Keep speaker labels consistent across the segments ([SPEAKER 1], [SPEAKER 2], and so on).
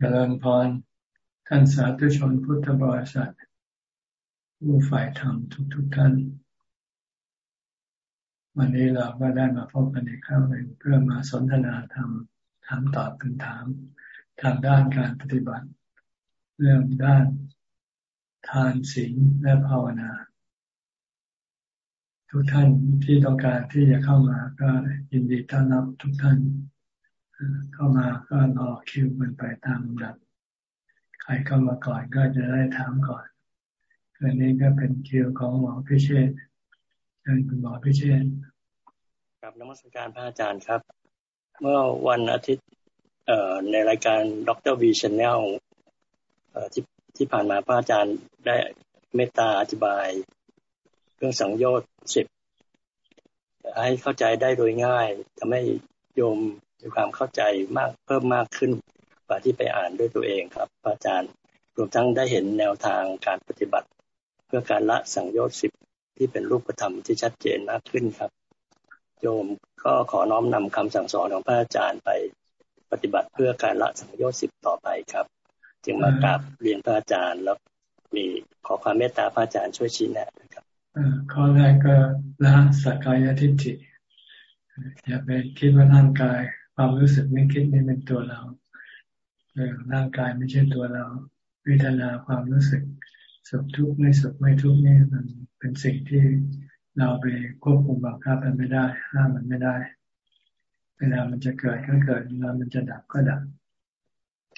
[SPEAKER 1] เจริญพร ท่านสาธุชนพุทธบริษัท ผู้ฝ่ายธรรมทุกๆทท่าน วันนี้เราก็ได้มาพบกันอีกครั้งหนึ่งเพื่อมาสนทนาธรรมถามตอบคำถาม ทางด้านการปฏิบัติ เรื่องด้านทานศีลและภาวนา ทุกท่านที่ต้องการที่จะเข้ามาก็ยินดีต้อนรับทุกท่าน เข้ามาก็รอคิวมันไปตามลำดับ ใครเข้ามาก่อนก็จะได้ถามก่อนคืนนี้ก็เป็นคิวของหมอพิเชษเชิญคุณหมอพิเชษ
[SPEAKER 2] กับนมัสการพระอาจารย์ครับ เมื่อวันอาทิตย์เอในรายการดรวีชแนลที่ที่ผ่านมาพระอาจารย์ได้เมตตาอธิบาย เรื่องสังโยชน์สิบให้เข้าใจได้โดยง่ายทำให้โยม มีความเข้าใจมากเพิ่มมากขึ้นกว่าที่ไปอ่านด้วยตัวเองครับ อาจารย์รวมทั้งได้เห็นแนวทางการปฏิบัติ เพื่อการละสังโยชน์สิบที่เป็นรูปธรรมที่ชัดเจนมากขึ้นครับ โยมก็ขอน้อมนำคำสั่งสอนของพระอาจารย์ไปปฏิบัติเพื่อการละสังโยชน์สิบต่อไปครับ จึงมากราบเรียนพระอาจารย์แล้วมีขอความเมตตาพระอาจารย์ช่วยชี้แนะนะครับ
[SPEAKER 1] ข้อแรกก็ละสักกายทิฏฐิอย่าไปคิดว่าร่างกาย ความรู้สึกไม่คิดนี่เป็นตัวเราร่างกายไม่ใช่ตัวเราวิทนาความรู้สึกสุขทุกข์ไม่สุขไม่ทุกข์นี่มันเป็นสิ่งที่เราไปควบคุมบังคับมันไม่ได้ ห้ามมันไม่ได้ เวลามันจะเกิดก็เกิดเวลามันจะดับก็ดับ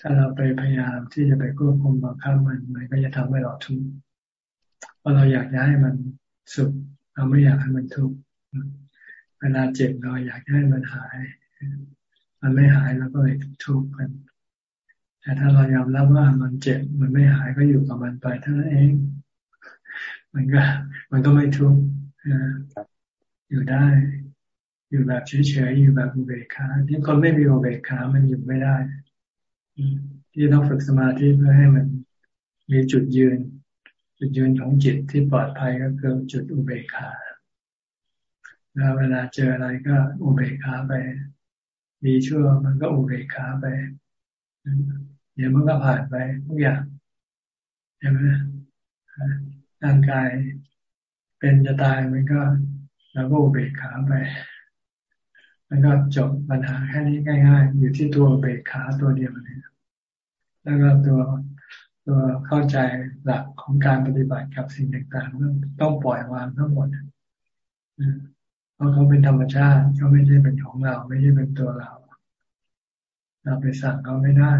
[SPEAKER 1] ถ้าเราไปพยายามที่จะไปควบคุมบังคับมันมันก็จะทำให้เราทุกข์เพราะเราอยากจะให้มันสุข เราไม่อยากให้มันทุกข์เวลาเจ็บเราอยากให้มันหาย มันไม่หายเราก็เลยทุกข์กัน แต่ถ้าเรายอมรับว่ามันเจ็บ มันไม่หายก็อยู่กับมันไปเท่านั้นเอง มันก็ มันก็ไม่ทุกข์อยู่ได้ อยู่แบบเฉยๆอยู่แบบอุเบกขาที่คนไม่มีอุเบกขา มันอยู่ไม่ได้ที่ต้องฝึกสมาธิเพื่อให้มันมีจุดยืน จุดยืนของจิตที่ปลอดภัยก็คือจุดอุเบกขาแล้วเวลาเจออะไรก็อุเบกขาไป ดีชั่วมันก็อุเบกขาไปเดี๋ยวมันก็ผ่านไปทุกอย่างใช่ไหมร่างกายเป็นจะตายมันก็เราก็อุเบกขาไปมันก็จบปัญหาแค่นี้ง่าย ๆ อยู่ที่ตัวเบกขาตัวเดียวนี่แล้วก็ตัวตัวเข้าใจหลักของการปฏิบัติกับสิ่งต่างๆต้องปล่อยวางทั้งหมด ราะเขาเป็นธรรมชาติเขาไม่ใช่เป็นของเรา ไม่ใช่เป็นตัวเรา เราไปสั่งเขาไม่ได้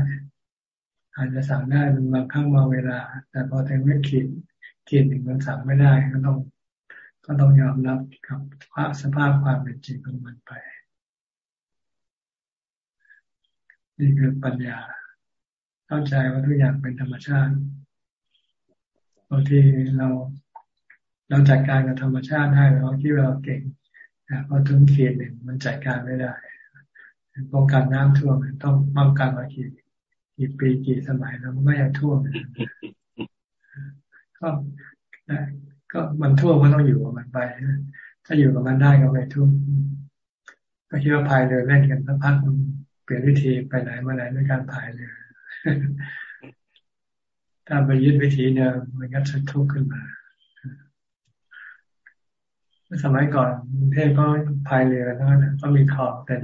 [SPEAKER 1] อาจจะสั่งได้เป็นบางครั้งบางเวลา แต่พอถึงวิกฤตขีดหนึ่งมันสั่งไม่ได้ก็ต้อง ก็ต้องยอมรับกับสภาพความเป็นจริงของมันไป นี่คือปัญญา เข้าใจว่าทุกอย่างเป็นธรรมชาติบางทีเราเราจัดการกับธรรมชาติได้เราคิดว่าเราเก่ง พอถึงเขตหนึ่งมันจัดการไม่ได้ป้องกันน้ำท่วมต้องป้องกันมากี่กี่ปีกี่สมัยแล้วมันก็ยังท่วมก็ก็มันท่วมก็ต้องอยู่กับมันไปถ้าอยู่กับมันได้ก็ไม่ท่วมก็คิดว่าพายเรือเล่นกันสักพักเปลี่ยนวิธีไปไหนมาไหนด้วยการพายเรือถ้าไปยึดวิธีเดิมมันก็จะทุกข์ขึ้นมา สมัยก่อนกรุงเทพก็พายเรือทั้งนั้นก็มีคลองแต่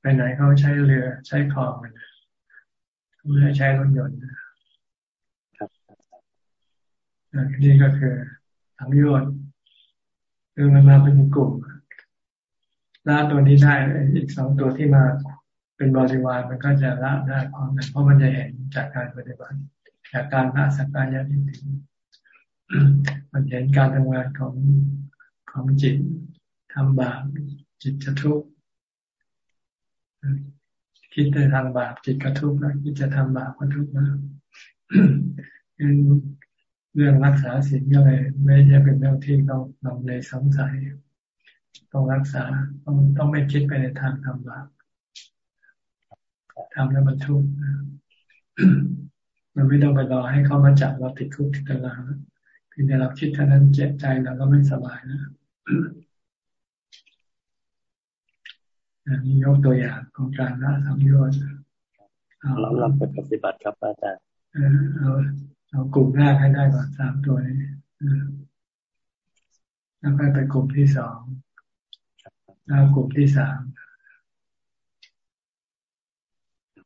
[SPEAKER 1] ไปไหนเขาใช้เรือใช้คลองกันไม่ได้ใช้รถยนต์นี่ก็คือทั้งยนต์เรื่องมันมาเป็นกลุ่มละตัวนี้ได้อีกสองตัวที่มาเป็นบริวารมันก็จะละได้พร้อมกันเพราะมันจะเห็นจากการปฏิบัติจากการละสักการยะทิฏฐิมันเห็นการทำงานของ ของจิตทำบาปจิตจะทุกข์คิดจะทำบาปจิตกระทุกข์นะคิดจะทำบาปก็ทุกข์นะเรื่องรักษาสิ่งก็เลยไม่ใช่เป็นเรื่องที่ต้องเราเลยสงสัยต้องรักษาต้องต้องไม่คิดไปในทางทำบาปทำแล้วมันทุกข์มันไม่ต้องไปรอให้เขามาจับเราติดคุกติดตารางเพียงแต่เราคิดเท่านั้นเจ็บใจเราก็ไม่สบายนะ อันนี้ยกตัวอย่างของการละสังโยชน์
[SPEAKER 2] น้อมนำไปปฏิบัติครับอาจารย์
[SPEAKER 1] เอาเอากลุ่มแรกให้ได้ก่อนสามตัวนี้แล้วก็ไปกลุ่มที่สองแล้วกลุ่มที่สาม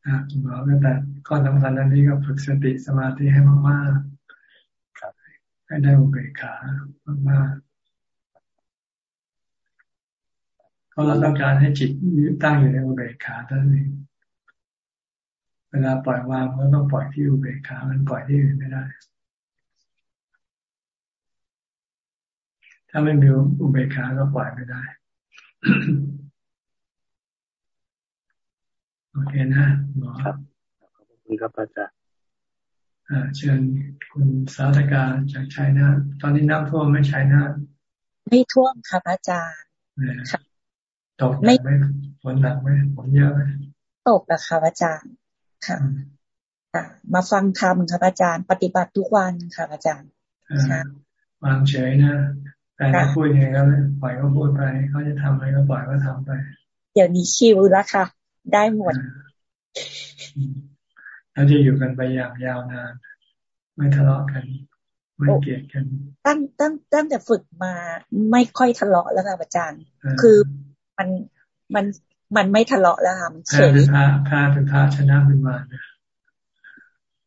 [SPEAKER 1] อะหมอก็แต่ข้อสำคัญอันนี้ก็ฝึกสติสมาธิให้มากๆให้ได้อุเบกขามากๆเพ ราะเราต้องการให้จิตตั้งอยู่ในอุเบกขาท่านเองเวลาปล่อยวางก็ต้องปล่อยที่อุเบกขา มันปล่อยที่อื่นไม่ได้ ถ้าไม่มีอุเบกขาก็ปล่อยไม่ได้ โอเคนะหมอ
[SPEAKER 2] ครับขอบคุณครับอาจารย์
[SPEAKER 1] เชิญคุณสาธกาจากชัยนาตอนนี้น้ำท่วมไม่ชัยนา
[SPEAKER 3] ไม่ท่วมครับอาจารย์
[SPEAKER 1] ตกไม่ฝนหนักไหมฝนเยอะไหม
[SPEAKER 3] ตกนะครับอาจารย์ค่ะค่ะมาฟังธรรมครับอาจารย์ ปฏิบัติทุกวันค่ะอาจารย์
[SPEAKER 1] วางเฉยนะแต่เขาพูดยังไงก็ปล่อยเขาพูดไปเขาจะทำอะไรก็ปล่อยเขาทาไป
[SPEAKER 3] เดี๋ยวนี้ชิวแล้วค่ะ ได้หมด
[SPEAKER 1] เราจะอยู่กันไปอย่างยาวนาน ไม่ทะเลาะกัน ไม่เกลียดกัน
[SPEAKER 3] ตั้งตั้งตั้งแต่ฝึกมาไม่ค่อยทะเลาะแล้วค่ะอาจารย์ คือ มันมันมันไม่ทะเลาะแล้วค่ะมันเฉย
[SPEAKER 1] พระพระเป็นพระชนะเป็นมาร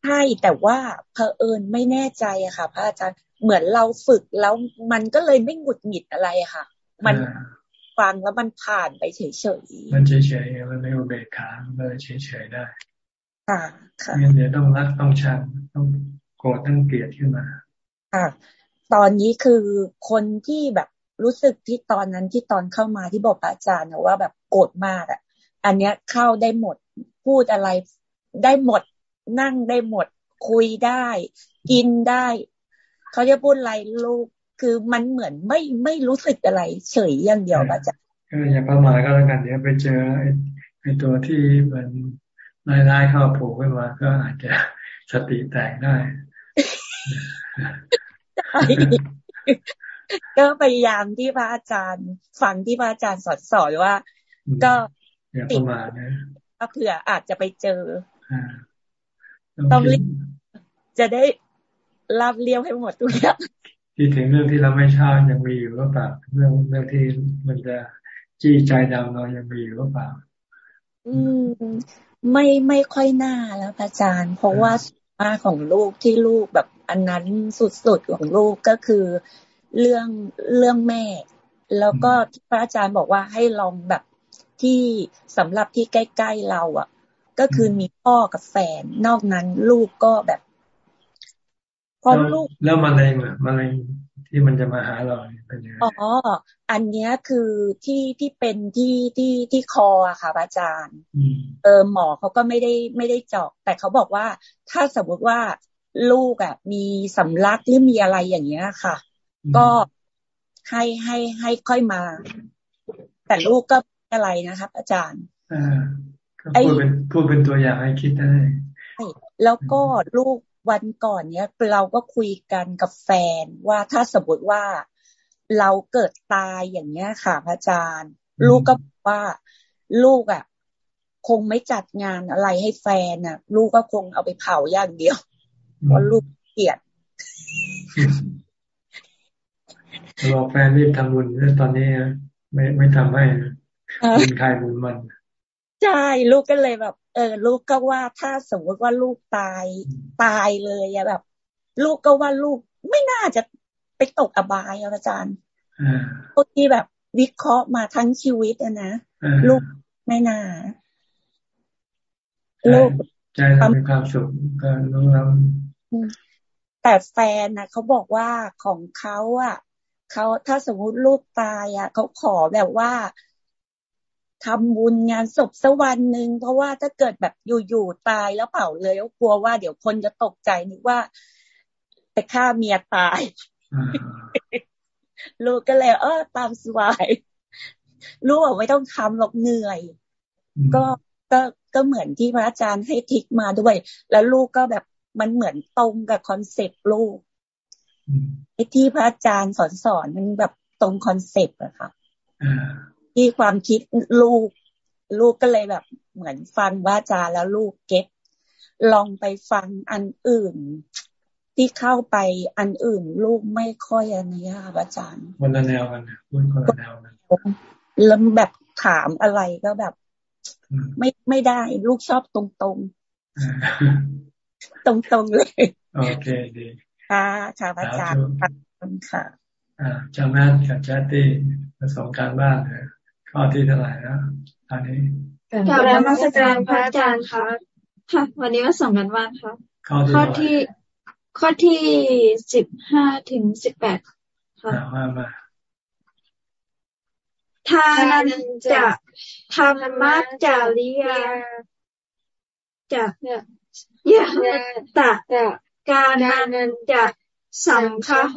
[SPEAKER 3] ใช่แต่ว่าเพอเอิญไม่แน่ใจอะค่ะ พระอาจารย์เหมือนเราฝึกแล้วมันก็เลยไม่หงุดหงิดอะไรอะค่ะ มันฟังแล้วมันผ่านไปเฉย
[SPEAKER 1] ๆมันเฉยๆมันไม่อุเบกขามันเลยเฉยๆได้
[SPEAKER 3] ค่ะค่ะ
[SPEAKER 1] เดี๋ยวต้องรักต้องชังต้องโกรธต้องเกลียดขึ้นมา
[SPEAKER 3] ค่ะตอนนี้คือคนที่แบบ รู้สึกที่ตอนนั้นที่ตอนเข้ามาที่บอกอาจารย์ว่าแบบโกรธมากอะ อันเนี้ยเข้าได้หมดพูดอะไรได้หมด นั่งได้หมด คุยได้ กินได้ เขาจะพูดอะไรลูกคือมันเหมือนไม่ไม่รู้สึกอะไร เฉยอย่างเดียวอาจารย์
[SPEAKER 1] ก็อย่าประมาทก็แล้วกันเดี๋ยวไปเจอไอ้ตัวที่มันร้ายๆเข้าโผล่ขึ้นมาก็อาจจะสติแตกได้
[SPEAKER 3] ก็พยายามที่พระอาจารย์ ฟังที่พระอาจารย์สอนสอนว่า ก็
[SPEAKER 1] ติดก็
[SPEAKER 3] เผื่ออาจจะไปเจอต้องรีบจะได้รับเลี้ยวให้หมดทุกอย่าง
[SPEAKER 1] ที่ถึงเรื่องที่เราไม่ชอบยังมีอยู่หรือเปล่าเรื่องเรื่องที่มันจะจี้ใจดาวเรายังมีอยู่หรือเปล่า
[SPEAKER 3] อืม ไม่ไม่ค่อยน่าแล้วอาจารย์ เพราะว่ามาของลูกที่ลูกแบบอันนั้นสุดๆของลูกก็คือ เรื่องเรื่องแม่ แล้วก็พระอาจารย์บอกว่าให้ลองแบบที่สำหรับที่ใกล้ ๆเราอะ ก็คือมีพ่อกับแฟน นอกนั้นลูกก็แบบ
[SPEAKER 1] พอลูกแล้วมะเร็งอะมะเร็งที่มันจะมาหาเราเป็นยังไงอ๋อ
[SPEAKER 3] อันเนี้ยคือที่ที่เป็นที่ที่ที่คออะค่ะอาจารย์เออหมอเขาก็ไม่ได้ไม่ได้เจาะ แต่เขาบอกว่าถ้าสมมติว่าลูกอะมีสำลักหรือมีอะไรอย่างเงี้ยค่ะ ก็ให้ให้ให้ค่อยมา แต่ลูกก็อะไรนะครับ อาจารย์
[SPEAKER 1] พูดเป็นพูดเป็นตัวอย่างให้คิดได้
[SPEAKER 3] แล้วก็ลูกวันก่อนเนี้ยเราก็คุยกันกับแฟนว่าถ้าสมมติว่าเราเกิดตายอย่างเงี้ยค่ะพระอาจารย์ ลูกก็ว่าลูกอะ คงไม่จัดงานอะไรให้แฟนอะ ลูกก็คงเอาไปเผาอย่างเดียวเพราะลูกเกลียด
[SPEAKER 1] บอกแฟนรีบทำบุญตอนนี้ไม่ไม่ทำให้บุญใครบุญมัน
[SPEAKER 3] ใช่ลูกก็เลยแบบ เออ ลูกก็ว่าถ้าสมมติว่าลูกตายตายเลยอะแบบ ลูกก็ว่าลูกไม่น่าจะไปตกอบายอาจารย์พวกที่แบบวิเคราะห์มาทั้งชีวิตนะลูกไม่น่า
[SPEAKER 1] ลูกใจเรามีความสุขก็รู้แล้ว
[SPEAKER 3] แต่แฟนนะเขาบอกว่าของเขาอะ เขาถ้าสมมุติลูกตายอะเขาขอแบบว่าทำบุญงานศพสักวันหนึ่งเพราะว่าถ้าเกิดแบบอยู่ๆตายแล้วเผาเลยก็กลัวว่าเดี๋ยวคนจะตกใจนึกว่าไปฆ่าเมียตายลูกก็เลยเออตามสบายลูกบอกไม่ต้องทำหรอกเหนื่อย ก็ก็ก็เหมือนที่พระอาจารย์ให้ trick มาด้วย แล้วลูกก็แบบมันเหมือนตรงกับ concept ลูก ไอ้ที่พระอาจารย์สอนสอนมันแบบตรง concept อะค่ะที่ความคิดลูก ลูกก็เลยแบบ เหมือนฟังว่าอาจารย์แล้วลูก getลองไปฟังอันอื่น ที่เข้าไปอันอื่น ลูกไม่ค่อยอันนี้ค่ะอาจารย์
[SPEAKER 1] คนละแนวกันพูดคนละแนวกัน
[SPEAKER 3] แล้วแบบถามอะไรก็แบบ ไม่ไม่ได้ลูกชอบตรงตรงตรงตรงเลย
[SPEAKER 1] โอเคดี
[SPEAKER 3] ค่ะค่ะอาจารย์ค่ะ
[SPEAKER 1] อ่าจาแม่กับแจตตี้ผสมการบ้านเลยข้อที่เท่าไหร่แล้วตอนนี้
[SPEAKER 4] กลับแล้วมาสการพระอาจารย์คะค่ะวันนี้มาส่งกันบ้านค่ะข้อที่ ข้อที่สิบห้าถึงสิบแปดค่ะมามาทานันจะธรรมะจาริยาจะยะตะ การนันจะสังคโห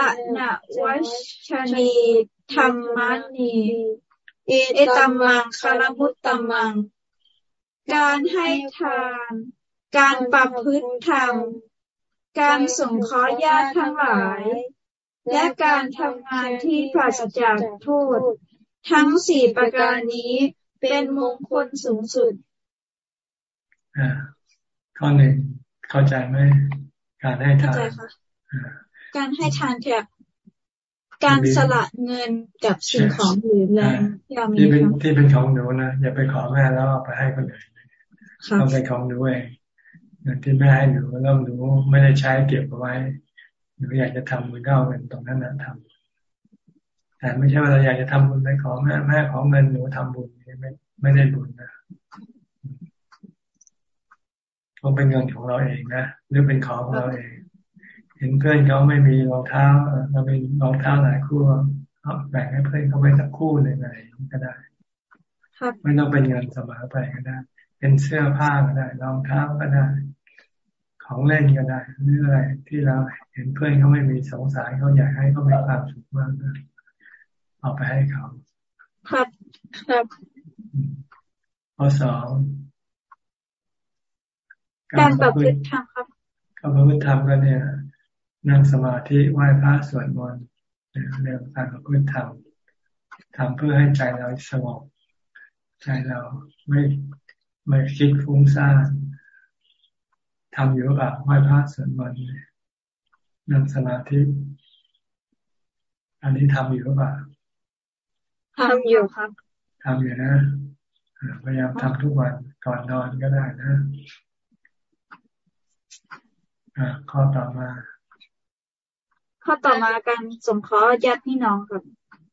[SPEAKER 4] อนวัชนีธรรมนีเอตัมมังคารมุตตมัง การให้ทาน การประพฤติธรรม การส่งขอญาติทั้งหลาย และการทำงานที่ปราศจากโทษ ทั้งสี่ประการนี้เป็นมงคลสูงสุด
[SPEAKER 1] ข้อหนึ่ง เข้าใจไหมการให้ทาน
[SPEAKER 4] การให้ทานแบบการสละเงินกับสิ่งของหรือแรง
[SPEAKER 1] ที่เป็นที่เป็นของหนูนะอย่าไปขอแม่แล้วเอาไปให้คนอื่นต้องเป็นของหนูเองเงินที่แม่ให้หนูแล้วหนูไม่ได้ใช้เก็บเอาไว้หนูอยากจะทำมือเก้าเงินตรงนั้นนะทำแต่ไม่ใช่ว่าเราอยากจะทำบุญไปขอแม่แม่ของเงินหนูทำบุญไม่ไม่ได้บุญนะต้อ งเป็นเงินของเราเองนะหรือเป็นของเราเอง เห็นเพื่อนเขาไม่มีรองเท้าเรามีรองเท้าหลายคู่แบ่งให้เพื่อนเขาไปสักคู่หนึ่งอะไรก็ได้ไม่ต้องเป็นเงินเสมอไปก็ได้ เป็นเสื้อผ้าก็ได้รองเท้าก็ได้ ของเล่นก็ได้หรืออะไรที่เราเห็นเพื่อนเขาไม่มีสงสารเขาอยากให้เขามีความสุขมากนะเอาไปให้เขา
[SPEAKER 4] ครับครับ
[SPEAKER 1] ข้อสอง
[SPEAKER 4] การประพฤติธรรมครับ
[SPEAKER 1] การประพฤติธรรมก็เนี่ยนั่งสมาธิไหว้พระสวดมนต์เรื่องการประพฤติธรรมทำเพื่อให้ใจเราสงบใจเราไม่ไม่คิดฟุ้งซ่านทำอยู่แบบไหว้พระสวดมนต์นั่งสมาธิ อันนี้ทำอยู่หรือเปล่า
[SPEAKER 4] ทำอยู่ครับ
[SPEAKER 1] ทำอยู่นะพยายามทำทุกวันก่อนนอนก็ได้นะอ่า ข้อต่อมา
[SPEAKER 4] ข้อต่อมาการสงเคราะห์ญาติพี่น้องครับ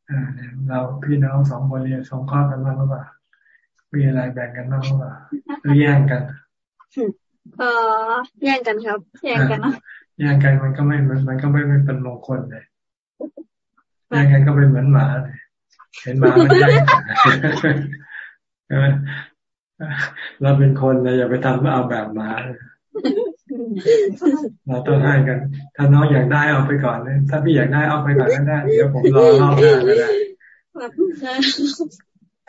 [SPEAKER 1] อ่าเราพี่น้องสองคนเนี่ยสงเคราะห์กันบ้างหรือเปล่ามีอะไรแบ่งกันบ้างหรือเปล่าหรือแย่งกัน
[SPEAKER 4] เออแย่งกันครับแย่งกันนะ
[SPEAKER 1] แย่งกันมันก็ไม่มันก็ไม่เป็นมงคลเลยแย่งกันก็เป็นเหมือนหมาเลยเห็นหมามันแย่งกันใช่ไหมเราเป็นคนเราอย่าไปทำเอาแบบหมา เราต้องให้กัน ถ้าน้องอยากได้เอาไปก่อนเลยถ้าพี่อยากได้เอาไปก่อนก็ได้ เดี๋ยวผมรอรอบหน้าก็ได้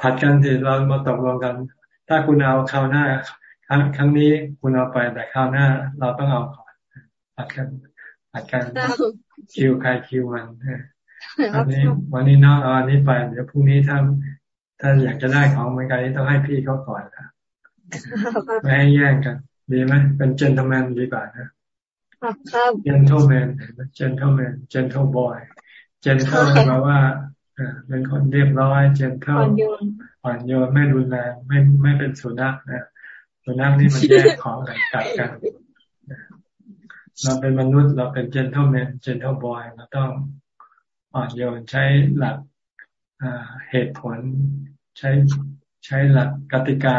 [SPEAKER 1] ผัดกันทีเรามาตกลงกัน ถ้าคุณเอาคราวหน้า ครั้งครั้งนี้คุณเอาไปแต่คราวหน้า เราต้องเอาก่อนผัดกันผัดกันคิวใครคิวมันวันนี้ วันนี้น้องเอาอันนี้ไป เดี๋ยวพรุ่งนี้ถ้าถ้าอยากจะได้ของเหมือนกันนี้ต้องให้พี่เขาก่อนนะไม่ให้แย่งกัน ดีไหมเป็นเจนท l e แมนดีกว่านะ
[SPEAKER 4] ครับครับ
[SPEAKER 1] เจนท l e แมนเจนท l e แมนเจนท l e บอย เจนท l e แปลว่าเป็นคนเรียบร้อย เจนเท l อ่อนโยนอ่อนโยนไม่รุนแรงไม่ไม่เป็นสุนัขนะสุนัขนี่มันแยกของกันกัดกันเราเป็นมนุษย์เราเป็นเจนเท l e แมนเจนเท l e บอยเราต้องอ่อนโยนใช้หลักเหตุผลใช้ใช้หลักกติกา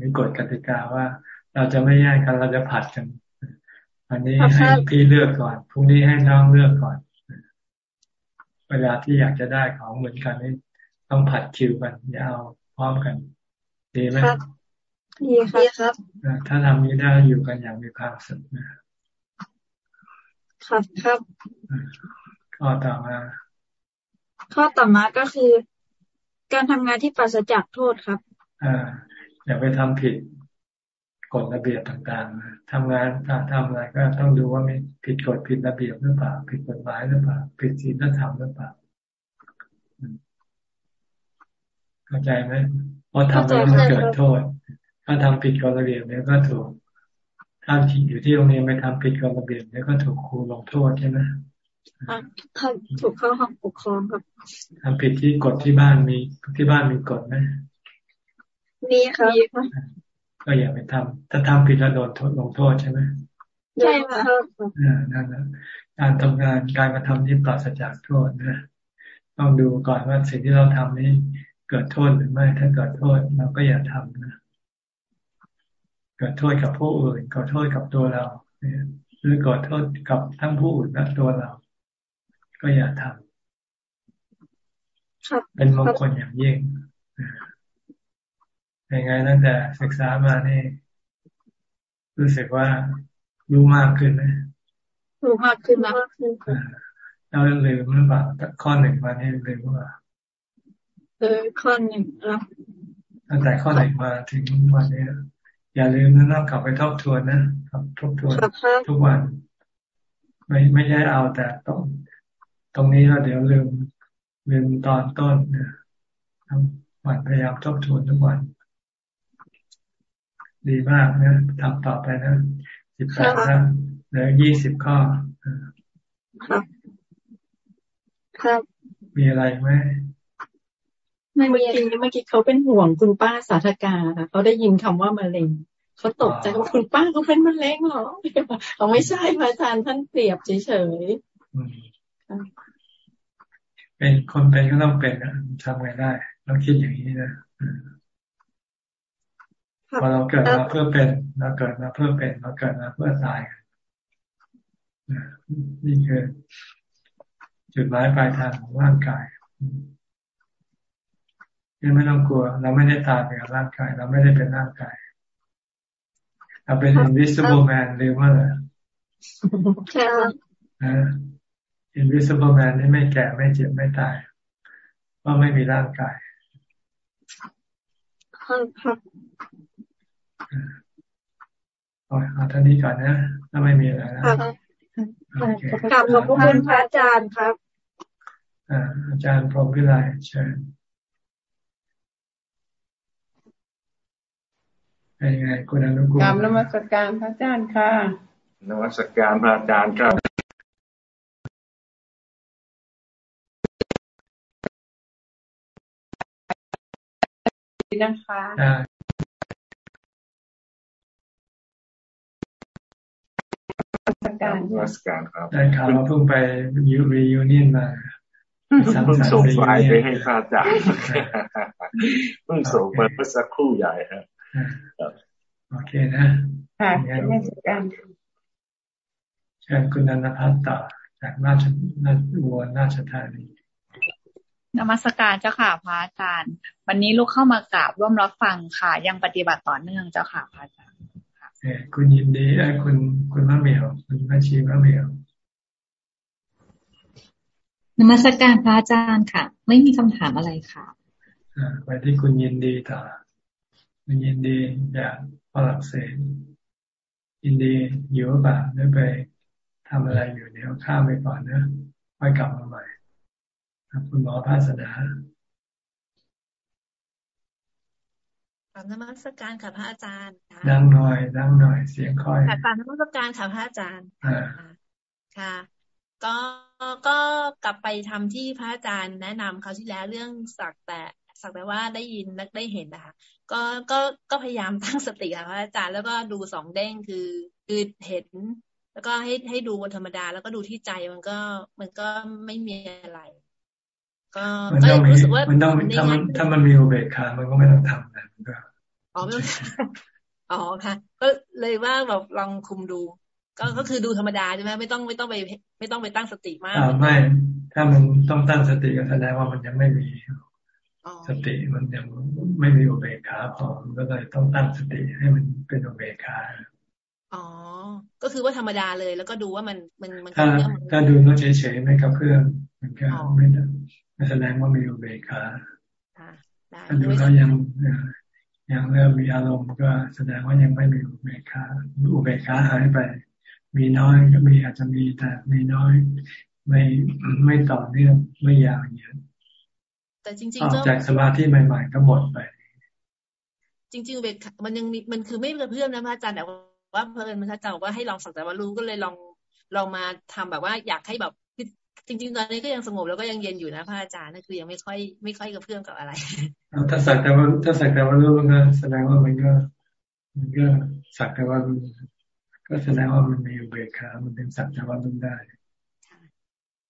[SPEAKER 1] มีกฎกติกาว่า เราจะไม่แย่งกันเราจะผัดกัน อันนี้ให้พี่เลือกก่อนพรุ่งนี้ให้น้องเลือกก่อน เวลาที่อยากจะได้ของเหมือนกันนี่ต้องผัดคิวกันอย่าเอาพร้อมกัน ดีไหมครับ
[SPEAKER 4] ดีครับ
[SPEAKER 1] ถ้าทำนี้ได้อยู่กันอย่างมีความสุข
[SPEAKER 4] นะครับครับ
[SPEAKER 1] ข้อต่อมา
[SPEAKER 4] ข้อต่อมาก็คือ การทำงานที่ปราศจากโทษครับ
[SPEAKER 1] อ่าอย่าไปทำผิด กฎระเบียบต่างๆทำงานถ้าทำอะไรก็ต้องดูว่ามีผิดกฎผิดระเบียบหรือเปล่า ผิดกฎหมายหรือเปล่า ผิดศีลธรรมหรือเปล่าเข้าใจไหมเพราะทำแล้วมันเกิดโทษ ถ้าทำผิดกฎระเบียบเดี๋ยวก็ถูกถ้าอยู่ที่โรงเรียนไปทำผิดกฎระเบียบเดี๋ยวก็ถูกครูลงโทษใช่ไหม
[SPEAKER 4] ครับถูกเข้าห้องปกครองครับ
[SPEAKER 1] ทำผิดที่กฎที่บ้านมีที่บ้านมีกฎไหม
[SPEAKER 4] มีครับ
[SPEAKER 1] ก็อย่าไปทำถ้าทำผิดแล้วโดนลงโทษใช่ไหม
[SPEAKER 4] ใช่ครับ
[SPEAKER 1] อ่านั่นแหละการทำงานการกระทำที่ปราศจากโทษนะต้องดูก่อนว่าสิ่งที่เราทำนี้เกิดโทษหรือไม่ ถ้าเกิดโทษเราก็อย่าทำนะเกิดโทษกับผู้อื่นเกิดโทษกับตัวเราหรือเกิดโทษกับทั้งผู้อื่นและตัวเรา ก็อย่าทำเป็นมงคลอย่างยิ่ง ยังไงตั้งแต่ศึกษามานี่รู้สึกว่ารู้มากขึ้นไหม
[SPEAKER 4] รู้มากขึ้นมากขึ้น
[SPEAKER 1] เราลืมหรือเปล่าข้อหนึ่งมานี่ลืมหรือเปล่า
[SPEAKER 4] เออข้อหนึ่งแล้ว
[SPEAKER 1] ตั้งแต่ข้อหนึ่งมาถึงวันนี้อย่าลืมนะต้องกลับไปทบทวนนะครับทบทวนทุกวัน ไม่ไม่ใช่เอาแต่ตรงตรงนี้แล้วเดี๋ยวลืมลืมตอนต้นนะทั้งวันพยายามทบทวนทุกวัน ดีมากนะทำต่อไปนะสิบแปดนะเหลือยี่สิบข้อ
[SPEAKER 4] ครับครับ
[SPEAKER 1] มีอะไรไหม
[SPEAKER 5] เมื่อกี้เมื่อกี้เขาเป็นห่วงคุณป้าสาธกาค่ะเขาได้ยินคำว่ามะเร็งเขาตกใจว่าคุณป้าเขาเป็นมะเร็งเหรอเขาไม่ใช่พระอาจารย์ท่านเปรียบเฉย
[SPEAKER 1] ๆเป็นคนเป็นก็ต้องเป็นนะทำไงได้ต้องคิดอย่างนี้นะ พอเราเกิดมาเพื่อเป็นเราเกิดมาเพื่อเป็นเราเกิดมาเพื่อตายนี่คือจุดหมายปลายทางของร่างกายยังไม่ต้องกลัว เราไม่ได้ตายไปกับร่างกาย เราไม่ได้เป็นร่างกายเราเป็น invisible man หรือว่าอะไร
[SPEAKER 4] ใช่
[SPEAKER 1] นะ invisible man นี่ไม่แก่ไม่เจ็บไม่ตายเพราะไม่มีร่างกาย
[SPEAKER 4] ครับ
[SPEAKER 1] เอาท่านี้ก่อนนะถ้าไม่มีอะไรนะ
[SPEAKER 4] กลับขอบคุณพระอาจารย์ครับ
[SPEAKER 1] อาจารย์พรหมพิไลเชิญเป็นไงคุณอนุกูล
[SPEAKER 6] กรรมนมัสการพระอาจารย์ค่ะ
[SPEAKER 7] นมัสการพระอาจารย์ครับ
[SPEAKER 6] นะคะ
[SPEAKER 7] การนมัสการครับ
[SPEAKER 1] ได้ข่าวว่าเพิ่งไปยูรียูเนียนมา
[SPEAKER 7] เพิ่งส่งไฟล์ไปให้พระอาจารย์เพิ่งส่งไปเมื่อสักครู่ใหญ่ครับ
[SPEAKER 1] โอเคนะ
[SPEAKER 6] ค่ะเทศกาล
[SPEAKER 1] เชิญคุณนันทพัฒน์ต่อจากราชนาวัวราชธานี
[SPEAKER 8] นมัสการเจ้าค่ะพระอาจารย์ วันนี้ลูกเข้ามากราบร่วมรับฟังค่ะ ยังปฏิบัติต่อเนื่องเจ้าค่ะพระอาจารย์
[SPEAKER 1] เออ คุณยินดีไอ้คุณคุณมะเหมียวคุณแม่ชีมะเหมียว
[SPEAKER 8] นมัสการพระอาจารย์ค่ะ ไม่มีคำถามอะไรค่ะ
[SPEAKER 1] อ่าไปที่คุณยินดีต่อคุณยินดีจากฝรั่งเศสยินดีอยู่แบบได้ไปทำอะไรอยู่เดี๋ยวข้ามไปก่อนนะค่อยกลับมาใหม่ครับคุณหมอภาสนา
[SPEAKER 9] กราบนมัสการค่ะพระอาจารย์
[SPEAKER 1] ดังหน่อยดังหน่อยเสียงค่อย
[SPEAKER 9] กราบนมัสการค่ะพระอาจารย์ค่ะ ก็ก็กลับไปทำที่พระอาจารย์แนะนำเขาที่แล้วเรื่องสักแต่สักแต่ว่าได้ยินและได้เห็นนะคะก็ก็ก็พยายามตั้งสติค่ะพระอาจารย์แล้วก็ดูสองเด้งคือคือเห็น แล้วก็ให้ให้ดูบนธรรมดา แล้วก็ดูที่ใจมันก็มันก็ไม่มีอะไร ก็ก็รู้สึกว่า
[SPEAKER 1] มันต้องถ้ามันถ้ามันมีอุเบกขามันก็ไม่ต้องทำนะก็
[SPEAKER 9] อ๋อไม่ต้องอ๋อค่ะ ก็เลยว่าแบบลองคุมดู ก็ก็คือดูธรรมดาใช่ไหมไม่ต้องไม่ต้องไป ไม่ต้องไปตั้งสติมาก
[SPEAKER 1] อ่าไม่ ถ้ามันต้องตั้งสติก็แสดงว่ามันยังไม่มีสติมันยังไม่มีอุเบกขาพอก็เลยต้องตั้งสติให้มันเป็นอุเบกขา
[SPEAKER 9] อ๋อ ก็คือว่าธรรมดาเลยแล้วก็ดูว่ามันมันมัน
[SPEAKER 1] ถ้าถ้าดูแล้วเฉยๆไม่กับเพื่อนมันก็ไม่ ไม่แสดงว่ามีอุเบกขาถ้าดูแล้วยังยังเริ่มมีอารมณ์ก็แสดงว่ายังไม่มีอุเบกขาอุเบกขาหายไป มีน้อยก็มีอาจจะมีแต่มีน้อยไม่ไม่ต่อเนื่องไม่ยาวอย่างนี้
[SPEAKER 9] แต่จริงๆออก
[SPEAKER 1] จากสมาธิใหม่ ๆ ก็หมดไป
[SPEAKER 9] จริง ๆเบมันยังมีมันคือไม่กระเพื่อมนะพระอาจารย์แต่ว่าเพลินมันพระอาจารย์ว่าให้ลองสักแต่ว่ารู้ก็เลยลองลองมาทำแบบว่าอยากให้แบบ จริง ๆ ตอนนี้ก็ยังสงบแล้วก็ยังเย็นอยู่นะพระอาจารย์นั่นคือยังไม่ค่อยไม่ค่อยกระเพื่อมกับอะไร
[SPEAKER 1] ถ้าสักแต่ว่าถ้าสักแต่ว่ารู้มันก็แสดงว่ามันก็มันก็สักแต่ว่าก็แสดงว่ามันมีอุเบกขามันเป็นสักแต่ว่ารู้ได้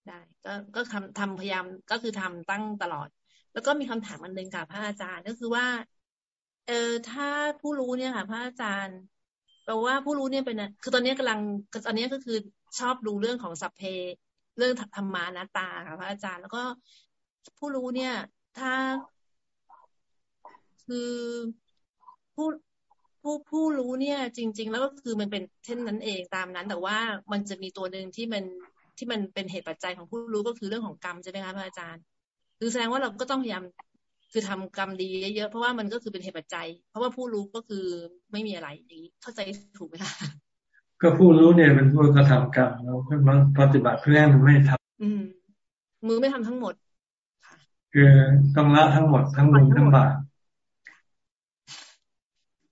[SPEAKER 9] ได้ ก็ก็ทำทำพยายามก็คือทำตั้งตลอด แล้วก็มีคำถามอันหนึ่งค่ะพระอาจารย์ก็คือว่า เออถ้าผู้รู้เนี่ยค่ะพระอาจารย์แปลว่าผู้รู้เนี่ยเป็นคือตอนนี้กำลังตอนนี้ก็คือชอบดูเรื่องของสัพเพ เรื่องธรรมานาตาค่ะพระอาจารย์ แล้วก็ผู้รู้เนี่ย ถ้าคือผู้ผู้ผู้รู้เนี่ย จริง ๆ แล้วก็คือมันเป็นเช่นนั้นเองตามนั้น แต่ว่ามันจะมีตัวหนึ่งที่มันที่มันเป็นเหตุปัจจัยของผู้รู้ก็คือเรื่องของกรรมใช่ไหมคะพระอาจารย์ คือแสดงว่าเราก็ต้องพยายามคือทำกรรมดีเยอะๆเพราะว่ามันก็คือเป็นเหตุปัจจัย เพราะว่าผู้รู้ก็คือไม่มีอะไรอย่างนี้เข้าใจถูกไหมคะ
[SPEAKER 1] ก็ผู้รู้เนี่ยเป็นผู้กระทำกรรมเราเพื่อมาปฏิบัติเพื่อให้มันไม่ทำ
[SPEAKER 9] อืม มือไม่ทำทั้งหมด
[SPEAKER 1] คือต้องละทั้งหมดทั้งบุญทั้งบาป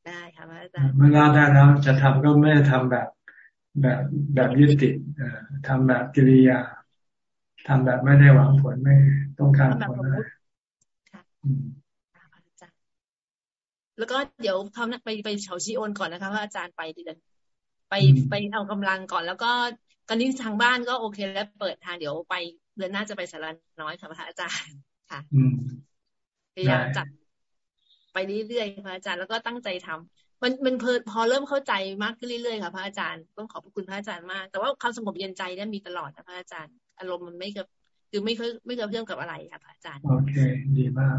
[SPEAKER 9] ได้ค่ะพระอาจารย์
[SPEAKER 1] เมื่อละได้แล้วจะทำก็ไม่ได้ทำแบบแบบแบบยึดติดทำแบบกิริยาทำแบบไม่ได้หวังผลไม่ต้องการผลอะไร
[SPEAKER 9] แล้วก็เดี๋ยวเขาไปไปเฉาชีโอนก่อนนะคะพระอาจารย์ไปเดือน ไปไปเอากำลังก่อน แล้วก็ตอนนี้ทางบ้านก็โอเคแล้วเปิดทางเดี๋ยวไปเดือนหน้าจะไปสารน้อยค่ะพระอาจารย์ค่ะพยายามจัดไปเรื่อยๆพระอาจารย์แล้วก็ตั้งใจทำมันมันเพอพอเริ่มเข้าใจมากขึ้นเรื่อยๆค่ะพระอาจารย์ต้องขอบคุณพระอาจารย์มาก แต่ว่าความสงบเย็นใจเนี่ยมีตลอดนะพระอาจารย์ อารมณ์มันไม่กับคือไม่เคยไม่เคยเรื่องกับอะไรค่ะพระอาจารย์
[SPEAKER 1] โอเค ดีมาก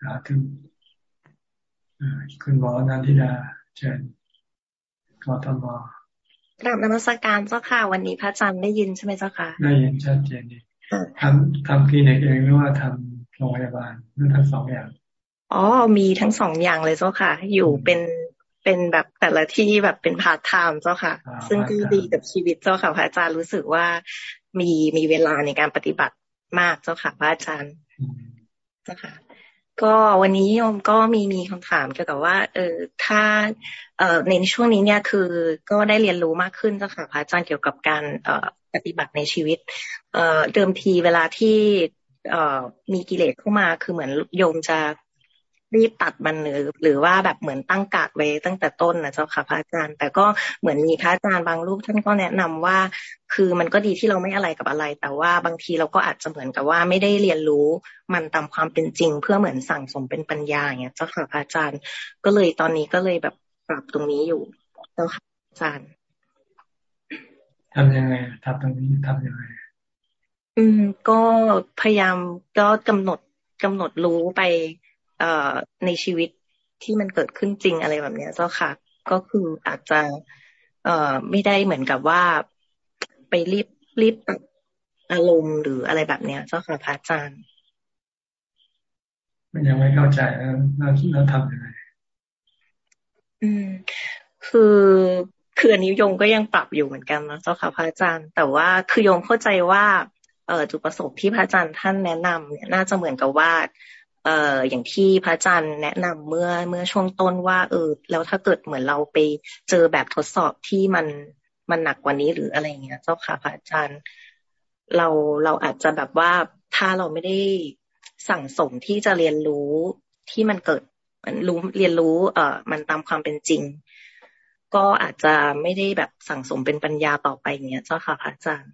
[SPEAKER 1] สาธุคุณหมอนันทิดาเชิญ กทม
[SPEAKER 10] กราบนมัสการเจ้าค่ะ วันนี้พระอาจารย์ได้ยินใช่ไหมเจ้าค่ะ
[SPEAKER 1] ได้ยินชัดเจนดีทำทำคลินิกเองหรือว่าทำโรงพยาบาลหรือทั้งสองอย่าง
[SPEAKER 10] อ๋อมีทั้งสองอย่างเลยเจ้าค่ะ อยู่เป็นเป็นแบบแต่ละที่แบบเป็นพาร์ทไทม์เจ้าค่ะ ซึ่งก็ดีกับชีวิตเจ้าค่ะพระอาจารย์รู้สึกว่ามีมีเวลาในการปฏิบัติมากเจ้าค่ะพระอาจารย์เจ้าค่ะ ก็วันนี้โยมก็มีมีคำถามเกี่ยวกับว่า เออถ้าเอ่อในช่วงนี้เนี่ยคือก็ได้เรียนรู้มากขึ้นจ้ะค่ะพระอาจารย์เกี่ยวกับการเออปฏิบัติในชีวิต เอ่อเดิมทีเวลาที่เอ่อมีกิเลสเข้ามาคือเหมือนโยมจะ รีบตัดมันหรือหรือว่าแบบเหมือนตั้งกาดไว้ตั้งแต่ต้นนะเจ้าค่ะพระอาจารย์ แต่ก็เหมือนมีพระอาจารย์บางรูปท่านก็แนะนำว่า คือมันก็ดีที่เราไม่อะไรกับอะไร แต่ว่าบางทีเราก็อาจจะเหมือนกับว่าไม่ได้เรียนรู้มันตามความเป็นจริง เพื่อเหมือนสั่งสมเป็นปัญญาอย่างเงี้ยเจ้าค่ะพระอาจารย์ ก็เลยตอนนี้ก็เลยแบบปรับตรงนี้อยู่เจ้าค่ะอาจารย์
[SPEAKER 1] ทำยังไงทำตรงนี้ทำยังไง
[SPEAKER 10] อืมก็พยายามก็กำหนดกำหนดรู้ไป เอ่อในชีวิตที่มันเกิดขึ้นจริงอะไรแบบเนี้ยเจ้าค่ะ ก็คืออาจจะ เอ่อไม่ได้เหมือนกับว่าไปรีบรีบตัดอารมณ์หรืออะไรแบบเนี้ยเจ้าค่ะพระอาจารย์
[SPEAKER 1] มันยังไม่เข้าใจแล้วแล้วทำยังไง
[SPEAKER 10] อืม คือคืออันนี้โยมก็ยังปรับอยู่เหมือนกันนะเจ้าค่ะพระอาจารย์ แต่ว่าคือโยมเข้าใจว่าเอ่อจุดประสงค์ที่พระอาจารย์ท่านแนะนำเนี่ยน่าจะเหมือนกับว่า เอ่ออย่างที่พระอาจารย์แนะนำเมื่อเมื่อช่วงต้นว่า เออ แล้วถ้าเกิดเหมือนเราไปเจอแบบทดสอบที่มันมันหนักกว่านี้หรืออะไรเงี้ยเจ้าค่ะพระอาจารย์ เราเราอาจจะแบบว่าถ้าเราไม่ได้สั่งสมที่จะเรียนรู้ที่มันเกิดมันรู้เรียนรู้ เอ่อมันตามความเป็นจริง ก็อาจจะไม่ได้แบบสั่งสมเป็นปัญญาต่อไปเนี้ยเจ้าค่ะพระอาจารย์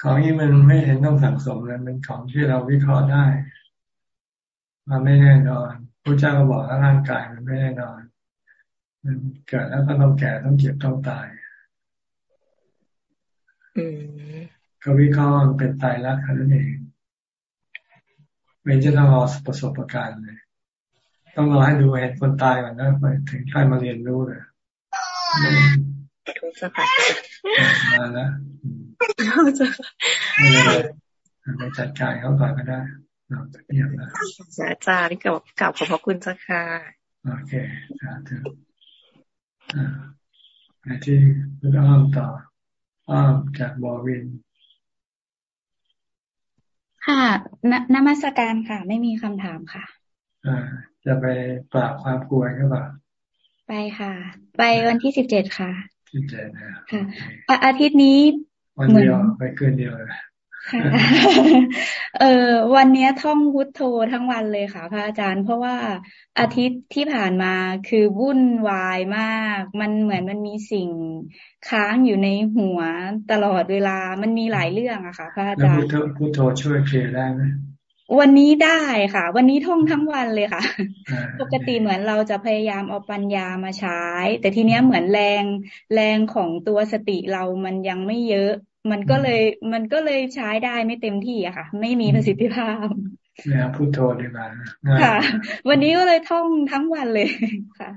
[SPEAKER 1] ของนี้มันไม่เห็นต้องสั่งสมเลยเป็นของที่เราวิเคราะห์ได้ มันไม่แน่นอนพระเจ้าก็บอกว่าร่างกายมันไม่แน่นอน มันเกิดแล้วก็ต้องแก่ต้องเจ็บต้องตายก็วิเคราะห์มันเป็นตายแล้วแค่นั้นเองไม่จะต้องรอประสบการณ์เลย ต้องรอให้ดูเห็นคนตายก่อนนะไปถึงใครมาเรียนรู้เลยมาแล้วไม่ได้ไปจัดการเขาก่อนก็ได้ เงียบนะ
[SPEAKER 10] อาจารย์กับกับขอบพระคุณจ้าค่ะ
[SPEAKER 1] โอเคสาธุอ่าไปที่คุณอ้อมต่ออ้อมจากบอวิน
[SPEAKER 8] ค่ะนนมัสการค่ะ ไม่มีคำถามค่ะ
[SPEAKER 1] อ่าจะไปปราบความกลัวก็เปล่า
[SPEAKER 11] ไปค่ะ ไปวันที่สิบเจ็ดค่ะ
[SPEAKER 1] สิบเจ็ดนะ
[SPEAKER 11] ค่ะ อาทิตย์นี้
[SPEAKER 1] วันเดียวไปคืนเดียวเลย
[SPEAKER 11] เออวันนี้ท่องพุทโธทั้งวันเลยค่ะพระอาจารย์ เพราะว่าอาทิตย์ที่ผ่านมาคือวุ่นวายมาก มันเหมือนมันมีสิ่งค้างอยู่ในหัวตลอดเวลามันมีหลายเรื่องอะค่ะพระอาจารย์
[SPEAKER 1] แล้วพุทโธช่วยเคลียร์ได้ไหม
[SPEAKER 11] วันนี้ได้ค่ะ วันนี้ท่องทั้งวันเลยค่ะ ปกติเหมือนเราจะพยายามเอาปัญญามาใช้ แต่ทีเนี้ยเหมือนแรงแรงของตัวสติเรามันยังไม่เยอะ มันก็เลยมันก็เลยใช้ได้ไม่เต็มที่อะค่ะ ไม่มีประสิทธิภาพ
[SPEAKER 1] เนี่ยพูดโทดีกว่า
[SPEAKER 11] ค่ะ วันนี้ก็เลยท่องทั้งวันเลยค่ะ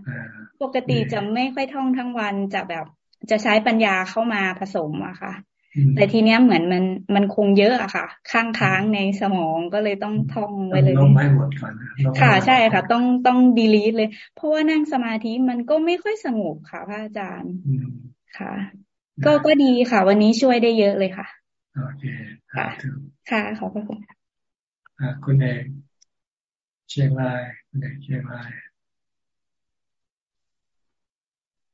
[SPEAKER 11] ปกติจะไม่ค่อยท่องทั้งวันจะแบบจะใช้ปัญญาเข้ามาผสมอะค่ะ แต่ทีเนี้ยเหมือนมันมันคงเยอะอะค่ะ ข้างค้างในสมองก็เลยต้องท่องไว้เลย
[SPEAKER 1] ลงไม่หมดก่อน
[SPEAKER 11] ค่ะใช่ค่ะ ต้องต้องดีลีทเลย เพราะว่านั่งสมาธิมันก็ไม่ค่อยสงบค่ะพระอาจารย์ค่ะ ก็ก็ดีค่ะ วันนี้ช่วยได้เยอะเลยค่ะ
[SPEAKER 1] โอเคค่ะ
[SPEAKER 11] ค่ะขอบพระคุณ
[SPEAKER 1] ค่ะคุณเอกเชียงรายคุณเอกเชียงราย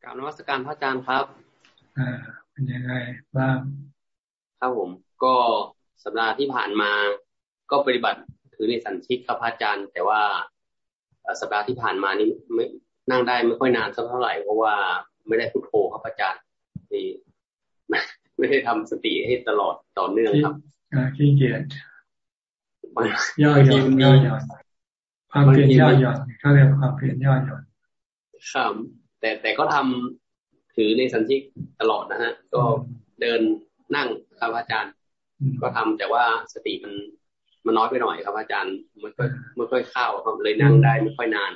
[SPEAKER 12] กราบนวัตการพระอาจารย์ครับ
[SPEAKER 1] อ่า เป็นยังไงบ้าง
[SPEAKER 12] ครับผม ก็สัปดาห์ที่ผ่านมา ก็ปฏิบัติถือในสันชิกครับพระอาจารย์ แต่ว่าสัปดาห์ที่ผ่านมานี้ไม่นั่งได้ไม่ค่อยนานสักเท่าไหร่เพราะว่าไม่ได้พุทโธครับอาจารย์ที่ ไม่ได้ทำสติให้ตลอดต่อเนื่องครับ
[SPEAKER 1] ขี้เกียจย่อหย่อนย่อหย่อนความเพียรย่อหย่อนเขาเรียกความเพียรย่อหย่อน
[SPEAKER 12] ครับแต่แต่ก็ทำถือในสันชิกตลอดนะฮะ ก็เดินนั่งครับอาจารย์ ก็ทำแต่ว่าสติมันมันน้อยไปหน่อยครับ อาจารย์มันก็ไม่ค่อยเข้าครับเลยนั่งได้ไม่ค่อยนาน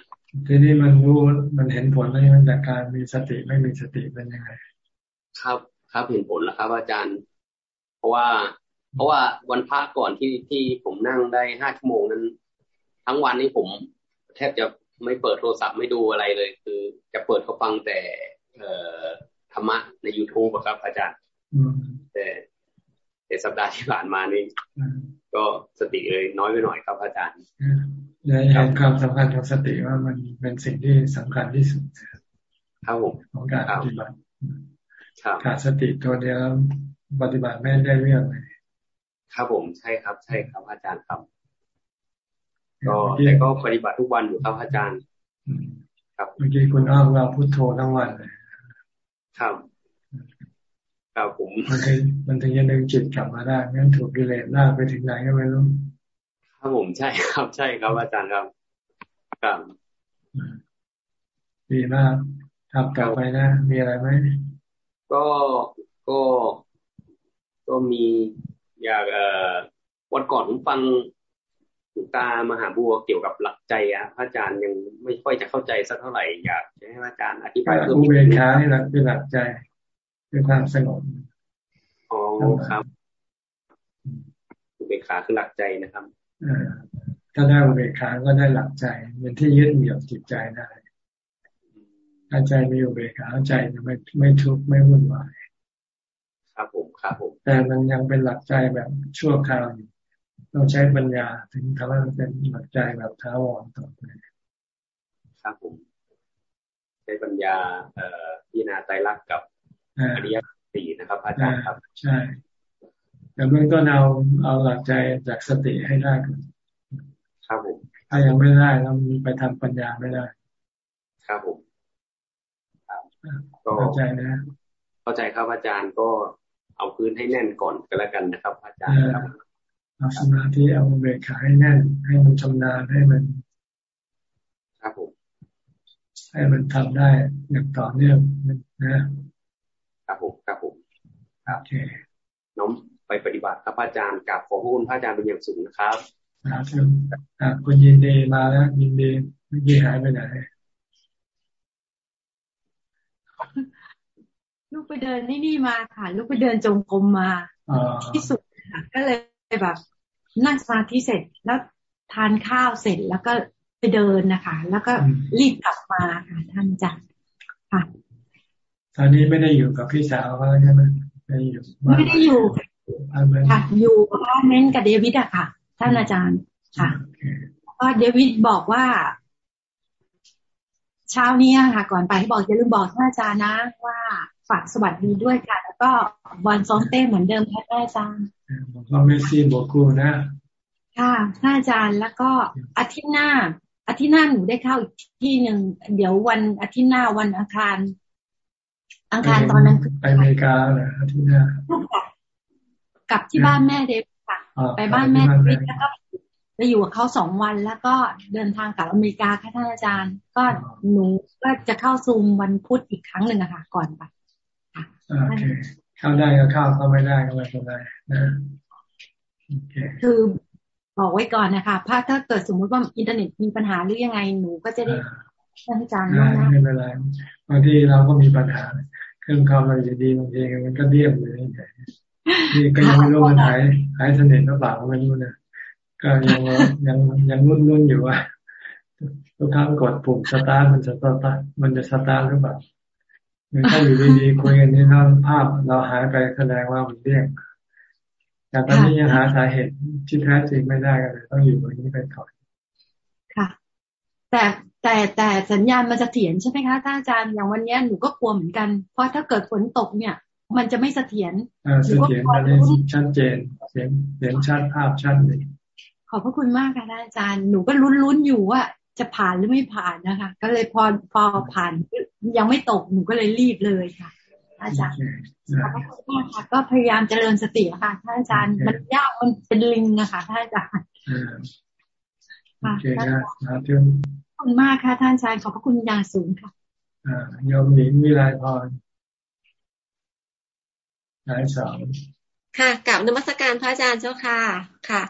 [SPEAKER 1] ทีนี้มันรู้มันเห็นผลแล้วมันจากการมีสติไม่มีสติเป็นยังไง
[SPEAKER 12] ครับ ครับเห็นผลแล้วครับอาจารย์ เพราะว่า เพราะว่าวันพักก่อนที่ที่ผมนั่งได้ห้าชั่วโมงนั้น ทั้งวันนี้ผม แทบจะไม่เปิดโทรศัพท์ไม่ดูอะไรเลย คือ จะเปิดเขาฟังแต่ เอ่อธรรมะใน youtube ครับ อาจารย์แต่แต่สัปดาห์ที่ผ่านมานี่ก็สติเลยน้อยไปหน่อยครับอาจารย์
[SPEAKER 1] ในเห็นความสำคัญของสติว่ามันเป็นสิ่งที่สำคัญที่สุด
[SPEAKER 12] ครับผม
[SPEAKER 1] ของการปฏิบัติ ขาดสติตัวเดียวปฏิบัติไม่ได้เรื่องเลย
[SPEAKER 12] ครับผมใช่ครับ ใช่ครับ อาจารย์ครับ ก็แต่ก็ปฏิบัติทุกวันอยู่ครับอาจารย์
[SPEAKER 1] ครับเมื่อกี้คุณอ้อมเราพุโทโธทั้งวันเลย
[SPEAKER 12] ครับครับผม
[SPEAKER 1] มันถึงมันถึงจะดึงจิตกลับมาได้งั้นถูกกิเลสลากไปถึงไหนก็ไม่รู้
[SPEAKER 12] ครับผมใช่ครับ ใช่ครับอาจารย์ครับครับ
[SPEAKER 1] ดีมากทำต่อไปนะ มีอะไรไหม
[SPEAKER 12] ก็ก็ก็มีอยากเอ่อวันก่อนผมฟังตามหาบัวเกี่ยวกับหลักใจอะพระอาจารย์ยังไม่ค่อยจะเข้าใจสักเท่าไหร่อยากให้พระอาจารย์อธิบายเพิ่ม
[SPEAKER 1] อุเบกขานี่แหละคือหลักใจคือความสงบ
[SPEAKER 12] อ๋อครับอุเบกขาคือหลักใจนะครับ
[SPEAKER 1] ถ้าได้อุเบกขาก็ได้หลักใจเป็นที่ยึดเหนี่ยวจิตใจได้ ถ้าใจมีอุเบกขาใจจะไม่ไม่ทุกข์ไม่วุ่นวาย
[SPEAKER 12] ครับผมครับผม
[SPEAKER 1] แต่มันยังเป็นหลักใจแบบชั่วคราวอยู่ต้องใช้ปัญญาถึงทำให้มันเป็นหลักใจแบบท้าวรต่อไป
[SPEAKER 12] ครับผมใช้ปัญญาเอ่อพิจารณาใจรักกับอริยสีนะครับอาจารย์ครับ
[SPEAKER 1] ใช่แต่เบื้องต้นเอาเอาหลักใจจากสติให้ได้ก่อน
[SPEAKER 12] ครับผม
[SPEAKER 1] ถ้ายังไม่ได้เราไปทำปัญญาไม่ได้
[SPEAKER 12] ครับผม
[SPEAKER 1] เข้าใจนะ
[SPEAKER 12] เข้าใจครับอาจารย์ก็เอาพื้นให้แน่นก่อนก็แล้วกันนะครับ อาจารย์ครับ
[SPEAKER 1] เอาสมาธิเอาเบรคขาให้แน่น ให้มันชำนาญให้มัน
[SPEAKER 12] ครับผม
[SPEAKER 1] ให้มันทำได้อย่างต่อเนื่องนะครับ
[SPEAKER 12] ผมครับผม
[SPEAKER 1] โอเค
[SPEAKER 12] น้องไปปฏิบัติครับอาจารย์กับขอพระคุณพระอาจารย์เป็นอย่างสูงนะครับ
[SPEAKER 1] ครับคุณยินดีมาแล้วยินดีเมื่อกี้หายไปไหน
[SPEAKER 13] ลูกไปเดินนี่นี่มาค่ะ ลูกไปเดินจงกรมมาที่สุดค่ะก็เลยแบบ นั่งสมาธิเสร็จแล้วทานข้าวเสร็จแล้วก็ไปเดินนะคะ แล้วก็รีบกลับมาค่ะท่านจัดค่ะ
[SPEAKER 1] ตอนนี้ไม่ได้อยู่กับพี่สาวเขาใช่ไหมไม่ได้อยู่
[SPEAKER 13] ไม่ได้อยู่ค่ะอยู่อพาร์ตเมนต์กับเดวิดอะค่ะ ท่านอาจารย์ค่ะก็เดวิดบอกว่า เช้านี้ค่ะ ก่อนไปที่บอกอย่าลืมบอกท่านอาจารย์นะว่า ฝากสวัสดีด้วยค่ะ แล้วก็ bonne santé เหมือนเดิมค่ะท่านอาจารย์
[SPEAKER 1] บอกว่าเมซี่บอกกูนะ
[SPEAKER 13] ค่ะท่านอาจารย์แล้วก็อาทิตย์หน้า อาทิตย์หน้าหนูได้เข้าอีกที่หนึ่งเดี๋ยววันอาทิตย์หน้าวันอังคารอังคารตอนนั้น
[SPEAKER 1] ไปอเมริกาเหรออาทิตย์หน้า
[SPEAKER 13] กับที่บ้านแม่เดฟค่ะ ไปบ้านแม่เดฟแล้วก็ไปอยู่กับเขาสองวันแล้วก็เดินทางกลับอเมริกาค่ะท่านอาจารย์ ก็หนูก็จะเข้าซูมวันพุธอีกครั้งหนึ่งอะค่ะ ก่อนไป
[SPEAKER 1] โอเคเข้าได้ก็เข้าเข้าไม่ได้ก็ไม่เป็นไรนะโอเค
[SPEAKER 13] คือบอกไว้ก่อนนะคะถ้าถ้าเกิดสมมุติว่าอินเทอร์เน็ตมีปัญหาหรือยังไงหนูก็จะได้ท่านอาจารย์
[SPEAKER 1] นะไม่เป็นไรบางทีเราก็มีปัญหาเครื่องคอมเราอยู่ดีบางทีมันก็เดี้ยงเลยนี่ก็ยังไม่รู้มันหายหายสนิทหรือเปล่าไม่รู้นะก็ยังยังยังลุ้นลุ้นอยู่ว่าทุกครั้งกดปุ่มสตาร์ทมันจะสตาร์ทมันจะสตาร์ทหรือเปล่า ถ้าอยู่ดีๆคุยกันนี่ถ้าภาพเราหายไปแสดงว่ามันเรียกแต่ตอนนี้ยังหาสาเหตุที่แท้จริงไม่ได้ก็เลยต้องอยู่ตรงนี้ไปก่อน
[SPEAKER 13] ค่ะ แต่แต่แต่สัญญาณมันจะเถียนใช่ไหมคะท่านอาจารย์อย่างวันนี้หนูก็กลัวเหมือนกัน เพราะถ้าเกิดฝนตกเนี่ย มันจะไม่เสถียร
[SPEAKER 1] เสถียรตอนนี้ชัดเจนเสียงเสียงชัดภาพชัดเลย
[SPEAKER 13] ขอบพระคุณมากค่ะอาจารย์หนูก็ลุ้นๆอยู่ว่าจะผ่านหรือไม่ผ่านนะคะ ก็เลยพอพอผ่านยังไม่ตกหนูก็เลยรีบเลยค่ะ อาจารย์ขอบคุณมากค่ะ ก็พยายามเจริญสติค่ะท่านอาจารย์มันยากมันเป็นลิงนะคะท่านอาจารย์
[SPEAKER 1] ค่ะขอบ
[SPEAKER 13] คุณมากค่ะท่านอาจารย์ขอบพระคุณอย่างสูงค่ะ
[SPEAKER 1] อ่ายอมหญิงวิไลพรนายสาว
[SPEAKER 14] ค่ะกลับนมัสการพระอาจารย์เจ้าค่ะค่ะ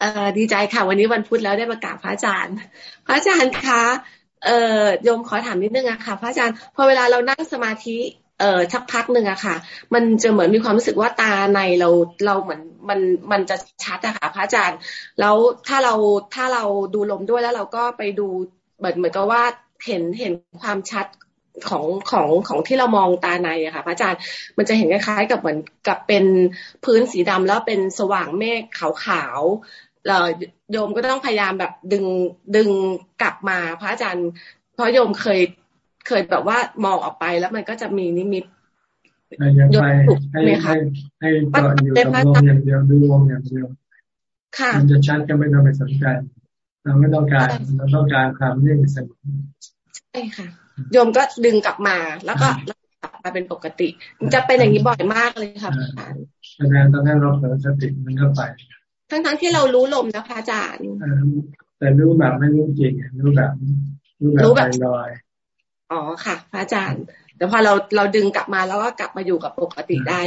[SPEAKER 14] เออดีใจค่ะ วันนี้วันพุธแล้วได้มากราบพระอาจารย์ พระอาจารย์คะ เอ่อโยมขอถามนิดนึงอะค่ะ พระอาจารย์พอเวลาเรานั่งสมาธิเอ่อชักพักหนึ่งอะค่ะ มันจะเหมือนมีความรู้สึกว่าตาในเราเราเหมือนมันมันจะชัดอะค่ะ พระอาจารย์ แล้วถ้าเราถ้าเราดูลมด้วยแล้วเราก็ไปดูเหมือนเหมือนกับว่าเห็นเห็นความชัดของของของที่เรามองตาในอะค่ะพระอาจารย์มันจะเห็นคล้ายๆกับเหมือนกับเป็นพื้นสีดำแล้วเป็นสว่างเมฆขาว โยมก็ต้องพยายามแบบดึงดึงกลับมาพระอาจารย์ เพราะโยมเคยเคยแบบว่ามองออกไปแล้วมันก็จะมีนิมิต
[SPEAKER 1] โยมถูกไหมคะให้เกาะอยู่กับวงอย่างเดียวดูวงอย่างเดียวมันจะชัดก็ไม่ต้องไปสนใจเราไม่ต้องการเราต้องการความนิ่งสงบ
[SPEAKER 14] ใช่ค่ะโยมก็ดึงกลับมาแล้วก็กลับมาเป็นปกติ จะเป็นอย่างนี้บ่อยมากเลยค่ะอาจารย์
[SPEAKER 1] แสดงตอนนั้นเราเผลอสติมันก็ไป
[SPEAKER 14] ทั้งทั้งที่เรารู้ลมนะคะอาจารย์
[SPEAKER 1] แต่รู้แบบไม่รู้จริงรู้แบบรู้แบบลอย
[SPEAKER 14] อ๋อค่ะ พระอาจารย์ แต่พอเราเราดึงกลับมาแล้วก็กลับมาอยู่กับปกติได้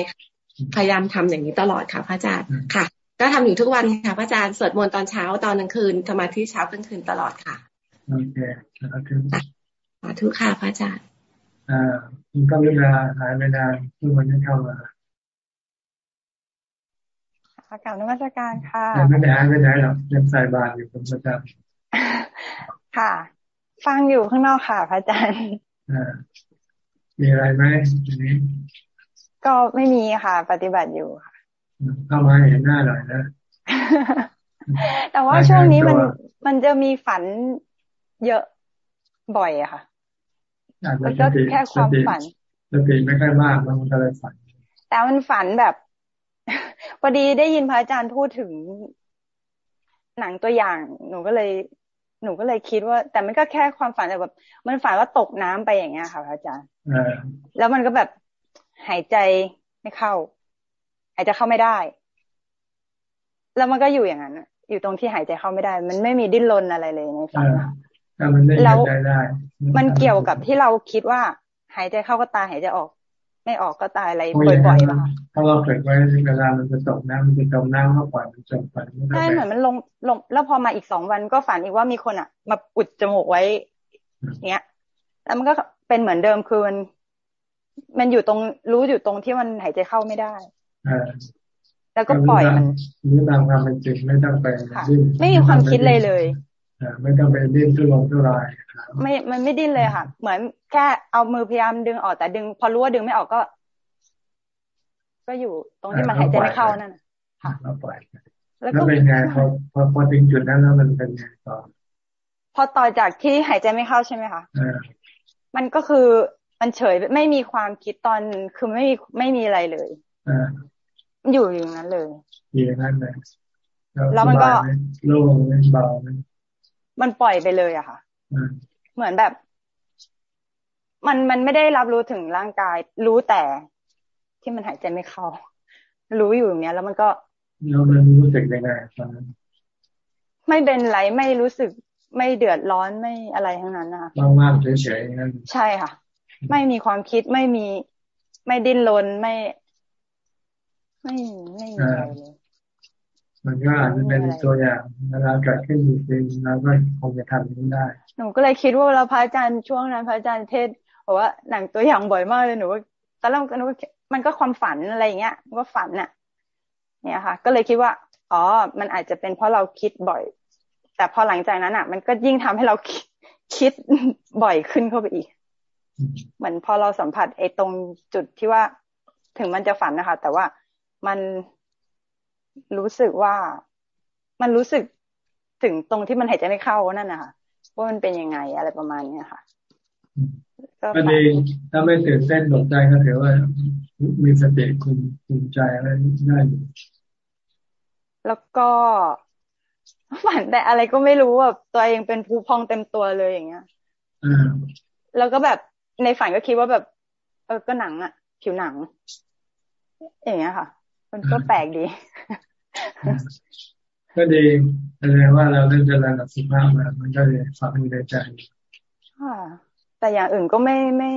[SPEAKER 14] พยายามทำอย่างนี้ตลอดค่ะ พระอาจารย์ค่ะ ก็ทำอยู่ทุกวันค่ะพระอาจารย์สวดมนต์ตอนเช้าตอนกลางคืนธรรมะที่เช้ากลางคืนตลอดค่ะ
[SPEAKER 1] โอเคสาธุ
[SPEAKER 14] สาธุค่ะพระอาจารย์
[SPEAKER 1] อ่าคุณก็เวลาหายไปนานเพิ่งวันนี้เข้ามา
[SPEAKER 15] ค่ะ กล่าวนมัสการค่ะ
[SPEAKER 1] ไม่ได้หายไปไหนหรอกยังใส่บาตรอยู่เป็นประจำ
[SPEAKER 15] ค่ะ ฟังอยู่ข้างนอกค่ะพระอาจารย์
[SPEAKER 1] มีอะไรไหมทีนี้
[SPEAKER 15] ก็ไม่มีค่ะ ปฏิบัติอยู่ค่ะ
[SPEAKER 1] เข้ามาเห็นหน้าหน่อยนะ
[SPEAKER 15] แต่ว่าช่วงนี้มันมันจะมีฝันเยอะบ่อยอะค่ะมันก็แค่ความฝัน
[SPEAKER 1] สติไม่ค่อยมากมันก็เลยฝัน
[SPEAKER 15] แต่มันฝันแบบ พอดีได้ยินพระอาจารย์พูดถึงหนังตัวอย่าง หนูก็เลย หนูก็เลยคิดว่า แต่มันก็แค่ความฝันแต่แบบ มันฝันว่าตกน้ำไปอย่างเงี้ยค่ะพระอาจารย์แล้วมันก็แบบหายใจไม่เข้า หายใจเข้าไม่ได้ แล้วมันก็อยู่อย่างนั้นอยู่ตรงที่หายใจเข้าไม่ได้ มันไม่มีดิ้นรนอะไรเลยในฝัน
[SPEAKER 1] แล้ว
[SPEAKER 15] มันเกี่ยวกับที่เราคิดว่า หายใจเข้าก็ตายหายใจออก ไม่ออกก็ตายอะไรบ่อยๆมา
[SPEAKER 1] ถ้าเราเกิดไว้เวลามันจะตกน้ำมันจะจมน้ำก็ปล่อยมันจมไป
[SPEAKER 15] ใช่เหมือนมันลงลง แล้วพอมาอีกสองวันก็ฝันอีกว่ามีคนอะ มาอุดจมูกไว้เนี้ยแล้วมันก็เป็นเหมือนเดิมคือมัน มันอยู่ตรงรู้อยู่ตรงที่มันหายใจเข้าไม่ได้แล้วก็ปล่อยมัน
[SPEAKER 1] นี่ตามความเป็นจริงไม่ต้องไป
[SPEAKER 15] ไม่มีความคิดเลยเลย
[SPEAKER 1] ไม่ต้องไปดิ้นทุรนทุราย
[SPEAKER 15] ไม่ มันไม่ดิ้นเลยค่ะ เหมือนแค่เอามือพยายามดึงออกแต่ดึง พอรู้ว่าดึงไม่ออกก็ ก็อยู่ตรงที่มันหายใจไม่เข้านั่น
[SPEAKER 1] ค่ะแล้วปล่อยแล้วเป็นไงพอพอพอถึงจุดนั้นแล้วมันเป็นไงต่อ
[SPEAKER 15] พอต่อจากที่หายใจไม่เข้าใช่ไหมคะมันก็คือมันเฉยไม่มีความคิดตอนคือไม่มีไม่มีอะไรเลย
[SPEAKER 1] อ่า
[SPEAKER 15] อยู่อย่างนั้นเลย
[SPEAKER 1] อย่างนั้นเลย
[SPEAKER 15] แล้วมันก็
[SPEAKER 1] โล่งเบา
[SPEAKER 15] มันปล่อยไปเลยอะค่ะ เหมือนแบบ มันมันไม่ได้รับรู้ถึงร่างกาย รู้แต่ที่มันหายใจไม่เข้า รู้อยู่อย่างเนี้ย แล้วมันก็
[SPEAKER 1] แล้วมันรู้สึกยังไงตอนนั้น
[SPEAKER 15] ไม่เป็นไรไม่รู้สึกไม่เดือดร้อนไม่อะไรทั้งนั้นนะคะ
[SPEAKER 1] ว่างๆเฉยๆนั่น
[SPEAKER 15] ใช่ค่ะ ไม่มีความคิดไม่มี ไม่ดิ้นรนไม่ ไม่ไม่มีอะไรเลย
[SPEAKER 1] มันก็อาจจะเป็นตัวอย่างเวลาเกิดขึ้นจริงๆเราก็คงจะทำนี้ได้
[SPEAKER 15] หนูก็เลยคิดว่าเราพระอาจารย์ช่วงนั้นพระอาจารย์เทศบอกว่าหนังตัวอย่างบ่อยมากเลยหนูว่าตอนแรกหนูมันก็ความฝันอะไรเงี้ยก็ฝันน่ะ เนี่ยค่ะ ก็เลยคิดว่า อ๋อ มันอาจจะเป็นเพราะเราคิดบ่อย แต่พอหลังจากนั้นอะ มันก็ยิ่งทำให้เราคิดบ่อยขึ้นเข้าไปอีก เหมือนพอเราสัมผัสไอ้ตรงจุดที่ว่าถึงมันจะฝันนะคะ แต่ว่ามัน รู้สึกว่ามันรู้สึกถึงตรงที่มันหายใจไม่เข้านั่นนะคะว่ามันเป็นยังไงอะไรประมาณเนี้ยค่ะ
[SPEAKER 1] ก็ดีถ้าไม่ตื่นเต้นตกใจก็ถือว่า มีสติคุมคุมใจอะไรได้อยู่
[SPEAKER 15] แล้วก็ฝันแต่อะไรก็ไม่รู้แบบตัวเองเป็นผู้พองเต็มตัวเลยอย่างเงี้ยแล้วก็แบบในฝันก็คิดว่าแบบ เออก็หนังอะผิวหนัง อย่างเงี้ยค่ะ มันก็แปลกดี
[SPEAKER 1] ก็ดีแสดงว่าเราเริ่มจะระดับสุภาพมามันก็เลยฝังอยู่ในใจ
[SPEAKER 15] ค่ะแต่อย่างอื่นก็ไม่ไม่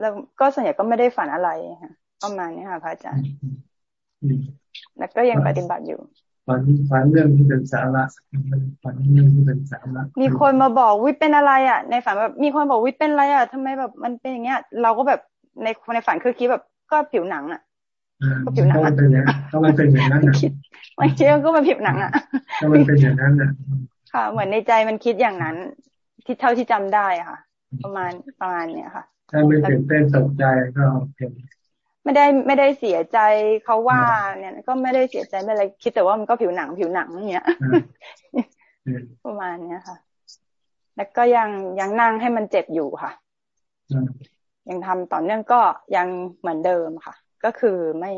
[SPEAKER 15] แล้วก็ส่วนใหญ่ก็ไม่ได้ฝันอะไรค่ะประมาณนี้ค่ะพระอาจารย์แล้วก็ยังปฏิบัติอยู่
[SPEAKER 1] ฝันฝันเรื่องที่เป็นสาระฝันเรื่องที่เป็นสาระ
[SPEAKER 15] มีคนมาบอกวิเป็นอะไร อะ ในฝันแบบมีคนบอกวิเป็นอะไรอะทำไมแบบมันเป็นอย่างเงี้ย เราก็แบบในในฝันคือคิดแบบก็ผิวหนังอะ
[SPEAKER 1] ก็ผิวหนังเป็นอย่างก็มันเป็นอย่างนั้นอะ
[SPEAKER 15] มันคิดก็มันผิวหนังอะ
[SPEAKER 1] ก็มันเป็นอย่างนั้นอะ
[SPEAKER 15] ค่ะ เหมือนในใจมันคิดอย่างนั้น ที่เท่าที่จำได้ค่ะ ประมาณประมาณเนี้ยค่ะ
[SPEAKER 1] ถ้าไม่ตื่นเต้นตกใจก็เป็
[SPEAKER 15] นไม่ได้ไม่ได้เสียใจเขาว่า เนี่ย ก็ไม่ได้เสียใจไม่อะไรคิดแต่ว่ามันก็ผิวหนังผิวหนังเนี้ยประมาณเนี้ยค่ะ แล้วก็ยังยังนั่งให้มันเจ็บอยู่ค่ะยังทำต่อเนื่องก็ยังเหมือนเดิมค่ะ ก็คือไม่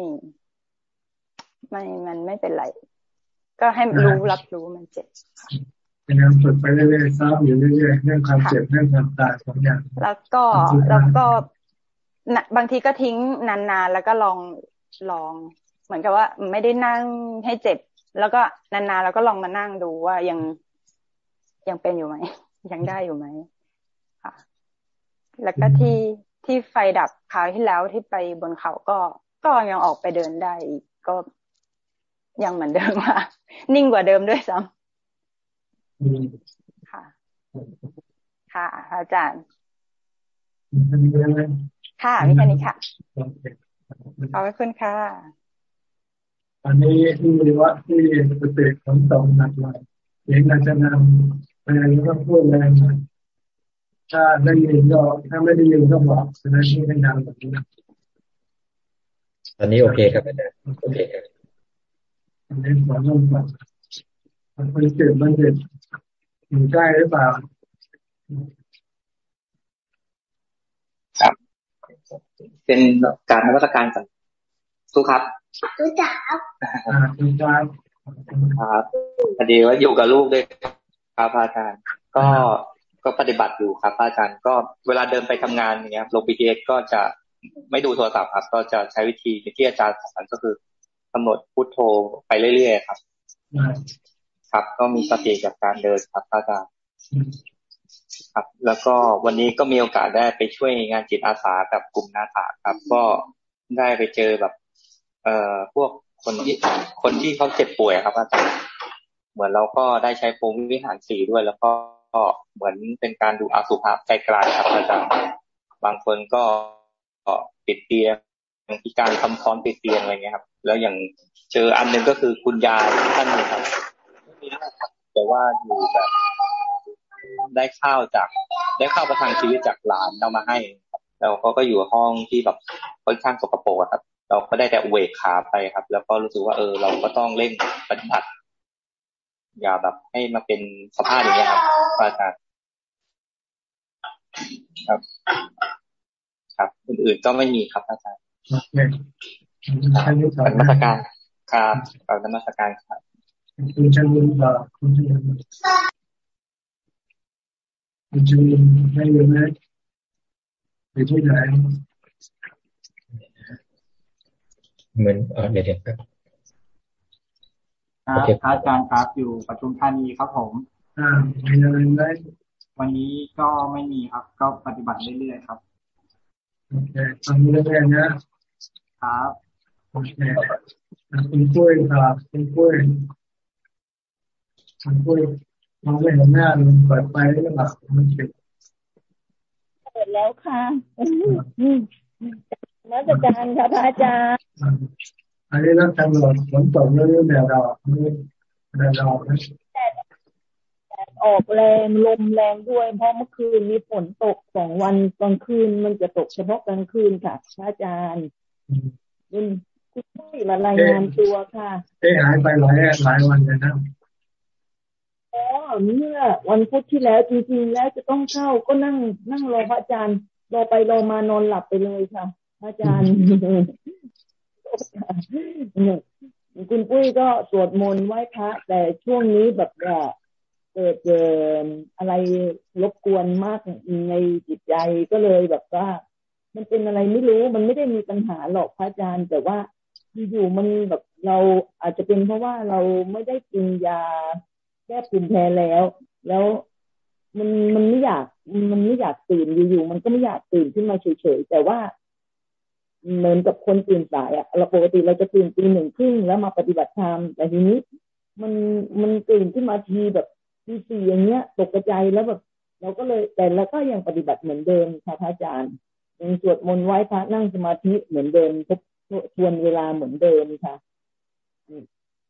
[SPEAKER 15] ไม่มันไม่เป็นไร ก็ให้รู้รับรู้มันเจ็บ
[SPEAKER 1] พยายามฝึกไปเรื่อยๆซ้ำอยู่เรื่อยๆเรื่องความเจ็บเรื่องความตายสองอย่าง
[SPEAKER 15] แล้วก็แล้วก็บางทีก็ทิ้งนานๆ แล้วก็ลองลอง เหมือนกับว่า ไม่ได้นั่งให้เจ็บ แล้วก็นานๆแล้วก็ลองมานั่งดูว่ายังยังเป็นอยู่ไหมยังได้อยู่ไหมค่ะ แล้วก็ที่ ที่ไฟดับคราวที่แล้วที่ไปบนเขาก็ก็ยังออกไปเดินได้อีกก็ยังเหมือนเดิมค่ะนิ่งกว่าเดิมด้วยซ้ำค่ะ ค่ะ อาจารย์ค่ะมิแค่นี้ค่ะขอบคุณค่ะ
[SPEAKER 1] อันนี้ที่ว่าที่สติของตองหนักเลยเสียงอาจารย์นำอะไรก็พูดแรง ถ้าได้ยินก็ถ้าไม่ได้ยินก็บอกแสดงที่ไม่ดังแบบนี้
[SPEAKER 16] ตอนนี้โอเคครับอาจารย์โอเคครับ
[SPEAKER 1] อันนี้ขอร่วมกันมันเกิดมันเกิดอยู่ใกล้หรือเปล่า
[SPEAKER 16] เป็นการนวัตการจากทุกครับ
[SPEAKER 1] ทุกครับทุกครับ
[SPEAKER 16] ครับพอดีว่าอยู่กับลูกด้วยครับอาจารย์ก็ ก็ปฏิบัติอยู่ครับอาจารย์ก็เวลาเดินไปทำงานอย่างเงี้ยลง BTS ก็จะไม่ดูโทรศัพท์ครับ ก็จะใช้วิธีที่อาจารย์สอนก็คือกำหนดพุทโธไปเรื่อยๆครับ ครับ ก็มีสติกับการเดินครับอาจารย์ครับ แล้วก็วันนี้ก็มีโอกาสได้ไปช่วยงานจิตอาสากับกลุ่มนาถาครับ ก็ได้ไปเจอแบบ เอ่อพวกคนที่คนที่เขาเจ็บป่วยครับอาจารย์เหมือนเราก็ได้ใช้ภูมิวิหารสีด้วยแล้วก็ เหมือนเป็นการดูอาสุภาพไกลๆครับอาจารย์บางคนก็ติดเตียงมีการทำซ้อนติดเตียงอะไรเงี้ยครับ แล้วอย่างเจออันหนึ่งก็คือคุณยายท่านนึงครับแต่ว่าอยู่แบบได้ข้าวจาก ได้ข้าวประทังชีวิตจากหลานเอามาให้แล้วเขาก็อยู่ห้องที่แบบค่อนข้างสกปรกครับ เราก็ได้แต่เวกขาไปครับ แล้วก็รู้สึกว่าเออ เราก็ต้องเร่งปฏิบัติ อย่าแบบให้มาเป็นสภาพอย่างนี้ครับอาจารย์ครับ ครับ
[SPEAKER 17] อื่นๆก็ไม่มีครับอาจารย์กับนมัสการครับกับนมัสการครับ
[SPEAKER 1] คุณชันบุญบ่คุณชันบุญคุณชันบุญได้ยินไหมอยู่ที่ไหน
[SPEAKER 18] เหมือนเออเดี๋ยวเดี๋ยวครับ
[SPEAKER 19] ครับอาจารย์ครับอยู่ปทุมธานีครับผม
[SPEAKER 1] อ่ามีอะไรไหม
[SPEAKER 19] วันนี้ก็ไม่มีครับ ก็ปฏิบัติเรื่อยๆครับ
[SPEAKER 1] โอเคทำเรื่อยๆนะครับโอเคคุณปุ้ยครับคุณปุ้ยคุณปุ้ยมองไม่เห็นหน้ามันเปิดไปหรือเปล่ามันปิด
[SPEAKER 20] เปิดแล้วค่ะนักการค่ะพระอาจารย์
[SPEAKER 1] อันนี้นักตำรวจฝนตกเรื่องแนวเราแนวเรา
[SPEAKER 20] ออกแรงลมแรงด้วย เพราะเมื่อคืนมีฝนตกสองวันกลางคืนมันจะตกเฉพาะกลางคืนค่ะพระอาจารย์คุณคุณผู้มารายงานตัวค่ะ
[SPEAKER 1] เอ้หายไปหลายหลายวันเลยนะ
[SPEAKER 20] อ๋อเมื่อวันพุธที่แล้วจริงๆแล้วจะต้องเข้าก็นั่งนั่งรอพระอาจารย์รอไปรอมานอนหลับไปเลยค่ะ พระอาจารย์ คุณปุ้ยก็สวดมนต์ไหว้พระ แต่ช่วงนี้แบบเกิดเกิดอะไรรบกวนมากในจิตใจก็เลยแบบว่า มันเป็นอะไรไม่รู้มันไม่ได้มีปัญหาหรอกพระอาจารย์ แต่ว่าอยู่มันแบบเราอาจจะเป็นเพราะว่าเราไม่ได้กินยาแก้ภูมิแพ้แล้ว แล้วมันมันไม่อยากมันไม่อยากตื่นอยู่ๆมันก็ไม่อยากตื่นขึ้นมาเฉยๆแต่ว่า เหมือนกับคนตื่นสายอะเราปกติเราจะตื่นตีหนึ่งครึ่งแล้วมาปฏิบัติธรรมแต่ทีนี้ มันมันตื่นขึ้นมาทีแบบทีสี่อย่างเงี้ย ตกใจแล้วแบบเราก็เลยแต่เราก็ยังปฏิบัติเหมือนเดิมค่ะพระอาจารย์ยังสวดมนต์ไหว้พระนั่งสมาธิเหมือนเดิมทบทวนเวลาเหมือนเดิมค่ะ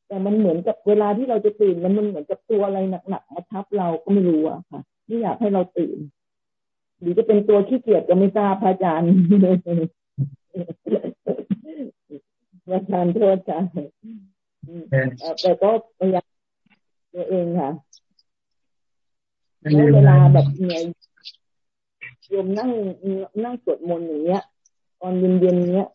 [SPEAKER 20] แต่มันเหมือนกับเวลาที่เราจะตื่นมันมันเหมือนกับตัวอะไรหนักๆมาทับเราก็ไม่รู้อะค่ะไม่อยากให้เราตื่น หรือจะเป็นตัวขี้เกียจก็ไม่ทราบพระอาจารย์ ประทานโทษค่ะแต่ก็พยายามตัวเองค่ะแล้วเวลาแบบเนี่ยโยมนั่งนั่งสวดมนต์อย่างเงี้ย ตอนเย็นๆเนี้ย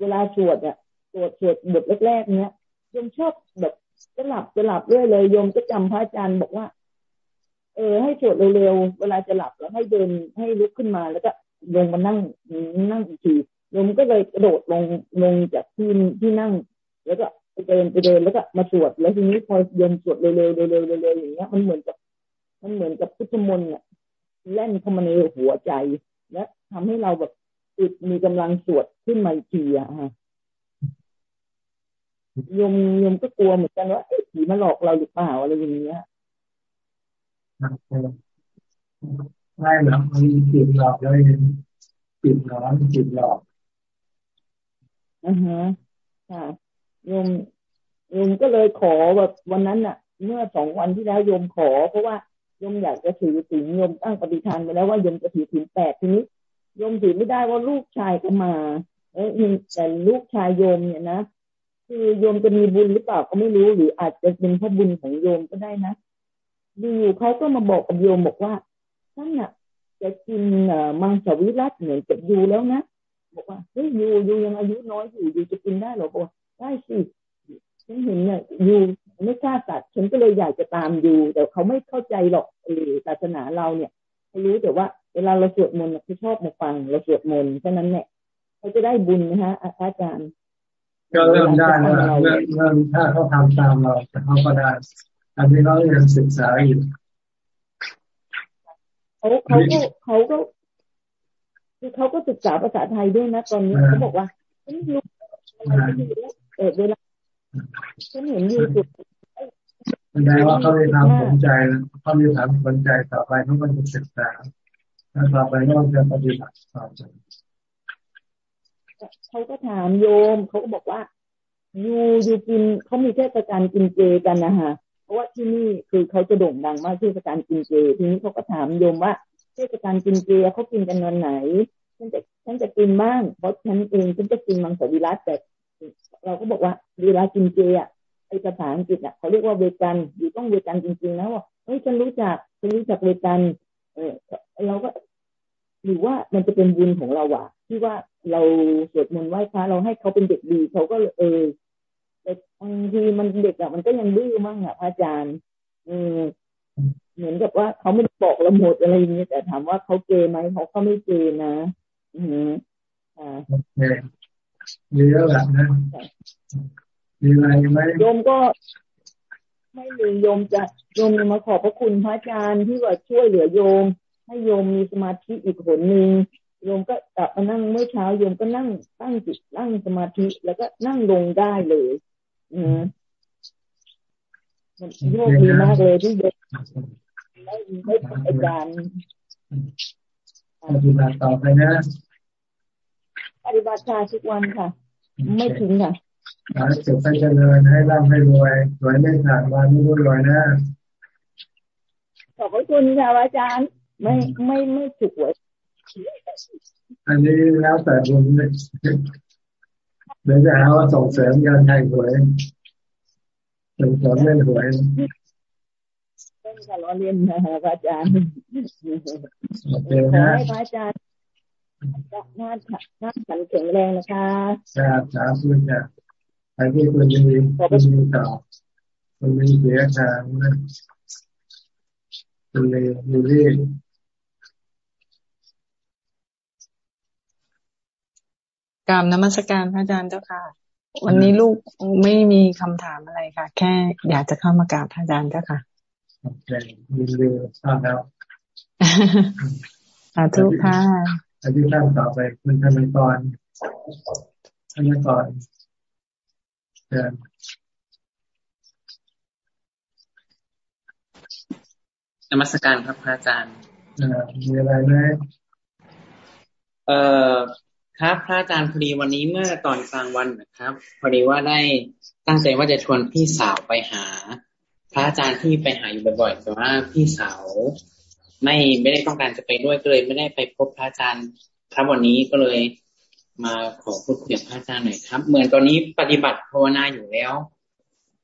[SPEAKER 20] เวลาสวดอะสวดสวดบทแรกๆเนี้ยโยมชอบแบบจะหลับจะหลับเรื่อยเลยโยมก็จำพระอาจารย์บอกว่า เออ ให้สวดเร็วๆเวลาจะหลับแล้วให้เดินให้ลุกขึ้นมาแล้วก็ลงมานั่งนั่งอีกที โยมก็เลยกระโดดลงลงจากที่ที่นั่ง แล้วก็ไปเดินไปเดินแล้วก็มาสวดแล้วทีนี้พอโยมสวดเร็วๆเร็วๆเร็วๆอย่างเงี้ย มันเหมือนกับ มันเหมือนกับพุทธมนต์เนี่ยแล่นเข้ามาในหัวใจ และทำให้เราแบบติดมีกำลังสวดขึ้นมาอีกทีอะฮะโยมโยมก็กลัวเหมือนกันว่าผีมาหลอกเราหรือเปล่าอะไรอย่างเงี้ย
[SPEAKER 1] ไม่หรอมันจิตหลอกเลยจิตหลอนจิตหลอก
[SPEAKER 20] อือฮะค่ะโยมโยมก็เลยขอแบบวันนั้นน่ะ เมื่อสองวันที่แล้วโยมขอ เพราะว่าโยมอยากจะถือถึงโยมตั้งปฏิทานไปแล้วว่าโยมจะถือถึงแปดทีนี้โยมถือไม่ได้ว่าลูกชายก็มา เอ้ยแต่ลูกชายโยมเนี่ยนะคือโยมจะมีบุญหรือเปล่าก็ไม่รู้หรืออาจจะเป็นเพราะบุญของโยมก็ได้นะดูเขาก็มาบอกกับโยมบอกว่าท่านน่ะ จะกินมังสวิรัตเหมือนกับยูแล้วนะ บอกว่าเฮ้ยยูยูยังอายุน้อยอยู่ยูจะกินได้หรอบอกได้สิฉันเห็นเนี่ยยูไม่กล้าตัดฉันก็เลยอยากจะตามยูแต่เขาไม่เข้าใจหรอกเออศาสนาเราเนี่ยเขารู้แต่ว่า เวลาเราสวดมนต์เขาชอบมาฟังเราสวดมนต์แค่นั้นแหละเขาจะได้บุญนะฮะอาจารย์
[SPEAKER 1] ก็เริ่มได้แล้วเริ่มถ้าเขาทำตามเราเขาก็ได้ อันนี้เขายังศึกษาอยู่
[SPEAKER 20] เขาเขาก็เขาก็ คือเขาก็ศึกษาภาษาไทยด้วยนะตอนนี้เขาบอกว่าไม่รู้อะไรไม่รู้เออเวลาฉันเห็นอยู่จุด
[SPEAKER 1] แสดงว่าเขามีความสนใจเขามีความสนใจต่อไปเขาก็จะศึกษาแล้วต่อไปก็จะปฏิบัติต่อไป
[SPEAKER 20] เขาก็ถามโยมเขาก็บอกว่ายูยูกินเขามีเทศกาลกินเจกันนะฮะเพราะว่าที่นี่คือเขาจะโด่งดังมากเทศกาลกินเจทีนี้เขาก็ถามโยมว่า เทศกาลกินเจเขากินกันวันไหนฉันจะฉันจะกินบ้างเพราะฉันเองฉันจะกินมังสวิรัตแต่เราก็บอกว่าเวลากินเจอะไอภาษาอังกฤษอะเขาเรียกว่าเวกันอยู่ต้องเวกันจริงๆนะว่าเฮ้ยฉันรู้จักฉันรู้จักเวกัน เออเราก็หรือว่ามันจะเป็นบุญของเราอะที่ว่าเราสวดมนต์ไหว้พระเราให้เขาเป็นเด็กดีเขาก็เออแต่บางทีมันเด็กอะมันก็ยังดื้อมั่งอะพระอาจารย์เออ เหมือนกับว่าเขาไม่ได้บอกเราหมดอะไรอย่างเงี้ยแต่ถามว่าเขาเกไหมเขาก็ไม่เกนะ อืมอ่า
[SPEAKER 1] ดีแล้วแหละนะมีอะไรไหม
[SPEAKER 20] โยมก็ไม่มีโยมจะโยมจะมาขอบพระคุณพระอาจารย์ที่ว่าช่วยเหลือโยม ให้โยมมีสมาธิอีกหนหนึ่งโยมก็กลับมานั่งเมื่อเช้าโยมก็นั่งตั้งจิตนั่งสมาธิแล้วก็นั่งลงได้เลย อืมมันโชคดีมากเลยที่โยม ได้ได้ทำอาจารย์
[SPEAKER 1] ปฏิบัติต่อไปนะ
[SPEAKER 20] ปฏิบัติชาทุกวันค่ะ ไม่ทิ้งค่ะ
[SPEAKER 1] ขอให้สุขให้เจริญให้ร่ำให้รวยรวยไม่ขาดวันไม่รู้รวยนะ
[SPEAKER 20] ขอบพระคุณค่ะอาจารย์ ไม่ไม่ไม่ถูกหวย
[SPEAKER 1] อันนี้แล้วแต่บุญเลยเดี๋ยวจะหาว่าส่งเสริมการให้หวยส่งเสริมเล่นหวย
[SPEAKER 20] เล่นกับล้อเล่นนะอาจารย์ขอให้พระอาจารย์น้าน้าขันแข็งแรงนะคะ
[SPEAKER 1] ครับสาธุจ้ะใครที่คุณมีคุณมีต่อคุณมีเสียทางนะคุณมีมีเรื่อง
[SPEAKER 21] กรรมนมัสการพระอาจารย์เจ้าค่ะ วันนี้ลูกไม่มีคำถามอะไรค่ะ แค่อยากจะเข้ามากราบพระอาจารย์เจ้าค่ะ
[SPEAKER 1] โอเคยินดีทราบแล้ว
[SPEAKER 21] สาธุค่ะ
[SPEAKER 1] อายุท่านต่อไปคุณธนกรธนกรเชิญ
[SPEAKER 22] นมัสการครับพระอาจารย์
[SPEAKER 1] มีอะไรไหม
[SPEAKER 22] เอ่อครับพระอาจารย์พอดีวันนี้เมื่อตอนกลางวันนะครับ พอดีว่าได้ตั้งใจว่าจะชวนพี่สาวไปหา พระอาจารย์ที่ไปหาอยู่บ่อยๆแต่ว่าพี่สาวไม่ไม่ได้ต้องการจะไปด้วยก็เลยไม่ได้ไปพบพระอาจารย์ครับวันนี้ก็เลยมาขอพูดคุยกับพระอาจารย์หน่อยครับ เหมือนตอนนี้ปฏิบัติภาวนาอยู่แล้ว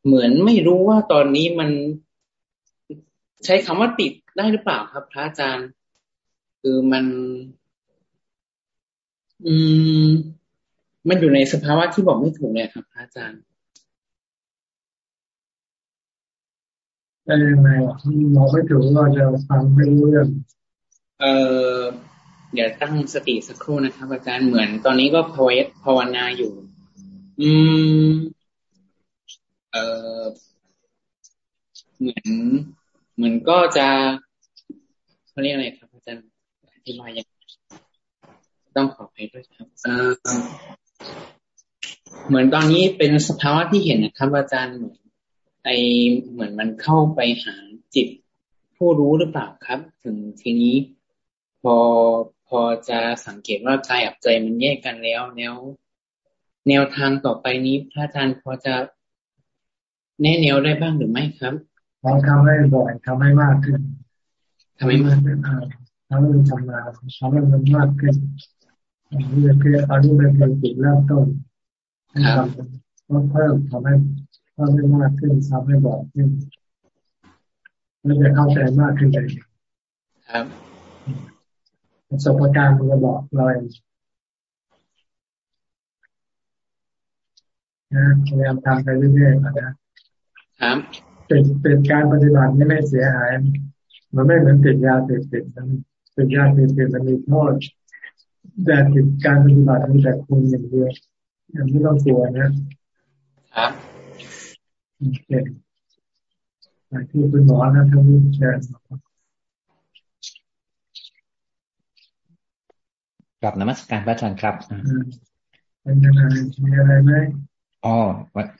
[SPEAKER 22] เหมือนไม่รู้ว่าตอนนี้มัน ใช้คำว่าติดได้หรือเปล่าครับ พระอาจารย์ คือมัน อืม มันอยู่ในสภาวะที่บอกไม่ถูกเลยครับ พระอาจารย์
[SPEAKER 1] ได้ยังไงมองไม่ถูกเราจะฟังไม่รู้เรื่อง
[SPEAKER 22] เอ่อเดี๋ยวตั้งสติสักครู่นะครับ อาจารย์เหมือนตอนนี้ก็ภาวภาวนาอยู่ อืม เอ่อเหมือน เหมือนก็จะเขาเรียกอะไรครับ อาจารย์อธิบายยังต้องขอไปด้วยครับเออเหมือนตอนนี้เป็นสภาวะที่เห็นนะครับ อาจารย์เหมือน ไอเหมือนมันเข้าไปหาจิตผู้รู้หรือเปล่าครับ ถึงทีนี้พอพอจะสังเกตว่ากายกับใจมันแยกกันแล้วแนวแนวทางต่อไปนี้พระอาจารย์พอจะแน่แนวได้บ้างหรือไม่ครับ
[SPEAKER 1] ลองทำให้บ่อยทำให้มากขึ้น
[SPEAKER 22] ทำให้มากขึ้น
[SPEAKER 1] ทำให้มันทำงานทำให้มันมากขึ้นอันนี้คืออันนี้เป็นเพียงจุดเริ่มต้นครับก็เพิ่มทำให้ เพิ่มให้มากขึ้นทำให้บ่อยขึ้นแล้วจะเข้าใจมากขึ้นเลย
[SPEAKER 22] ครับ
[SPEAKER 1] ประสบการณ์มันจะบอกเราเองนะพยายามทำไปเรื่อยๆนะครับเป็นเป็นการปฏิบัติที่ไม่เสียหาย มันไม่เหมือนติดยาติดติดมันติดยาติดติดมันมีโทษแต่ติดการปฏิบัติมีแต่คุณอย่างเดียวยังไม่ต้องกลัวนะครับ โอเคที่คุณหมอนะท่านนี้เชิญ
[SPEAKER 18] กลับนมัสการพระอาจารย์ครับ
[SPEAKER 1] เป็นยังไงมีอะไรไหม
[SPEAKER 18] อ๋อ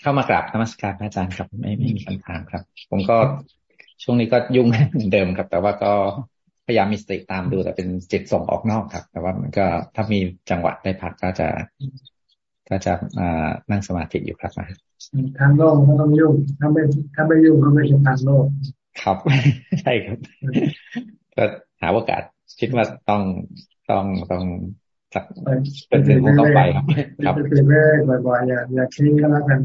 [SPEAKER 18] เข้ามากราบนมัสการพระอาจารย์ครับ ไม่ไม่มีคำถามครับ ผมก็ช่วงนี้ก็ยุ่งเหมือนเดิมครับ แต่ว่าก็พยายามมีสติตามดูแต่เป็นจิตส่งออกนอกครับ แต่ว่ามันก็ถ้ามีจังหวะได้พักก็จะ ก็จะมานั่งสมาธิอยู่ครับ
[SPEAKER 1] ทางโลกก็ต้องยุ่ง ถ้าไม่ถ้าไม่ยุ่งก็ไม่ใช่ทางโลก
[SPEAKER 18] ครับใช่ครับ ก็หาโอกาสคิดว่าต้องต้องต้องสักเป็นเรื่องของต้องไปครับ
[SPEAKER 1] ครับเป็นเรื่องบ่อยๆอย่าอย่าทิ้งก็แล้วกัน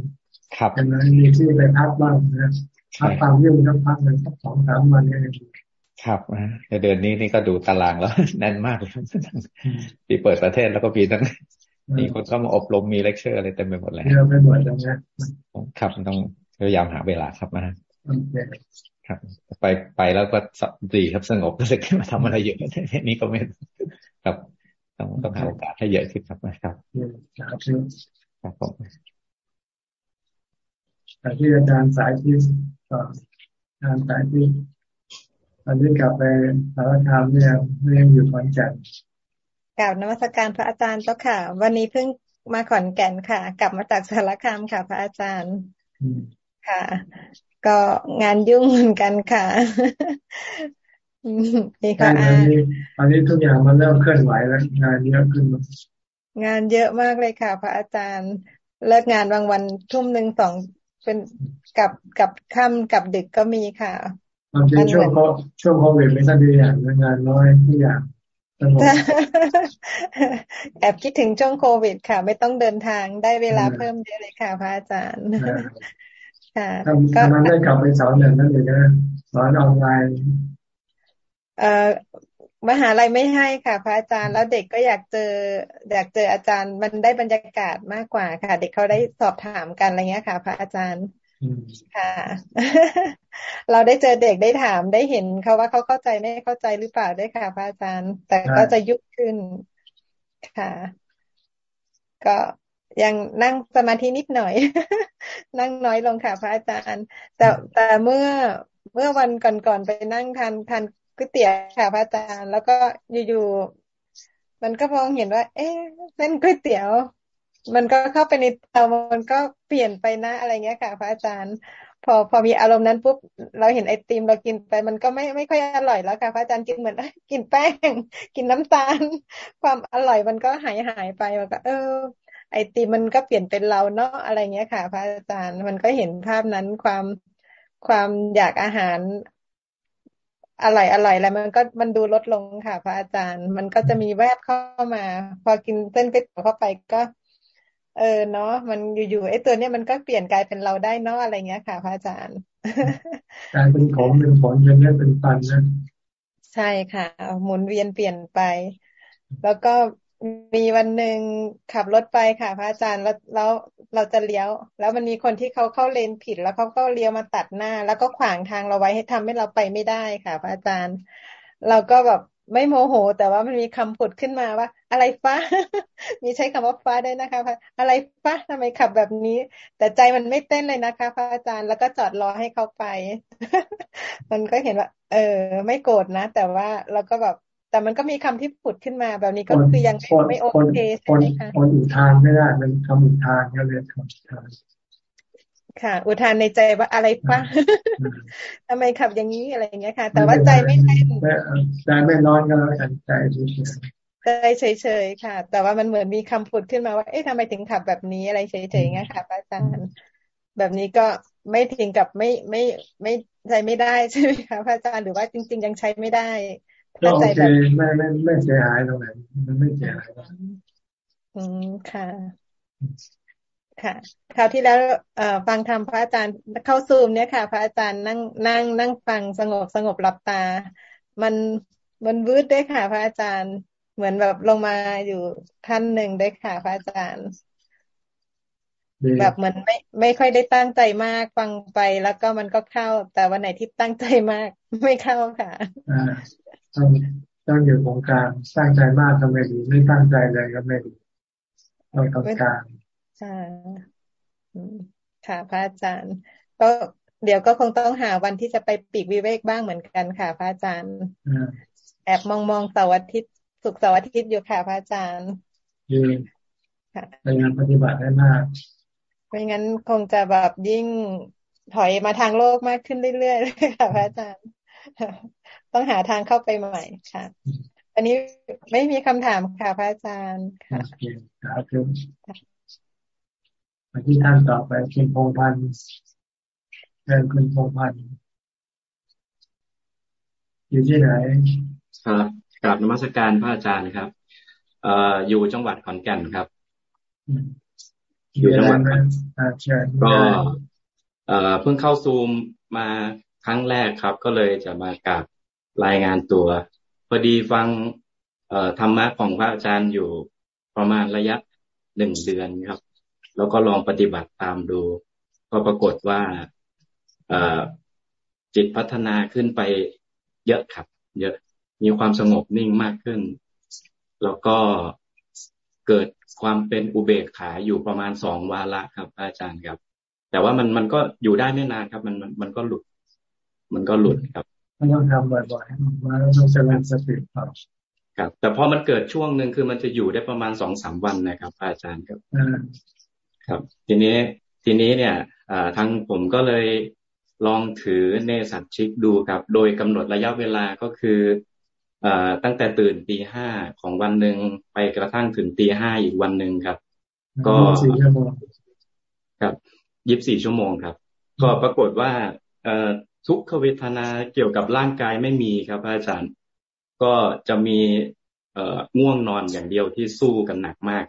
[SPEAKER 18] ครับ
[SPEAKER 1] เป็นมีที่ไปพักบ้างนะพักความยุ่งสักพักหนึ่งสักสองสามวันนี่
[SPEAKER 18] ครับในเดือนนี้นี่ก็ดูตารางแล้วแน่นมากเลยปีเปิดประเทศแล้วก็ปีทั้ง มีคนเข้ามาอบรมมีเลคเชอร์อะไรเต็มไปหมดเลย
[SPEAKER 1] เยอะไปหมดแล้ว
[SPEAKER 18] นะครับต้องพยายามหาเวลาครับนะครับ ไปไปแล้วก็ดีครับสงบก็เลยมาทำอะไรเยอะนี่ก็ไม่ครับต้องต้องหาโอกาสให้เยอะขึ้นครับนะครับครับผม
[SPEAKER 1] แต่ที่อาจารย์สายที่อาจารย์สายที่ตอนนี้กลับไปสารคามเนี่ยเรียนอยู่ขอนแก่น
[SPEAKER 23] กล่าวนมัสการพระอาจารย์เจ้าค่ะ วันนี้เพิ่งมาขอนแก่นค่ะ กลับมาจากสารคามค่ะ พระอาจารย์ค่ะ ก็งานยุ่งเหมือนกันค่ะ
[SPEAKER 1] นี่ค่ะตอนนี้ทุกอย่างมันเริ่มเคลื่อนไหวแล้วงานเยอะขึ้น
[SPEAKER 23] งานเยอะมากเลยค่ะ พระอาจารย์ เลิกงานบางวันทุ่มหนึ่งสองเป็นกับกับค่ำกับดึกก็มีค่ะ
[SPEAKER 1] ตอนช่วงช่วงโควิดไม่ค่อยดีอย่างงานน้อยทุกอย่าง
[SPEAKER 23] แอบคิดถึงช่วงโควิดค่ะ ไม่ต้องเดินทางได้เวลาเพิ่มเยอะเลยค่ะพระอาจารย์
[SPEAKER 1] ค่ะก็มันได้กลับไปสอนอย่างนั้นเลยนะสอนออนไลน์
[SPEAKER 23] เอ่อมหาลัยไม่ให้ค่ะ พระอาจารย์แล้วเด็กก็อยากเจอ อยากเจออาจารย์ มันได้บรรยากาศมากกว่าค่ะ เด็กเขาได้สอบถามกันอะไรเงี้ยค่ะ พระอาจารย์ ค่ะ เราได้เจอเด็กได้ถามได้เห็นเขาว่าเขาเข้าใจไม่เข้าใจหรือเปล่าได้ค่ะพระอาจารย์ แต่ก็จะยุบขึ้นค่ะ ก็ยังนั่งสมาธินิดหน่อย นั่งน้อยลงค่ะพระอาจารย์ แต่แต่เมื่อเมื่อวันก่อนๆไปนั่งทานทานก๋วยเตี๋ยวค่ะพระอาจารย์ แล้วก็อยู่ๆมันก็มองเห็นว่า เอ๊ะเส้นก๋วยเตี๋ยว มันก็เข้าไปในเตามันก็เปลี่ยนไปนะอะไรเงี้ยค่ะ พระอาจารย์ พอพอมีอารมณ์นั้นปุ๊บเราเห็นไอติมเรากินไปมันก็ไม่ไม่ค่อยอร่อยแล้วค่ะ พระอาจารย์กินเหมือนกินแป้ง กินน้ำตาล ความอร่อยมันก็หายหายไปมันก็ เออ ไอติมมันก็เปลี่ยนเป็นเราเนาะอะไรเงี้ยค่ะ พระอาจารย์มันก็เห็นภาพนั้นความความอยากอาหารอร่อยอร่อยแล้วมันก็มันดูลดลงค่ะ พระอาจารย์ มันก็จะมีแวบเข้ามา พอกินเส้นก๋วยเตี๋ยวเข้าไปก็ เออเนาะมันอยู่ๆไอ้ตัวเนี้ยมันก็เปลี่ยนกลายเป็นเราได้เนาะอะไรเงี้ยค่ะ พระอาจารย์
[SPEAKER 1] กลายเป็นของเป็นผลเป็นเนื้อเป็นปันนะ
[SPEAKER 23] ใช่ค่ะหมุนเวียนเปลี่ยนไป แล้วก็มีวันหนึ่งขับรถไปค่ะ พระอาจารย์แล้วแล้วเราจะเลี้ยว แล้วมันมีคนที่เขาเข้าเลนผิด แล้วเขาก็เลี้ยวมาตัดหน้า แล้วก็ขวางทางเราไว้ให้ทำให้เราไปไม่ได้ค่ะ พระอาจารย์ เราก็แบบ ไม่โมโห แต่ว่ามันมีคำผุดขึ้นมาว่า อะไรฟ้า มีใช้คำว่าฟ้าได้นะคะพระอะไรฟ้าทำไมขับแบบนี้ แต่ใจมันไม่เต้นเลยนะคะ พระอาจารย์แล้วก็จอดรอให้เขาไป มันก็เห็นว่า เออ ไม่โกรธนะ แต่ว่าเราก็แบบ แต่มันก็มีคำที่ผุดขึ้นมาแบบนี้ก็คือยังไม่โอเคใช่ไหมคะ
[SPEAKER 1] คนอุทานไม่ได้มันคำอุทานก็เลยคำอุทาน
[SPEAKER 23] ค่ะ อุทานในใจว่าอะไรฟ้าทำไมขับอย่างนี้อะไรอย่างเงี้ยค่ะ แต่ว่าใจไม่เต้น
[SPEAKER 1] ใจไม่ร้อนก็แล้วกันใจ
[SPEAKER 23] เฉยใจเฉยๆค่ะ แต่ว่ามันเหมือนมีคำพูดขึ้นมาว่า เอ๊ะทำไมถึงขับแบบนี้อะไรเฉยๆเงี้ยค่ะอาจารย์แบบนี้ก็ไม่ถึงกับไม่ไม่ไม่ใช้ไม่ได้ใช่ไหมคะพระอาจารย์หรือว่าจริง ๆ ยังใช้ไม่ได้
[SPEAKER 1] ก็โอเคไม่ไม่ไม่เสียหายตรงไหนมันไม่เสียหาย
[SPEAKER 23] อืมค่ะ ค่ะคราวที่แล้วเอ่อฟังธรรมพระอาจารย์เข้าซูมเนี่ยค่ะ พระอาจารย์นั่งนั่ง นั่งฟังสงบสงบหลับตา มันมันวืดด้วยค่ะ พระอาจารย์เหมือนแบบลงมาอยู่ท่านหนึ่งด้วยค่ะ พระอาจารย์ แบบเหมือนไม่ไม่ค่อยได้ตั้งใจมากฟังไปแล้วก็มันก็เข้า แต่วันไหนที่ตั้งใจมากไม่เข้าค่ะ
[SPEAKER 1] อ่าต้องต้องอยู่ตรงกลางตั้งใจมากก็ไม่ดีไม่ตั้งใจเลยก็ไม่ดีต้องตรงกลาง
[SPEAKER 23] ค่ะค่ะ พระอาจารย์ ก็เดี๋ยวก็คงต้องหาวันที่จะไปปีกวิเวกบ้างเหมือนกันค่ะ พระอาจารย์แอบมองมองเสาร์อาทิตย์สุกเสาร์อาทิตย์อยู่ค่ะ พระอาจารย์
[SPEAKER 1] ยืนในงานปฏิบัติได้มาก
[SPEAKER 23] ไม่งั้นคงจะแบบยิ่งถอยมาทางโลกมากขึ้นเรื่อยๆเลยค่ะ พระอาจารย์ ต้องหาทางเข้าไปใหม่ค่ะอันนี้ไม่มีคำถามค่ะ พระอาจารย์ค่ะ
[SPEAKER 1] ครับ มาที่ท่านต่อไปคุณพงพันธ์เชิญคุณพงพันธ์อยู่ที่ไหน
[SPEAKER 16] ครับกราบนมัสการพระอาจารย์ครับ เอ่ออยู่จังหวัดขอนแก่นครับ อยู่จังหวัดก็เอ่อเพิ่งเข้าซูมมาครั้งแรกครับ ก็เลยจะมากราบรายงานตัว พอดีฟังเอ่อธรรมะของพระอาจารย์อยู่ประมาณระยะหนึ่งเดือนครับ แล้วก็ลองปฏิบัติตามดู ก็ปรากฏว่าเอ่อจิตพัฒนาขึ้นไปเยอะครับ เยอะมีความสงบนิ่งมากขึ้น แล้วก็เกิดความเป็นอุเบกขาอยู่ประมาณสองวาระครับ อาจารย์ครับ แต่ว่ามันมันก็อยู่ได้ไม่นานครับ มันมันมันก็หลุด มันก็หลุดครับ
[SPEAKER 1] มันต้องทำบ่อยๆมาต้องเจริญสติครับ
[SPEAKER 16] ครับ แต่พอมันเกิดช่วงหนึ่งคือมันจะอยู่ได้ประมาณสองสามวันนะครับ อาจารย์ครับ ครับ ทีนี้ทีนี้เนี่ยทางผมก็เลยลองถือเนสัตชิกดูครับ โดยกำหนดระยะเวลาก็คืออตั้งแต่ตื่นตีห้าของวันหนึ่งไปกระทั่งถึงตีห้าอีกวันหนึ่งครับ ก็ครับยิบสี่ชั่วโมงครับ ก็ปรากฏว่าเอทุกขเวทนาเกี่ยวกับร่างกายไม่มีครับอาจารย์ ก็จะมีเอ่อง่วงนอนอย่างเดียวที่สู้กันหนักมาก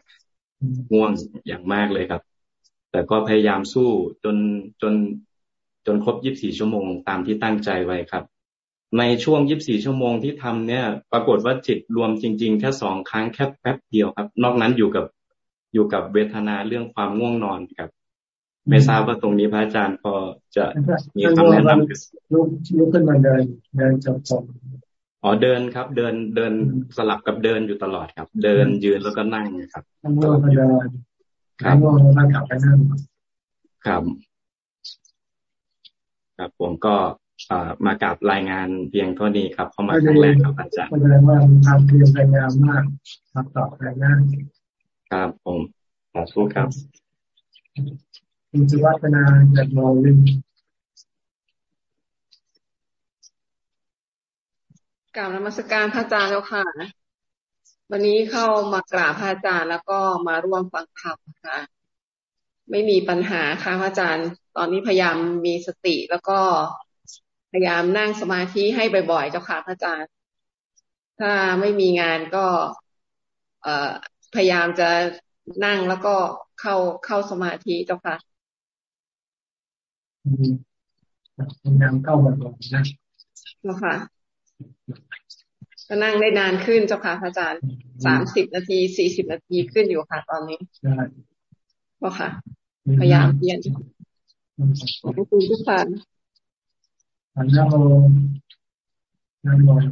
[SPEAKER 16] ง่วงอย่างมากเลยครับ แต่ก็พยายามสู้จนจนจนครบยีิบสี่ชั่วโมงตามที่ตั้งใจไว้ครับ ในช่วงยีิบสี่ชั่วโมงที่ทำเนี่ย ปรากฏว่าจิตรวมจริง ๆ แค่สองครั้งแค่แป๊บเดียวครับ นอกนั้นอยู่กับอยู่กับเวทนาเรื่องความง่วงนอนครับ ไม่ทราบว่าตรงนี้พระอาจารย์พอจะมีคำแนะนำ
[SPEAKER 1] ลุกลุกขึ้นมาเดินเดินจบจบ
[SPEAKER 16] อ๋อเดินครับ เดินเดินสลับกับเดินอยู่ตลอดครับ เดินยืนแล้วก็นั่งครับ
[SPEAKER 1] ง่วงก็เดินครับง่วงแล้วก็กลับไปนั่ง
[SPEAKER 16] ครับ ครับ ผมก็มากราบรายงานเพียงเท่านี้ครับ เข้ามาครั้งแรกครับอาจารย์
[SPEAKER 1] แสดงว่าทำเพียงพยายามมากทำต่อไปนะครับ
[SPEAKER 16] ผมขอสู้ครับ
[SPEAKER 1] คุณสุวัฒนาจากโมลิน
[SPEAKER 24] กล่าวนมัสการพระอาจารย์แล้วค่ะ วันนี้เข้ามากราบพระอาจารย์แล้วก็มาร่วมฟังธรรมค่ะ ไม่มีปัญหาค่ะพระอาจารย์ ตอนนี้พยายามมีสติแล้วก็พยายามนั่งสมาธิให้บ่อยๆ เจ้าค่ะพระอาจารย์ ถ้าไม่มีงานก็ เอ่อพยายามจะนั่งแล้วก็เข้าเข้าสมาธิเจ้าค่ะ
[SPEAKER 1] พยายามเข้าบ่อยๆนะ
[SPEAKER 24] เจ้าค่ะ ก็นั่งได้นานขึ้นเจ้าค่ะพระอาจารย์สามสิบนาทีสี่สิบนาทีขึ้นอยู่ค่ะ ตอนนี้ใช่ก็ค่ะ พยายามเพียรขอบคุณทุกท่านอันนั้นโม
[SPEAKER 1] นั่นโม
[SPEAKER 25] น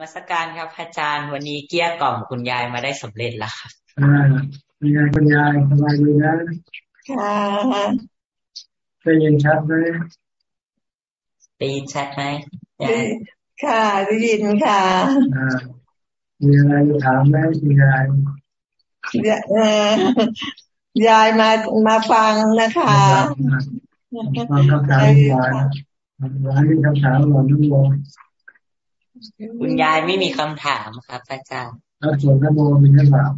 [SPEAKER 25] มัสการครับอาจารย์ วันนี้เกี้ยกล่อมคุณยายมาได้สำเร็จแล้วครับ
[SPEAKER 1] อ่าคุณยายคุณยายสบายดีนะ
[SPEAKER 25] ค่ะ
[SPEAKER 1] ได้ยินชัดไหม
[SPEAKER 25] ได้ยินชัดไหม
[SPEAKER 26] ค่ะได้ยินค่ะ
[SPEAKER 1] มีอะไรจะถามไหมคุณยาย
[SPEAKER 26] ยายมามาฟังนะคะ
[SPEAKER 1] ฟังคำถามยายยายมีคำถามหรือนุโม
[SPEAKER 25] คุณยายไม่มีคำถามครับอาจารย์
[SPEAKER 1] แล้วส่วนนโมมีคำถาม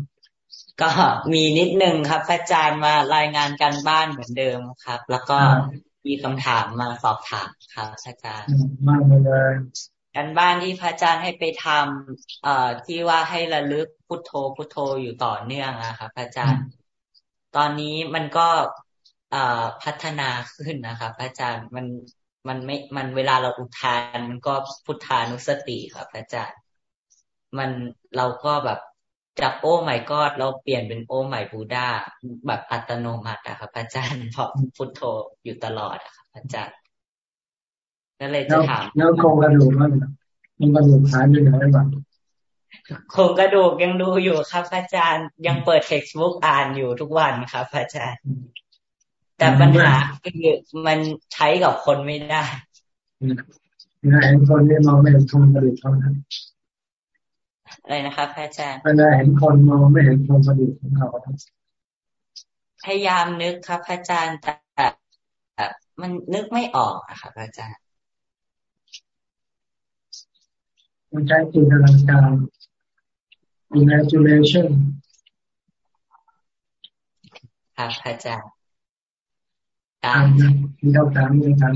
[SPEAKER 25] ก็มีนิดนึงครับอาจารย์มารายงานการบ้านเหมือนเดิมครับ แล้วก็ มีคำถามมาสอบถามครับอาจารย์
[SPEAKER 1] มากเลย
[SPEAKER 25] การบ้านที่พระอาจารย์ให้ไปทำเอ่อที่ว่าให้ระลึกพุทโธพุทโธอยู่ต่อเนื่องอะครับอาจารย์ ตอนนี้มันก็พัฒนาขึ้นนะคะอาจารย์มันมันไม่มันเวลาเราอุทานมันก็พุทธานุสติครับอาจารย์ มันเราก็แบบ จากโอ้ไม่ก็เราเปลี่ยนเป็นโอ้ไม่บูดาแบบอัตโนมัติอะครับอาจารย์เพราะพุทโธอยู่ตลอดอะครับอาจารย์ก็เลยจะถาม
[SPEAKER 1] แล้วโครงกระดูกมันมันกระดูกหายไปไหนบ้าง
[SPEAKER 25] โครงกระดูกยังดูอยู่ครับอาจารย์ยังเปิดเท็กซ์บุ๊กอ่านอยู่ทุกวันครับอาจารย์ แต่ปัญหาคือมันใช้กับคนไม่ได้
[SPEAKER 1] เห็นคนนี่มองไม่เห็นโครงกระดูกเขานะ
[SPEAKER 25] อะไรนะครับอาจารย์
[SPEAKER 1] เวลาเห็นคนมองไม่เห็นโครงกระดูกของเขา
[SPEAKER 25] พยายามนึกครับอาจารย์แต่มันนึกไม่ออกอะครับอาจารย์
[SPEAKER 1] มันใช้จินตนาการ imagination
[SPEAKER 25] ครับอาจารย์
[SPEAKER 1] มีคำถามมีคำถาม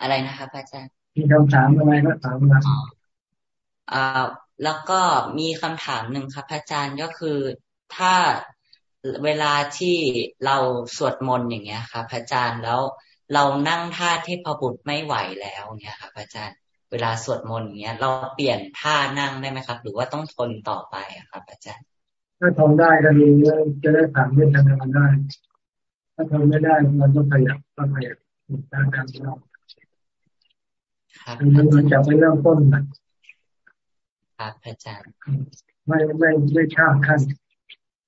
[SPEAKER 25] อะไรนะครับอาจารย์
[SPEAKER 1] มีคำถามอะไรก็ถามมา
[SPEAKER 25] อ่า แล้วก็มีคำถามหนึ่งครับอาจารย์ก็คือถ้าเวลาที่เราสวดมนต์อย่างเงี้ยครับอาจารย์แล้วเรานั่งท่าเทพบุตรไม่ไหวแล้วเนี่ยครับอาจารย์ เวลาสวดมนต์อย่างเงี้ย เราเปลี่ยนท่านั่งได้ไหมครับ หรือว่าต้องทนต่อไปครับอาจารย์
[SPEAKER 1] ถ้าทนได้ก็ดีจะได้ผ่านเรื่องทำงานได้ ถ้าทนไม่ได้มันต้องขยับต้องขยับตามการเรามันเหมือนกับไปเริ่มต้น
[SPEAKER 25] นะ ครับอาจารย์
[SPEAKER 1] ไม่ไม่ไม่ข้ามขั้น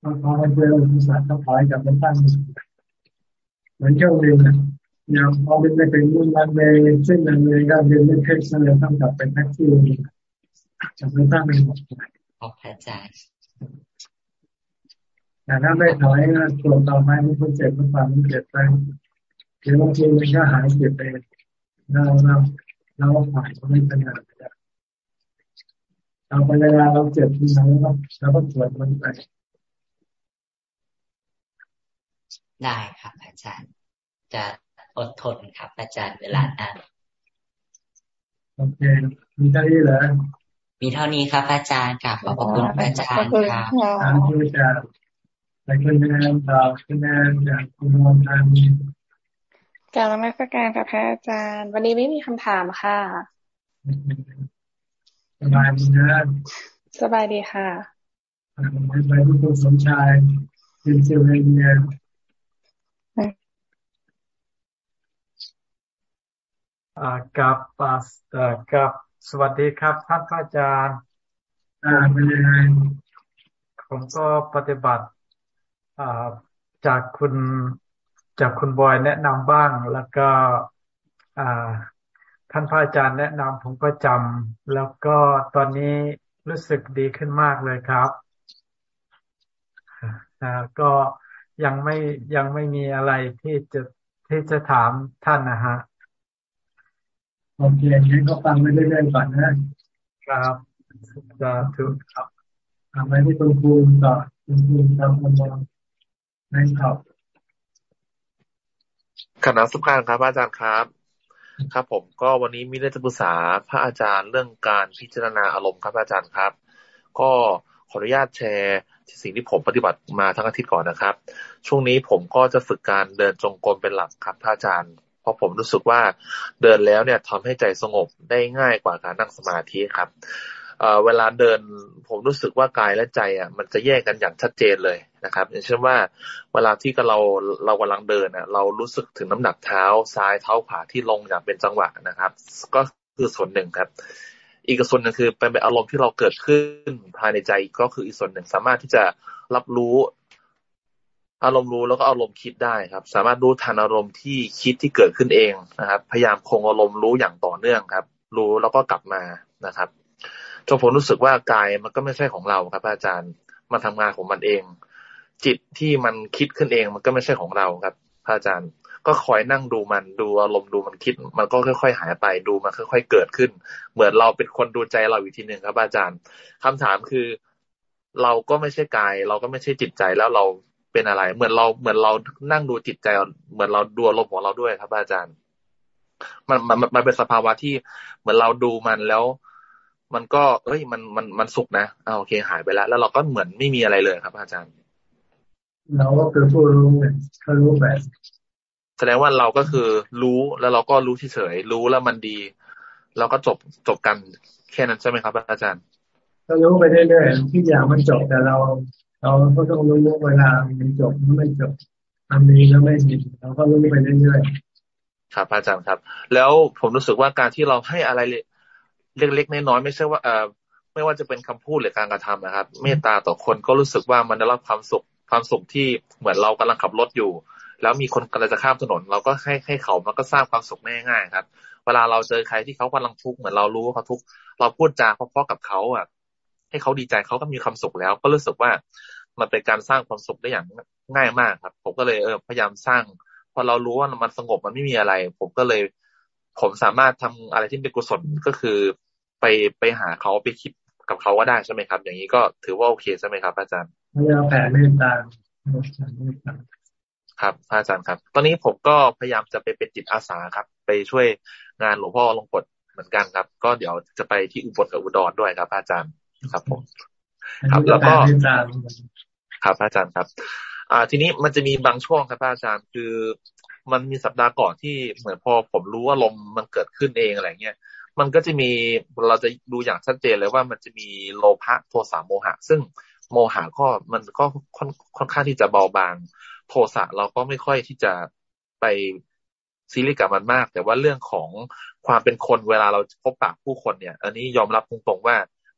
[SPEAKER 1] พอพอมันเจออุปสรรคต้องถอยกลับไปตั้งเหมือนเจ้าเรียนอะอย่างพอเป็นไปถึงรุ่นนั้นเลยซึ่งมันเลยก็เรียนไม่เคยเสนอต้องกลับไปแท็กซี่จะไปตั้งเป็นหมด
[SPEAKER 25] ขอบอาจารย์
[SPEAKER 1] แต่ถ้าไม่ถอยก็ส่วนต่อไปมันคนเจ็บมันฝังมันเจ็บไปเดี๋ยวบางทีมันก็หายเจ็บไปเราเราเราผ่านไม่เป็นไร เราไปเวลาเราเจ็บที่เราเราก็สวดมันไป
[SPEAKER 25] ได้ครับ อาจารย์ จะอดทนครับ อาจารย์เวลานั้น
[SPEAKER 1] โอเค มีเท่านี้เหรอ
[SPEAKER 25] มีเท่านี้ครับ อาจารย์กับขอบคุณอาจารย์ครับ
[SPEAKER 1] ขอบคุณอาจารย์ไปคุณแม่ต่อคุณแม่จากคุณมอทานี
[SPEAKER 27] การนมัสการค่ะพระอาจารย์ วันนี้ไม่มีคำถามค่ะ
[SPEAKER 1] สบายดีนะ
[SPEAKER 27] สบายดีค่ะ
[SPEAKER 1] ไปที่คุณสมชายเป็นเซลล์เนีย
[SPEAKER 28] กับกับสวัสดีครับท่านพระอาจารย์
[SPEAKER 1] อ่าเป็นยังไง
[SPEAKER 28] ผมก็ปฏิบัติจากคุณจากคุณบอยแนะนำบ้าง แล้วก็ ท่านพระอาจารย์แนะนำผมก็จำแล้วก็ตอนนี้รู้สึกดีขึ้นมากเลยครับก็ยังไม่ยังไม่มีอะไรที่จะที่จะถามท่านนะฮะ
[SPEAKER 1] โอเคงั้นก็ฟังไปเรื่อยๆก่อนนะครับ
[SPEAKER 28] จะถึงครับ
[SPEAKER 1] ทำไปที่คุณครูต่อคุณครูทำคนมองในครับ
[SPEAKER 29] คณะสุขานครับอาจารย์ครับ ครับ ผมก็วันนี้มีเรื่องจะปรึกษาพระอาจารย์เรื่องการพิจารณาอารมณ์ครับอาจารย์ครับ ก็ขออนุญาตแชร์สิ่งที่ผมปฏิบัติมาทั้งอาทิตย์ก่อนนะครับ ช่วงนี้ผมก็จะฝึกการเดินจงกรมเป็นหลักครับพระอาจารย์เพราะผมรู้สึกว่าเดินแล้วเนี่ยทำให้ใจสงบได้ง่ายกว่าการนั่งสมาธิครับ เวลาเดินผมรู้สึกว่ากายและใจอะมันจะแยกกันอย่างชัดเจนเลยนะครับ อย่างเช่นว่า เวลาที่เราเรากำลังเดินอะเรารู้สึกถึงน้ำหนักเท้าซ้ายเท้าขวาที่ลงอย่างเป็นจังหวะนะครับ ก็คือส่วนหนึ่งครับ อีกส่วนหนึ่งคือเป็นอารมณ์ที่เราเกิดขึ้นภายในใจก็คืออีกส่วนหนึ่งสามารถที่จะรับรู้อารมณ์รู้แล้วก็อารมณ์คิดได้ครับ สามารถรู้ทันอารมณ์ที่คิดที่เกิดขึ้นเองนะครับ พยายามคงอารมณ์รู้อย่างต่อเนื่องครับ รู้แล้วก็กลับมานะครับ จนผมรู้สึกว่ากายมันก็ไม่ใช่ของเราครับ อาจารย์มันทำงานของมันเอง จิตที่มันคิดขึ้นเองมันก็ไม่ใช่ของเราครับพระอาจารย์ ก็คอยนั่งดูมันดูอารมณ์ดูมันคิด มันก็ค่อย ๆ หายไปดูมันค่อย ๆ เกิดขึ้น เหมือนเราเป็นคนดูใจเราอีกทีหนึ่งครับ อาจารย์คำถามคือ เราก็ไม่ใช่กาย เราก็ไม่ใช่จิตใจแล้วเราเป็นอะไร เหมือนเราเหมือนเรานั่งดูจิตใจ เหมือนเราดูอารมณ์ของเราด้วยครับ อาจารย์ มันมันมันเป็นสภาวะที่เหมือนเราดูมันแล้ว มันก็เอ้ยมันมันมันสุกนะเอาโอเคหายไปแล้ว แล้วเราก็เหมือนไม่มีอะไรเลยครับ อาจารย์
[SPEAKER 1] เราก็คือผู้รู้เนี่ยเขารู้แบบ
[SPEAKER 29] แสดงว่าเราก็คือรู้แล้วเราก็รู้เฉยๆรู้แล้วมันดี เราก็จบจบกันแค่นั้นใช่ไหมครับ อาจารย์
[SPEAKER 1] ก็รู้ไปเรื่อยๆที่อย่างมันจบแต่เรา เราก็ต้องรู้เวลามันจบมันไม่จบมันมีแล้วไม่มีเราก็รู้ไปเรื่อย
[SPEAKER 29] ๆครับอาจารย์ครับ แล้วผมรู้สึกว่าการที่เราให้อะไร เล็กๆน้อยๆไม่ใช่ว่าเอ่อไม่ว่าจะเป็นคำพูดหรือการกระทำนะครับ เมตตาต่อคนก็รู้สึกว่ามันได้รับความสุขความสุขที่เหมือนเรากำลังขับรถอยู่ แล้วมีคนกำลังจะข้ามถนน เราก็ให้ให้เขามันก็สร้างความสุขง่ายๆครับ เวลาเราเจอใครที่เขากำลังทุกข์เหมือนเรารู้ว่าเขาทุกข์เราพูดจาเพราะๆกับเขาอะ ให้เขาดีใจเขาก็มีความสุขแล้ว ก็รู้สึกว่ามันเป็นการสร้างความสุขได้อย่างง่ายมากครับ ผมก็เลยเออพยายามสร้าง พอเรารู้ว่ามันสงบมันไม่มีอะไร ผมก็เลย ผมสามารถทำอะไรที่เป็นกุศลก็คือไปไปหาเขาไปคิดกับเขาก็ได้ใช่ไหมครับ อย่างนี้ก็ถือว่าโอเคใช่ไหมครับ อาจารย์
[SPEAKER 1] พยายามแผ่เมตตา
[SPEAKER 29] ครับอาจารย์ครับ ตอนนี้ผมก็พยายามจะไปเป็นจิตอาสาครับ ไปช่วยงานหลวงพ่อลงกฎเหมือนกันครับ ก็เดี๋ยวจะไปที่อุบลกับอุดรด้วยครับอาจารย์ครับผม ครับ แล้วก็ครับอาจารย์ครับ อ่า ทีนี้มันจะมีบางช่วงครับอาจารย์ คือ มันมีสัปดาห์ก่อนที่เหมือนพอผมรู้ว่าลมมันเกิดขึ้นเองอะไรเงี้ยมันก็จะมีเราจะดูอย่างชัดเจนเลยว่ามันจะมีโลภะโทสะโมหะ ซึ่งโมหะก็มันก็ค่อนค่อนข้างที่จะเบาบาง โทสะเราก็ไม่ค่อยที่จะไปซีรีส์กับมันมาก แต่ว่าเรื่องของความเป็นคนเวลาเราพบปะผู้คนเนี่ย อันนี้ยอมรับตรงๆว่า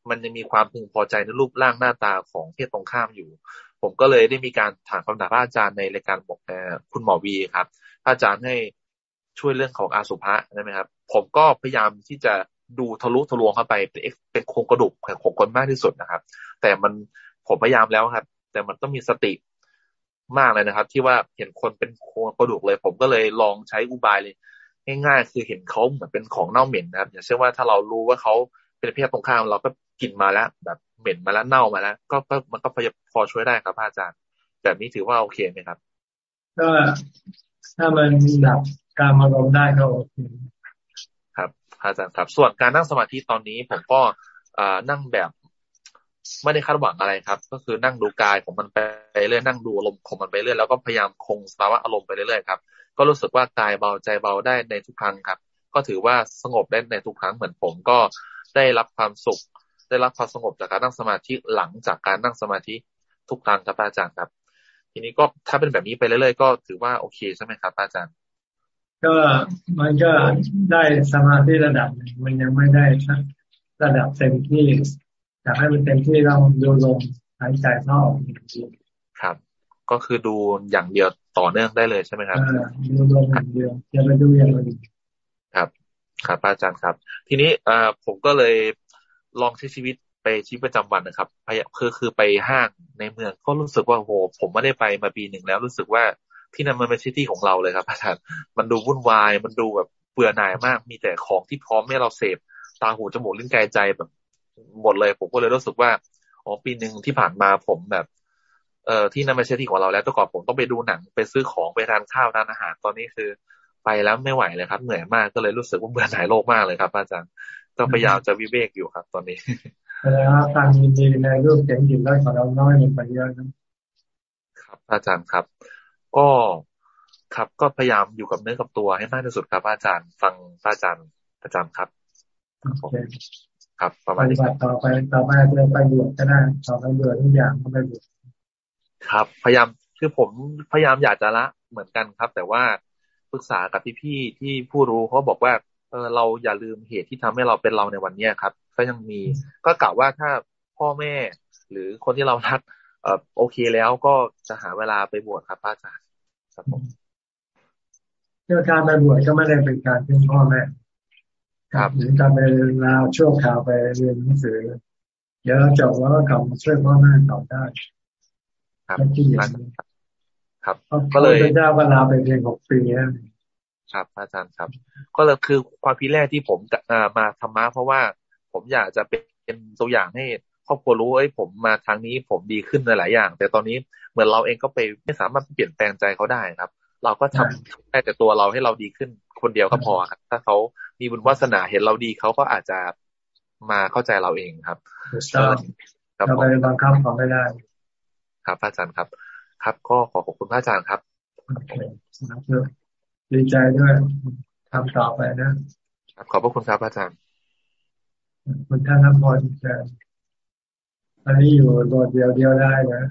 [SPEAKER 29] มันยังมีความพึงพอใจในรูปร่างหน้าตาของเพศตรงข้ามอยู่ ผมก็เลยได้มีการถามคำถามอาจารย์ในรายการบอกคุณหมอวีครับ อาจารย์ให้ช่วยเรื่องของอาสุภะใช่ไหมครับ ผมก็พยายามที่จะดูทะลุทะลวงเข้าไปเป็นเป็นโครงกระดูกของคนมากที่สุดนะครับ แต่มันผมพยายามแล้วครับ แต่มันต้องมีสติมากเลยนะครับ ที่ว่าเห็นคนเป็นโครงกระดูกเลย ผมก็เลยลองใช้อุบายเลย ง่ายๆ คือเห็นเขาเหมือนเป็นของเน่าเหม็นนะครับ อย่างเช่นว่าถ้าเรารู้ว่าเขาเป็นเพศตรงข้ามเราก็กินมาแล้ว แบบเหม็นมาแล้วเน่ามาแล้ว ก็ก็มันก็พอช่วยได้ครับอาจารย์ แบบนี้ถือว่าโอเคไหมครับ
[SPEAKER 1] ก็ ถ้ามันดับการอารมณ์ได้ก็โอเค
[SPEAKER 29] ครับอาจารย์ครับ ส่วนการนั่งสมาธิตอนนี้ผมก็นั่งแบบไม่ได้คาดหวังอะไรครับ ก็คือนั่งดูกายของมันไปเรื่อยนั่งดูอารมณ์ของมันไปเรื่อยแล้วก็พยายามคงสภาวะอารมณ์ไปเรื่อยครับ ก็รู้สึกว่ากายเบาใจเบาได้ในทุกครั้งครับ ก็ถือว่าสงบได้ในทุกครั้งเหมือนผมก็ได้รับความสุข ได้รับความสงบจากการนั่งสมาธิหลังจากการนั่งสมาธิทุกครั้งครับอาจารย์ครับ ทีนี้ก็ถ้าเป็นแบบนี้ไปเรื่อยๆก็ถือว่าโอเคใช่ไหมครับอาจารย์
[SPEAKER 1] ก็มันก็ได้สมาธิระดับนึงมันยังไม่ได้ระดับเต็มที่อยากให้มันเต็มที่เราดูลมหายใจเข้าออก
[SPEAKER 29] ครับ ก็คือดูอย่างเดียวต่อเนื่องได้เลยใช่ไหมครับ
[SPEAKER 1] ดูลมอย่างเดียวอย่าไปดูอย่างอื่น
[SPEAKER 29] ครับครับอาจารย์ครับ ทีนี้เอ่อผมก็เลยลองใช้ชีวิต ไปชีวิตประจำวันนะครับคือคือไปห้างในเมืองก็รู้สึกว่าโหผมไม่ได้ไปมาปีหนึ่งแล้วรู้สึกว่าที่นั่นมันไม่ใช่ที่ของเราเลยครับอาจารย์มันดูวุ่นวาย มันดูแบบเบื่อหน่ายมาก มีแต่ของที่พร้อมให้เราเสพตาหูจมูกลิ้นกายใจแบบหมดเลย ผมก็เลยรู้สึกว่าอ๋อปีหนึ่งที่ผ่านมาผมแบบเอ่อที่นั่นไม่ใช่ที่ของเราแล้วแต่ก่อนผมต้องไปดูหนังไปซื้อของไปทานข้าวทานอาหารตอนนี้คือ ไปแล้วไม่ไหวเลยครับ เหนื่อยมากก็เลยรู้สึกว่าเบื่อหน่ายโลกมากเลยครับ อาจารย์ก็พยายามจะวิเวกอยู่ครับ ตอนนี้
[SPEAKER 1] แล้วการมีดีในรูปเสียงกลิ่นรสของเราน้อยลงไปเยอะ
[SPEAKER 29] นะครับ อาจารย์ครับ ก็ครับก็พยายามอยู่กับเนื้อกับตัวให้มากที่สุดครับ อาจารย์ฟังอาจารย์ประจำครับครับประมาณนี้
[SPEAKER 1] ต่อไปต่อไปจะไปบวชก็ได้ต่อไปเบื่อทุกอย่างก็ไปบวช
[SPEAKER 29] ครับ พยายามคือผมพยายามอยากจะละเหมือนกันครับ แต่ว่าปรึกษากับพี่พี่ที่ผู้รู้เขาบอกว่าเออเราอย่าลืมเหตุที่ทำให้เราเป็นเราในวันเนี้ยครับ ก็ยังมี ก็กล่าวว่าถ้าพ่อแม่หรือคนที่เรารักเออโอเคแล้วก็จะหาเวลาไปบวชครับอาจารย์ครับผม
[SPEAKER 1] เรื่องการไปบวชก็ไม่ได้เป็นการเป็นพ่อแม่
[SPEAKER 29] ครับ
[SPEAKER 1] หรือการไปลาช่วงข่าวไปเรียนหนังสือ เดี๋ยวจบแล้วก็กลับมาช่วยพ่อแม่ต่อได้
[SPEAKER 29] ครับ
[SPEAKER 1] ที่
[SPEAKER 29] ครับ
[SPEAKER 1] ก็เลยเจ้าก็ลาไปเพียงหกปี
[SPEAKER 29] ครับอาจารย์ครับ ก็เลยคือความพิแรกที่ผมมาธรรมะเพราะว่า ผมอยากจะเป็นตัวอย่างให้ครอบครัวรู้ไอ้ผมมาทางนี้ผมดีขึ้นในหลายอย่าง แต่ตอนนี้เหมือนเราเองก็ไปไม่สามารถเปลี่ยนแปลงใจเขาได้ครับ เราก็ทำแค่แต่ตัวเราให้เราดีขึ้นคนเดียวก็พอครับ ถ้าเขามีบุญวาสนาเห็นเราดีเขาก็อาจจะมาเข้าใจเราเองครับ
[SPEAKER 1] ครับเราไปบังคับเขาไม่ได้
[SPEAKER 29] ครับพระอาจารย์ครับ ครับก็ขอขอบคุณพระอาจารย์ครับ
[SPEAKER 1] ดีใจด้วยทำต่อไปนะ
[SPEAKER 29] ขอบพระคุณครับอาจารย์
[SPEAKER 1] คุณท่านนพรจะอันนี้อยู่โดดเดียวเดียวได้นะ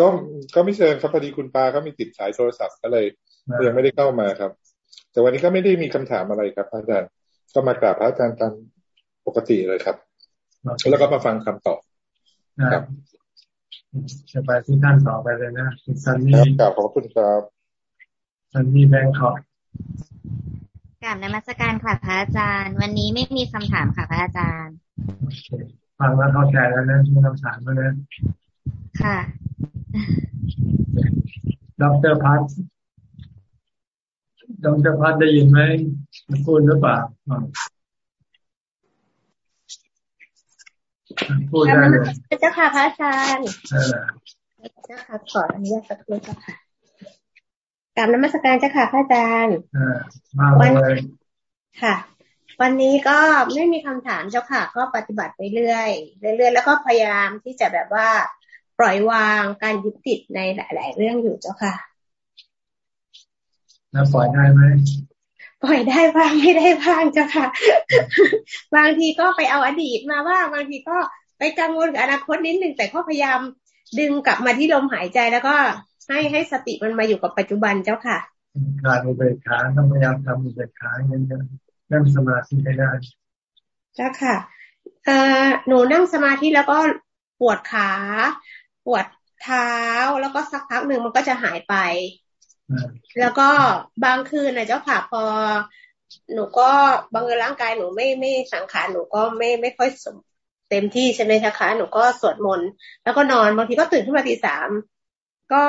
[SPEAKER 30] ก็ก็ไม่เชิญครับพอดีคุณปาก็มีติดสายโทรศัพท์ก็เลยยังไม่ได้เข้ามาครับ แต่วันนี้ก็ไม่ได้มีคำถามอะไรครับอาจารย์ก็มากราบพระอาจารย์ตามปกติเลยครับ แล้วก็มาฟังคำตอบ
[SPEAKER 1] ครับจะไปที่ท่านต่อไปเลยนะซันนี่
[SPEAKER 30] กราบขอบคุณครับ
[SPEAKER 1] ซันนี่แบงคอก
[SPEAKER 31] กราบนมัสการค่ะพระอาจารย์ วันนี้ไม่มีคำถามค่ะพระอาจารย์
[SPEAKER 1] ฟังแล้วเข้าใจแล้วนะไม่ต้องถามแล้วนะ
[SPEAKER 31] ค่ะ
[SPEAKER 1] ดรพัทดรพัฒได้ยินไหมพูดหรือเปล่าพูดได้เลย
[SPEAKER 31] เจ้าค่ะพระอาจารย์เจ้าค่ะขออนุญาตสักครู่เจ้าค่ะ กลับนมัสการเจ้าค่ะพระอาจารย์
[SPEAKER 1] วัน
[SPEAKER 31] ค่ะ วันนี้ก็ไม่มีคำถามเจ้าค่ะ ก็ปฏิบัติไปเรื่อยเรื่อย ๆ แล้วก็พยายามที่จะแบบว่าปล่อยวางการยึดติดในหลาย ๆ เรื่องอยู่เจ้าค่ะ
[SPEAKER 1] แล้วปล่อยได้ไหม
[SPEAKER 31] ปล่อยได้บ้างไม่ได้บ้างจ้ะค่ะ บางทีก็ไปเอาอดีตมาว่าบางทีก็ไปกังวลกับอนาคตนิดนึงแต่ก็พยายามดึงกลับมาที่ลมหายใจแล้วก็ ให้ให้สติมันมาอยู่กับปัจจุบันเจ้าค่ะ
[SPEAKER 1] การอุเบกขาต้องพยายามทำอุเบกขาเงี้ยนั่งสมาธิให้ได้
[SPEAKER 31] เจ้าค่ะเอ่อหนูนั่งสมาธิแล้วก็ปวดขา ปวดเท้าแล้วก็สักพักหนึ่งมันก็จะหายไป แล้วก็บางคืนนะเจ้าค่ะพอ หนูก็บางร่างกายหนูไม่ไม่สังขารหนูก็ไม่ไม่ค่อยสมเต็มที่ใช่ไหมคะหนูก็สวดมนต์แล้วก็นอนบางทีก็ตื่นขึ้นมาตีสาม ก็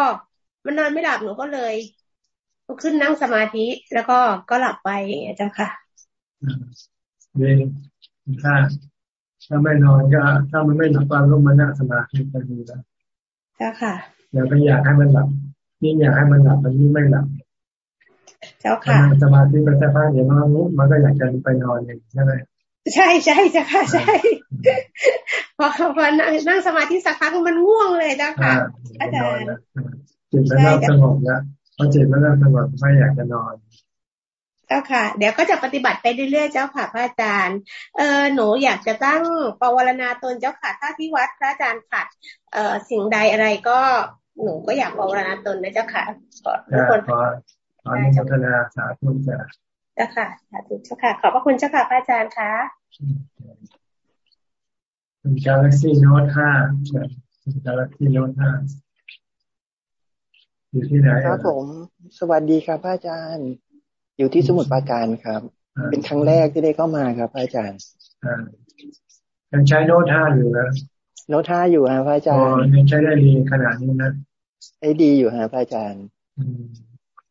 [SPEAKER 31] มันนอนไม่หลับหนูก็เลยลุกขึ้นนั่งสมาธิแล้วก็ก็หลับไปอย่างเงี้ยเจ้าค่ะ
[SPEAKER 1] เดีถ้าถ้าไม่นอนก็ ถ้ามันไม่หลับก็มานั่งสมาธิไปดูแล้ว
[SPEAKER 31] เจ้าค่ะ
[SPEAKER 1] อย่าไปอยากให้มันหลับยิ่งอยากให้มันหลับมันยิ่งไม่หลับ
[SPEAKER 31] เจ้าค่ะ
[SPEAKER 1] สมาธิไปสักพักเดี๋ยวมันรู้มันก็อยากจะไปนอนอย่างใช่ไหม
[SPEAKER 31] ใช่ใช่จ้ะค่ะใช่พอพอนั่งสมาธิสักพักมันง่วงเลยจ้ะค่ะอาจารย์
[SPEAKER 1] จิตมันเริ่มสงบแล้วพอจิตมันเริ่มสงบไม่อยากจะนอน
[SPEAKER 31] เจ้าค่ะ เดี๋ยวก็จะปฏิบัติไปเรื่อยๆเจ้าค่ะพระอาจารย์เออหนูอยากจะตั้งปวารณาตนเจ้าค่ะ ถ้าที่วัดพระอาจารย์ขัดเอ่อสิ่งใดอะไรก็หนูก็อยากปวารณาตนนะเจ้าค่ะ
[SPEAKER 1] ขอทุกคนขอขออนุโมทนาสาธุจ้ะ
[SPEAKER 31] เจ้าค่ะสาธุเจ้าค่ะ ขอบพระคุณเจ้าค่ะพระอาจารย์ค่ะ
[SPEAKER 1] คุณกาแล็กซี่โน้ตห้าคุณกาแล็กซี่โน้ตห้าอยู่ที่ไหน
[SPEAKER 32] ครับผม สวัสดีครับพระอาจารย์ อยู่ที่สมุทรปราการครับ เป็นครั้งแรกที่ได้เข้ามาครับพระอาจารย์
[SPEAKER 1] ยังใช้โน้ตห้าอยู่นะ
[SPEAKER 32] โน้ตห้าอยู่ฮะพระอาจารย์
[SPEAKER 1] ยังใช้ได้ดีขนาดนี้นะ
[SPEAKER 32] ได้ดีอยู่ฮะพระอาจารย์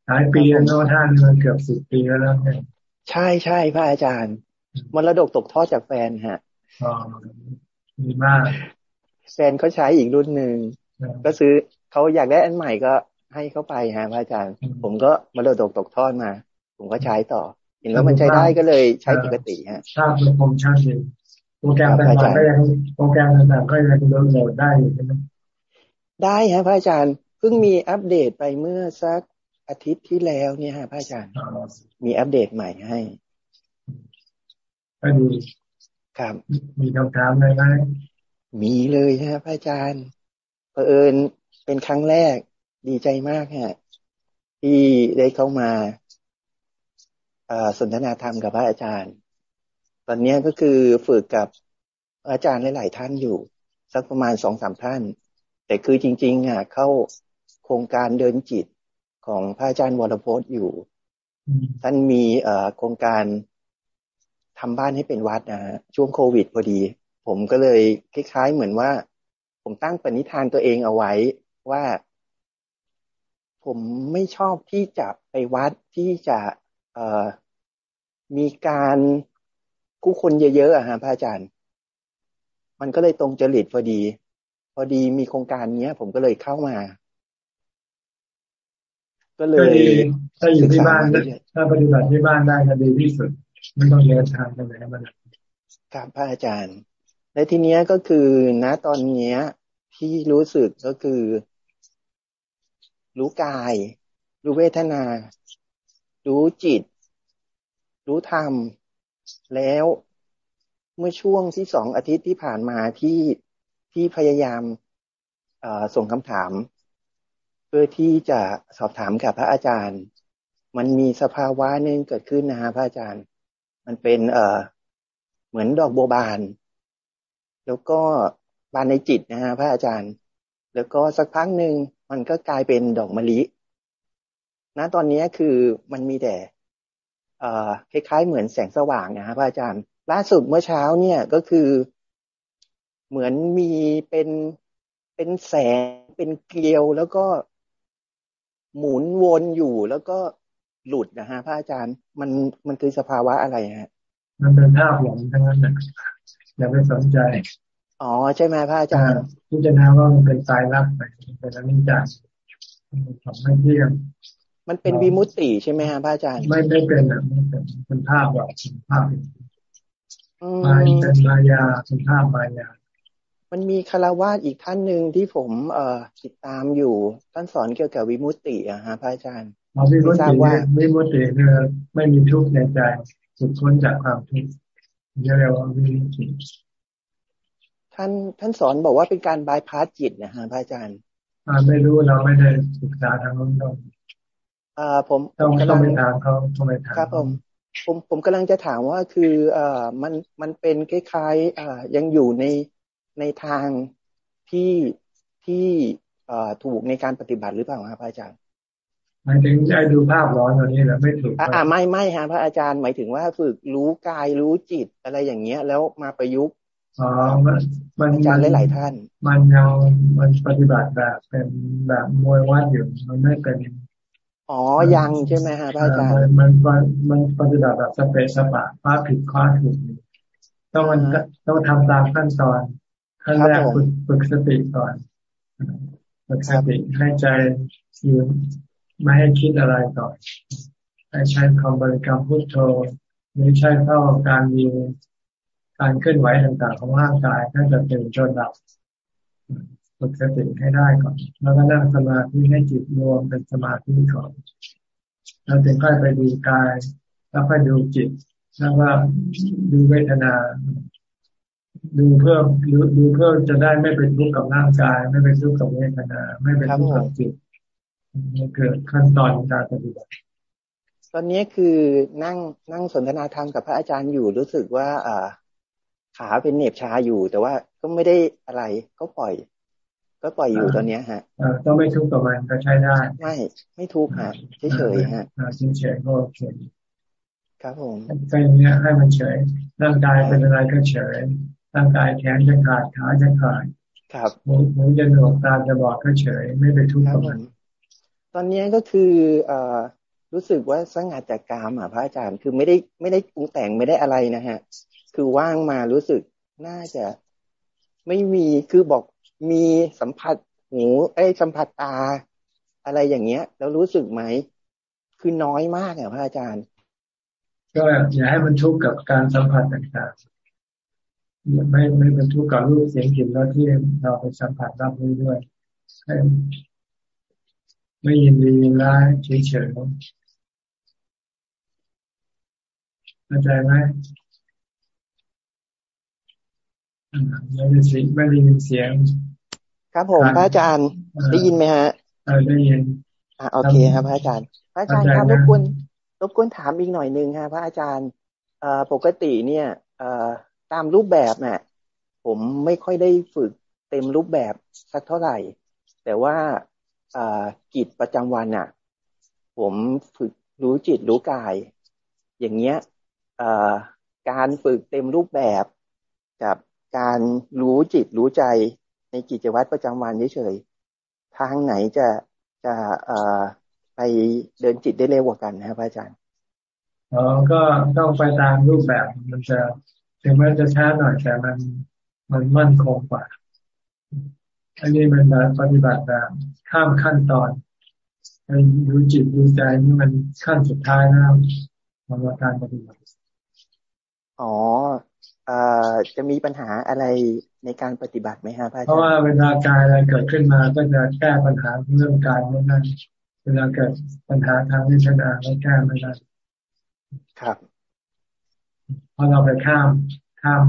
[SPEAKER 1] หลายปีโน้ตห้ามันเกือบสิบปีแล้วนะ
[SPEAKER 32] ใช่ใช่พระอาจารย์มรดกตกทอดจากแฟนฮะ
[SPEAKER 1] อ๋อดีมาก
[SPEAKER 32] แฟนเขาใช้อีกรุ่นหนึ่งก็ซื้อเขาอยากได้อันใหม่ก็ให้เขาไปฮะพระอาจารย์ ผมก็มรดกตกทอดมา ผมก็ใช้ต่อ เห็นว่ามันใช้ได้ก็เลยใช้ปกติฮะ
[SPEAKER 1] ทราบระบบชาติโปรแกรมต่างๆก็ยังโปรแกรมต่างๆก็ยังโหลดได้อยู่ใช่ไหม
[SPEAKER 32] ได้ฮะพระอาจารย์เพิ่งมีอัปเดตไปเมื่อสัก อาทิตย์ที่แล้วเนี่ยฮะพระอาจารย์ มีอัปเดตใหม่ให้
[SPEAKER 1] ก็ดี
[SPEAKER 32] ครับ
[SPEAKER 1] มีคำถามอะไรไหม
[SPEAKER 32] มีเลยฮะพระอาจารย์เผอิญเป็นครั้งแรกดีใจมากฮะที่ได้เข้ามาสนทนาธรรมกับพระอาจารย์ ตอนนี้ก็คือฝึกกับอาจารย์หลาย ๆ ท่านอยู่ สักประมาณสองสามท่าน แต่คือจริง ๆ อะ เข้าโครงการเดินจิต ของพระอาจารย์วรพจน์อยู่ ท่านมีโครงการทำบ้านให้เป็นวัดนะฮะช่วงโควิดพอดี ผมก็เลยคล้ายๆเหมือนว่า ผมตั้งปณิธานตัวเองเอาไว้ว่า ผมไม่ชอบที่จะไปวัดที่จะเอ่อมีการคู่คนเยอะๆอะฮะพระอาจารย์ มันก็เลยตรงจริตพอดี พอดีมีโครงการเนี้ย ผมก็เลยเข้ามา ก็เลย
[SPEAKER 1] ถ้าอยู่ที่บ้านถ้าปฏิบัติที่บ้านได้ก็ดีที่สุดไม่ต้องเดินทางไปไหนมา
[SPEAKER 32] ครับพระอาจารย์ และทีเนี้ยก็คือณตอนเนี้ย ที่รู้สึกก็คือ รู้กาย รู้เวทนา รู้จิต รู้ธรรม แล้วเมื่อช่วงที่สองอาทิตย์ที่ผ่านมาที่ที่พยายามส่งคำถามเพื่อที่จะสอบถามกับพระอาจารย์ มันมีสภาวะหนึ่งเกิดขึ้นนะฮะพระอาจารย์ มันเป็นเอ่อเหมือนดอกบัวบาน แล้วก็บานในจิตนะฮะพระอาจารย์ แล้วก็สักพักหนึ่งมันก็กลายเป็นดอกมะลิณตอนนี้คือมันมีแต่เออคล้ายๆ เหมือนแสงสว่างนะครับอาจารย์ ล่าสุดเมื่อเช้าเนี่ยก็คือเหมือนมีเป็นเป็นแสงเป็นเกลียวแล้วก็ หมุนวนอยู่แล้วก็หลุดนะฮะพระอาจารย์มันมันคือสภาวะอะไรฮะ
[SPEAKER 1] มันเป็นภาพหลงทั้งนั้นนะอย่าไปสนใจ
[SPEAKER 32] อ๋อใช่ไหมพระอาจารย์
[SPEAKER 1] พิจารณาว่ามันเป็นตายรักไปเป็นอนิจจ์ทำให้เที่ยง
[SPEAKER 32] มันเป็นวิมุตติใช่ไหมฮะพระอาจารย์
[SPEAKER 1] ไม่ไม่เป็นอะไม่เป็นเป็นภาพแบบเป็นภาพมาเป็นมายาเป็นภาพมายา
[SPEAKER 32] มันมีคารวาสอีกท่านหนึ่งที่ผมเอ่อติดตามอยู่ท่านสอนเกี่ยวกับวิมุตติอะฮะพระอาจารย์
[SPEAKER 1] เราไม่รู้ว่าไม่มุติคือไม่มีทุกข์ในใจสุดพ้นจากความทุกข์เรียกว่าวิมุติ
[SPEAKER 32] ท่านท่านสอนบอกว่าเป็นการบายพาสจิตนะฮะพระอาจารย์
[SPEAKER 1] ไม่รู้เราไม่ได้ศึกษาทางนู้นต้อง
[SPEAKER 32] อ่าผม
[SPEAKER 1] ต้องต้องไปถามเขาต้องไปถาม
[SPEAKER 32] ครับผมผมผมกำลังจะถามว่าคือเอ่อมันมันเป็นคล้ายๆอ่ายังอยู่ใน ในทางที่ที่เอ่อถูกในการปฏิบัติหรือเปล่าครับอาจารย์
[SPEAKER 1] หมายถึงใจดูภาพร้อนตอนนี้แหละไม่ถูก
[SPEAKER 32] อ่าไม่ไม่ฮะพระอาจารย์หมายถึงว่าฝึกรู้กายรู้จิตอะไรอย่างเงี้ย แล้วมาประยุกต์
[SPEAKER 1] อ๋อมันมัน
[SPEAKER 32] อาจารย์หลายๆท่าน
[SPEAKER 1] มันยังมันปฏิบัติแบบเป็นแบบมวยวัดอยู่มันไม่เป็น
[SPEAKER 32] อ๋อยังใช่ไหมฮะพระอาจารย์
[SPEAKER 1] มันมันมันปฏิบัติแบบสเปซสปะคว้าผิดคว้าถูกต้องมันต้องทำตามขั้นตอน ขั้นแรกฝึกฝึกสติก่อนฝึกสติให้ใจอยู่ไม่ให้คิดอะไรก่อนให้ใช้คำบริกรรมพุทโธหรือใช้เข้าการมีการเคลื่อนไหวต่างๆของร่างกายถ้าจะเป็นจนดับฝึกสติให้ได้ก่อน แล้วก็นั่งสมาธิให้จิตรวมเป็นสมาธิก่อนแล้วถึงค่อยไปดูกาย แล้วค่อยดูจิตแล้วว่าดูเวทนา ดูเพื่อดูดูเพื่อจะได้ไม่เป็นทุกข์กับร่างกาย ไม่เป็นทุกข์กับเวทนา ไม่เป็นทุกข์กับจิตนี่เกิดขั้นตอนการปฏิบัติ
[SPEAKER 32] ตอนนี้คือนั่งนั่งสนทนาธรรมกับพระอาจารย์อยู่รู้สึกว่าอ่าขาเป็นเหน็บชาอยู่ แต่ว่าก็ไม่ได้อะไรก็ปล่อย ก็ปล่อยอยู่ตอนนี้ฮะ
[SPEAKER 1] ก็ไม่ทุกข์กับมันก็ใช้ได้
[SPEAKER 32] ไม่ไม่ทุกข์ฮะเฉยๆฮะ
[SPEAKER 1] เฉยๆก็โอเค
[SPEAKER 32] ครับผม
[SPEAKER 1] ก็อย่างเงี้ยให้มันเฉยร่างกายเป็นอะไรก็เฉย ร่างกายแขนจะขาดขาจะขาด
[SPEAKER 32] ครับ
[SPEAKER 1] หูจะหนวกตาจะบอดก็เฉย ไม่ไปทุกข์กับมัน
[SPEAKER 32] ตอนนี้ก็คือเอ่อรู้สึกว่าสงัดจากกามอะพระอาจารย์คือไม่ได้ไม่ได้ปรุงแต่งไม่ได้อะไรนะฮะ คือว่างมารู้สึกน่าจะไม่มีคือบอกมีสัมผัสหูไอ้สัมผัสตา อะไรอย่างเงี้ย แล้วรู้สึกไหม คือน้อยมากอะพระอาจารย์
[SPEAKER 1] ก็อย่าให้มันทุกข์กับการสัมผัสต่างๆ ไม่ไม่เป็นทุกข์กับรูปเสียงกลิ่นรสที่เราไปสัมผัสรับรู้ด้วยให้ไม่ยินดียินร้ายเฉยเฉยเข้าใจไหมไม่ได้เสียงไม่ได้ยินเสียง
[SPEAKER 32] ครับผมพระอาจารย์ได้ยินไหมฮะ
[SPEAKER 1] ได้ยิน
[SPEAKER 32] อ่าโอเคครับพระอาจารย์ พระอาจารย์ครับรบกวนรบกวนถามอีกหน่อยหนึ่งครับพระอาจารย์เอ่อปกติเนี่ย เอ่อ ตามรูปแบบเนี่ยผมไม่ค่อยได้ฝึกเต็มรูปแบบสักเท่าไหร่ แต่ว่าอกิจประจำวันน่ะ ผมฝึกรู้จิตรู้กาย อย่างเงี้ยอการฝึกเต็มรูปแบบกับการรู้จิตรู้ใจในกิจวัตรประจำวันเฉยๆทางไหนจะจะเอไปเดินจิตได้เร็วกว่ากันนะครับอาจารย์
[SPEAKER 1] อ๋อก็ต้องไปตามรูปแบบมันจะ ถึงแม้จะช้าหน่อยแต่มันมันมั่นคงกว่า อันนี้มันแบบปฏิบัติแบบข้ามขั้นตอนไปดูจิตดูใจนี่มันขั้นสุดท้ายนะของการปฏิบัติ
[SPEAKER 32] อ๋อเอ่อจะมีปัญหาอะไรในการปฏิบัติไหมครับพระอาจารย์
[SPEAKER 1] เพราะว่าเวลากายอะไรเกิดขึ้นมาก็จะแก้ปัญหาเรื่องกายไม่ได้เวลาเกิดปัญหาทางวิชาก็แก้ไม่ได้
[SPEAKER 32] ครับ
[SPEAKER 1] เพราะเราไปข้ามข้าม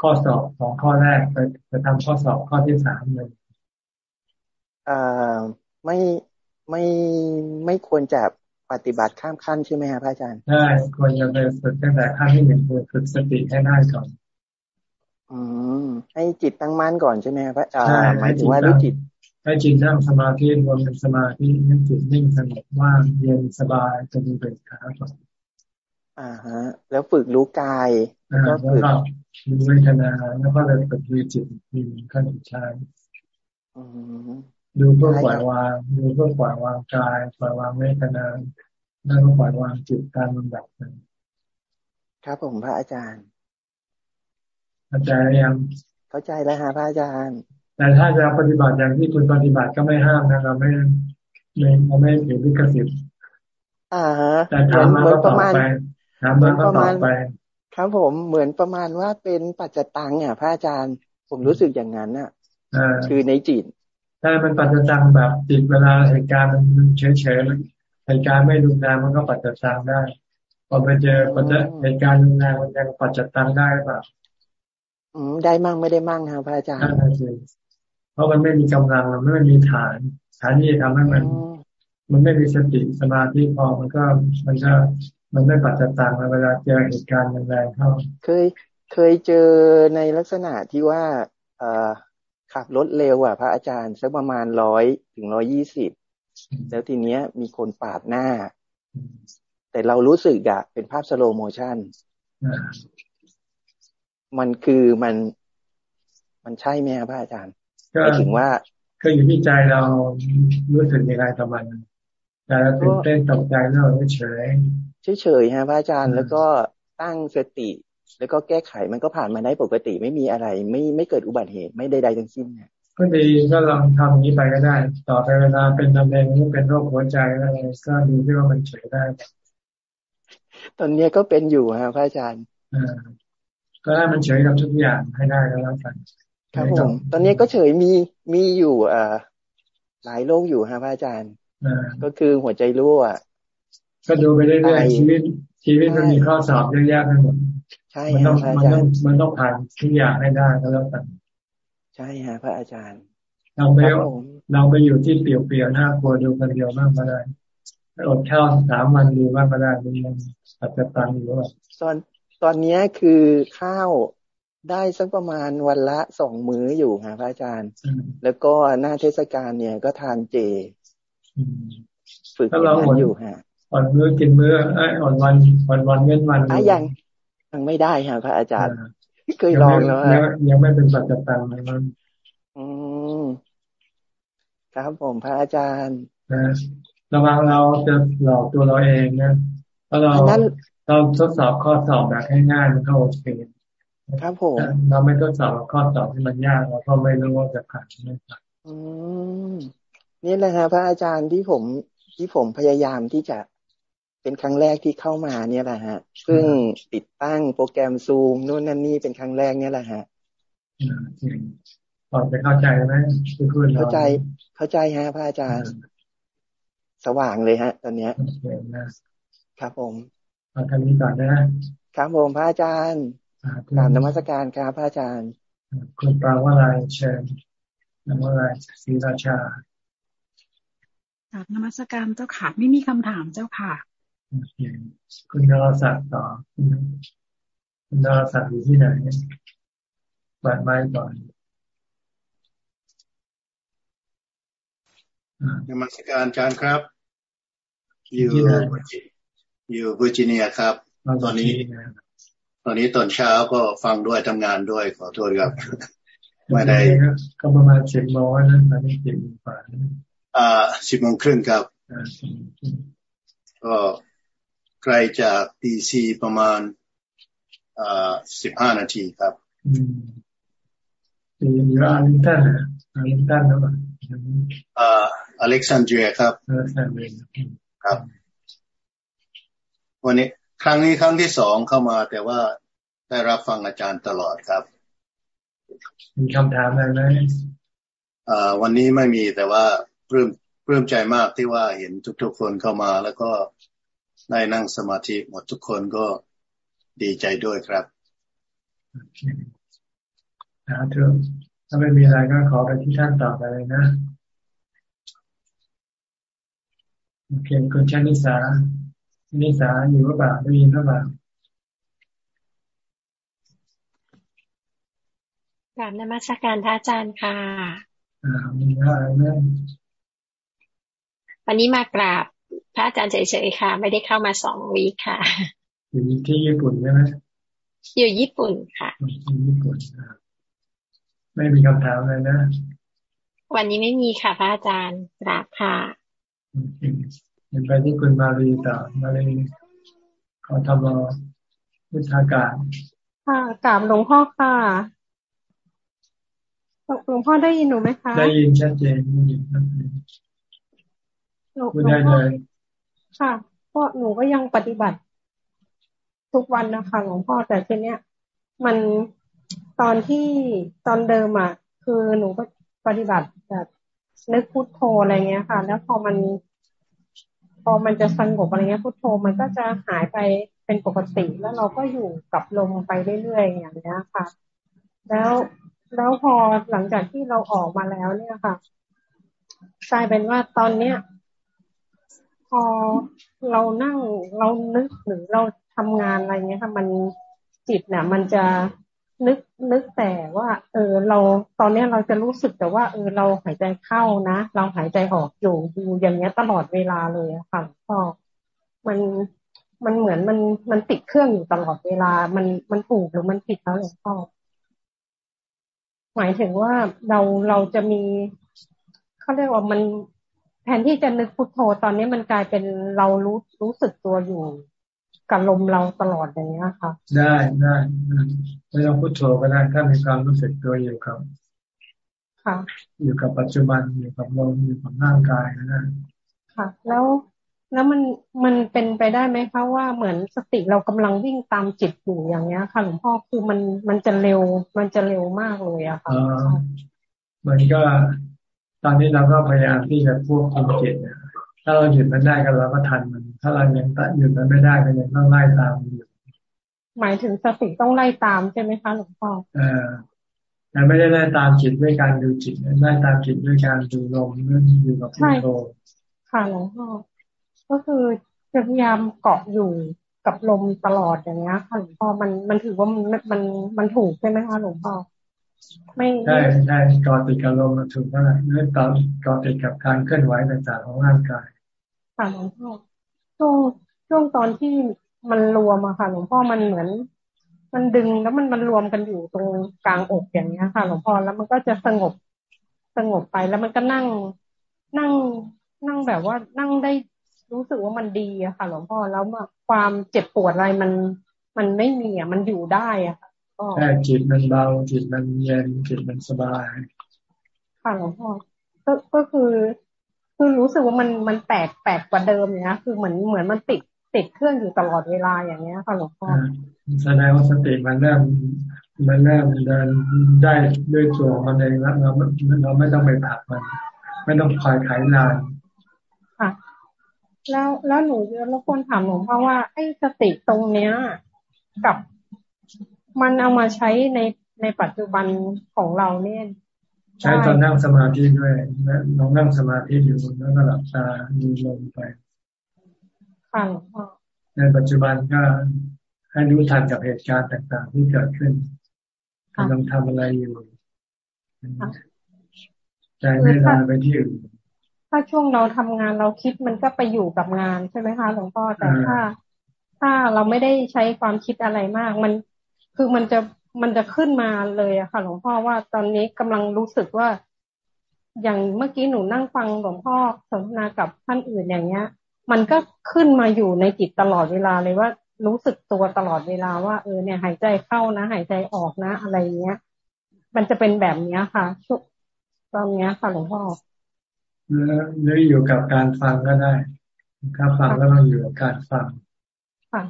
[SPEAKER 1] ข้อสอบของข้อแรกไปไปทำข้อสอบข้อที่สามเลย
[SPEAKER 32] อ่าไม่ไม่ไม่ควรจะปฏิบัติข้ามขั้นใช่ไหมครับพระอาจารย์
[SPEAKER 1] ใช่ควรจะไปฝึกตั้งแต่ขั้นที่หนึ่งคือฝึกสติให้ได้ก่อน
[SPEAKER 32] อืมให้จิตตั้งมั่นก่อนใช่ไหมครับหมายถึงว่าด้วยจิต
[SPEAKER 1] ให้จิตนั่งสมาธิรวมเป็นสมาธิให้จิตนิ่งสงบว่างเย็นสบายจะมีเป็นขาก่อน
[SPEAKER 32] อ่าฮะ แล้วฝึกรู้กาย
[SPEAKER 1] แล้วก็ฝึกดูเวทนาแล้วก็เลยฝึกดูจิตมีขั้นสุดท้ายดูเพื่อปล่อยวางดูเพื่อปล่อยวางกายปล่อยวางเวทนาแล้วก็ปล่อยวางจิตตามลำดับนั้น
[SPEAKER 32] ครับผมพระอาจารย์
[SPEAKER 1] เข้าใจยัง
[SPEAKER 32] เข้าใจแล้วฮะพระอาจารย์
[SPEAKER 1] แต่ถ้าจะปฏิบัติอย่างที่คุณปฏิบัติก็ไม่ห้ามนะเราไม่ไม่เราไม่ถือวิกฤต
[SPEAKER 32] อ่า
[SPEAKER 1] แต่ถามมาก็ตอบไป ถามมาก็ตอบไป
[SPEAKER 32] ครับผมเหมือนประมาณว่าเป็นปัจจตังอะพระอาจารย์ผมรู้สึกอย่างนั้นอะคือในจิต
[SPEAKER 1] ถ้ามันปัจจตังแบบจิตเวลาเหตุการณ์มันเฉยเฉยเหตุการณ์ไม่รุนแรงมันก็ปัจจัยตังได้พอไปเจอปัจจัยเหตุการณ์รุนแรงมันยังปัจจัยตังได้หรือเปล่า
[SPEAKER 32] อืมได้มั่งไม่ได้มั่งครับพระอาจารย์
[SPEAKER 1] นั่นสิเพราะมันไม่มีกำลังมันไม่มีฐานฐานที่จะทำให้มัน มันไม่มีสติสมาธิพอมันก็มันก็ มันไม่ปัจจัยตังเวลาเจอเหตุการณ์แรงๆเข้า
[SPEAKER 32] เคยเคยเจอในลักษณะที่ว่าเอ่อขับรถเร็วอะพระอาจารย์สักประมาณร้อยถึงร้อยี่สิบแล้วทีเนี้ยมีคนปาดหน้า แต่เรารู้สึกอะเป็นภาพ slow motionมันคือมันมันใช่ไหมครับพระอาจารย์หมายถึงว่า
[SPEAKER 1] ก็อยู่ที่ใจเรารู้สึกยังไงกับมันใจเราตื่นเต้นตกใจแล้วเฉย
[SPEAKER 32] เฉยๆฮะพระอาจารย์ แล้วก็ตั้งสติ แล้วก็แก้ไขมันก็ผ่านมาได้ปกติไม่มีอะไร ไม่ไม่เกิดอุบัติเหตุไม่ใดๆทั้งสิ้นเนี่ย
[SPEAKER 1] ก็ดีก็ลองทำอย่างนี้ไปก็ได้ ต่อไปเวลาเป็นมะเร็งหรือเป็นโรคหัวใจอะไรก็ดูที่ว่ามันเฉยได้
[SPEAKER 32] ตอนนี้ก็เป็นอยู่ฮะพระอาจารย์
[SPEAKER 1] อ่าก็ให้มันเฉยกับทุกอย่างให้ได้แล้วแล้วกัน
[SPEAKER 32] ครับผมตอนนี้ก็เฉยมีมีอยู่อ่าหลายโรคอยู่ฮะพระอาจารย์
[SPEAKER 1] อ่า
[SPEAKER 32] ก็คือหัวใจรั่ว
[SPEAKER 1] ก็ดูไปเรื่อยๆชีวิต ชีวิตมันมีข้อสอบเยอะแยะไปหมด
[SPEAKER 32] ใช่
[SPEAKER 1] มันต้อง
[SPEAKER 32] ฮะพระ
[SPEAKER 1] มั
[SPEAKER 32] อานจา
[SPEAKER 1] ต้
[SPEAKER 32] ร
[SPEAKER 1] อง
[SPEAKER 32] ย์
[SPEAKER 1] มันต้องผ่านทุกอย่างให้ได้ก็แล้วกัน
[SPEAKER 32] ใช่ฮะพระอาจารย์
[SPEAKER 1] เราไป
[SPEAKER 32] ครับผม
[SPEAKER 1] เราไปอยู่ที่เปลี่ยวๆน่ากลัวดูคนเดียวมากก็ได้อดข้าวสามวันดูมากก็ได้มันยังปัจจตังอยู่ว่า
[SPEAKER 32] ตอนตอนเนี้ยคือข้าวได้สักประมาณวันละสองมื้ออยู่ฮะพระอาจารย์ แล้วก็หน้าเทศกาลเนี่ยก็ทานเจ ฝึกอ
[SPEAKER 1] ถ้า
[SPEAKER 32] ย่า
[SPEAKER 1] เรา
[SPEAKER 32] ง
[SPEAKER 1] อ
[SPEAKER 32] นั้
[SPEAKER 1] ด
[SPEAKER 32] นอยู่ฮะ
[SPEAKER 1] อดมื้อกินมื้อเอ้ยอดวันอดวันเว้นวัน
[SPEAKER 32] อะยังยังไม่ได้ฮะพระอาจารย์เคยลองแล้ว
[SPEAKER 1] ยัง
[SPEAKER 32] ฮะ
[SPEAKER 1] ไม่ยังไม่เป็นปัจจตังเลยมัน
[SPEAKER 32] อืมครับผมพระอาจารย์
[SPEAKER 1] นะระวังเราจะหลอกตัวเราเองนะเพราะเรา
[SPEAKER 32] อันนั้น
[SPEAKER 1] เราทดสอบข้อสอบแบบง่ายๆมันก็โอเค
[SPEAKER 32] ครับผม
[SPEAKER 1] เราไม่ทดสอบข้อสอบที่มันยากเราก็ไม่รู้ว่าจะผ่านหรือไม่ผ่าน
[SPEAKER 32] อืมนี่แหละฮะพระอาจารย์ที่ผมที่ผมพยายามที่จะ เป็นครั้งแรกที่เข้ามาเนี่ยแหละฮะซึ่งติดตั้งโปรแกรมซูมนู่นนั่นนี่เป็นครั้งแรกเนี่ยแหละฮะ
[SPEAKER 1] อ่าจริงพอจะเข้าใจไหมที่พูดเรา
[SPEAKER 32] เข้าใจ เข้าใจฮะพระอาจารย์ สว่างเลยฮะ ตอนเนี้ย
[SPEAKER 1] โอเคนะครับ
[SPEAKER 32] ผม
[SPEAKER 1] เอาทางนี้ก่อนนะครับ
[SPEAKER 32] ผมพระอาจารย์
[SPEAKER 1] อ่าก
[SPEAKER 32] ราบนมัสการครับพระอาจารย์
[SPEAKER 1] คุณปรางวะไรเชิญนวะไรศรีราชา
[SPEAKER 33] กราบนมัสการเจ้าค่ะ ไม่มีคำถามเจ้าค่ะ
[SPEAKER 1] โอเคคุณนรศักดิ์ต่อคุณคุณนรศักดิ์อยู่ที่ไหนเปิดไมค์ก่อนอ่าน
[SPEAKER 34] มัสการอาจารย์ครับ อยู่
[SPEAKER 1] ที่ไหน
[SPEAKER 34] อยู่เวอร์จิเนียครับ ตอนนี้ ตอนนี้ตอนเช้าก็ฟังด้วยทำงานด้วยขอโทษครับไม่ได้
[SPEAKER 1] ก็ประมาณสิบโมงนะตอนนี้สิบโมงกว่านะ
[SPEAKER 34] อ่าสิบโมงครึ่งครับ
[SPEAKER 1] อ่าสิบโมงครึ่ง
[SPEAKER 34] ก็ ไกลจากดีซีประมาณอ่าสิบห้านาทีครับ
[SPEAKER 1] อืมอยู่อารินตันนะอารินตันนะมั้ง
[SPEAKER 34] อ่าอเล็กซานเดรียครับ
[SPEAKER 1] เออใช่เลย
[SPEAKER 34] ครับ วันนี้ครั้งนี้ครั้งที่สองเข้ามาแต่ว่าได้รับฟังอาจารย์ตลอดครับ
[SPEAKER 1] มีคำถามอะไรไหม
[SPEAKER 34] อ่าวันนี้ไม่มีแต่ว่าปลื้มปลื้มใจมากที่ว่าเห็นทุกๆคนเข้ามาแล้วก็ ได้นั่งสมาธิหมดทุกคนก็ดีใจด้วยครับ
[SPEAKER 1] โอเคสาธุถ้าไม่มีอะไรก็ขอไปที่ท่านต่อไปเลยนะโอเคคุณชนิสาชนิสาอยู่หรือเปล่าได้ยินหรือเปล่า
[SPEAKER 35] กราบนมัสการพระอาจารย์ค่ะ
[SPEAKER 1] อ่ามีอะไรไหม
[SPEAKER 35] วันนี้มากราบ พระอาจารย์เฉยๆค่ะ ไม่ได้เข้ามาสองวีคค่ะ
[SPEAKER 1] อยู่ที่ญี่ปุ่นใช่ไหม
[SPEAKER 35] อยู่ญี่ปุ่นค่ะ
[SPEAKER 1] ที่ญี่ปุ่นอ่าไม่มีคำถามเลยนะ
[SPEAKER 35] วันนี้ไม่มีค่ะ พระอาจารย์กราบค่ะ
[SPEAKER 1] โอเคเห็นไปที่คุณมารีต่อมารีขอทำรอพุทธาการ
[SPEAKER 36] ค่ะกราบหลวงพ่อค่ะหลวงพ่อได้ยินหนูไหมคะ
[SPEAKER 1] ได้ยินชัดเจนได้ยินชัดเจน
[SPEAKER 36] หลวง
[SPEAKER 1] พูดได้
[SPEAKER 36] พ่
[SPEAKER 1] เล
[SPEAKER 36] อย ค่ะก็หนูก็ยังปฏิบัติทุกวันนะคะหลวงพ่อแต่ทีเนี้ย มันตอนที่ตอนเดิมอะคือหนูปฏิบัติแบบนึกพุทโธอะไรเงี้ยค่ะ แล้วพอมันพอมันจะสงบอะไรเงี้ยพุทโธมันก็จะหายไปเป็นปกติแล้วเราก็อยู่กับลมไปเรื่อยๆอย่างนี้ค่ะ แล้วแล้วพอหลังจากที่เราออกมาแล้วเนี่ยค่ะกลายเป็นว่าตอนเนี้ย อเรานั่งเรานึกหรือเราทำงานอะไรเงี้ยค่ะมันจิตเนี่ยมันจะนึกนึกแต่ว่า เออเราตอนนี้เราจะรู้สึกแต่ว่า เออเราหายใจเข้านะเราหายใจออกอยู่อยู่อย่างเงี้ยตลอดเวลาเลยค่ะก็มันมันเหมือนมันมันติดเครื่องอยู่ตลอดเวลา มันมันถูกหรือมันผิดแล้วหลวงพ่อหมายถึงว่าเราเราจะมีเขาเรียกว่ามัน แทนที่จะนึกพุทโธตอนนี้มันกลายเป็นเรารู้รู้สึกตัวอยู่กับลมเราตลอดอย่างนี้ค่ะ
[SPEAKER 1] ได้ได้ไม่ต้องพุทโธก็ได้ถ้ามีความรู้สึกตัวอยู่กับ
[SPEAKER 36] ค่ะ
[SPEAKER 1] อยู่กับปัจจุบันอยู่กับลมอยู่กับร่างกายก็ได้
[SPEAKER 36] ค่ะ แล้วแล้วมันมันเป็นไปได้ไหมคะว่าเหมือนสติเรากำลังวิ่งตามจิตอยู่อย่างเงี้ยค่ะหลวงพ่อคือมันมันจะเร็วมันจะเร็วมากเลยอะค่ะ
[SPEAKER 1] มันก็ ตอนนี้เราก็พยายามที่จะควบคุมจิตเนี่ยถ้าเราหยุดมันได้ก็เราก็ทันมัน ถ้าเรายังหยุดมันไม่ได้ก็ยังต้องไล่ตามมันอยู่
[SPEAKER 36] หมายถึงสติต้องไล่ตามใช่ไหมคะหลวงพ่อ
[SPEAKER 1] เออแต่ไม่ได้ไล่ตามจิตด้วยการดูจิตไล่ตามจิตด้วยการดูลมเรื่องอยู่กับพุทโธ
[SPEAKER 36] ค่ะหลวงพ่อก็คือจะพยายามเกาะอยู่กับลมตลอดอย่างเงี้ยค่ะหลวงพ่อมันมันถือว่ามันมันมันถูกใช่ไหมคะหลวงพ่อ
[SPEAKER 1] ไม่ใช่ใช่เกาะติดกับลมมันถูกแล้วนะเนื่องจากเกาะติดกับการเคลื่อนไหวต่างๆของร่างกาย
[SPEAKER 36] ค่ะหลวงพ่อช่วงช่วงตอนที่มันรวมอะค่ะ หลวงพ่อมันเหมือน มันดึงแล้วมันมันรวมกันอยู่ตรงกลางอกอย่างเงี้ยค่ะ หลวงพ่อแล้วมันก็จะสงบสงบไปแล้วมันก็นั่งนั่งนั่งแบบว่านั่งได้รู้สึกว่ามันดีอะค่ะ หลวงพ่อแล้วความเจ็บปวดอะไรมันมันไม่มีอะมันอยู่ได้อะค่ะ
[SPEAKER 1] ก็ ใช่จิตมันเบาจิตมันเย็นจิตมันสบาย
[SPEAKER 36] ค่ะหลวงพ่อก็ก็คือ คือรู้สึกว่ามันมันแปลกแปลกกว่าเดิมเนี้ยคือเหมือนเหมือนมันติดติดเครื่องอยู่ตลอดเวลาอย่างเงี้ยค่ะหลวงพ่อ
[SPEAKER 1] แสดงว่าสติมันเริ่มมันเริ่มเดินได้ด้วยตัวมันเองแล้วเราเราไม่ต้องไปผลักมัน ไม่ต้องคอยไขนาน
[SPEAKER 36] ค่ะ แล้วแล้วหนูจะรบกวนถามหลวงพ่อว่าไอ้สติตรงเนี้ย กับ มันเอามาใช้ในในปัจจุบันของเราเนี่ย
[SPEAKER 1] ใช้ตอนนั่งสมาธิด้วยลองนั่งสมาธิอยู่แล้วก็หลับตาดูลมไป
[SPEAKER 36] ค่ะ
[SPEAKER 1] ในปัจจุบันก็ให้รู้ทันกับเหตุการณ์ต่างๆ ที่เกิดขึ้นกำลังทำอะไรอยู่ใจไม่ลอยไปที่อื่น
[SPEAKER 36] ถ้าช่วงเราทำงานเราคิดมันก็ไปอยู่กับงานใช่ไหมคะหลวงพ่อแต่ถ้า ถ้าเราไม่ได้ใช้ความคิดอะไรมาก มัน คือมันจะมันจะขึ้นมาเลยอะค่ะ หลวงพ่อว่าตอนนี้กำลังรู้สึกว่า อย่างเมื่อกี้หนูนั่งฟังหลวงพ่อสนทนากับท่านอื่นอย่างเงี้ย มันก็ขึ้นมาอยู่ในจิตตลอดเวลาเลยว่ารู้สึกตัวตลอดเวลาว่าเออเนี่ย หายใจเข้านะ หายใจออกนะ อะไรเงี้ย มันจะเป็นแบบเนี้ยค่ะช่วตอนเนี้ยค่ะหลวงพ่อ
[SPEAKER 1] หรืออยู่กับการฟังก็ได้ถ้าฟังก็ต้องอยู่กับการฟัง
[SPEAKER 36] ค่ะ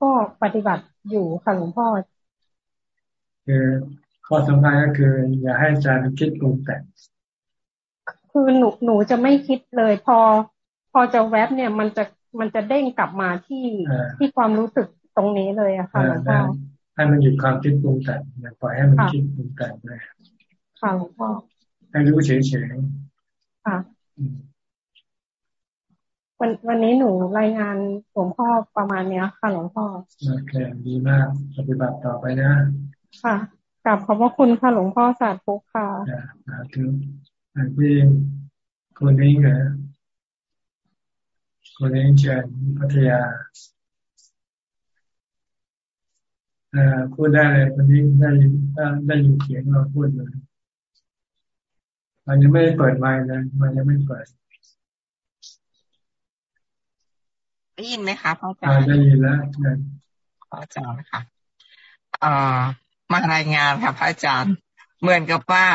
[SPEAKER 36] ก็ปฏิบัติ อยู่ค่ะหลวงพ่อ
[SPEAKER 1] คือข้อสำคัญก็คือ อย่าให้ใจมันคิดปรุงแต่ง
[SPEAKER 36] คือหนูหนูจะไม่คิดเลย พอ พอจะแวบเนี่ย มันจะมันจะเด้งกลับมาที่ที่ความรู้สึกตรงนี้เลยอะค่ะหลวงพ่อ
[SPEAKER 1] ให้มันหยุดความคิดปรุงแต่งอย่าปล่อยให้มันคิดปรุงแต่งเลย
[SPEAKER 36] ค่ะหลวงพ่อ
[SPEAKER 1] ให้รู้เฉย
[SPEAKER 36] ๆค่ะ วันวันนี้หนูรายงานหลวงพ่อประมาณเนี้ยค่ะหลวงพ่อ
[SPEAKER 1] โอเคดีมาก ปฏิบัติต่อไปนะ
[SPEAKER 36] ค่ะกลับขอบพระคุณค่ะหลวงพ่อสาธุค่ะ
[SPEAKER 1] สาธุอันที่คนนี้เหรอคนนี้เชิญพัทยาอ่าพูดได้เลยคนนี้ได้ได้ยินเสียงเราพูดเลยมันยังไม่เปิดไมค์เลยมันยังไม่เปิด
[SPEAKER 37] ได้ยินไหมคะพ่ออาจารย์
[SPEAKER 1] ได้ยินแล้ว
[SPEAKER 37] พ่ออาจารย์ค่ะเอ่อมารายงานค่ะพระอาจารย์ เหมือนกับว่า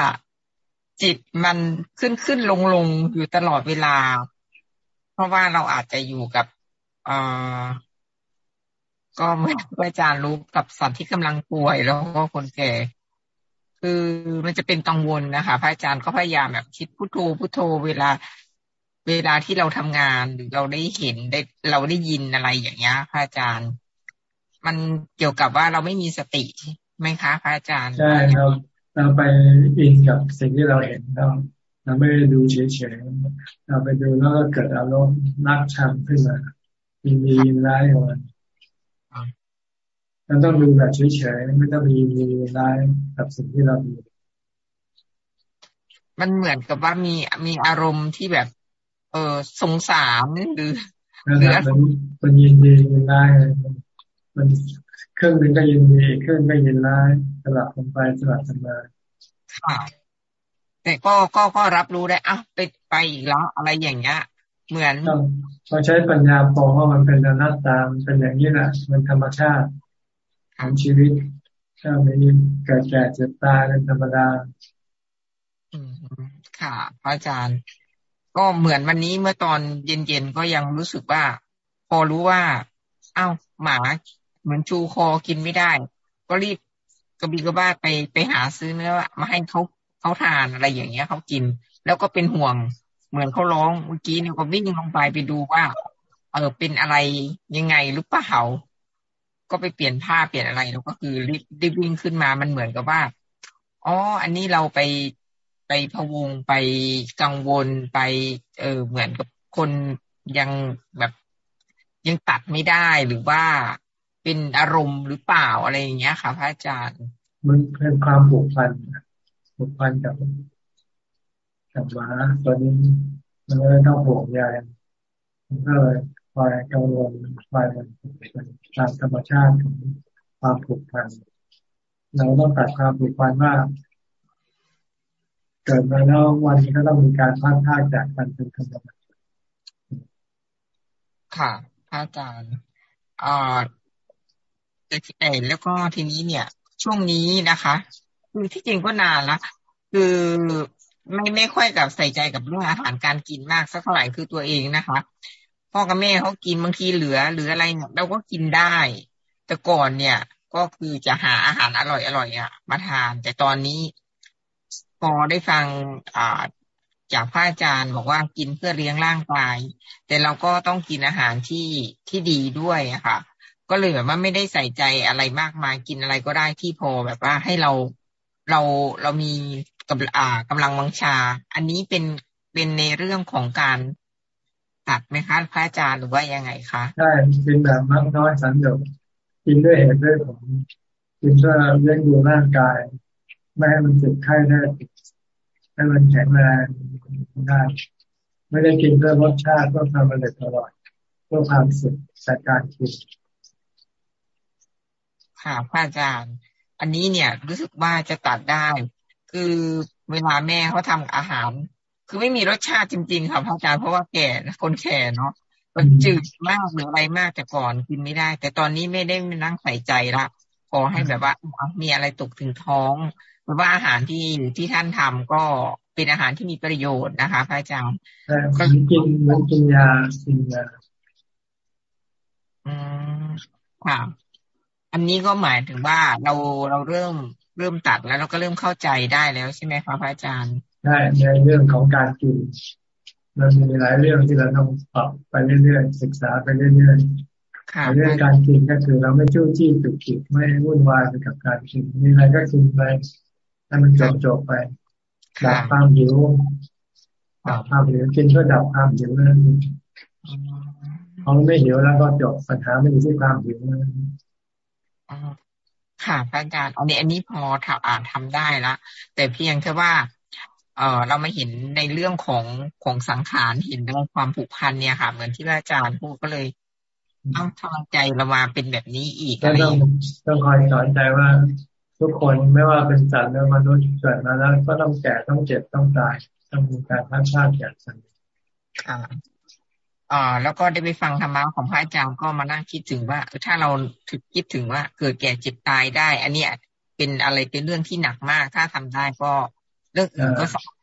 [SPEAKER 37] จิตมันขึ้นขึ้นลงลงอยู่ตลอดเวลา เพราะว่าเราอาจจะอยู่กับเอ่อก็เมื่อพระอาจารย์รู้กับสัตว์ที่กำลังป่วยแล้วก็คนแก่ คือมันจะเป็นกังวลนะคะ พระอาจารย์ก็พยายามแบบคิดพุโทโธพุโทโธเวลา เวลาที่เราทำงานหรือเราได้เห็นได้เราได้ยินอะไรอย่างเงี้ยพระอาจารย์ มันเกี่ยวกับว่าเราไม่มีสติไหมคะพระอาจารย์
[SPEAKER 1] ใช่เราเราไปอินกับสิ่งที่เราเห็นเราเราไม่ได้ดูเฉยๆเราไปดูแล้วก็เกิดอารมณ์นักชังขึ้นมายินดียินร้ายมันเราต้องดูแบบเฉยๆไม่ต้องมีมีร้ายกับสิ่งที่เราดู
[SPEAKER 37] มันเหมือนกับว่ามีมีอารมณ์ที่แบบ เออสงสารหรือ
[SPEAKER 1] หรือมันยินดียินร้ายมันเครื่องนึงก็ยินดีเครื่องก็ยินร้ายสลับกันไปสลับกันมา
[SPEAKER 37] ค่ะแต่ก็ก็ก็รับรู้ได้อะไปไปอีกแล้วอะไรอย่างเงี้ยเหมือน
[SPEAKER 1] เราใช้ปัญญาพอว่ามันเป็นอนัตตามเป็นอย่างนี้แหละมันธรรมชาติของชีวิตถ้าไม่เกิดแก่เจ็บตายเป็นธรรมดา
[SPEAKER 37] อืมค่ะ พระอาจารย์ ก็เหมือนวันนี้เมื่อตอนเย็นๆก็ยังรู้สึกว่า พอรู้ว่า เอ้าหมาเหมือนชูคอกินไม่ได้ ก็รีบกระบีกระบ้าไปไปหาซื้อเนื้อมาให้เขาเขาทานอะไรอย่างเงี้ยเขากิน แล้วก็เป็นห่วงเหมือนเขาร้องเมื่อกี้เนี่ยก็วิ่งลงไปไปดูว่า เออเป็นอะไรยังไงหรือเปล่าก็ไปเปลี่ยนผ้าเปลี่ยนอะไรแล้วก็คือรีบรีบวิ่งขึ้นมามันเหมือนกับว่าอ๋ออันนี้เราไป พะวงไปกังวลไป เออเหมือนกับคนยังแบบยังตัดไม่ได้หรือว่าเป็นอารมณ์หรือเปล่าอะไรอย่างเงี้ยค่ะ พระอาจารย์
[SPEAKER 1] มันเป็นความผูกพันผูกพันกับกับม้าตัวนี้มันเลยต้องห่วงใยมันก็เลยคอยกังวลคอยมันตามธรรมชาติของความผูกพันเราต้องตัดความผูกพันว่า เกิดมาแล้ววันนี้ก็ต้องมีการพัดพาจากกันเป็นธรรมดา
[SPEAKER 37] ค่ะพระอาจารย์อ่าแต่แล้วก็ทีนี้เนี่ย ช่วงนี้นะคะคือที่จริงก็นานละคือไม่ไม่ค่อยกับใส่ใจกับเรื่องอาหารการกินมากสักเท่าไหร่คือตัวเองนะคะ พ่อกับแม่เขากินบางทีเหลือหรืออะไรเนี่ยเราก็กินได้ แต่ก่อนเนี่ย ก็คือจะหาอาหารอร่อยอร่อยอะมาทาน แต่ตอนนี้ พอได้ฟังอ่าจากพระอาจารย์บอกว่ากินเพื่อเลี้ยงร่างกาย แต่เราก็ต้องกินอาหารที่ที่ดีด้วยอะค่ะ ก็เลยแบบว่าไม่ได้ใส่ใจอะไรมากมายกินอะไรก็ได้ที่พอแบบว่าให้เราเราเรามีกับอ่ากำลังวังชา อันนี้เป็นเป็นในเรื่องของการตัดไหมคะพระอาจารย์หรือว่ายังไงคะ
[SPEAKER 1] ใช่เป็นแบบมากน้อยสันโดษกินด้วยเหตุด้วยผลกินเพื่อเลี้ยงดูร่างกาย ไม่ให้มันเจ็บไข้ได้ ให้มันแข็งแรงได้ไม่ได้กินเพื่อรสชาติเพื่อความอร่อยอร่อยเพื่อความสุขจากการกิน
[SPEAKER 37] ค่ะพระอาจารย์ อันนี้เนี่ยรู้สึกว่าจะตัดได้ คือเวลาแม่เขาทำอาหาร คือไม่มีรสชาติจริงๆค่ะพระอาจารย์เพราะว่าแก่คนแก่เนาะมันจืดมากหรืออะไรมากแต่ก่อนกินไม่ได้ แต่ตอนนี้ไม่ได้นั่งใส่ใจละขอให้แบบว่ามีอะไรตกถึงท้อง เพราะว่าอาหารที่ที่ท่านทำก็เป็นอาหารที่มีประโยชน์นะคะพระอาจารย์
[SPEAKER 1] ก็กินมันกินยากินยา
[SPEAKER 37] อืมค่ะอันนี้ก็หมายถึงว่าเราเราเริ่มเริ่มตัดแล้วเราก็เริ่มเข้าใจได้แล้วใช่ไหมคะพระอาจารย์
[SPEAKER 1] ใช่ในเรื่องของการกินมันมีหลายเรื่องที่เราต้องปรับไปเรื่อยๆศึกษาไปเรื่อยๆเรื่องการกินก็คือเราไม่จู้จี้จุกจิกไม่วุ่นวายไปกับการกินมีอะไรก็กินไป ให้มันจบจบไปดับความหิวดับความหิวกินเพื่อดับความหิวนั่นพอไม่หิวแล้วก็จบปัญหาไม่อยู่ที่ความหิวนั่น
[SPEAKER 37] ค่ะอาจารย์อันนี้อันนี้พอทำอ่านทำได้ละแต่เพียงแค่ว่า เออเรามาเห็นในเรื่องของของสังขารเห็นเรื่องความผูกพันเนี่ยค่ะ เหมือนที่อาจารย์พูดก็เลยต้องทำใจเรามาเป็นแบบนี้อีกอะไร
[SPEAKER 1] ต้องต้องคอยสอนใจว่า ทุกคนไม่ว่าเป็นสัตว์หรือมนุษย์เกิดมาแล้วก็ต้องแก่ต้องเจ็บต้องตายต้องมีการพัดชาติจากกัน
[SPEAKER 37] ค่ะอ่าแล้วก็ได้ไปฟังธรรมะของพระอาจารย์ก็มานั่งคิดถึงว่าถ้าเราถึกคิดถึงว่า เกิดแก่เจ็บตายได้ อันนี้เป็นอะไรเป็นเรื่องที่หนักมาก ถ้าทำได้ก็เรื่องอื่นก็สอน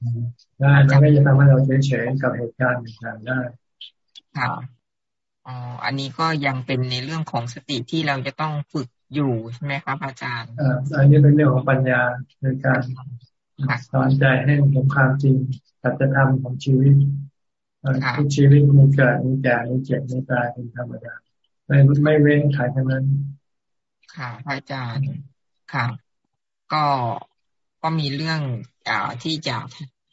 [SPEAKER 1] ได้แล้วก็จะทำให้เราเฉยๆกับเหตุการณ์ต่างๆได้
[SPEAKER 37] ค่ะอ๋ออันนี้ก็ยังเป็นในเรื่องของสติที่เราจะต้องฝึก อยู่ใช่ไหมครับอาจารย์
[SPEAKER 1] อ่าอันนี้เป็นเรื่องของปัญญาในการสอนใจให้เห็นความจริงสัจธรรมของชีวิตทุกชีวิตมีเกิดมีแก่มีเจ็บมีตายเป็นธรรมดาไม่ไม่เว้นใครทั้งนั้น
[SPEAKER 37] ค่ะพระอาจารย์ค่ะก็ก็มีเรื่องอ่าที่จะ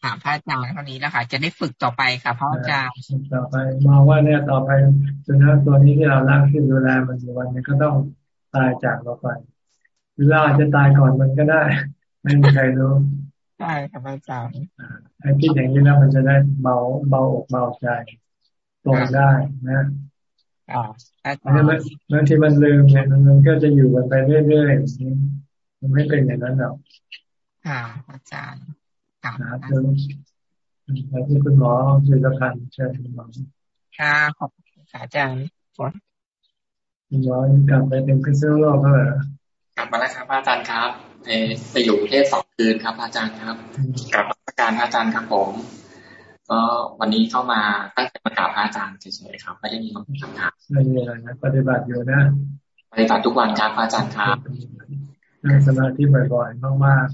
[SPEAKER 37] ถามพระอาจารย์เท่านี้แล้วค่ะ จะได้ฝึกต่อไปค่ะพระอาจารย์
[SPEAKER 1] ต่อไปมองว่าเนี่ยต่อไปจนถ้าตัวนี้ที่เราล้างขึ้นดูแลมันอยู่วันนี้ก็ต้อง ตายจากเราไปหรือเราอาจจะตายก่อนมันก็ได้ ไม่มีใครรู้
[SPEAKER 37] ใช่ครับอาจารย์
[SPEAKER 1] ไอ้คิดอย่างนี้แล้วมันจะได้เบาเบาอกเบาใจตรงได้นะ
[SPEAKER 37] อ่า
[SPEAKER 1] บางทีมันลืมไงมันก็จะอยู่กันไปเรื่อยๆมันไม่เป็นอย่างนั้นหรอก
[SPEAKER 37] ค่ะอาจารย์
[SPEAKER 1] ค่ะคือไปที่คุณหมอจุลพันธ์เชิญคุณหมอ
[SPEAKER 37] ค่ะขอบคุณอาจารย์ฝน
[SPEAKER 1] คุณหมอกลับไปเป็นพิซซ่โลกแล้วเหร
[SPEAKER 22] อกลับมาแล้วครับอาจารย์ครับไปอยู่เทศสองคืนครับ อาจารย์ครับกลับมาการอาจารย์ครับผมก็วันนี้เข้ามาตั้งใจมากราบพระอาจารย์เฉยๆครับไม่ได้มีคำถาม
[SPEAKER 1] ไม่มีอะไรนะปฏิบัติอยู่นะ
[SPEAKER 22] ปฏิบัติทุกวันครับอาจารย์ครับ
[SPEAKER 1] นั่งสมาธิบ่อยๆมาก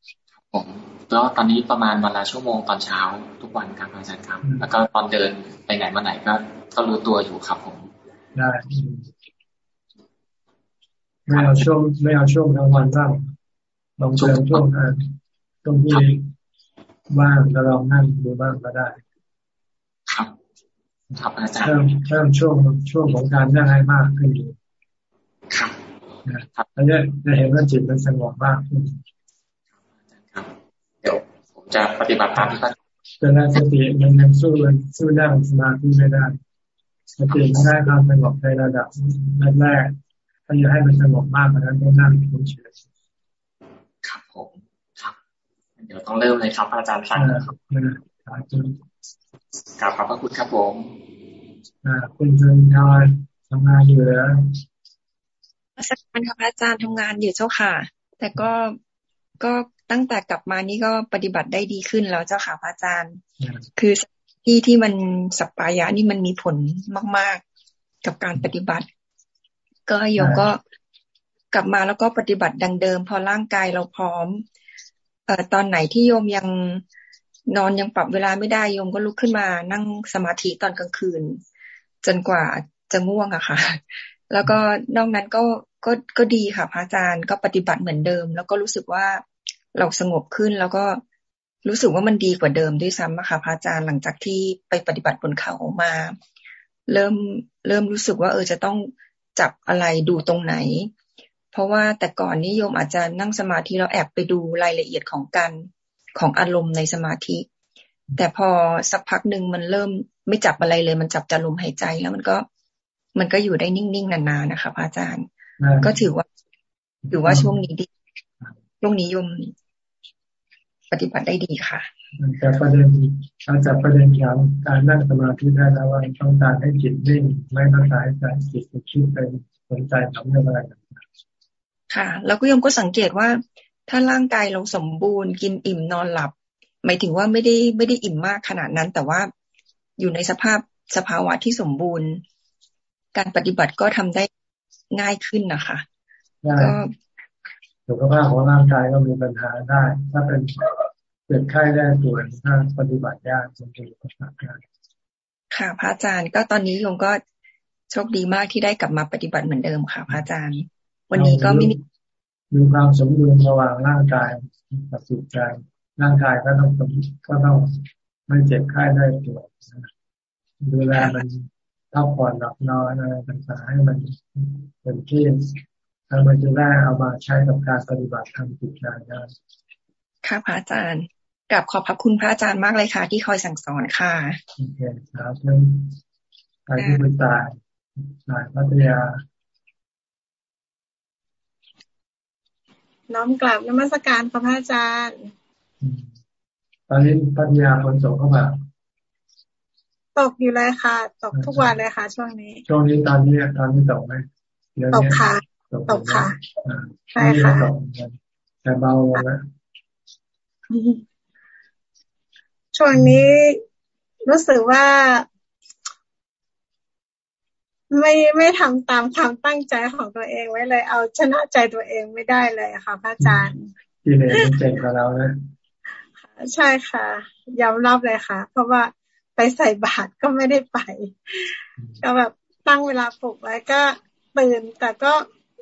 [SPEAKER 22] ๆผมแล้วตอนนี้ประมาณวันละชั่วโมงตอนเช้าทุกวันครับอาจารย์ครับ แล้วก็ตอนเดินไปไหนมาไหนก็ก็รู้ตัวอยู่ครับผม
[SPEAKER 1] ได้ ไม่เอาช่วงไม่เอาช่วงกลางวันบ้างลองเติมช่วงนั้นตรงที่ว่างก็ลองนั่งดูบ้างก็ได้
[SPEAKER 22] ครับ ครับอาจารย์
[SPEAKER 1] เพิ่มเพิ่มช่วงช่วงของการนั่งให้มากขึ้น
[SPEAKER 22] ครับ
[SPEAKER 1] ครับแล้วจะจะเห็นว่าจิตมันสงบมากขึ้น
[SPEAKER 22] ครับ เดี๋ยวผมจะปฏิบัติตามที่ท่าน
[SPEAKER 1] เจริญสติมันยังสู้มันสู้นั่งสมาธิไม่ได้สติไม่ได้ความสงบในระดับแรก ถ้าอยากให้มันสงบมากกว่านั้นต้องนั่งเฉย
[SPEAKER 22] ครับผมครับ เดี๋ยวต้องเริ่มเลยครับ อาจารย์สั่งครับกลับขอบพระคุณครับผม
[SPEAKER 1] อ่าคุณเชิญทอยทำงานอยู่แล้ว
[SPEAKER 38] สักการครับอาจารย์ทำงานอยู่เจ้าค่ะ แต่ก็ก็ตั้งแต่กลับมานี่ก็ปฏิบัติได้ดีขึ้นแล้วเจ้าค่ะพระอาจารย์ คือที่ที่มันสัปปายะนี่มันมีผลมาก ๆ กับการปฏิบัติ ก็โยก็กลับมาแล้วก็ปฏิบัติดังเดิม พอร่างกายเราพร้อม เอ่อตอนไหนที่โยมยังนอนยังปรับเวลาไม่ได้โยมก็ลุกขึ้นมานั่งสมาธิตอนกลางคืน จนกว่าจะง่วงอะค่ะ แล้วก็นอกนั้นก็ก็ก็ดีค่ะพระอาจารย์ก็ปฏิบัติเหมือนเดิม แล้วก็รู้สึกว่าเราสงบขึ้นแล้วก็รู้สึกว่ามันดีกว่าเดิมด้วยซ้ำอะค่ะพระอาจารย์หลังจากที่ไปปฏิบัติบนเขาออกมา เริ่มเริ่มรู้สึกว่า เออจะต้อง จับอะไรดูตรงไหน เพราะว่าแต่ก่อนนิยมอาจจะนั่งสมาธิแล้วแอบไปดูรายละเอียดของการของอารมณ์ในสมาธิ แต่พอสักพักหนึ่งมันเริ่มไม่จับอะไรเลย มันจับจะลมหายใจแล้วมันก็มันก็อยู่ได้นิ่งๆนานๆนะคะพระอาจารย์ ก็ถือว่าถือว่าช่วงนี้ดีช่วงนี้ยม ปฏิบัติได้ดีค่ะ
[SPEAKER 1] แต่ประเด็นเราจะประเด็นของการนั่งสมาธิได้แล้วว่าต้องการให้จิตนิ่งไม่ต้องการให้จิตคิดไปสนใจทำเรื่องอะไร
[SPEAKER 38] ค่ะ แล้วก็ยมก็สังเกตว่า ถ้าร่างกายเราสมบูรณ์ กินอิ่มนอนหลับ หมายถึงว่าไม่ได้ไม่ได้อิ่มมากขนาดนั้น แต่ว่าอยู่ในสภาพสภาวะที่สมบูรณ์ การปฏิบัติก็ทำได้ง่ายขึ้นนะคะก็
[SPEAKER 1] สุขภาพของร่างกายก็มีปัญหาได้ ถ้าเป็นเกิดไข้ได้ป่วยถ้าปฏิบัติยากจนถึงปัญหาได้
[SPEAKER 38] ค่ะพระอาจารย์ก็ตอนนี้โยมก็โชคดีมากที่ได้กลับมาปฏิบัติเหมือนเดิมค่ะพระอาจารย์ วันนี้ก็ไม่มี
[SPEAKER 1] มีความสมดุลระหว่างร่างกายกับจิตใจร่างกายก็ต้องก็ต้องไม่เจ็บไข้ได้ป่วยดูแลมันพักผ่อนหลับนอนอะไรต่างๆให้มันเป็นที่ แล้วมันจะได้เอามาใช้กับการปฏิบัติทางจิตใจได้
[SPEAKER 38] ค่ะพระอาจารย์กลับขอบพระคุณพระอาจารย์มากเลยค่ะ ที่คอยสั่งสอนค่ะ
[SPEAKER 1] โอเคครับไปที่บุตายนายพัทยา
[SPEAKER 39] น้อมกลับนมัสการพระอาจารย์
[SPEAKER 1] ตอนนี้ปัญญาคนตกเข้ามา
[SPEAKER 39] ตกอยู่เลยค่ะ ตกทุกวันเลยค่ะ ช่วงนี้
[SPEAKER 1] ช่วงนี้ตอนนี้ตอนนี้ตกไหม
[SPEAKER 39] ตกค่ะ ตกค่ะใช่
[SPEAKER 1] ค่ะแต่เบาแล้ว
[SPEAKER 39] ช่วงนี้รู้สึกว่า ไม่ไม่ทำตามความตั้งใจของตัวเองไว้เลย เอาชนะใจตัวเองไม่ได้เลยค่ะพระอาจารย์
[SPEAKER 1] ที่เนเจ๋งกับเรานะ
[SPEAKER 39] ใช่ค่ะยอมรับเลยค่ะ เพราะว่า
[SPEAKER 23] ไปใส่บาตรก็ไม่ได้ไป ก็แบบตั้งเวลาปลุกไว้ก็ตื่นแต่ก็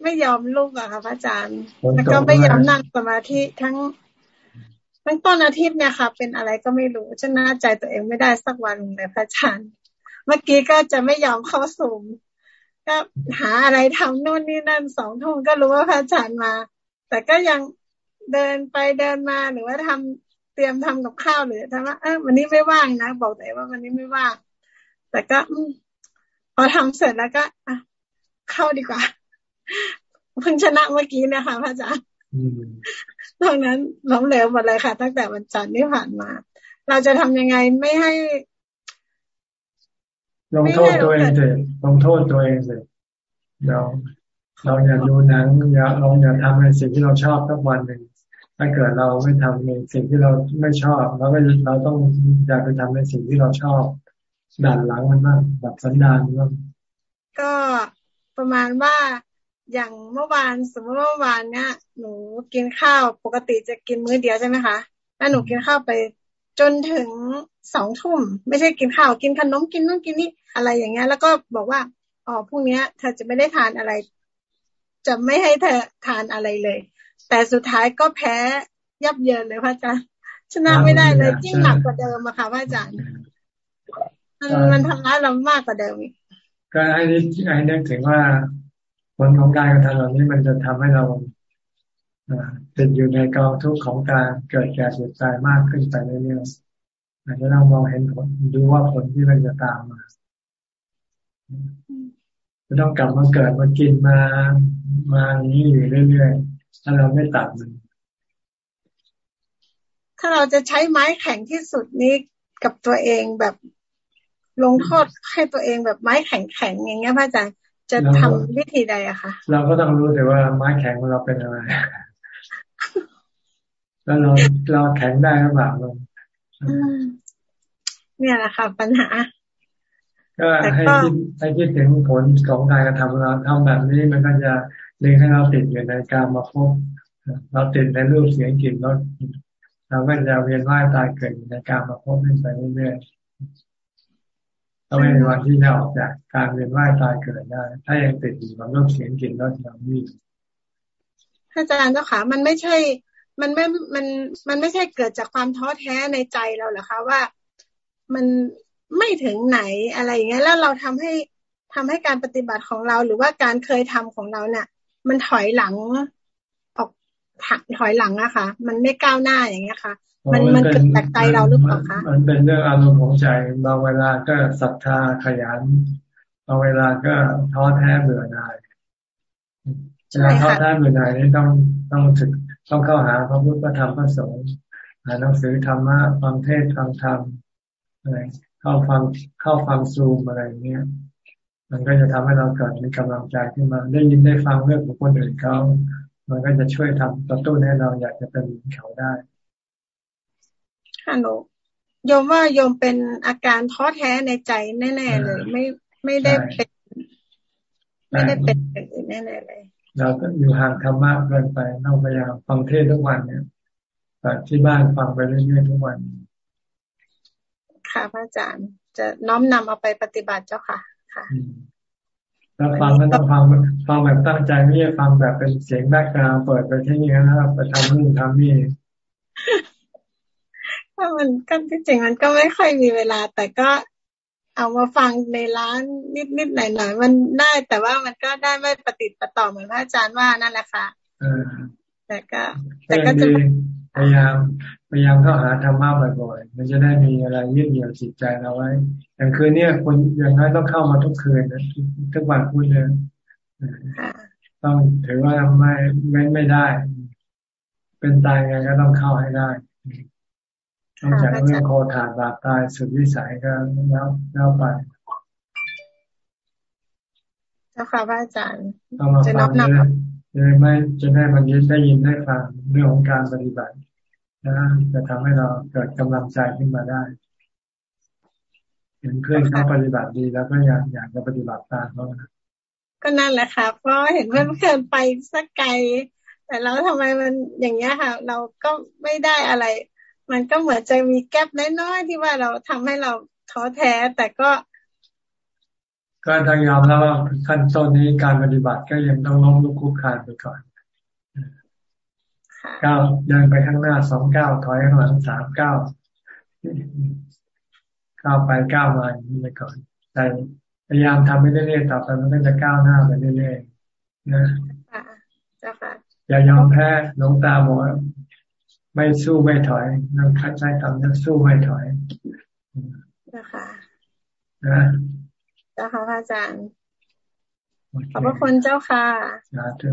[SPEAKER 23] ไม่ยอมลุกอะค่ะพระอาจารย์แล้วก็ไม่ยอมนั่งสมาธิทั้งทั้งต้นอาทิตย์เนี่ยค่ะ เป็นอะไรก็ไม่รู้ชนะใจตัวเองไม่ได้สักวันเลยพระอาจารย์ เมื่อกี้ก็จะไม่ยอมเข้าสูมก็หาอะไรทำนู่นนี่นั่นสองทุ่มก็รู้ว่าพระอาจารย์มา แต่ก็ยังเดินไปเดินมาหรือว่าทำเตรียมทำกับข้าวหรือทำว่าเออวันนี้ไม่ว่างนะบอกตัวเองว่าวันนี้ไม่ว่างแต่ก็พอทำเสร็จแล้วก็อะเข้าดีกว่า เพิ่งชนะเมื่อกี้นะคะพระอาจารย์ตรงนั้นล้มเหลวหมดเลยค่ะ ตั้งแต่วันจันทร์ที่ผ่านมา เราจะทำยังไงไม่ให้
[SPEAKER 1] ลงโทษตัวเองเลยลงโทษตัวเองเลยเราเราอย่าดูหนังอย่าเราอย่าทำในสิ่งที่เราชอบทุกวันหนึ่งถ้าเกิดเราไม่ทำในสิ่งที่เราไม่ชอบเราก็เราต้องอยากไปทำในสิ่งที่เราชอบดันหลังมันบ้างแบบสันดานบ้าง
[SPEAKER 23] ก็ประมาณว่า อย่างเมื่อวานสมมติว่าเมื่อวานเนี้ยหนูกินข้าวปกติจะกินมื้อเดียวใช่ไหมคะแล้วหนูกินข้าวไปจนถึงสองทุ่มไม่ใช่กินข้าวกินขนมกินนู่นกินนี่อะไรอย่างเงี้ย แล้วก็บอกว่าอ๋อพรุ่งนี้เธอจะไม่ได้ทานอะไร จะไม่ให้เธอทานอะไรเลย แต่สุดท้ายก็แพ้ยับเยินเลยพระอาจารย์ชนะไม่ได้เลยยิ่งหนักกว่าเดิมอะค่ะพระอาจารย์มันมันทำร้ายเรามากกว่าเดิมอีก
[SPEAKER 1] ก็ให้นึกให้นึกถึงว่า ผลของการกระทำเหล่านี้มันจะทำให้เราติดอยู่ในกองทุกข์ของการเกิดแก่เจ็บตายมากขึ้นไปเรื่อยๆอาจจะต้องมองเห็นผลดูว่าผลที่มันจะตามมาจะต้องกลับมาเกิดมากินมามาอย่างนี้อยู่เรื่อยๆถ้าเราไม่ตัดมัน
[SPEAKER 23] ถ้าเราจะใช้ไม้แข็งที่สุดนี้กับตัวเองแบบลงโทษให้ตัวเองแบบไม้แข็งๆอย่างเงี้ยพระอาจารย์ จะทำวิธีใดอะคะ
[SPEAKER 1] เราก็ต้องรู้แต่ว่าไม้แข็งของเราเป็นอะไร แล้วเราเราแข็งได้หรือเปล่าลง
[SPEAKER 23] เนี่ยแหละค่ะ ปัญหา
[SPEAKER 1] ก็ให้คิดให้คิดถึงผลของการกระทำเราทำแบบนี้มันก็จะดึงให้เราติดอยู่ในการมาพบเราติดในรูปเสียงกลิ่นรสเราก็จะเวียนว่ายตายเกิดในการมาพบไปเรื่อยๆ ต้องเป็นวันที่จะออกจากการเวียนว่ายตายเกิดได้ ถ้ายังติดอยู่กับรูปเสียงกลิ่นรสอย่างนี้
[SPEAKER 23] อาจารย์เจ้าค่ะ มันไม่ใช่ มันไม่ มัน มันไม่ใช่เกิดจากความท้อแท้ในใจเราเหรอคะว่ามันไม่ถึงไหนอะไรอย่างเงี้ย แล้วเราทำให้ทำให้การปฏิบัติของเรา หรือว่าการเคยทำของเราเนี่ยมันถอยหลังออกถอยหลังอะคะ่ะมันไม่ก้าวหน้าอย่างเงี้ยค่ะ มันมันเกิดจากใจเราหรือเปล่าคะ
[SPEAKER 1] มันเป็นเรื่องอารมณ์ของใจบางเวลาก็ศรัทธาขยันบางเวลาก็ท้อแท้เบื่อหน่ายเวลาท้อแท้เบื่อหน่ายนี่ต้องต้องถึงต้องเข้าหาพระพุทธพระธรรมพระสงฆ์หาหนังสือธรรมะฟังเทศฟังธรรมอะไรเข้าฟังเข้าฟังซูมอะไรเงี้ยมันก็จะทำให้เราเกิดมีกำลังใจขึ้นมา ได้ยินได้ฟังเรื่องของคนอื่นเขา มันก็จะช่วยทำกระตุ้นให้เราอยากจะเป็นเขาได้
[SPEAKER 23] ค่ะหนูโยมว่าโยมเป็นอาการท้อแท้ในใจแน่ๆเลย ไม่ไม่ได้เป็นไม่ได้เป็นอย่างอื่นแน่ๆเลย
[SPEAKER 1] เราก็อยู่ห่างธรรมะเกินไปต้องพยายามฟังเทศทุกวันเนี่ยแต่ที่บ้านฟังไปเรื่อยๆทุกวัน
[SPEAKER 23] ค่ะพระอาจารย์ จะน้อมนำเอาไปปฏิบัติเจ้าค่ะ ค่ะ
[SPEAKER 1] แล้วฟังก็ต้องฟังฟังแบบตั้งใจไม่ใช่ฟังแบบเป็นเสียงแบกกราวเปิดไปที่นี่นะครับไปทำนู่นทำนี่
[SPEAKER 23] ถ้ามันก็ที่จริงมันก็ไม่ค่อยมีเวลา แต่ก็เอามาฟังในร้านนิดนิดหน่อยหน่อยมันได้แต่ว่ามันก็ได้ไม่ปฏิติประต่อเหมือนพระอาจารย์ว่านั่นแหละค่ะแต่ก็ แต่ก็จะ
[SPEAKER 1] พยายามพยายามเข้าหาธรรมะบ่อยๆ มันจะได้มีอะไรยึดเหนี่ยวจิตใจเราไว้ อย่างคืนนี้คนอย่างน้อยต้องเข้ามาทุกคืนนะทุกวันพูดเลยต้องถือว่าไม่ไม่ไม่ได้ เป็นตายไงก็ต้องเข้าให้ได้ นอกจากเรื่องโคถาบาปตายสุดวิสัยก็แล้วแล้วไป
[SPEAKER 23] เจ้าค่ะพระอาจารย์
[SPEAKER 1] จะนับนับจะได้ไม่จะได้มันยึดได้ยินได้ฟังเรื่องของการปฏิบัตินะจะทำให้เราเกิดกำลังใจขึ้นมาได้เห็นเพื่อนเขาปฏิบัติดีแล้วก็อยากอยากจะปฏิบัติตามเขา
[SPEAKER 23] ก็นั่นแหละค่ะเพราะเห็นเพื่อนเพื่อนไปสักไกล แต่แล้วทำไมมันอย่างเงี้ยค่ะ เราก็ไม่ได้อะไร มันก็เหมือนจะมีแกลบน้อยๆที่ว่าเราทำให้เราถท้อแท้ แต่ก็
[SPEAKER 1] ก็ต้องยอมแล้วว่าขั้นต้นนี้การปฏิบัติก็ยังต้องล้มลุกคุกคานไปก่อนก้าวเดินไปข้างหน้าสองก้าวถอยข้างหลังสามก้าวก้าวไปก้าวมาอย่างนี้ไปก่อนแต่พยายามทำไปเรื่อยๆต่อไปมันก็จะก้าวหน้าไปเรื่อยๆนะอย่ายอมแพ้หลวงตาบอก ไม่สู้ไม่ถอยนั่งคัดใช้คำนั้นสู้ไม่ถอย
[SPEAKER 23] นะคะ
[SPEAKER 1] นะ
[SPEAKER 23] เจ้าค่ะพระอาจารย์ขอบพระคุณเจ้าค่ะ
[SPEAKER 1] สาธุ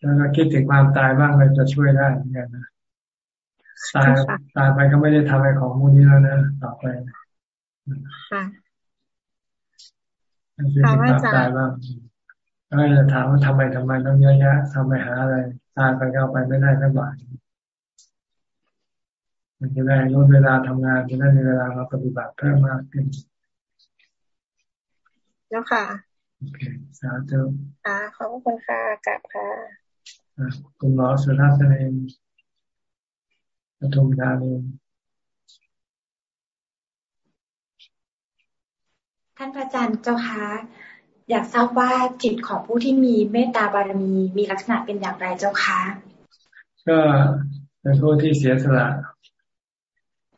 [SPEAKER 1] แล้วก็คิดถึงความตายบ้างมันจะช่วยได้เหมือนกันนะตายตายไปก็ไม่ได้ทำอะไรของมูนี้แล้วนะต่อไป
[SPEAKER 23] ค่ะ
[SPEAKER 1] คิดถึงความตายบ้างก็จะถามว่าทำไมทำไมต้องเยอะแยะทำไมหาอะไรตายไปก็ไปไม่ได้สักบาท มันจะได้ลดเวลาทำงานจะได้มีเวลามาปฏิบัติเพิ่มมากขึ้น
[SPEAKER 23] แล้วค่ะ
[SPEAKER 1] โอเคสาธุ
[SPEAKER 23] อ่าขอบคุณค่ะกลับค่ะ
[SPEAKER 1] คุณหมอสุนัขเองปทุมธานี
[SPEAKER 11] ท่านพระอาจารย์เจ้าคะอยากทราบว่าจิตของผู้ที่มีเมตตาบารมีมีลักษณะเป็นอย่างไรเจ้าคะ
[SPEAKER 1] ก็เป็นผู้ที่เสียสละ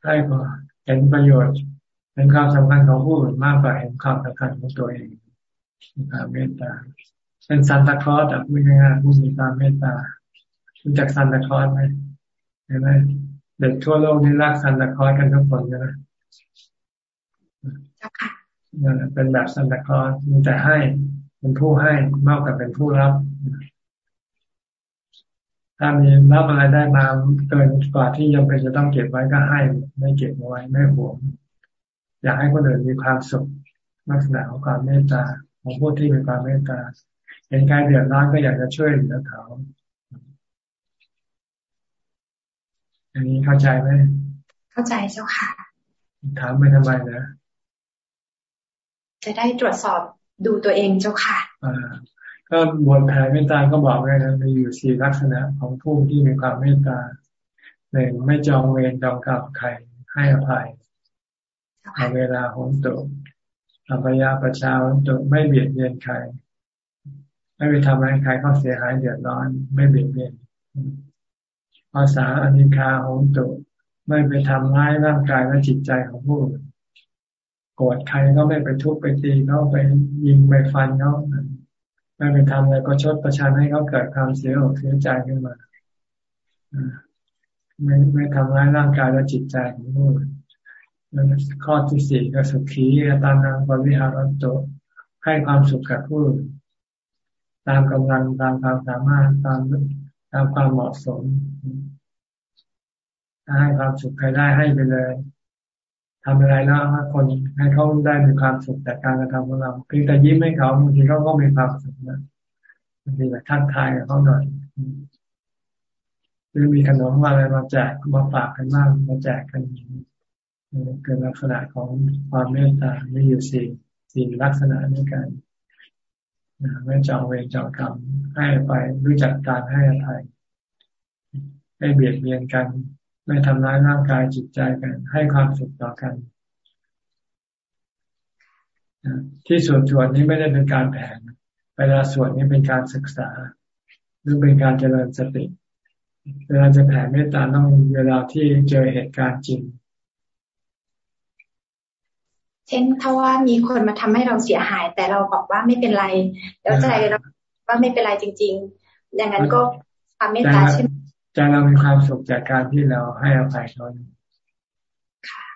[SPEAKER 1] ให้พอเห็นประโยชน์เห็นความสำคัญของผู้อื่นมากกว่าเห็นความสำคัญของตัวเองมีความเมตตาเป็นซันตาคลอสอะพูดง่ายๆผู้มีความเมตตารู้จักซันตาคลอสไหมเห็นไหมเด็กทั่วโลกนี่รักซันตาคลอสกันทุกคนนะนั่นเป็นแบบซันตาคลอสมีแต่ให้เป็นผู้ให้มากกว่าเป็นผู้รับ ถ้ามีรับอะไรได้มาเกินกว่าที่ยังเป็นจะต้องเก็บไว้ก็ให้ ไม่เก็บไว้ไม่หวง อยากให้คนอื่นมีความสุขลักษณะของความเมตตาของผู้ที่มีความเมตตาเห็นใครเดือดร้อนก็อยากจะช่วยเหลือเขาอันนี้เข้าใจไหม
[SPEAKER 11] เข้าใจเจ้าค่ะ
[SPEAKER 1] ถามไปทำไมนะ
[SPEAKER 11] จะได้ตรวจสอบดูตัวเองเจ้าค่ะ
[SPEAKER 1] อ่า ก็บนแผ่เมตตาก็บอกไว้นะมีอยู่สี่ลักษณะของผู้ที่มีความเมตตาหนึ่งไม่จองเวรจองกรรมใครให้อภัยเอาเวลาหนตุอัปยาประชาหนตุไม่เบียดเบียนใคร ไม่ไปทำให้ใครเขาเสียหายเดือดร้อน ไม่เบียดเบียนภาษาอนิคาหนตุไม่ไปทำร้ายร่างกายและจิตใจของผู้อื่นโกรธใครก็ไม่ไปทุบไปตีเขาไปยิงไปฟันเขา ไม่ไปทำอะไรก็ชดประชันให้เขาเกิดความเสียอกเสียใจขึ้นมาไม่ไม่ทำร้ายร่างกายและจิตใจของผู้อื่นข้อที่สี่ก็สุขีตานังปริหารโตให้ความสุขกับผู้ตามกำลังตามความสามารถตามตามความเหมาะสมถ้าให้ความสุขใครได้ให้ไปเลย ทำอะไรแล้วคนให้เขาได้มีความสุขจากการกระทำของเราเพียงแต่ยิ้มให้เขาบางทีเขาก็มีความสุขนะบางทีแบบทักทายกับเขาหน่อยหรือมีขนมอะไรมาแจกมาฝากกันบ้างมาแจกกันเกิดลักษณะของความเมตตาไม่อยู่สี่สี่ลักษณะนี้กันไม่จองเวรจองกรรมให้ไปรู้จักการให้อภัยให้เบียดเบียนกัน ไม่ทำร้ายร่างกายจิตใจกัน ให้ความสุขต่อกันที่ส่วนส่วนนี้ไม่ได้เป็นการแผนเวลาส่วนนี้เป็นการศึกษา หรือเป็นการเจริญสติ เวลาจะแผ่เมตตาต้องเวลาที่เจอเหตุการณ์จริง
[SPEAKER 11] เช่นถ้าว่ามีคนมาทำให้เราเสียหาย แต่เราบอกว่าไม่เป็นไร แล้วใจเราว่าไม่เป็นไรจริง ๆ อย่างนั้นก็ความเมตตาใช่ไหม
[SPEAKER 1] ใจเรามีความสุขจากการที่เราให้อภัยเขา
[SPEAKER 11] ค่ะ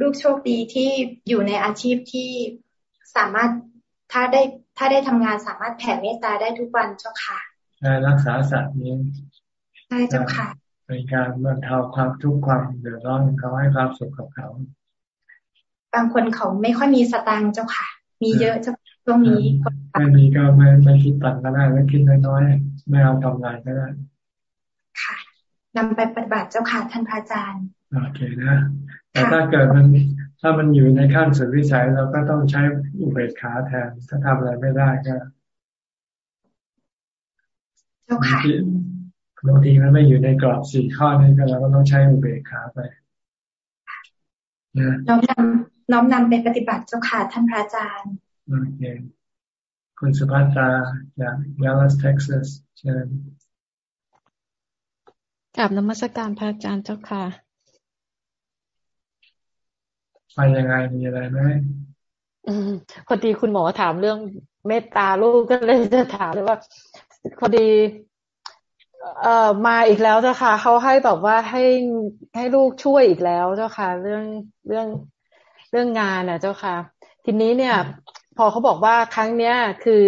[SPEAKER 11] ลูกโชคดีที่อยู่ในอาชีพที่สามารถถ้าได้ถ้าได้ทำงานสามารถแผ่เมตตาได้ทุกวันเจ้าค่ะ
[SPEAKER 1] ใช่รักษาสัตว์นี้
[SPEAKER 11] ใช่เจ้าค่ะ
[SPEAKER 1] เป็นการบรรเทาความทุกข์ความเดือดร้อนของเขาให้ความสุขกับเขา
[SPEAKER 11] บางคนเขาไม่ค่อยมีสตังค์เจ้าค่ะ มีเยอะเจ้าช่วงนี้
[SPEAKER 1] ไม่มีก็ไม่ไม่คิดตังก็ได้ไม่คิดน้อยๆไม่เอากำไรก็ได้
[SPEAKER 11] ค่ะ นำไปปฏิบัติเจ้าค่ะท่านพระอาจารย์
[SPEAKER 1] โอเคนะแต่ถ้าเกิดมันถ้ามันอยู่ในขั้นสุดวิสัยเราก็ต้องใช้อุเบกขาแทนถ้าทำอะไรไม่ได้ก็
[SPEAKER 11] เจ้าค่ะ
[SPEAKER 1] บางทีมันไม่อยู่ในกรอบสี่ข้อนี้ก็เราก็ต้องใช้อุเบกขาไป
[SPEAKER 40] น้อมนำน้อมนำไปปฏิบัติเจ้าค่ะท่านพระอาจารย์
[SPEAKER 1] โอเคคุณสุภัตราจากยัลลัสเท็กซัสเชิญ
[SPEAKER 41] กลับนมัสการพระอาจารย์เจ้าค่ะ
[SPEAKER 1] ไปยังไงมีอะไรไหม
[SPEAKER 41] พอดีคุณหมอถามเรื่องเมตตาลูกก็เลยจะถามเลยว่าพอดี เอ่อมาอีกแล้วเจ้าค่ะเขาให้แบบว่าให้ให้ลูกช่วยอีกแล้วเจ้าค่ะ เรื่องเรื่องเรื่องงานอะเจ้าค่ะ ทีนี้เนี่ย พอเขาบอกว่าครั้งเนี้ยคือ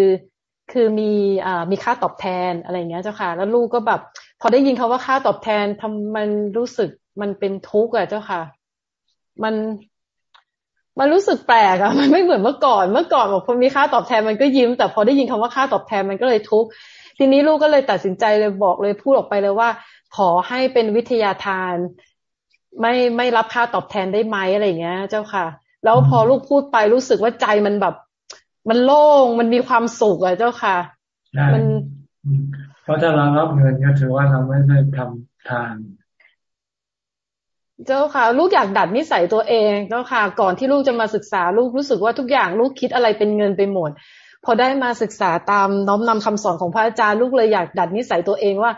[SPEAKER 41] คือมีอ่ามีค่าตอบแทนอะไรเงี้ยเจ้าค่ะ แล้วลูกก็แบบ พอได้ยินเขาว่าค่าตอบแทนทำมันรู้สึกมันเป็นทุกข์อะเจ้าค่ะ มันมันรู้สึกแปลกอะมันไม่เหมือนเมื่อก่อน เมื่อก่อนบอกพอมีค่าตอบแทนมันก็ยิ้ม แต่พอได้ยินคำว่าค่าตอบแทนมันก็เลยทุกข์ ทีนี้ลูกก็เลยตัดสินใจเลยบอกเลยพูดออกไปเลยว่า ขอให้เป็นวิทยาทาน ไม่ไม่รับค่าตอบแทนได้ไหมอะไรเงี้ย เจ้าค่ะ แล้วพอลูกพูดไปรู้สึกว่าใจมันแบบ มันโล่งมันมีความสุขอะเจ้าค่ะ
[SPEAKER 1] มันเพราะถ้าเรารับเงินก็ถือว่าเราไม่ได้ทำทาน
[SPEAKER 41] เจ้าค่ะ ลูกอยากดัดนิสัยตัวเองเจ้าค่ะ ก่อนที่ลูกจะมาศึกษาลูกรู้สึกว่าทุกอย่างลูกคิดอะไรเป็นเงินไปหมดพอได้มาศึกษาตามน้อมนำคำสอนของพระอาจารย์ลูกเลยอยากดัดนิสัยตัวเองว่า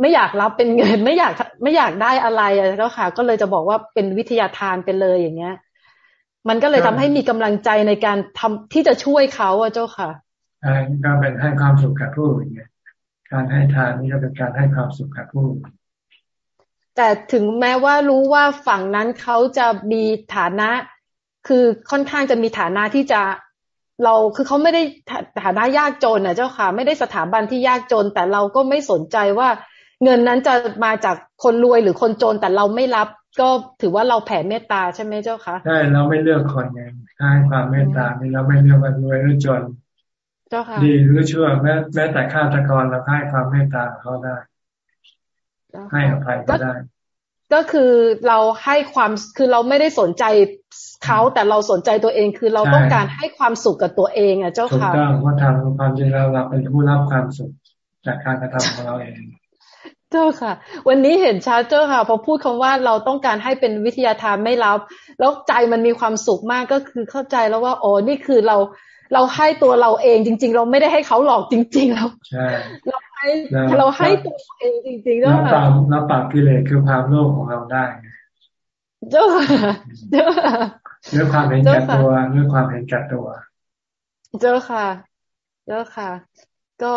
[SPEAKER 41] ไม่อยากรับเป็นเงิน ไม่อยากไม่อยากได้อะไรเจ้าค่ะ ก็เลยจะบอกว่าเป็นวิทยาทานไปเลยอย่างเงี้ย มันก็เลยทำให้มีกำลังใจในการทำที่จะช่วยเขาอะเจ้าค่ะ
[SPEAKER 1] ก็เป็นให้ความสุขกับผู้อื่นการให้ทานนี่ก็เป็นการให้ความสุขกับผู้อื่น
[SPEAKER 41] แต่ถึงแม้ว่ารู้ว่าฝั่งนั้นเขาจะมีฐานะ คือค่อนข้างจะมีฐานะที่จะเราคือเขาไม่ได้ฐานะยากจนนะเจ้าค่ะ ไม่ได้สถาบันที่ยากจน แต่เราก็ไม่สนใจว่าเงินนั้นจะมาจากคนรวยหรือคนจนแต่เราไม่รับ ก็ถือว่าเราแผ่เมตตาใช่ไหมเจ้าค่ะ
[SPEAKER 1] ใช่เราไม่เลือกคนไงให้ความเมตตาเราไม่เลือกว่ารวยหรือจน
[SPEAKER 41] เจ้าค่ะ
[SPEAKER 1] ดีหรือชั่วแม้แม้แต่ฆาตกรเราให้ความเมตตาเขาได้ ให้อภัยก็ได้
[SPEAKER 41] ก็คือเราให้ความคือเราไม่ได้สนใจเขาแต่เราสนใจตัวเองคือเราต้องการให้ความสุขกับตัวเองอะเจ้าค่ะ
[SPEAKER 1] ถูกต้องเพราะทำความจริงแล้วเราเป็นผู้รับความสุขจากการกระทำของเราเอง
[SPEAKER 41] เจ้าค่ะ วันนี้เห็นชัดเจ้าค่ะพอพูดคำว่าเราต้องการให้เป็นวิทยาทานไม่รับ แล้วใจมันมีความสุขมากก็คือเข้าใจแล้วว่าอ๋อนี่คือเราเราให้ตัวเราเองจริง ๆ เราไม่ได้ให้เขาหลอกจริง ๆ เรา
[SPEAKER 1] ใช่
[SPEAKER 41] เราให้เราให้ตัวเองจริงๆแล้ว
[SPEAKER 1] ปราบเราปราบกิเลสคือความโลภของเราได้
[SPEAKER 41] เจ้าค่ะเจ้าค่ะ
[SPEAKER 1] เรื่องความเห็นแก่ตัวเรื่องความเห็นแก่ตัว
[SPEAKER 41] เจ้าค่ะ เจ้าค่ะ ก็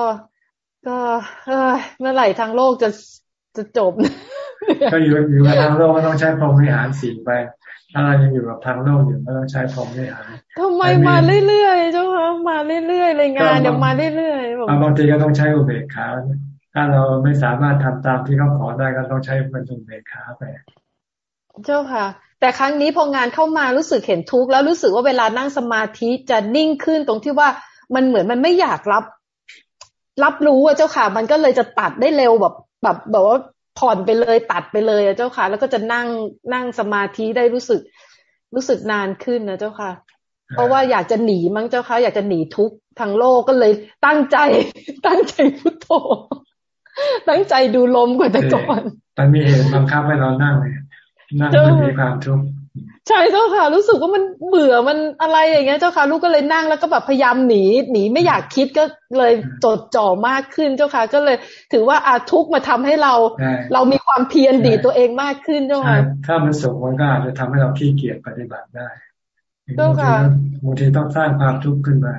[SPEAKER 41] ก็เเมื่อไหร่ทางโลกจะจะจบ
[SPEAKER 1] ก็อยู่อยู่กับทางโลกก็ต้องใช้พรหมวิหารสี่ไป ถ้าเรายังอยู่กับทางโลกอยู่ก็ต้องใช้พรหมวิหาร
[SPEAKER 41] ทำไมมาเรื่อยๆเจ้าค่ะมาเรื่อยๆเลยงานเดี๋ยวมาเรื่อย
[SPEAKER 1] ๆบางทีก็ต้องใช้อุเบกขาถ้าเราไม่สามารถทำตามที่เขาขอได้ก็ต้องใช้เป็นอุเบกขาไป
[SPEAKER 41] เจ้าค่ะ แต่ครั้งนี้พองานเข้ามารู้สึกเห็นทุกข์แล้วรู้สึกว่าเวลานั่งสมาธิจะนิ่งขึ้นตรงที่ว่ามันเหมือนมันไม่อยากรับ รับรู้อะเจ้าค่ะ มันก็เลยจะตัดได้เร็วแบบแบบแบบว่าผ่อนไปเลยตัดไปเลยอะเจ้าค่ะ แล้วก็จะนั่งนั่งสมาธิได้รู้สึก รู้สึกนานขึ้นนะเจ้าค่ะ เพราะว่าอยากจะหนีมั้งเจ้าค่ะ อยากจะหนีทุกทางโลกก็เลยตั้งใจ ตั้งใจพุทโธตั้งใจดูลมกว่าแต่ก่อน
[SPEAKER 1] มันมีเหตุบังคับให้เรานั่งเลยนั่งมันมีความทุกข์
[SPEAKER 41] ใช่เจ้าค่ะ รู้สึกว่ามันเบื่อมันอะไรอย่างเงี้ยเจ้าค่ะ ลูกก็เลยนั่งแล้วก็แบบพยายามหนีหนีไม่อยากคิดก็เลยจดจ่อมากขึ้นเจ้าค่ะ ก็เลยถือว่าอาทุกมาทำให้เรา เรามีความเพียรดีตัวเองมากขึ้นเจ้าค่ะ
[SPEAKER 1] ถ้ามันสุขมันก็อาจจะทำให้เราขี้เกียจปฏิบัติได้
[SPEAKER 41] เจ้าค่ะ
[SPEAKER 1] บางทีต้องสร้างความทุกข์ขึ้นมา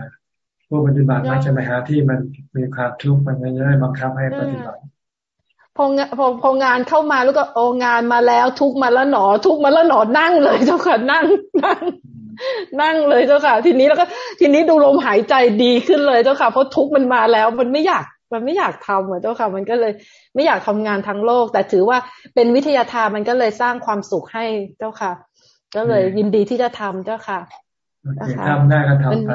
[SPEAKER 1] ผู้ปฏิบัติมักจะไปหาที่มันมีความทุกข์มันจะได้บังคับให้ปฏิบัติ
[SPEAKER 41] พองพอพองานเข้ามาแล้วก็โองานมาแล้ว ทุกมาแล้วหนอ ทุกมาแล้วหนอนั่งเลยเจ้าค่ะนั่งนั่งนั่งเลยเจ้าค่ะ ทีนี้แล้วก็ทีนี้ดูลมหายใจดีขึ้นเลยเจ้าค่ะ เพราะทุกมันมาแล้วมันไม่อยากมันไม่อยากทำเหมือนเจ้าค่ะ มันก็เลยไม่อยากทำงานทั้งโลก แต่ถือว่าเป็นวิทยาทานมันก็เลยสร้างความสุขให้เจ้าค่ะ ก็เลยยินดีที่จะทำเจ้าค่ะ
[SPEAKER 1] ทำได้ก็ทำไป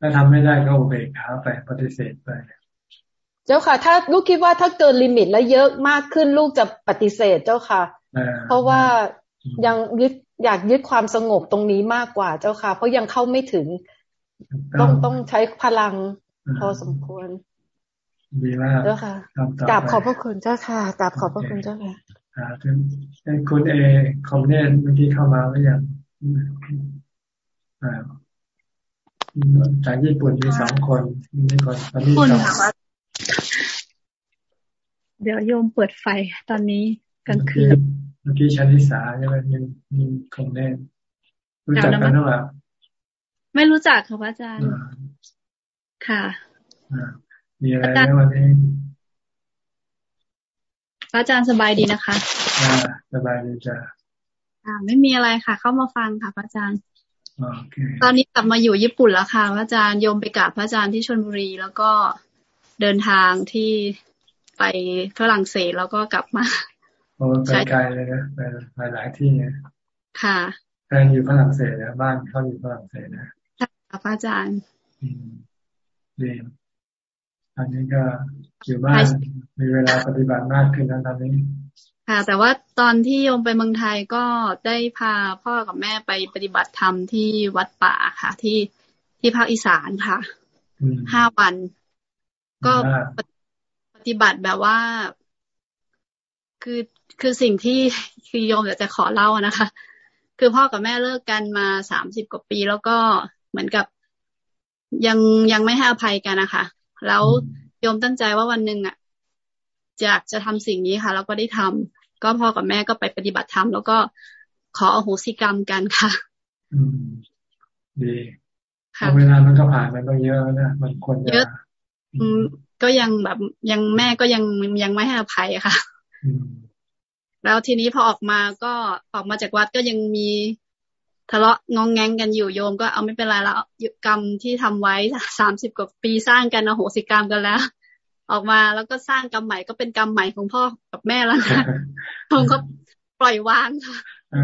[SPEAKER 1] ถ้าทำไม่ได้ก็อุเบกขาไปปฏิเสธไป
[SPEAKER 41] เจ้าค่ะ ถ้าลูกคิดว่าถ้าเกินลิมิตแล้วเยอะมากขึ้นลูกจะปฏิเสธเจ้าค่ะ เพราะว่ายังยึดอยากยึดความสงบตรงนี้มากกว่าเจ้าค่ะ เพราะยังเข้าไม่ถึง ต้องต้องใช้พลังพอสมควร
[SPEAKER 1] ดีมาก
[SPEAKER 41] เจ้าค่ะกราบขอบพระคุณเจ้าค่ะกราบขอบพระคุณเจ้าค่ะ
[SPEAKER 1] ถึงคุณเอคอมเนตเมื่อกี้เข้ามาหรือยังจากญี่ปุ่นมีสองคนมีคนตอนนี้สอง
[SPEAKER 42] เดี๋ยวโยมเปิดไฟตอนนี้กลางคืน
[SPEAKER 1] เมื่อกี้ชนิสาใช่ไหมมีมีคงแน่รู้จักกันหรือเปล่า
[SPEAKER 42] ไม่รู้จักค่ะพระอาจารย์ ค่ะ
[SPEAKER 1] มีอะไรไหมวันนี้
[SPEAKER 42] พระอาจารย์สบายดีนะคะ
[SPEAKER 1] อ่าสบายดีจ้ะ
[SPEAKER 42] อ่า ไม่มีอะไรค่ะ เข้ามาฟังค่ะพระอาจารย์
[SPEAKER 1] โอเค
[SPEAKER 42] ตอนนี้กลับมาอยู่ญี่ปุ่นแล้วค่ะพระอาจารย์โยมไปกราบพระอาจารย์ที่ชลบุรีแล้วก็เดินทางที่ ไปฝรั่งเศสแล้วก็กลับมา
[SPEAKER 1] โอ้ไปไกลเลยนะไปไปหลายที่เนี่ย
[SPEAKER 42] ค่ะ
[SPEAKER 1] แฟนอยู่ฝรั่งเศสนะบ้านเขาอยู่ฝรั่งเศสนะ
[SPEAKER 42] ค่ะพระอาจารย์
[SPEAKER 1] ดีอันนี้ก็อยู่บ้านมีเวลาปฏิบัติมากขึ้นแล้วตอนนี้
[SPEAKER 42] ค่ะ แต่ว่าตอนที่โยมไปเมืองไทยก็ได้พาพ่อกับแม่ไปปฏิบัติธรรมที่วัดป่าค่ะ ที่ที่ภาคอีสานค่ะห้าวัน ก็ปฏิ บัติแบบว่า คือคือสิ่งที่คือโยมอยากจะขอเล่านะคะ คือพ่อกับแม่เลิกกันมาสามสิบกว่าปี แล้วก็เหมือนกับยังยังไม่ให้อภัยกันนะคะ แล้วโยมตั้งใจว่าวันหนึ่งอะอยากจะทำสิ่งนี้ค่ะ แล้วก็ได้ทำก็พ่อกับแม่ก็ไปปฏิบัติธรรมแล้วก็ขออโหสิกรรมกันค่ะ
[SPEAKER 1] อืมดีเวลามันก็ผ่านไปก็เยอะนะมันควรจะเยอะ
[SPEAKER 42] อืม ก็ยังแบบยังแม่ก็ยังยังไม่ให้อภัยค่ะ แล้วทีนี้พอออกมาก็ออกมาจากวัดก็ยังมีทะเลาะงองแงงกันอยู่โยมก็เอาไม่เป็นไรแล้วกรรมที่ทำไว้สามสิบกว่าปีสร้างกันอโหสิกรรมกันแล้ว ออกมาแล้วก็สร้างกรรมใหม่ก็เป็นกรรมใหม่ของพ่อกับแม่แล้วนะผมก็ปล่อยวางค่ะ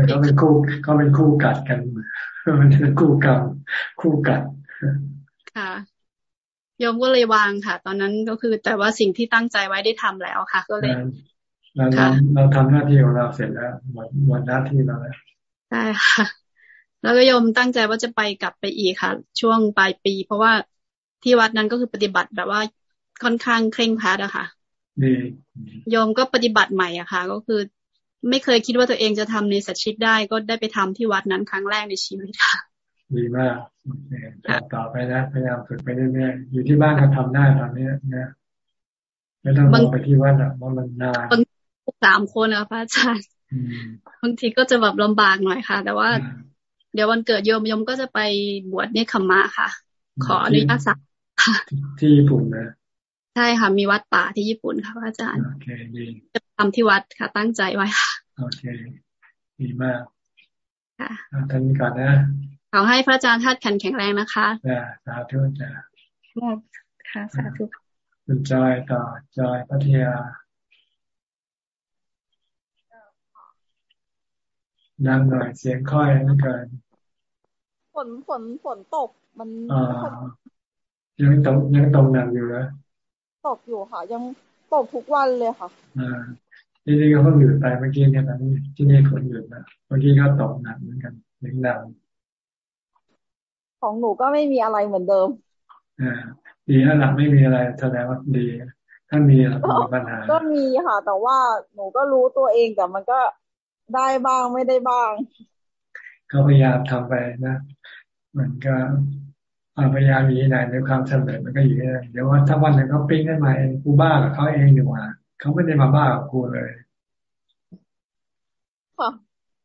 [SPEAKER 1] เขาเป็นคู่เขาเป็นคู่กัดกันมันเป็นคู่กรรมคู่กัด
[SPEAKER 42] ค่ะ โยมก็เลยวางค่ะ ตอนนั้นก็คือ แต่ว่าสิ่งที่ตั้งใจไว้ได้ทำแล้วค่ะ ก็เลย
[SPEAKER 1] เราเราทำหน้าที่ของเราเสร็จแล้วหมดหมดหน้าที่เราแล้ว
[SPEAKER 42] ใช่ค่ะแล้วก็โยมตั้งใจว่าจะไปกลับไปอีกค่ะ ช่วงปลายปี เพราะว่าที่วัดนั้นก็คือปฏิบัติแบบว่าค่อนข้างเคร่งครัดอะค่ะโยมก็ปฏิบัติใหม่อะค่ะ ก็คือไม่เคยคิดว่าตัวเองจะทำในสัจชิตได้ ก็ได้ไปทำที่วัดนั้นครั้งแรกในชีวิตค่ะ
[SPEAKER 1] ดีมากต่อไปนะพยายามฝึกไปเรื่อยๆอยู่ที่บ้านก็ทำได้ตอนนี้นะไม่ต้องลงไปที่วัดอะเพราะมันนาน
[SPEAKER 42] สามคนนะพระอาจารย์บางทีก็จะแบบลำบากหน่อยค่ะ แต่ว่า เดี๋ยววันเกิดโยมโยมก็จะไปบวชเนคขมะค่ะ ขออนุญาตสัก
[SPEAKER 1] ที่ญี่ปุ่นนะ
[SPEAKER 42] ใช่ค่ะ มีวัดป่าที่ญี่ปุ่นค่ะพระอาจารย์
[SPEAKER 1] โอเคดี
[SPEAKER 42] จะทำที่วัดค่ะ ตั้งใจไว้ค่ะ
[SPEAKER 1] โอเค ดีมาก
[SPEAKER 42] ค่ะ
[SPEAKER 1] ท่านนี้ก่อนนะ
[SPEAKER 42] ขอให้พระอาจารย์ท่านแข็งแข็งแรงนะคะ
[SPEAKER 1] จ้าสาธุจ้า
[SPEAKER 42] ค่ะสาธุ
[SPEAKER 1] คุณจอยต่อจอยพัทยาดังหน่อยเสียงค่อยไม่เกิน
[SPEAKER 20] ฝนฝนฝนตกมัน
[SPEAKER 1] ยังตกยังตกหนักอยู่นะ
[SPEAKER 20] ตกอยู่ค่ะ ยังตกทุกวันเลยค่ะ
[SPEAKER 1] อ่าที่นี่ก็เพิ่งหยุดไปเมื่อกี้เนี่ยตอนนี้ที่นี่ฝนหยุดนะเมื่อกี้ก็ตกหนักเหมือนกันเสียงดัง
[SPEAKER 20] ของหนูก็ไม่มีอะไรเหมือนเดิม
[SPEAKER 1] อ่าดีถ้าหลักไม่มีอะไรแสดงว่าดี ถ้ามีมีปัญหา
[SPEAKER 20] ก็มีค่ะ แต่ว่าหนูก็รู้ตัวเองแต่มันก็ได้บ้างไม่ได้บ้าง
[SPEAKER 1] ก็พยายามทำไปนะมันก็พยายามอยู่ที่ไหนในความสำเร็จมันก็อยู่ที่นั่นเดี๋ยวว่าถ้าวันหนึ่งเขาปิ้งขึ้นมาเองกูบ้ากับเขาเองอยู่ว่าเขาไม่ได้มาบ้ากับกูเลย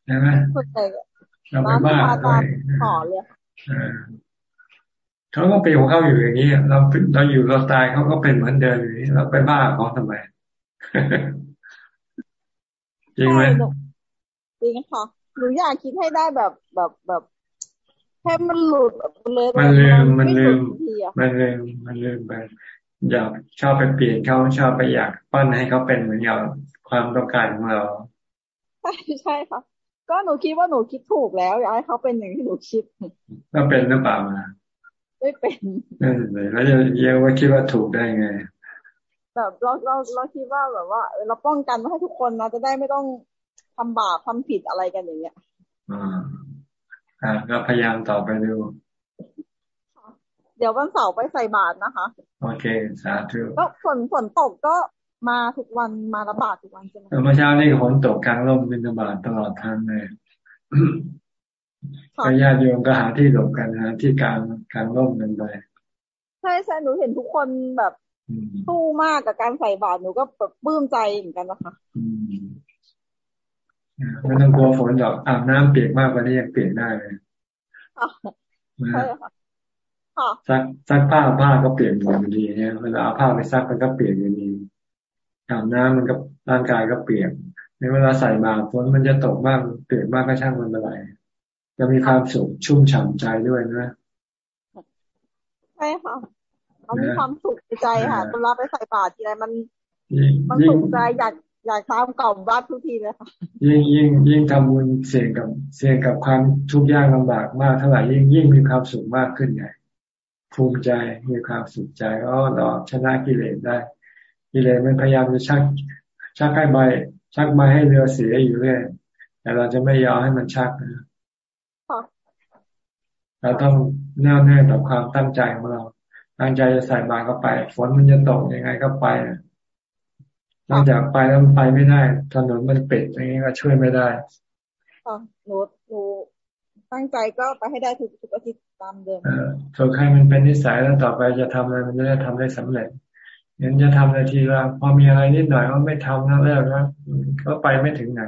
[SPEAKER 1] ใช่ไหมเราไปบ้าตัวเอง เขาก็เป็นของเขาอยู่อย่างนี้เราเราอยู่เราตายเขาก็เป็นเหมือนเดิมอยู่นี้เราไปบ้าเขาทำไมจริงไหม
[SPEAKER 20] จริงค่ะหนูอยากคิดให้ได้แบบแบบแบบแค่มันหลุดเลย
[SPEAKER 1] มันลืมมันลืมมันลืมมันลืมไปอยากชอบไปเปลี่ยนเขาชอบไปอยากปั้นให้เขาเป็นเหมือนเราความต้องการของเรา
[SPEAKER 20] ใช่ใช่ค่ะ ก็หนูคิดว่าหนูคิดถูกแล้วอยากให้เขาเป็นอย่างที่หนูคิด
[SPEAKER 1] ก็เป็นหรือเปล่ามา
[SPEAKER 20] ไม่เป็น
[SPEAKER 1] นั่นเลยแล้วจะเยอะว่าคิดว่าถูกได้ไง
[SPEAKER 20] แบบเราเราเราคิดว่าแบบว่าเราป้องกันไม่ให้ทุกคนนะจะได้ไม่ต้องทำบาปทำผิดอะไรกันอย่างเงี้ย
[SPEAKER 1] อ่าอ่าก็พยายามต่อไปดู
[SPEAKER 20] เดี๋ยววันเสาร์ไปใส่บาตรนะคะ
[SPEAKER 1] โอเค สาธุ
[SPEAKER 20] ก็ฝนฝนตกก็ มาทุกวันมาระบาดทุกวันใช่ไหม
[SPEAKER 1] เมื่อเช้านี่ฝนตกกลางร่มบินบาตตลอดทางเลยก็ญาติโยมก็หาที่หลบกันหาที่กลางกลางร่มกันไป
[SPEAKER 43] ใช่ใช่หนูเห็นทุกคนแบบสู้มากกับการใส่บาตรหนูก็แบบปลื้มใจเหมือนกันนะคะ
[SPEAKER 1] ไม่ต้องกลัวฝนหรอกอาบน้ำเปียกมากกว่านี้ยังเปียกได้เลย
[SPEAKER 43] ใช่ค่ะ
[SPEAKER 1] ซักซักผ้าผ้าก็เปียกอยู่ดีเนี่ยเวลาเอาผ้าไปซักมันก็เปียกอยู่ดี อาบน้ำมันก็ร่างกายก็เปียกในเวลาใส่บาตรฝนมันจะตกมากเปียกมากก็ช่างมันไปจะมีความสุขชุ่มฉ่ำใจด้วยนะ
[SPEAKER 43] ใช่ค่ะมันมีความสุขใจค่ะเวลาไปใส่บาตรทีไรมันมันสุขใจอยากอยากตามกล่อมวัดทุกทีเลยค่ะ
[SPEAKER 1] ยิ่งยิ่งยิ่งทำบุญเสี่ยงกับเสี่ยงกับความทุกข์ยากลำบากมากเท่าไหร่ยิ่งยิ่งมีความสุขมากขึ้นไงภูมิใจมีความสุขใจอ๋อเราชนะกิเลสได้ กิเลสมันพยายามจะชัก ชักให้ใบ ชักมาให้เรือเสียอยู่เรื่อยแต่เราจะไม่ยอมให้มันชักนะเราต้องแน่วแน่ต่อความตั้งใจของเรา ตั้งใจจะใส่บาตรก็ไป ฝนมันจะตกยังไงก็ไปนอกจากไปแล้วมันไปไม่ได้ ถนนมันปิดอย่างนี้ก็ช่วยไม่ได้
[SPEAKER 43] ค่ะหนูหนูตั้งใจก็ไปให้ได้ทุกทุกอาทิตย์ตามเดิม
[SPEAKER 1] ส่วนใครมันเป็นนิสัยแล้วต่อไปจะทำอะไรมันจะได้ทำได้สำเร็จ งั้นจะทำนาทีละพอมีอะไรนิดหน่อยก็ไม่ทำนั่นแล้วนะก็ไปไม่ถึงไหน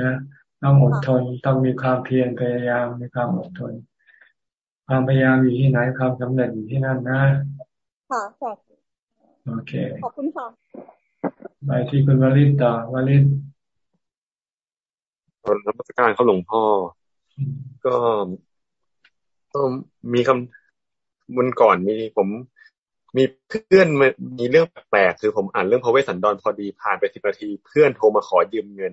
[SPEAKER 1] นะต้องอดทนต้องมีความเพียรพยายามมีความอดทน ความพยายามอยู่ที่ไหนความสำเร็จอยู่ที่นั่นนะ
[SPEAKER 43] ค่ะค่ะ
[SPEAKER 1] โอเค
[SPEAKER 43] ขอบคุณค่ะ
[SPEAKER 1] ไปที่คุณวลินต่อวลิน
[SPEAKER 44] ตอนรับราชการเขาหลวงพ่อ ก็ก็มีคำ มันก่อนมีผมมีเพื่อนมีเรื่องแปลกคือผมอ่านเรื่องพระเวสสันดรพอดีผ่านไปสิบนาที เพื่อนโทรมาขอยืมเงิน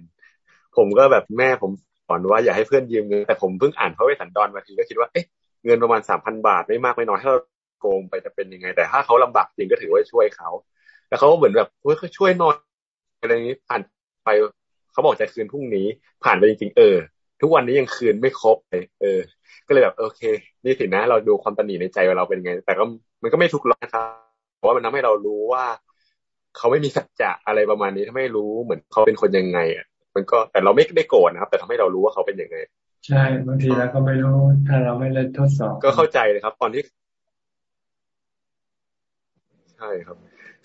[SPEAKER 44] ผมก็แบบแม่ผมสอนว่าอย่าให้เพื่อนยืมเงินแต่ผมเพิ่งอ่านพระเวสสันดรมาทีก็คิดว่าเอ๊ะเงินประมาณสามพันบาทไม่มากไม่น้อยถ้าเราโกงไปจะเป็นยังไง แต่ถ้าเขาลำบากจริงก็ถือว่าช่วยเขาแล้วเขาก็เหมือนแบบเฮ้ยเขาช่วยนอนอะไรนี้ผ่านไปเขาบอกจะคืนพรุ่งนี้ผ่านไปจริงๆเออ ทุกวันนี้ยังคืนไม่ครบเลยเออ ก็เลยแบบโอเค นี่สินะ เราดูความตนีในใจว่าเราเป็นไง แต่ก็มันก็ไม่ทุกข์หรอกนะครับเพราะว่ามันทำให้เรารู้ว่าเขาไม่มีสัจจะอะไรประมาณนี้ถ้าไม่รู้เหมือนเขาเป็นคนยังไงอะมันก็แต่เราไม่ได้โกรธนะครับ แต่ทำให้เรารู้ว่าเขาเป็นยังไง
[SPEAKER 1] ใช่บางทีเราก็ไม่รู้ถ้าเราไม่ได้ทดสอบ
[SPEAKER 44] ก็เข้าใจเลยครับ ตอนที่ใช่ครับ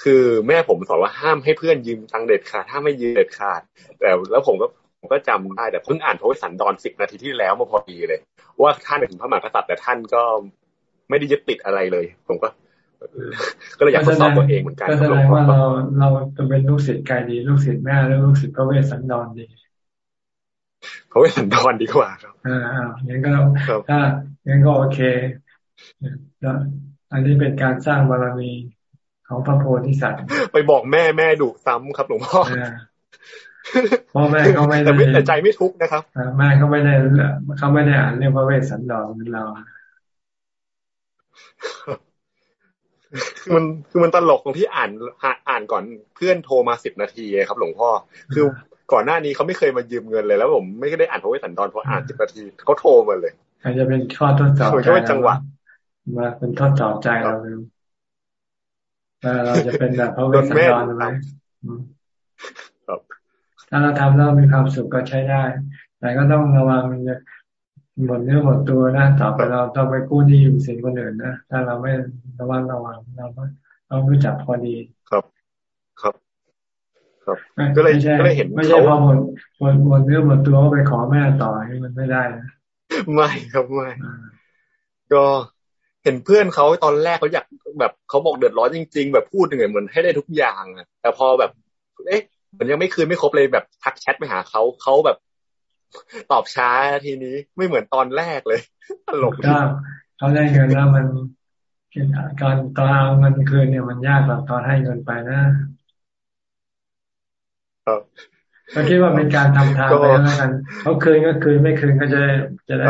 [SPEAKER 44] คือแม่ผมสอนว่าห้ามให้เพื่อนยืมตังเด็ดขาดห้ามไม่ยืมเด็ดขาด แต่แล้วผมก็ผม ก็จำได้แต่เพิ่งอ่านพระวิสันดรสิบนาทีที่แล้วมาพอดีเลย ว่าท่านเป็นพระมหากษัตริย์แต่ท่านก็ไม่ได้ยึดติดอะไรเลย ผมก็ ก็เลยอยากทดสอบตัวเองเหมือนกัน
[SPEAKER 1] ก็แสดงว่าเราเราจะเป็นลูกศิษย์กายดีลูกศิษย์แม่แล้วลูกศิษย์พระเวสสันดรดี
[SPEAKER 44] พระเวสสันดรดีกว่าครับ
[SPEAKER 1] อ่าอย่างนั้นก็ถ้าอย่างนั้นก็โอเคแล้วอันนี้เป็นการสร้างบารมีของพระโพธิสัตว์
[SPEAKER 44] ไปบอกแม่แม่ดุซ้ำครับหลวงพ่อ
[SPEAKER 1] พ่อแม่เขาไม่
[SPEAKER 44] ได้แต่ใจไม่ทุกนะครับ
[SPEAKER 1] แม่เขาไม่ได้เขาไม่ได้อ่านเรื่องพระเวสสันดรเหมือนเรา
[SPEAKER 44] คือมันคือมันตลกตรงที่อ่านอ่านก่อนเพื่อนโทรมาสิบนาทีครับ หลวงพ่อ คือก่อนหน้านี้เขาไม่เคยมายืมเงินเลยแล้วผมไม่ได้อ่านพระเวสสันดรพออ่านสิบนาทีเขาโทรมาเลย
[SPEAKER 1] อาจจะเป็นข้อทดสอบ
[SPEAKER 44] ใจจังหวะ
[SPEAKER 1] มาเป็นทดสอบใจเราเลยเราจะเป็นแบบพระเวสสันดรไหม ถ้าเราทำแล้วมีความสุขก็ใช้ได้ แต่ก็ต้องระวังหมดเนื้อหมดตัวนะต่อไปเราต้องไปกู้หนี้ยืมสินคนอื่นนะถ้าเราไม่ระวังระวังเราต้องรู้จักพอดี
[SPEAKER 44] ครับครับ ครับก็เลยก็เลยเห็น
[SPEAKER 1] ไม่ใช่พอหมดหมดหมดเนื้อหมดตัวก็ไปขอแม่ต่อให้มันไม่ได้นะ
[SPEAKER 44] ไม่ครับไม่ก็เห็นเพื่อนเขาตอนแรกเขาอยากแบบเขาบอกเดือดร้อนจริง ๆ แบบพูดยังไงเหมือนให้ได้ทุกอย่างอะแต่พอแบบ เอ๊ะ มันยังไม่คืนไม่ครบเลยแบบทักแชทไปหาเขาเขาแบบตอบช้าทีนี้ไม่เหมือนตอนแรกเลยตลก
[SPEAKER 1] ก็เขาได้เงินแล้วมันการตอนเอาเงินคืนเนี่ยมันยากกว่าตอนให้เงินไปนะเขาคิดว่าเป็นการทำทางไปแล้วกันเขาคืนก็คืนไม่คืนก็จะจะได้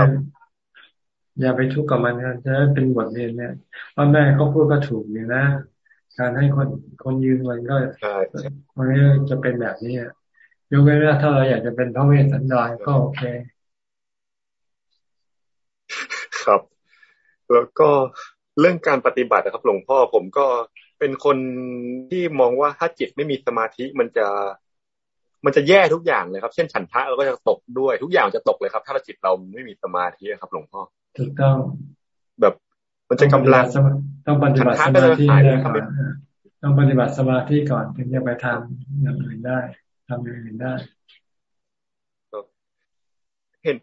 [SPEAKER 1] อย่าไปทุกข์กับมันนะจะได้เป็นบทเรียนเนี่ยพ่อแม่เขาพูดก็ถูกอยู่นะ การให้คนคนยืนมันก็มันก็จะเป็นแบบนี้ยกเว้นว่าถ้าเราอยากจะเป็นพระเวสสันดรก็โอเค
[SPEAKER 44] ครับ แล้วก็เรื่องการปฏิบัตินะครับ หลวงพ่อผมก็เป็นคนที่มองว่าถ้าจิตไม่มีสมาธิมันจะ มันจะแย่ทุกอย่างเลยครับ เช่นฉันทะเราก็จะตกด้วยทุกอย่างจะตกเลยครับ ถ้าจิตเราไม่มีสมาธิครับ หลวงพ่อ
[SPEAKER 1] ถูกต้อง
[SPEAKER 44] แบบ มันจะกำลัง
[SPEAKER 1] ต้องปฏิบัติสมาธิได้ก่อนต้องปฏิบัติสมาธิก่อนถึงจะไปทำอย่างอื่นได้ทำอย่างอื่นได้
[SPEAKER 44] เห็น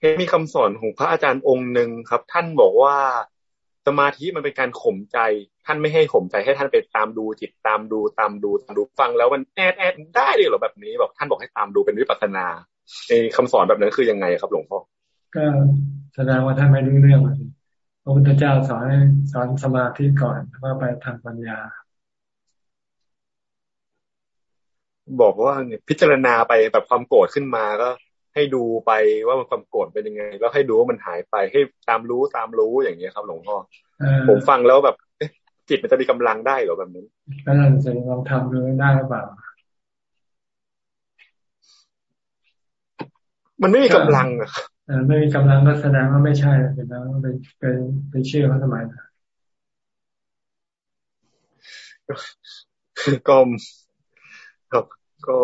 [SPEAKER 44] เห็นมีคำสอนของพระอาจารย์องค์หนึ่งครับ ท่านบอกว่าสมาธิมันเป็นการข่มใจ ท่านไม่ให้ข่มใจให้ท่านไปตามดูจิตตามดูตามดูตามดูฟังแล้วมันแอดแอดได้เลยเหรอแบบนี้บอกท่านบอกให้ตามดูเป็นวิปัสนาในคำสอนแบบนั้นคือยังไงครับ หลวงพ่อ
[SPEAKER 1] ก็แสดงว่าท่านไม่รู้เรื่อง พระพุทธเจ้าสอนให้สอนสมาธิก่อนว่าไปทางปัญญา
[SPEAKER 44] บอกว่าพิจารณาไปแบบความโกรธขึ้นมาก็ ให้ดูไปว่ามันความโกรธเป็นยังไง แล้วให้ดูว่ามันหายไปให้ตามรู้ตามรู้อย่างเงี้ยครับหลวงพ่อผมฟังแล้วแบบจิตมันจะมีกำลังได้หรอแบบนี้
[SPEAKER 1] ก็นั่นสิลองทำดูได้หรือเปล่า
[SPEAKER 44] มันไม่มีกำลังอะ
[SPEAKER 1] ไม่มีกำลังก็แสดงว่าไม่ใช่แล้วเป็นเป็นเป็นเชื่อเขาทำไมนะ
[SPEAKER 44] ก็ครับก็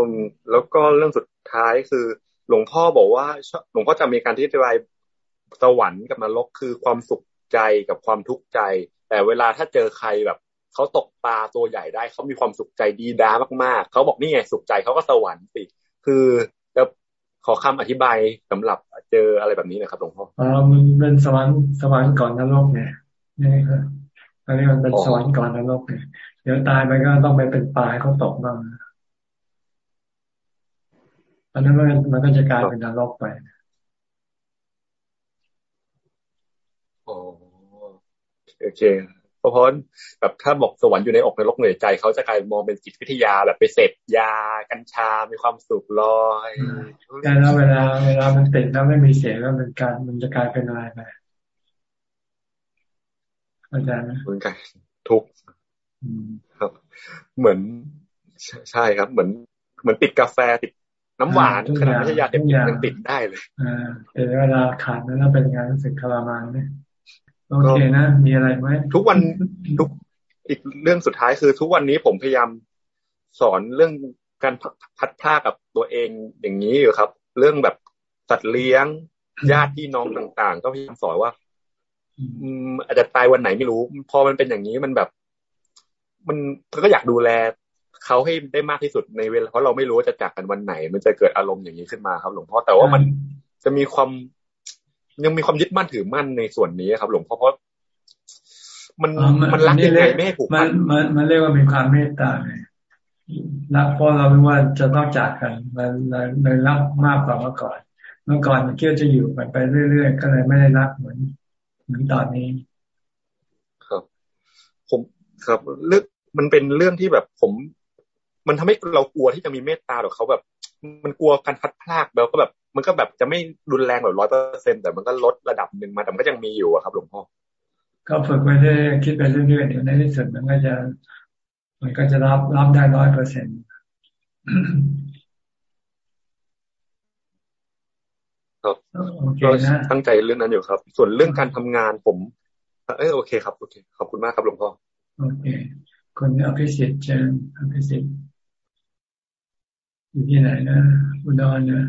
[SPEAKER 44] แล้วก็เรื่องสุดท้ายคือ หลวงพ่อบอกว่าหลวงพ่อจะมีการที่จะไปสวรรค์กับนรกคือความสุขใจกับความทุกข์ใจ แต่เวลาถ้าเจอใครแบบเขาตกปลาตัวใหญ่ได้เขามีความสุขใจดีด้ามากๆเขาบอกนี่ไงสุขใจเขาก็สวรรค์สิคือ ขอคำอธิบายสำหรับเจออะไรแบบนี้นะครับหลวงพ่อ
[SPEAKER 1] อ๋อมันเป็นสวรรค์สวรรค์ก่อนนรกเนี่ยนี่ครับอันนี้มันเป็นสวรรค์ก่อนนรกเนี่ยเดี๋ยวตายไปก็ต้องไปเป็นปลาเขาตกบ้างอันนั้นมันมันก็จะกลายเป็นนรกไป
[SPEAKER 44] โอโอเค เพราะเพราะแบบถ้าบอกสวรรค์อยู่ในอกในโลกเหนือใจเขาจะกลายมองเป็นจิตวิทยาแบบไปเสพยากัญชา มีความสุขลอย
[SPEAKER 1] แต่แล้วเวลาเวลามันติดแล้วไม่มีเสียงแล้วมันการมันจะกลายเป็นอะไรไปอาจารย์
[SPEAKER 44] เหมือนกันทุกครับ เหมือนใช่ครับ เหมือนเหมือนติดกาแฟติดน้ำหวานขนาดไม่ใช่ยาเสพติดยังติดได้เลย
[SPEAKER 1] อ่าแต่เวลาขาดแล้วเป็นงานรู้สึกทรมานเนี่ย โอเคนะมีอะไรไหม
[SPEAKER 44] ทุกวันทุกอีกเรื่องสุดท้ายคือทุกวันนี้ผมพยายามสอนเรื่องการพัดผ้ากับตัวเองอย่างนี้อยู่ครับ เรื่องแบบสัตว์เลี้ยงญาติพี่น้องต่าง ๆ ก็พยายามสอนว่าอืมอาจจะตายวันไหนไม่รู้ พอมันเป็นอย่างนี้มันแบบ มันก็อยากดูแลเขาให้ได้มากที่สุดในเวลาเพราะเราไม่รู้ว่าจะจากกันวันไหน มันจะเกิดอารมณ์อย่างนี้ขึ้นมาครับ หลวงพ่อแต่ว่ามันจะมีความ ยังมีความยึดมั่นถือมั่นในส่วนนี้ครับ หลวงพ่อเพราะมันมันรักยังไงไม่ให้ผูก
[SPEAKER 1] มันมันมันเรียกว่ามีความเมตตาไงรักเพราะเราไม่ว่าจะต้องจากกันมันเลยรักมากกว่าเมื่อก่อน เมื่อก่อนเกี่ยวจะอยู่ไปไปเรื่อยๆก็เลยไม่ได้รักเหมือนเหมือนตอนนี้
[SPEAKER 44] ครับ ผมครับเรื่องมันเป็นเรื่องที่แบบผม มันทำให้เรากลัวที่จะมีเมตตาหรอเขาแบบ มันกลัวการพัดพลากแล้วก็แบบ มันก็แบบจะไม่รุนแรงแบบร้อยเปอร์เซ็นแต่มันก็ลดระดับหนึ่งมาแต่มันก็ยังมีอยู่ครับหลวงพ่อ
[SPEAKER 1] ก็ฝึกไปเรื่อยคิดไปเรื่อยๆเดี๋ยวในที่สุดมันก็จะ มันก็จะรับรับได้ร้อยเปอร์เซ็นต์
[SPEAKER 44] ครับก็ตั้งใจเรื่องนั้นอยู่ครับ ส่วนเรื่องการทำงานผม เออโอเคครับโอเคขอบคุณมากครับหลวงพ่อ
[SPEAKER 1] โอเคคนอภิสิทธิ์เจนอภิสิทธิ์อยู่ที่ไหนนะอุดรนะ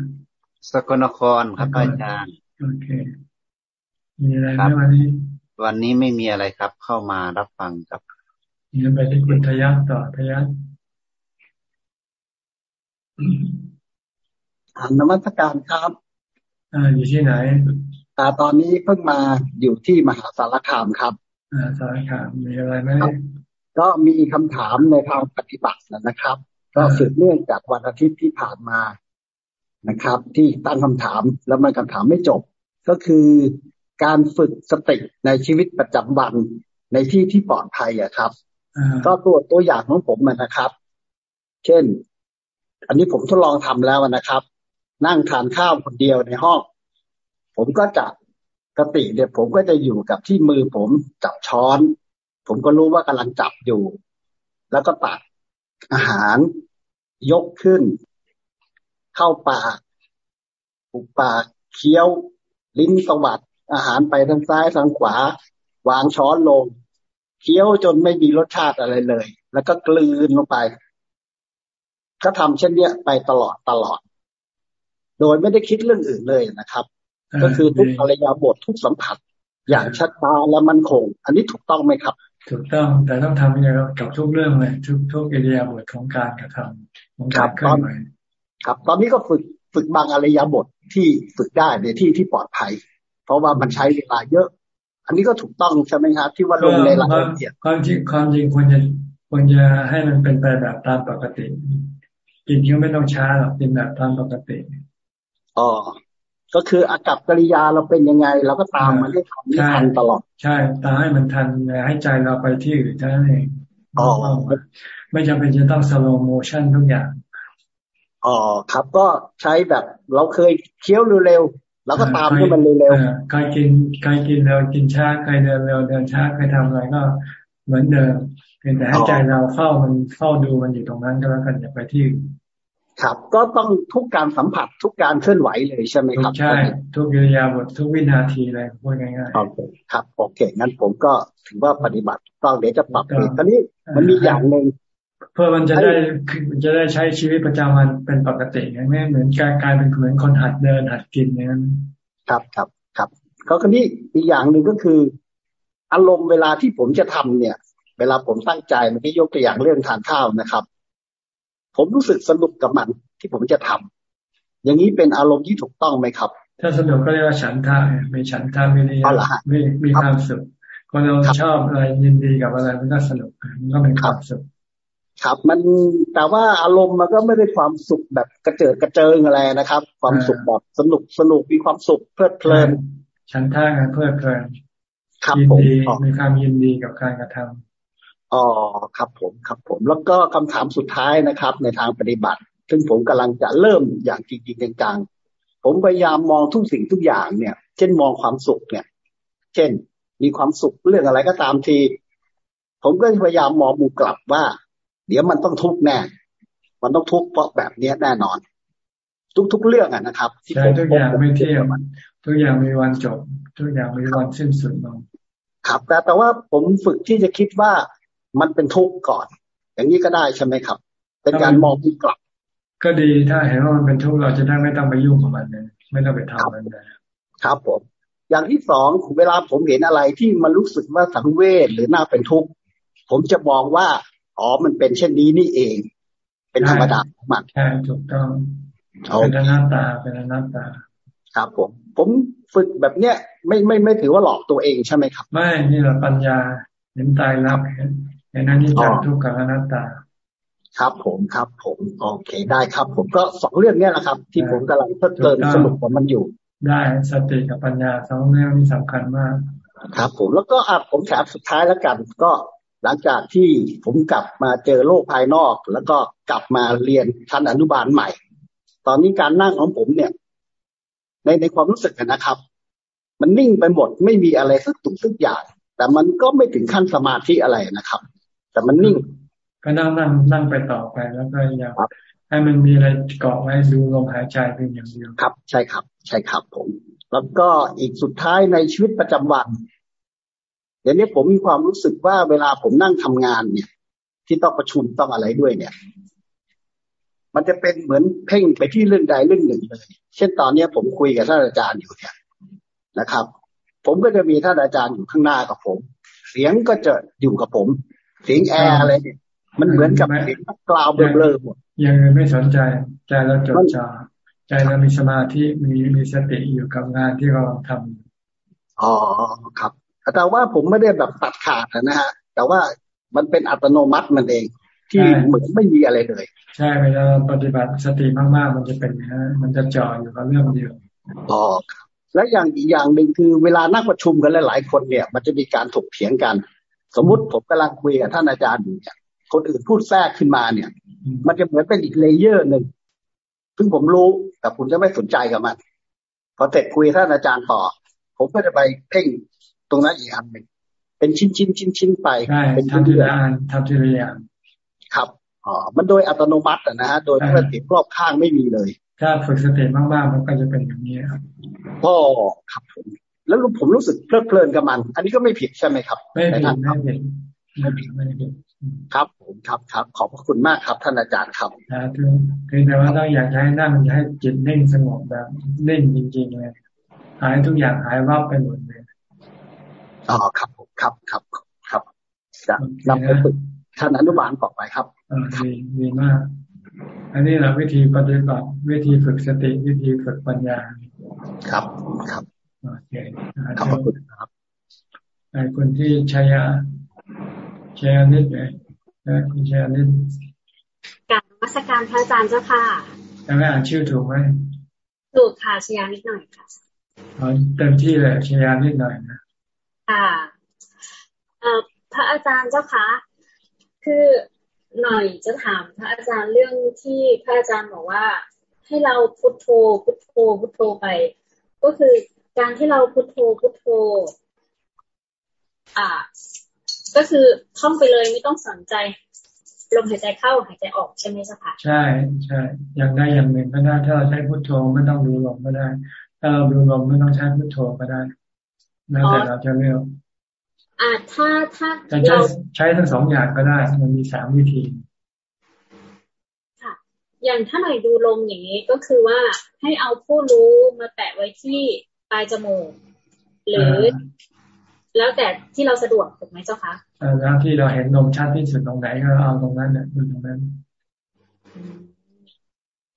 [SPEAKER 45] สกลนครครับอาจารย์
[SPEAKER 1] โอเค มีอะไรไหมวันนี้
[SPEAKER 45] วันนี้ไม่มีอะไรครับ เข้ามารับฟังครับ
[SPEAKER 1] นี่ไปที่คุณทยักต่อทยัก
[SPEAKER 46] ถามนมัสการครับ
[SPEAKER 1] อ่าอยู่ที่ไหน
[SPEAKER 46] แต่ตอนนี้เพิ่งมาอยู่ที่มหาสารคามครับ
[SPEAKER 1] อ่าสารคามมีอะไรไหม
[SPEAKER 46] ก็มีคำถามในทางปฏิบัตินะครับ ก็สืบเนื่องจากวันอาทิตย์ที่ผ่านมา นะครับ ที่ตั้งคำถามแล้วมันคำถามไม่จบ ก็คือการฝึกสติในชีวิตประจำวันในที่ที่ปลอดภัยอะครับ ก็ตัวตัวอย่างของผมนะครับ เช่น อันนี้ผมทดลองทำแล้วนะครับ นั่งทานข้าวคนเดียวในห้อง ผมก็จะสติเดี๋ยวผมก็จะอยู่กับที่มือผมจับช้อน ผมก็รู้ว่ากำลังจับอยู่ แล้วก็ตักอาหารยกขึ้น เข้าปากปุกปากเคี้ยว ลิ้นสวัสดอาหารไปทางซ้ายทางขวา วางช้อนลง เคี้ยวจนไม่มีรสชาติอะไรเลย แล้วก็กลืนลงไป ก็ทำเช่นเนี้ยไปตลอดตลอด โดยไม่ได้คิดเรื่องอื่นเลยนะครับ ก็คือทุกอารยาบททุกสัมผัส อย่างชัดตาและมันคง อันนี้ถูกต้องไหมครับ
[SPEAKER 1] ถูกต้อง แต่ต้องทำอย่างกับทุกเรื่องเลย ทุกทุกอิริยาบถของการกระทำของการเคลื่อนไหว
[SPEAKER 46] ครับ ตอนนี้ก็ฝึกฝึกบางอารยาบทที่ฝึกได้ในที่ที่ปลอดภัย เพราะว่ามันใช้เวลาเยอะ อันนี้ก็ถูกต้องใช่ไหมครับ ที่ว่าลงในรายละเอียด
[SPEAKER 1] ความจริงความจริงควรจะควรจะให้มันเป็นไปแบบตามปกติกินก็ไม่ต้องช้าหรอกกินแบบตามปกติ
[SPEAKER 46] อ๋อก็คืออากับกิริยาเราเป็นยังไงเราก็ตามมันได้ทันทันตลอด
[SPEAKER 1] ใช่ ตามให้มันทันให้ใจเราไปที่อื่นเท่านั้นเองอ๋อไม่จำเป็นจะต้อง slow motion ทุกอย่าง
[SPEAKER 46] อ๋อครับก็ใช้แบบเราเคยเคี้ยวเร็วๆแล้วก็ตามให้มันเร็ว
[SPEAKER 1] ๆใครกินใครกินเร็วกินช้าใครเดินเร็วเดินช้าใครทำอะไรก็เหมือนเดิมเพียงแต่ให้ใจเราเฝ้ามันเฝ้าดูมันอยู่ตรงนั้นก็แล้วกันอย่าไปที่
[SPEAKER 46] ครับ ก็ต้องทุกการสัมผัสทุกการเคลื่อนไหวเลยใช่ไหมครับ
[SPEAKER 1] ใช่ทุกกิริยาบททุกวินาทีเลยพูดง่ายๆ
[SPEAKER 46] ครับโอเคงั้นผมก็ถือว่าปฏิบัติต้องเดี๋ยวจะปรับเปลี่ยนตอนนี้มันมีอย่างหนึ่ง
[SPEAKER 1] เพื่อมันจะได้มันจะได้ใช้ชีวิตประจำวันเป็นปกติอย่างนี้เหมือนการกลายเป็นเหมือนคนหัดเดินหัดกินอย่างนั้น
[SPEAKER 46] ครับครับครับก็คนนี้อีกอย่างหนึ่งก็คือ อารมณ์เวลาที่ผมจะทำเนี่ย เวลาผมตั้งใจเมื่อกี้ยกตัวอย่างเรื่องทานข้าวนะครับ ผมรู้สึกสนุกกับมันที่ผมจะทำอย่างนี้เป็นอารมณ์ที่ถูกต้องไหมครับ
[SPEAKER 1] ถ้าสนุกก็เรียกว่าฉันทะมีฉันทะไม่ได้มีมีความสุขคนเราชอบอะไรยินดีกับอะไรมันก็สนุกมันก็เป็นความสุข
[SPEAKER 46] ครับ มันแต่ว่าอารมณ์มันก็ไม่ได้ความสุขแบบกระเจิดกระเจิงอะไรนะครับ ความสุขแบบสนุกสนุกมีความสุขเพลิดเพลิน
[SPEAKER 1] ฉันท่ากันเพลิดเพลิน
[SPEAKER 46] ครับ
[SPEAKER 1] ผมมีความยินดีกับการกระทำ
[SPEAKER 46] อ๋อครับผมครับผม แล้วก็คำถามสุดท้ายนะครับ ในทางปฏิบัติ ซึ่งผมกำลังจะเริ่มอย่างจริงๆจังๆผมพยายามมองทุกสิ่งทุกอย่างเนี่ย เช่นมองความสุขเนี่ย เช่น มีความสุขเรื่องอะไรก็ตามที ผมก็พยายามมองมุมกลับว่า เดี๋ยวมันต้องทุกแน่ มันต้องทุกเพราะแบบนี้แน่นอน ทุกๆเรื่องอะนะครับ
[SPEAKER 1] ที่ผมทุกอย่างไม่เที่ยงทุกอย่างมีวันจบ ทุกอย่างมีวันสิ้นสุดลง
[SPEAKER 46] ครับ แต่แต่ว่าผมฝึกที่จะคิดว่ามันเป็นทุกข์ก่อน อย่างนี้ก็ได้ใช่ไหมครับ เป็นการมองที่กลับ
[SPEAKER 1] ก็ดีถ้าเห็นว่ามันเป็นทุกข์เราจะได้ไม่ต้องไปยุ่งกับมันเลยไม่ต้องไปทำมันเลย
[SPEAKER 46] ครับผมอย่างที่สองเวลาผมเห็นอะไรที่มันรู้สึกว่าสังเวชหรือน่าเป็นทุกข์ผมจะมองว่า อ๋อมันเป็นเช่นนี้นี่เอง เป็นธรรมดาของมัน
[SPEAKER 1] ใช่ถูกต้องเป็นอนัตตาเป็นอนัตตา
[SPEAKER 46] ครับผม ผมฝึกแบบเนี้ยไม่ไม่ไม่ถือว่าหลอกตัวเองใช่ไหมครับ
[SPEAKER 1] ไม่นี่แหละปัญญาเห็นตายรับเห็นเห็นอนิจจังทุกขังอนัตตา
[SPEAKER 46] ครับผมครับ ผมโอเคได้ครับ ผมก็สองเรื่องนี้แหละครับ ที่ผมกำลังเพลิดเพลินสนุกกับมันอยู่
[SPEAKER 1] ได้สติกับปัญญาสองเรื่องนี้สำคัญมาก
[SPEAKER 46] ครับ ผมแล้วก็อะผมแถมสุดท้ายแล้วกัน ก็ หลังจากที่ผมกลับมาเจอโลกภายนอก แล้วก็กลับมาเรียนชั้นอนุบาลใหม่ ตอนนี้การนั่งของผมเนี่ย ในในความรู้สึกนะครับ มันนิ่งไปหมดไม่มีอะไรสักตุกสักอย่าง แต่มันก็ไม่ถึงขั้นสมาธิอะไรนะครับ แต่มันนิ่ง
[SPEAKER 1] ก็นั่งนั่งนั่งไปต่อไปแล้วก็อย่าให้มันมีอะไรเกาะไว้ดูลมหายใจเป็นอย่างเดียว
[SPEAKER 46] ครับ ใช่ครับ ใช่ครับผม แล้วก็อีกสุดท้ายในชีวิตประจำวัน เดี๋ยวนี้ผมมีความรู้สึกว่าเวลาผมนั่งทำงานเนี่ย ที่ต้องประชุมต้องอะไรด้วยเนี่ย มันจะเป็นเหมือนเพ่งไปที่เรื่องใดเรื่องหนึ่งเลย เช่นตอนเนี้ยผมคุยกับท่านอาจารย์อยู่เนี่ยนะครับ ผมก็จะมีท่านอาจารย์อยู่ข้างหน้ากับผม เสียงก็จะอยู่กับผม เสียงแอร์อะไรเนี่ยมันเหมือนกับเสียงกล่าวเบลอหมด
[SPEAKER 1] ยังไม่สนใจใจเราจดจ่อใจเรามีสมาธิมีมีสติอยู่กับงานที่เราทำ
[SPEAKER 46] อ๋อครับ แต่ว่าผมไม่ได้แบบตัดขาดนะฮะ แต่ว่ามันเป็นอัตโนมัติมันเอง ที่เหมือนไม่มีอะไรเลย
[SPEAKER 1] ใช่เวลาปฏิบัติสติมากๆ มันจะเป็นนะมันจะจ่ออยู่กับเรื่องเดียว
[SPEAKER 46] อ๋อและอย่างอีกอย่างหนึ่งคือเวลานั่งประชุมกันหลายๆคนเนี่ย มันจะมีการถกเถียงกัน สมมุติผมกำลังคุยกับท่านอาจารย์อยู่เนี่ยคนอื่นพูดแทรกขึ้นมาเนี่ย มันจะเหมือนเป็นอีก layer หนึ่งซึ่งผมรู้แต่ผมจะไม่สนใจกับมันพอเสร็จคุยท่านอาจารย์ต่อ ผมก็จะไปเพ่ง ตรงนั้นอีกอันหนึ่งเป็นชิ้นชิ้นชิ้นชิ้นไป
[SPEAKER 1] เป็นทำทีละอันทำทีละอย่าง
[SPEAKER 46] ครับอ๋อมันโดยอัตโนมัตินะฮะโดยสติรอบข้างไม่มีเลย
[SPEAKER 1] ถ้าฝึกสติมากๆมันก็จะเป็นอย่างนี้ครับ
[SPEAKER 46] พ่อครับผมแล้วผมรู้สึกเพลิดเพลินกับมัน อันนี้ก็ไม่ผิดใช่ไหมครับ
[SPEAKER 1] ไม่ผิดไม่ผิดไม่ผิดไม่ผิด
[SPEAKER 46] ครับผมครับครับ ขอบพระคุณมากครับท่านอาจารย์ครับ
[SPEAKER 1] นะทุกคือแต่ว่าต้องอยากให้นั่งให้จิตนิ่งสงบแบบนิ่งจริงๆเลยหายทุกอย่างหายวับไปหมดเลย
[SPEAKER 46] อ๋อครับผมครับครับครับจะนำไปฝึกท่านอนุบาลต่อไปครับ
[SPEAKER 1] ดีดีมาก อันนี้แหละวิธีปฏิบัติวิธีฝึกสติวิธีฝึกปัญญา
[SPEAKER 46] ครับครับ
[SPEAKER 1] โอเค
[SPEAKER 46] ขอบคุณครับ
[SPEAKER 1] ไอ้คนที่ชัยชัยนิดเลยนะคุณชัยนิด
[SPEAKER 42] การมัสการพระอาจารย์เจ้าค่ะ
[SPEAKER 1] ยังไม่อ่านชื่อถูกไหม
[SPEAKER 42] ถูกค่ะชยานิดหน่อยค่ะ
[SPEAKER 1] เต็มที่เลยชยานิดหน่อยนะ
[SPEAKER 42] ค่ะพระอาจารย์เจ้าคะคือหน่อยจะถามพระอาจารย์เรื่องที่พระอาจารย์บอกว่า ให้เราพุทโธพุทโธพุทโธไป ก็คือการที่เราพุทโธพุทโธ อ่า ก็คือท่องไปเลยไม่ต้องสนใจลมหายใจเข้าหายใจออกใช่ไหมเจ้าคะ
[SPEAKER 1] ใช่ใช่อย่างได้อย่างหนึ่งก็ได้ถ้าเราใช้พุทโธไม่ต้องดูลมก็ได้ ถ้าเราดูลมไม่ต้องใช้พุทโธก็ได้ แล้วแต่เราจะเลือก
[SPEAKER 42] อ่าถ้าถ้า
[SPEAKER 1] จะใช้ใช้ทั้งสองอย่างก็ได้ มันมีสามวิธี
[SPEAKER 42] ค่ะ อย่างถ้าหน่อยดูลมอย่างนี้ก็คือว่าให้เอาผู้รู้มาแตะไว้ที่ปลายจมูก หรือ แล้วแต่ที่เราสะดวกถูกไหมเจ้าคะ
[SPEAKER 1] แล้วที่เราเห็นนมชัดที่สุดตรงไหนก็เอาตรงนั้นเนี่ยดูตรงนั้น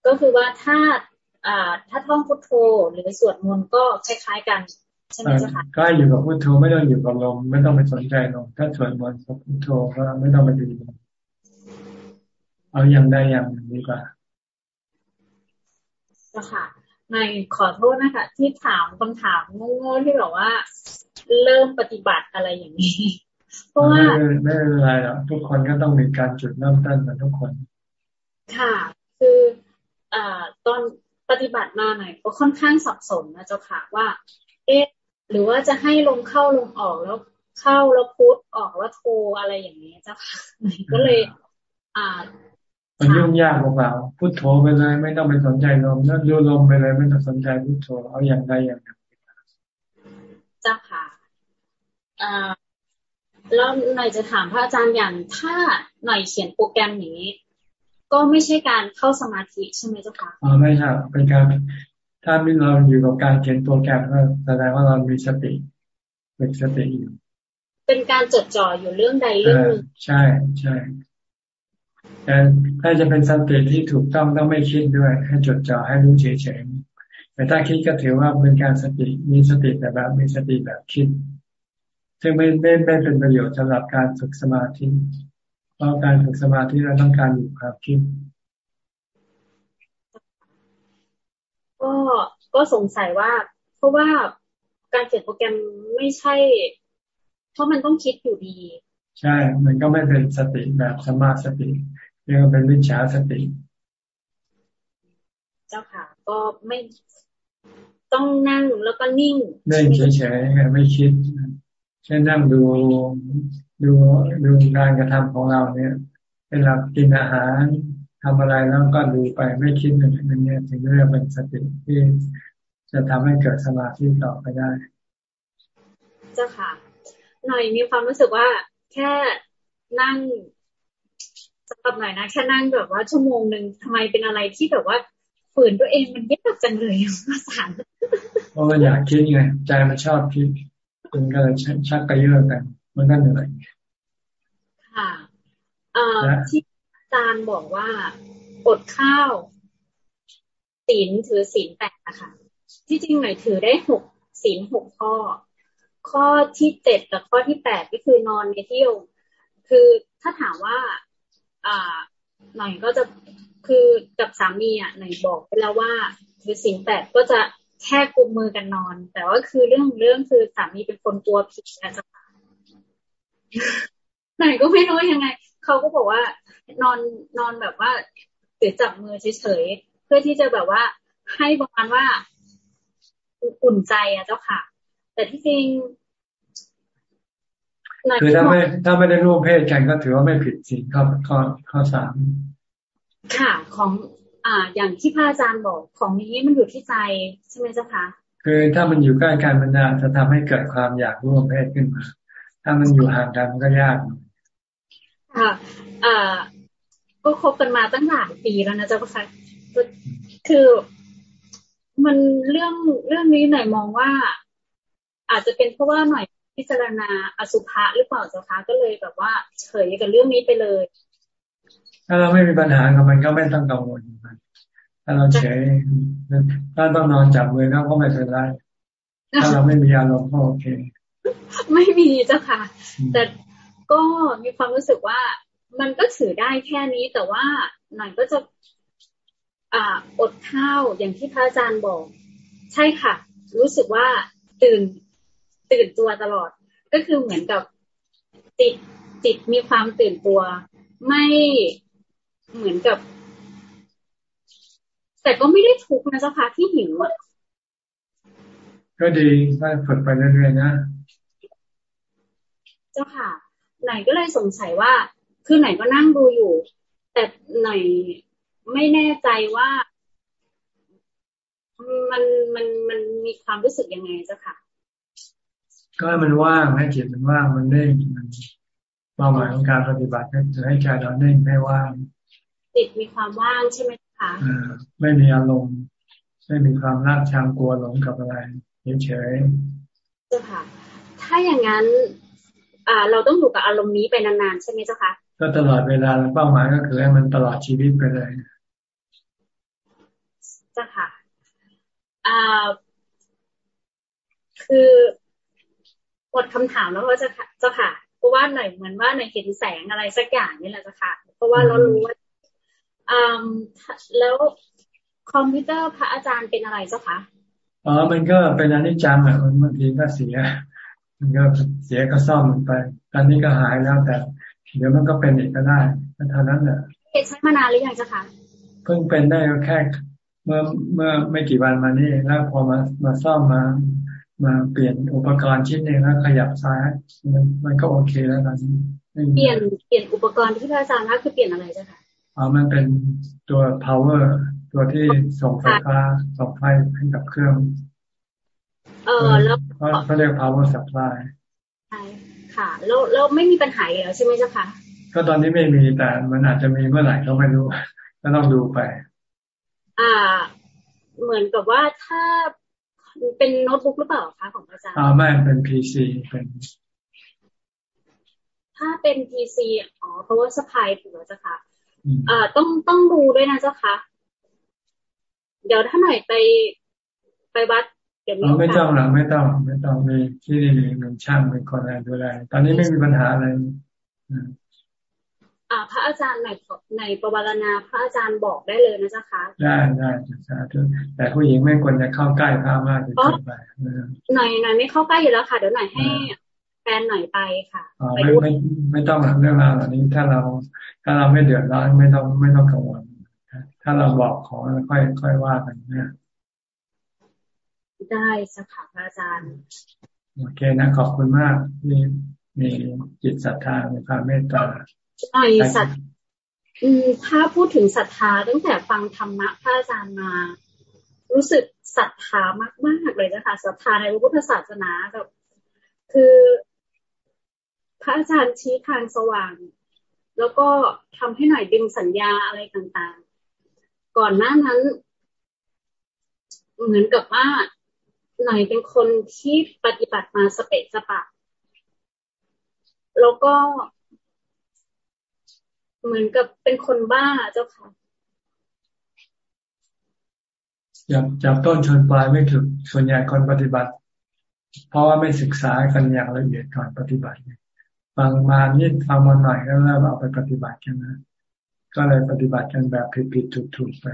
[SPEAKER 42] ก็คือว่าถ้าอ่าถ้าท่องพุทโธหรือสวดมนต์ก็คล้าย ๆกัน ใช่ไหมเจ้าคะ
[SPEAKER 1] ก็อยู่กับพุทโธไม่ต้องอยู่กับลมไม่ต้องไปสนใจลมถ้าสวดมนต์กับพุทโธก็ไม่ต้องไปดูลมเอาอย่างใดอย่างหนึ่งดีกว่า
[SPEAKER 42] เจ้าค่ะในขอโทษนะคะ ที่ถามคำถามโง่ๆที่แบบว่า เริ่มปฏิบัติอะไรอย่างนี้ เพราะว่า
[SPEAKER 1] ไม่เป็นไรหรอกทุกคนก็ต้องมีการจุดเริ่มต้นเหมือนทุกคน
[SPEAKER 42] ค่ะ คืออ่าตอนปฏิบัติมาหน่อยก็ค่อนข้างสับสนนะเจ้าค่ะว่า เอ๊ะหรือว่าจะให้ลงเข้าลงออกแล้วเข้าแล้วพุทออกแล้วโทอะไรอย่างนี้เจ้าค่ะก็เลย อ่า
[SPEAKER 1] มันยุ่งยากเปล่าพุทโธไปเลย ไม่ต้องไปสนใจลมนั่นดูลมไปเลยไม่ต้องสนใจพุทโธเอาอย่างใดอย่างหนึ่ง
[SPEAKER 42] จ้าค่ะอ่าแล้วหน่อยจะถามพระอาจารย์อย่างถ้าหน่อยเขียนโปรแกรมอย่างนี้ ก็ไม่ใช่การเข้าสมาธิใช่ไหมเจ้าค่ะ
[SPEAKER 1] อ๋อไม่ใช่เป็นการ ถ้าเราอยู่กับการเขียนโปรแกรมก็แสดงว่าเรามีสติเป็นสติอยู่
[SPEAKER 42] เป็นการจดจ่ออยู่เรื่องใดเรื่องหนึ่ง
[SPEAKER 1] ใช่ใช่แต่ถ้าจะเป็นสติที่ถูกต้องต้องไม่คิดด้วย ให้จดจ่อให้รู้เฉยๆแต่ถ้าคิดก็ถือว่าเป็นการสติมีสติแต่แบบมีสติแบบคิด ซึ่งไม่ไม่ไม่เป็นประโยชน์สำหรับการฝึกสมาธิเพราะการฝึกสมาธิเราต้องการอยู่กับคิด
[SPEAKER 42] ก็ก็สงสัยว่า เพราะว่าการเขียนโปรแกรมไม่ใช่ เพราะมันต้องคิดอยู่ดี
[SPEAKER 1] ใช่ มันก็ไม่เป็นสติแบบสมาสติเรียกว่าเป็นวิชาสติ
[SPEAKER 42] เจ้าค่ะ ก็ไม่ต้องนั่งแล้วก็นิ่ง
[SPEAKER 1] นิ่งเฉยๆไม่คิดแค่นั่งดูดูดูการกระทำของเราเนี่ยเวลากินอาหาร ทำอะไรแล้วก็ดูไปไม่คิดอย่างนี้ถึงเรียกเป็นสติที่จะทำให้เกิดสมาธิต่อไปได้
[SPEAKER 42] เจ้าค่ะ หน่อยมีความรู้สึกว่าแค่นั่งสำหรับหน่อยนะแค่นั่งแบบว่าชั่วโมงหนึ่งทำไมเป็นอะไรที่แบบว่าฝืนตัวเองมันยากจังเลยภาษา
[SPEAKER 1] เพราะมันอยากคิดไงใจมันชอบคิดมันก็เลยชักกระเยอะกัน มันก็เหนื่อย
[SPEAKER 42] ค่ะเอ่อที่ จารย์บอกว่าอดข้าวศีลถือศีลแปดนะคะที่จริงหน่อยถือได้หกศีลหกข้อ ข้อที่เจ็ดกับข้อที่แปดก็คือนอนในที่ยงคือถ้าถามว่าอ่าหน่อยก็จะคือกับสามีอะหน่อยบอกไปแล้วว่าถือศีลแปดก็จะแค่กุมมือกันนอน แต่ว่าคือเรื่องเรื่องคือสามีเป็นคนกลัวผีนะจ๊ะหน่อยก็ไม่รู้ยังไง เขาก็บอกว่านอนนอนแบบว่าถือจับมือเฉยๆเพื่อที่จะแบบว่าให้ประมาณว่าอุ่นใจอะเจ้าค่ะ แต่ที่จริง
[SPEAKER 1] คือถ้าไม่ถ้าไม่ได้ร่วมเพศกันก็ถือว่าไม่ผิดสิข้อข้อข้อสาม
[SPEAKER 42] ค่ะของอ่า อย่างที่พระอาจารย์บอกของนี้มันอยู่ที่ใจใช่ไหมเจ้าคะ
[SPEAKER 1] คือถ้ามันอยู่ใกล้กันมันจะทำให้เกิดความอยากร่วมเพศขึ้นมา ถ้ามันอยู่ห่างกันมันก็ยาก
[SPEAKER 42] ค ค่ะอ่าก็คบกันมาตั้งหลายปีแล้วนะเจ้าค่ะคือมันเรื่องเรื่องนี้หน่อยมองว่า อาจจะเป็นเพราะว่าหน่อยพิจารณาอสุภะหรือเปล่าเจ้าคะก็เลยแบบว่าเฉยกับเรื่องนี้ไปเลย
[SPEAKER 1] ถ้าเราไม่มีปัญหากับมันก็ไม่ต้องกังวลมันถ้าเราเฉยถ้าต้องนอนจับมือก็ไม่เป็นไรถ้าเราไม่มีอารมณ์ก็โอเค
[SPEAKER 42] ไม่มีเจ้าค่ะ แต่ ก็มีความรู้สึกว่ามันก็ถือได้แค่นี้แต่ว่าหน่อยก็จะอ่าอดข้าวอย่างที่พระอาจารย์บอก ใช่ค่ะ รู้สึกว่าตื่นตื่นตัวตลอด ก็คือเหมือนกับติดติดมีความตื่นตัว ไม่เหมือนกับ แต่ก็ไม่ได้ทุกข์นะเจ้าค่ะที่หิวอะ
[SPEAKER 1] ก็ดีก็ฝึกไปเรื่อยๆนะ
[SPEAKER 42] เจ้าค่ะ ไหนก็เลยสงสัยว่า คือไหนก็นั่งดูอยู่ แต่ไหนไม่แน่ใจว่า มันมันมันมีความรู้สึกยังไงเจ้าค่ะ
[SPEAKER 1] ก็มันว่างให้จิตมันว่างมันเด้งมันเป้าหมายของการปฏิบัติก็คือให้ใจเราเด้งให้ว่าง
[SPEAKER 42] จิตมีความว่างใช่ไหมคะ
[SPEAKER 1] ไม่มีอารมณ์ไม่มีความรักชังกลัวหลงกับอะไรเฉย
[SPEAKER 42] ๆเจ้าค่ะ ถ้าอย่างนั้น อ่า เราต้องอยู่กับอารมณ์นี้ไปนานๆใช่ไหมเจ้าคะ
[SPEAKER 1] ก็ตลอดเวลาเป้าหมายก็คือให้มันตลอดชีวิตไปเลย
[SPEAKER 42] เจ้าค่ะอ่าคือหมดคำถามแล้วก็จะเจ้าค่ะเพราะว่าหน่อยเหมือนว่าหน่อยเห็นแสงอะไรสักอย่างนี่แหละเจ้าค่ะ เพราะว่าเรารู้ว่าอ่าแล้วคอมพิวเตอร์พระอาจารย์เป็นอะไรเจ้าคะ
[SPEAKER 1] อ๋อมันก็เป็นอนิจจังอะมันบางทีก็เสีย มันก็เสียก็ซ่อมมันไป ตอนนี้ก็หายแล้วแต่ เดี๋ยวมันก็เป็นอีกก็ได้เท่านั้นแหละ
[SPEAKER 42] ใช้มานานหรือยังเจ้าคะ
[SPEAKER 1] เพิ่งเป็นได้แค่เมื่อเมื่อไม่กี่วันมานี่แล้วพอมามาซ่อมมา มาเปลี่ยนอุปกรณ์ชิ้นหนึ่งแล้วขยับซ้ายมันมันก็โอเคแล้วตอนนี้
[SPEAKER 42] เปลี่ยนเปลี่ยนอุปกรณ์ที่พระอาจารย์ว่าคือเปลี่ยนอะไรเจ้าคะ
[SPEAKER 1] อ๋อมันเป็นตัว power ตัวที่ส่งไฟฟ้าส่งไฟให้กับเครื่อง
[SPEAKER 42] เออแล้ว
[SPEAKER 1] เขาเรียก power supply
[SPEAKER 42] ใช่ค่ะ แล้วแล้วไม่มีปัญหาแล้วใช่ไหมเจ้าคะ
[SPEAKER 1] ก็ตอนนี้ไม่มีแต่มันอาจจะมีเมื่อไหร่ก็ไม่รู้ก็ต้องดูไป
[SPEAKER 42] อ่า เหมือนกับว่าถ้าเป็นโน้ตบุ๊กหรือเปล่าคะของอาจารย์อ่า
[SPEAKER 1] ไม่เป็น PC เป็น
[SPEAKER 42] ถ้าเป็น PC อ๋อเพราะว่าสปายถูกแล้วจ้ะค่ะอ่าต้องต้องดูด้วยนะเจ้าค่ะ เดี๋ยวถ้าหน่อยไปไปวัด
[SPEAKER 1] เดี๋ยวไม่ต้องหรอกไม่ต้อง ไม่ต้องมีที่นี่มีมันช่างเป็นคนอะไรดูแลตอนนี้ไม่มีปัญหาอะไร
[SPEAKER 42] อ่า พระอาจารย์ในในประวัตินาพระอาจารย์บอกได้เลยนะเจ้าคะ
[SPEAKER 1] ได้ได้สาธุแต่ผู้หญิงไม่ควรจะเข้าใกล้พระมากจนเกินไป
[SPEAKER 42] หน่อยหน่อยไม่เข้าใกล้อยู่แล้วค่ะเดี๋ยวหน่อยให้แฟนหน่อยไปค่ะ
[SPEAKER 1] ไม่ไม่ไม่ต้องหลังเรื่องราวเหล่านี้ถ้าเรา ถ้าเราไม่เดือดร้อนไม่ต้องไม่ต้องกังวลถ้าเราบอกขอค่อยค่อยว่ากันนะ
[SPEAKER 42] ได้สักค่ะอาจารย์
[SPEAKER 1] โอเคนะขอบคุณมากมีมีจิตศรัทธามีความเมตตา
[SPEAKER 42] หน่อยสัตอืมถ้าพูดถึงศรัทธาตั้งแต่ฟังธรรมะพระอาจารย์มา รู้สึกศรัทธามากมากเลยนะคะศรัทธาในพระพุทธศาสนาแบบคือพระอาจารย์ชี้ทางสว่าง แล้วก็ทำให้หน่อยดึงสัญญาอะไรต่างก่อนหน้านั้น เหมือนกับว่า หน่อยเป็นคนที่ปฏิบัติมาสเปะสปะ แล้วก็เหมือนกับเป็นคนบ้าเจ้าค่ะ
[SPEAKER 1] จับจับต้นชนปลายไม่ถูกส่วนใหญ่คนปฏิบัติ เพราะว่าไม่ศึกษากันอย่างละเอียดก่อนปฏิบัติฟังมานิดฟังมาหน่อยแล้วเอาไปปฏิบัติกันนะก็เลยปฏิบัติกันแบบผิดๆถูกๆไป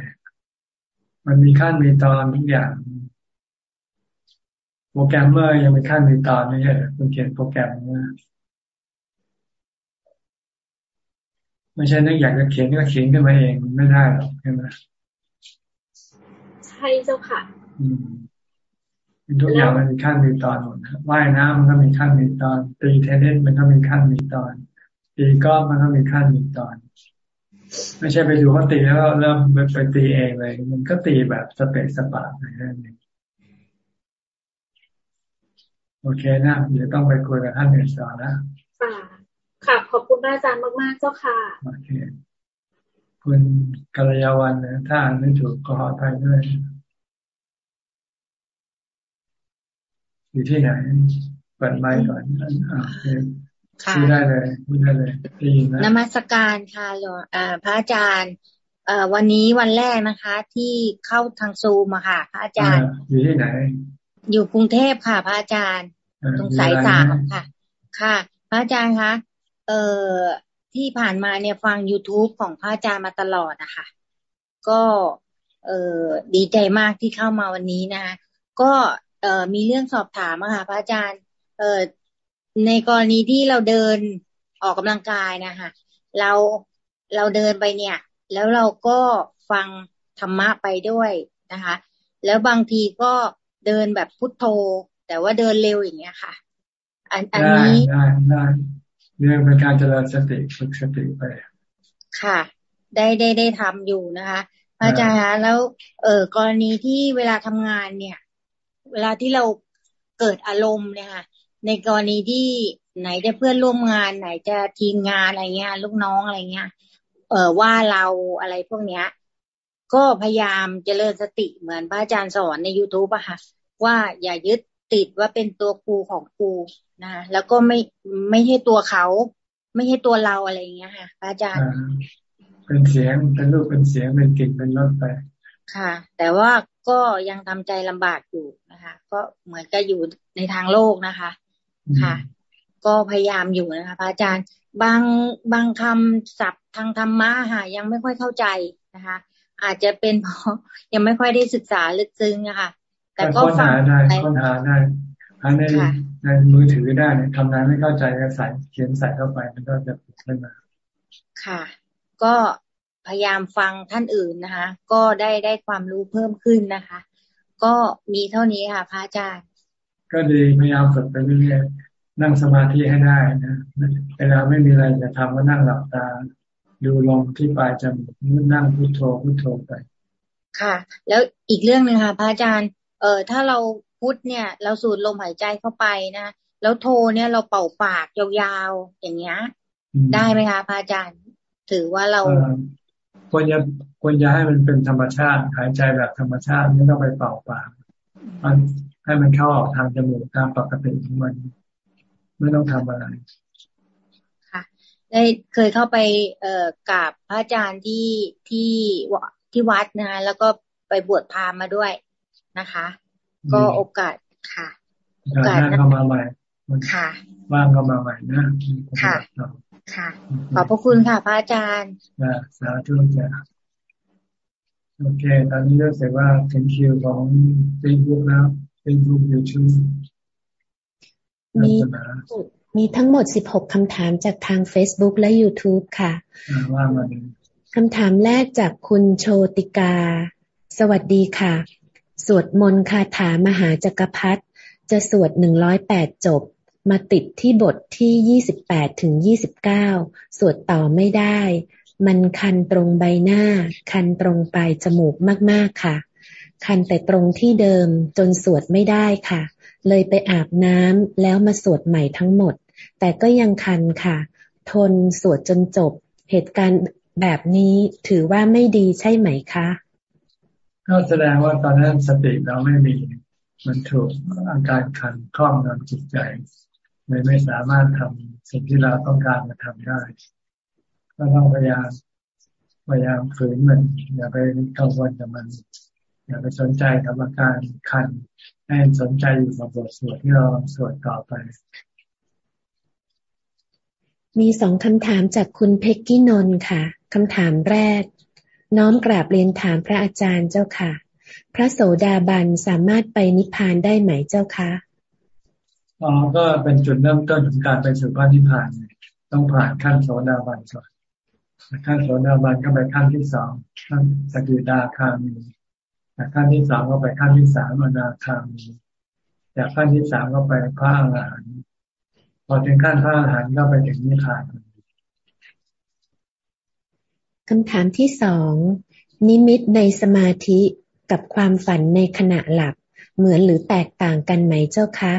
[SPEAKER 1] มันมีขั้นมีตอนทุกอย่าง โปรแกรมเมอร์ยังมีขั้นมีตอนไม่ใช่คุณเขียนโปรแกรมนะไม่ใช่นึกอยากจะเขียนก็เขียนขึ้นมาเองไม่ได้หรอกใช่ไหม
[SPEAKER 42] ใช่เจ้าค่ะ
[SPEAKER 1] ทุกอย่างมันมีขั้นมีตอนหมดว่ายน้ำมันก็มีขั้นมีตอน ตีเทนนิสมันก็มีขั้นมีตอน ตีกอล์ฟมันก็มีขั้นมีตอน ไม่ใช่ไปดูเขาตีแล้วเริ่มไปตีเองเลย มันก็ตีแบบสเปซสปาอะไรนั่นเอง โอเคนะเดี๋ยวต้องไปคุยกับท่านอื่นต่อนะ
[SPEAKER 42] ค่ะขอบคุณพระอาจารย์มาก ๆ เจ้าค่ะ
[SPEAKER 1] โอเคคุณกัลยาวันนะถ้าอ่านไม่ถูกก็ขออภัยด้วยอยู่ที่ไหนเปิดไมค์ก่อนอ่าค่ะพูดได้เลยพูดได้เลยได้ยินนะ
[SPEAKER 47] นมัสการค่ะหลวงพระอาจารย์เอ่อวันนี้วันแรกนะคะ ที่เข้าทางซูมอะค่ะ พระอาจารย์
[SPEAKER 1] อยู่ที่ไหน
[SPEAKER 47] อยู่กรุงเทพค่ะ พระอาจารย์ ตรงสายสามค่ะ ค่ะ พระอาจารย์คะเอ่อที่ผ่านมาเนี่ยฟัง youtube ของพระอาจารย์มาตลอดนะคะก็เอ่อดีใจมากที่เข้ามาวันนี้นะคะก็เอ่อมีเรื่องสอบถามอะค่ะ พระอาจารย์ เอ่อในกรณีที่เราเดินออกกำลังกายนะคะเราเราเดินไปเนี่ย แล้วเราก็ฟังธรรมะไปด้วยนะคะ แล้วบางทีก็ เดินแบบพุทโธ แต่ว่าเดินเร็วอย่างเงี้ยค่ะ อันอันนี้
[SPEAKER 1] ได้ได้เรื่องเป็นการเจริญสติฝึกสติไป
[SPEAKER 47] ค่ะ ได้ได้ได้ทำอยู่นะคะอาจารย์แล้ว เออกรณีที่เวลาทำงานเนี่ย เวลาที่เราเกิดอารมณ์เนี่ยค่ะ ในกรณีที่ไหนจะเพื่อนร่วมงาน ไหนจะทีมงานอะไรเงี้ยลูกน้องอะไรเงี้ย เออว่าเราอะไรพวกเนี้ย ก็พยายามเจริญสติเหมือนพระอาจารย์สอนใน youtube อะค่ะ ว่าอย่ายึดติดว่าเป็นตัวครูของครูนะแล้วก็ไม่ไม่ใช่ตัวเขา ไม่ใช่ตัวเราอะไรเงี้ยค่ะพระอาจารย์
[SPEAKER 1] เป็นเสียงเป็นรูปเป็นเสียงเป็นกลิ่นเป็นรสไป
[SPEAKER 47] ค่ะ แต่ว่าก็ยังทำใจลำบากอยู่นะคะ ก็เหมือนกับอยู่ในทางโลกนะคะ ค่ะ ก็พยายามอยู่นะคะพระอาจารย์ บางบางคำศัพท์ทางธรรมะค่ะยังไม่ค่อยเข้าใจนะคะ อาจจะเป็นเพราะยังไม่ค่อยได้ศึกษาลึกซึ้งนะคะแต่ก็
[SPEAKER 1] ฟังได้ค้นหาได้หาในในมือถือได้ทำงานไม่เข้าใจก็ใส่เขียนใส่เข้าไปมันก็จะขึ้นมา
[SPEAKER 47] ค่ะ ก็พยายามฟังท่านอื่นนะคะ ก็ได้ได้ความรู้เพิ่มขึ้นนะคะ ก็มีเท่านี้ค่ะพระอาจารย์
[SPEAKER 1] ก็ดีพยายามฝึกไปเรื่อยๆนั่งสมาธิให้ได้นะเวลาไม่มีอะไรจะทำก็นั่งหลับตา ดูลมที่ปลายจมูกนั่งพุโทโธพุโทโธไป
[SPEAKER 47] ค่ะ แล้วอีกเรื่องหนึ่งค่ะพระอาจารย์ เอ่อถ้าเราพุทเนี่ย เราสูดลมหายใจเข้าไปนะแล้วโทเนี่ยเราเป่าปากยาวๆอย่างเงี้ยได้ไหมคะพระอาจารย์ ถือว่าเรา
[SPEAKER 1] ควรจะควรจะให้มันเป็นธรรมชาติ หายใจแบบธรรมชาติไม่ต้องไปเป่าปากมันให้มันเข้าออกทางจมูกตามปกติของมัน ไม่ต้องทำอะไร
[SPEAKER 47] ค่ะ ได้เคยเข้าไปเอ่อกราบพระอาจารย์ที่ที่ที่วัดนะคะแล้วก็ไปบวชพามาด้วยนะคะ ก็โอกาสค่ะ
[SPEAKER 1] โอกาสเข้ามาใหม่
[SPEAKER 47] ค่ะ
[SPEAKER 1] ว่างเข้ามาใหม่นะ
[SPEAKER 47] ค่ะค่ะ ขอบพระคุณค่ะ พระอาจารย์
[SPEAKER 1] สาธุจ้ะโอเค ตอนนี้เรียกว่าถึงคิวของเฟซบุ๊กแล้วเฟซบุ๊กยูทูบ
[SPEAKER 48] มี มีทั้งหมด 16 คำถามจากทาง Facebook และ YouTube ค่ะ
[SPEAKER 1] ว่ามา
[SPEAKER 48] คำถามแรกจากคุณโชติกา สวัสดีค่ะ สวดมนต์คาถามหาจักรพรรดิจะสวด 108 จบ มาติดที่บทที่ 28 ถึง 29 สวดต่อไม่ได้ มันคันตรงใบหน้า คันตรงปลายจมูกมาก ๆ ค่ะ คันแต่ตรงที่เดิมจนสวดไม่ได้ค่ะ เลยไปอาบน้ำแล้วมาสวดใหม่ทั้งหมด แต่ก็ยังคันค่ะ ทนสวดจนจบ เหตุการณ์แบบนี้ถือว่าไม่ดีใช่ไหมคะ
[SPEAKER 1] ก็แสดงว่าตอนนั้นสติเราไม่มี มันถูกอาการคันคล่องงจิตใจเลยไม่สามารถทำสิ่งที่เราต้องการมาทำได้ ก็ต้องพยายามพยายามฝืนมันอย่าไปกังวลกับมัน อย่าไปสนใจกับอาการคันให้สนใจอยู่กับบทสวดที่เราสวดต่อไป
[SPEAKER 48] มีสองคำถามจากคุณเพ็กกี้นนท์ค่ะคำถามแรก น้อมกราบเรียนถามพระอาจารย์เจ้าค่ะ พระโสดาบันสามารถไปนิพพานได้ไหมเจ้าคะ
[SPEAKER 1] อ๋อก็เป็นจุดเริ่มต้นของการไปสู่พระนิพพานต้องผ่านขั้นโสดาบันก่อนขั้นโสดาบันก็ไปขั้นที่สองขั้นสกิดาคามีจากขั้นที่สองก็ไปขั้นที่สามอนาคามีจากขั้นที่สามก็ไปพระอรหันต์ อถึงขั้นพระอรหันต์ก็ไปถึงนิพพาน
[SPEAKER 48] คำถามที่สองนิมิตในสมาธิกับความฝันในขณะหลับ เหมือนหรือแตกต่างกันไหมเจ้าคะ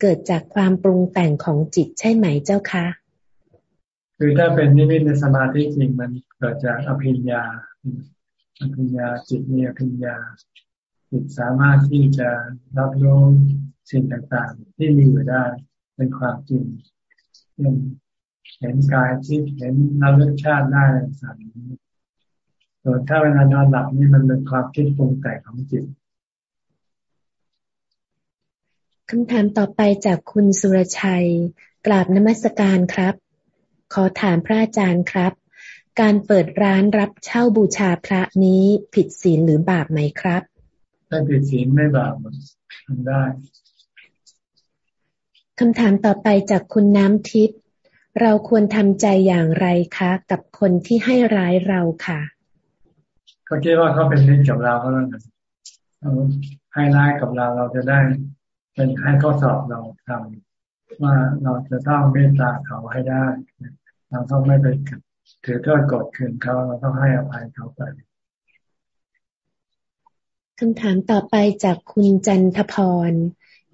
[SPEAKER 48] เกิดจากความปรุงแต่งของจิตใช่ไหมเจ้าคะ
[SPEAKER 1] คือถ้าเป็นนิมิตในสมาธิจริงมันเกิดจากอภิญญาอภิญญาจิตมีอภิญญาจิตสามารถที่จะรับรู้สิ่งต่างๆ ที่มีอยู่ได้ เป็นความจริงเช่นเห็นกายที่เห็นนาเลือกชาติได้สั่งส่วนถ้าเวลานอนหลับนี่มันเป็นความคิดปรุงแต่งของจิต
[SPEAKER 48] คำถามต่อไปจากคุณสุรชัย กราบนมัสการครับ ขอถามพระอาจารย์ครับ การเปิดร้านรับเช่าบูชาพระนี้ผิดศีลหรือบาปไหมครับ
[SPEAKER 1] ไม่ผิดศีลไม่บาปทำได้
[SPEAKER 48] คำถามต่อไปจากคุณน้ำทิพย์เราควรทำใจอย่างไรคะ กับคนที่ให้ร้ายเราค่ะ
[SPEAKER 1] ก็คิดว่าเขาเป็นมิตรกับเราเขาแล้วกันให้ร้ายกับเราเราจะได้เป็นให้ข้อสอบเราทำว่าเราจะต้องเมตตาเขาให้ได้ เราต้องไม่ไปถือโทษกดคืนเขาเราต้องให้อภัยเขาไป
[SPEAKER 48] คำถามต่อไปจากคุณจันทพร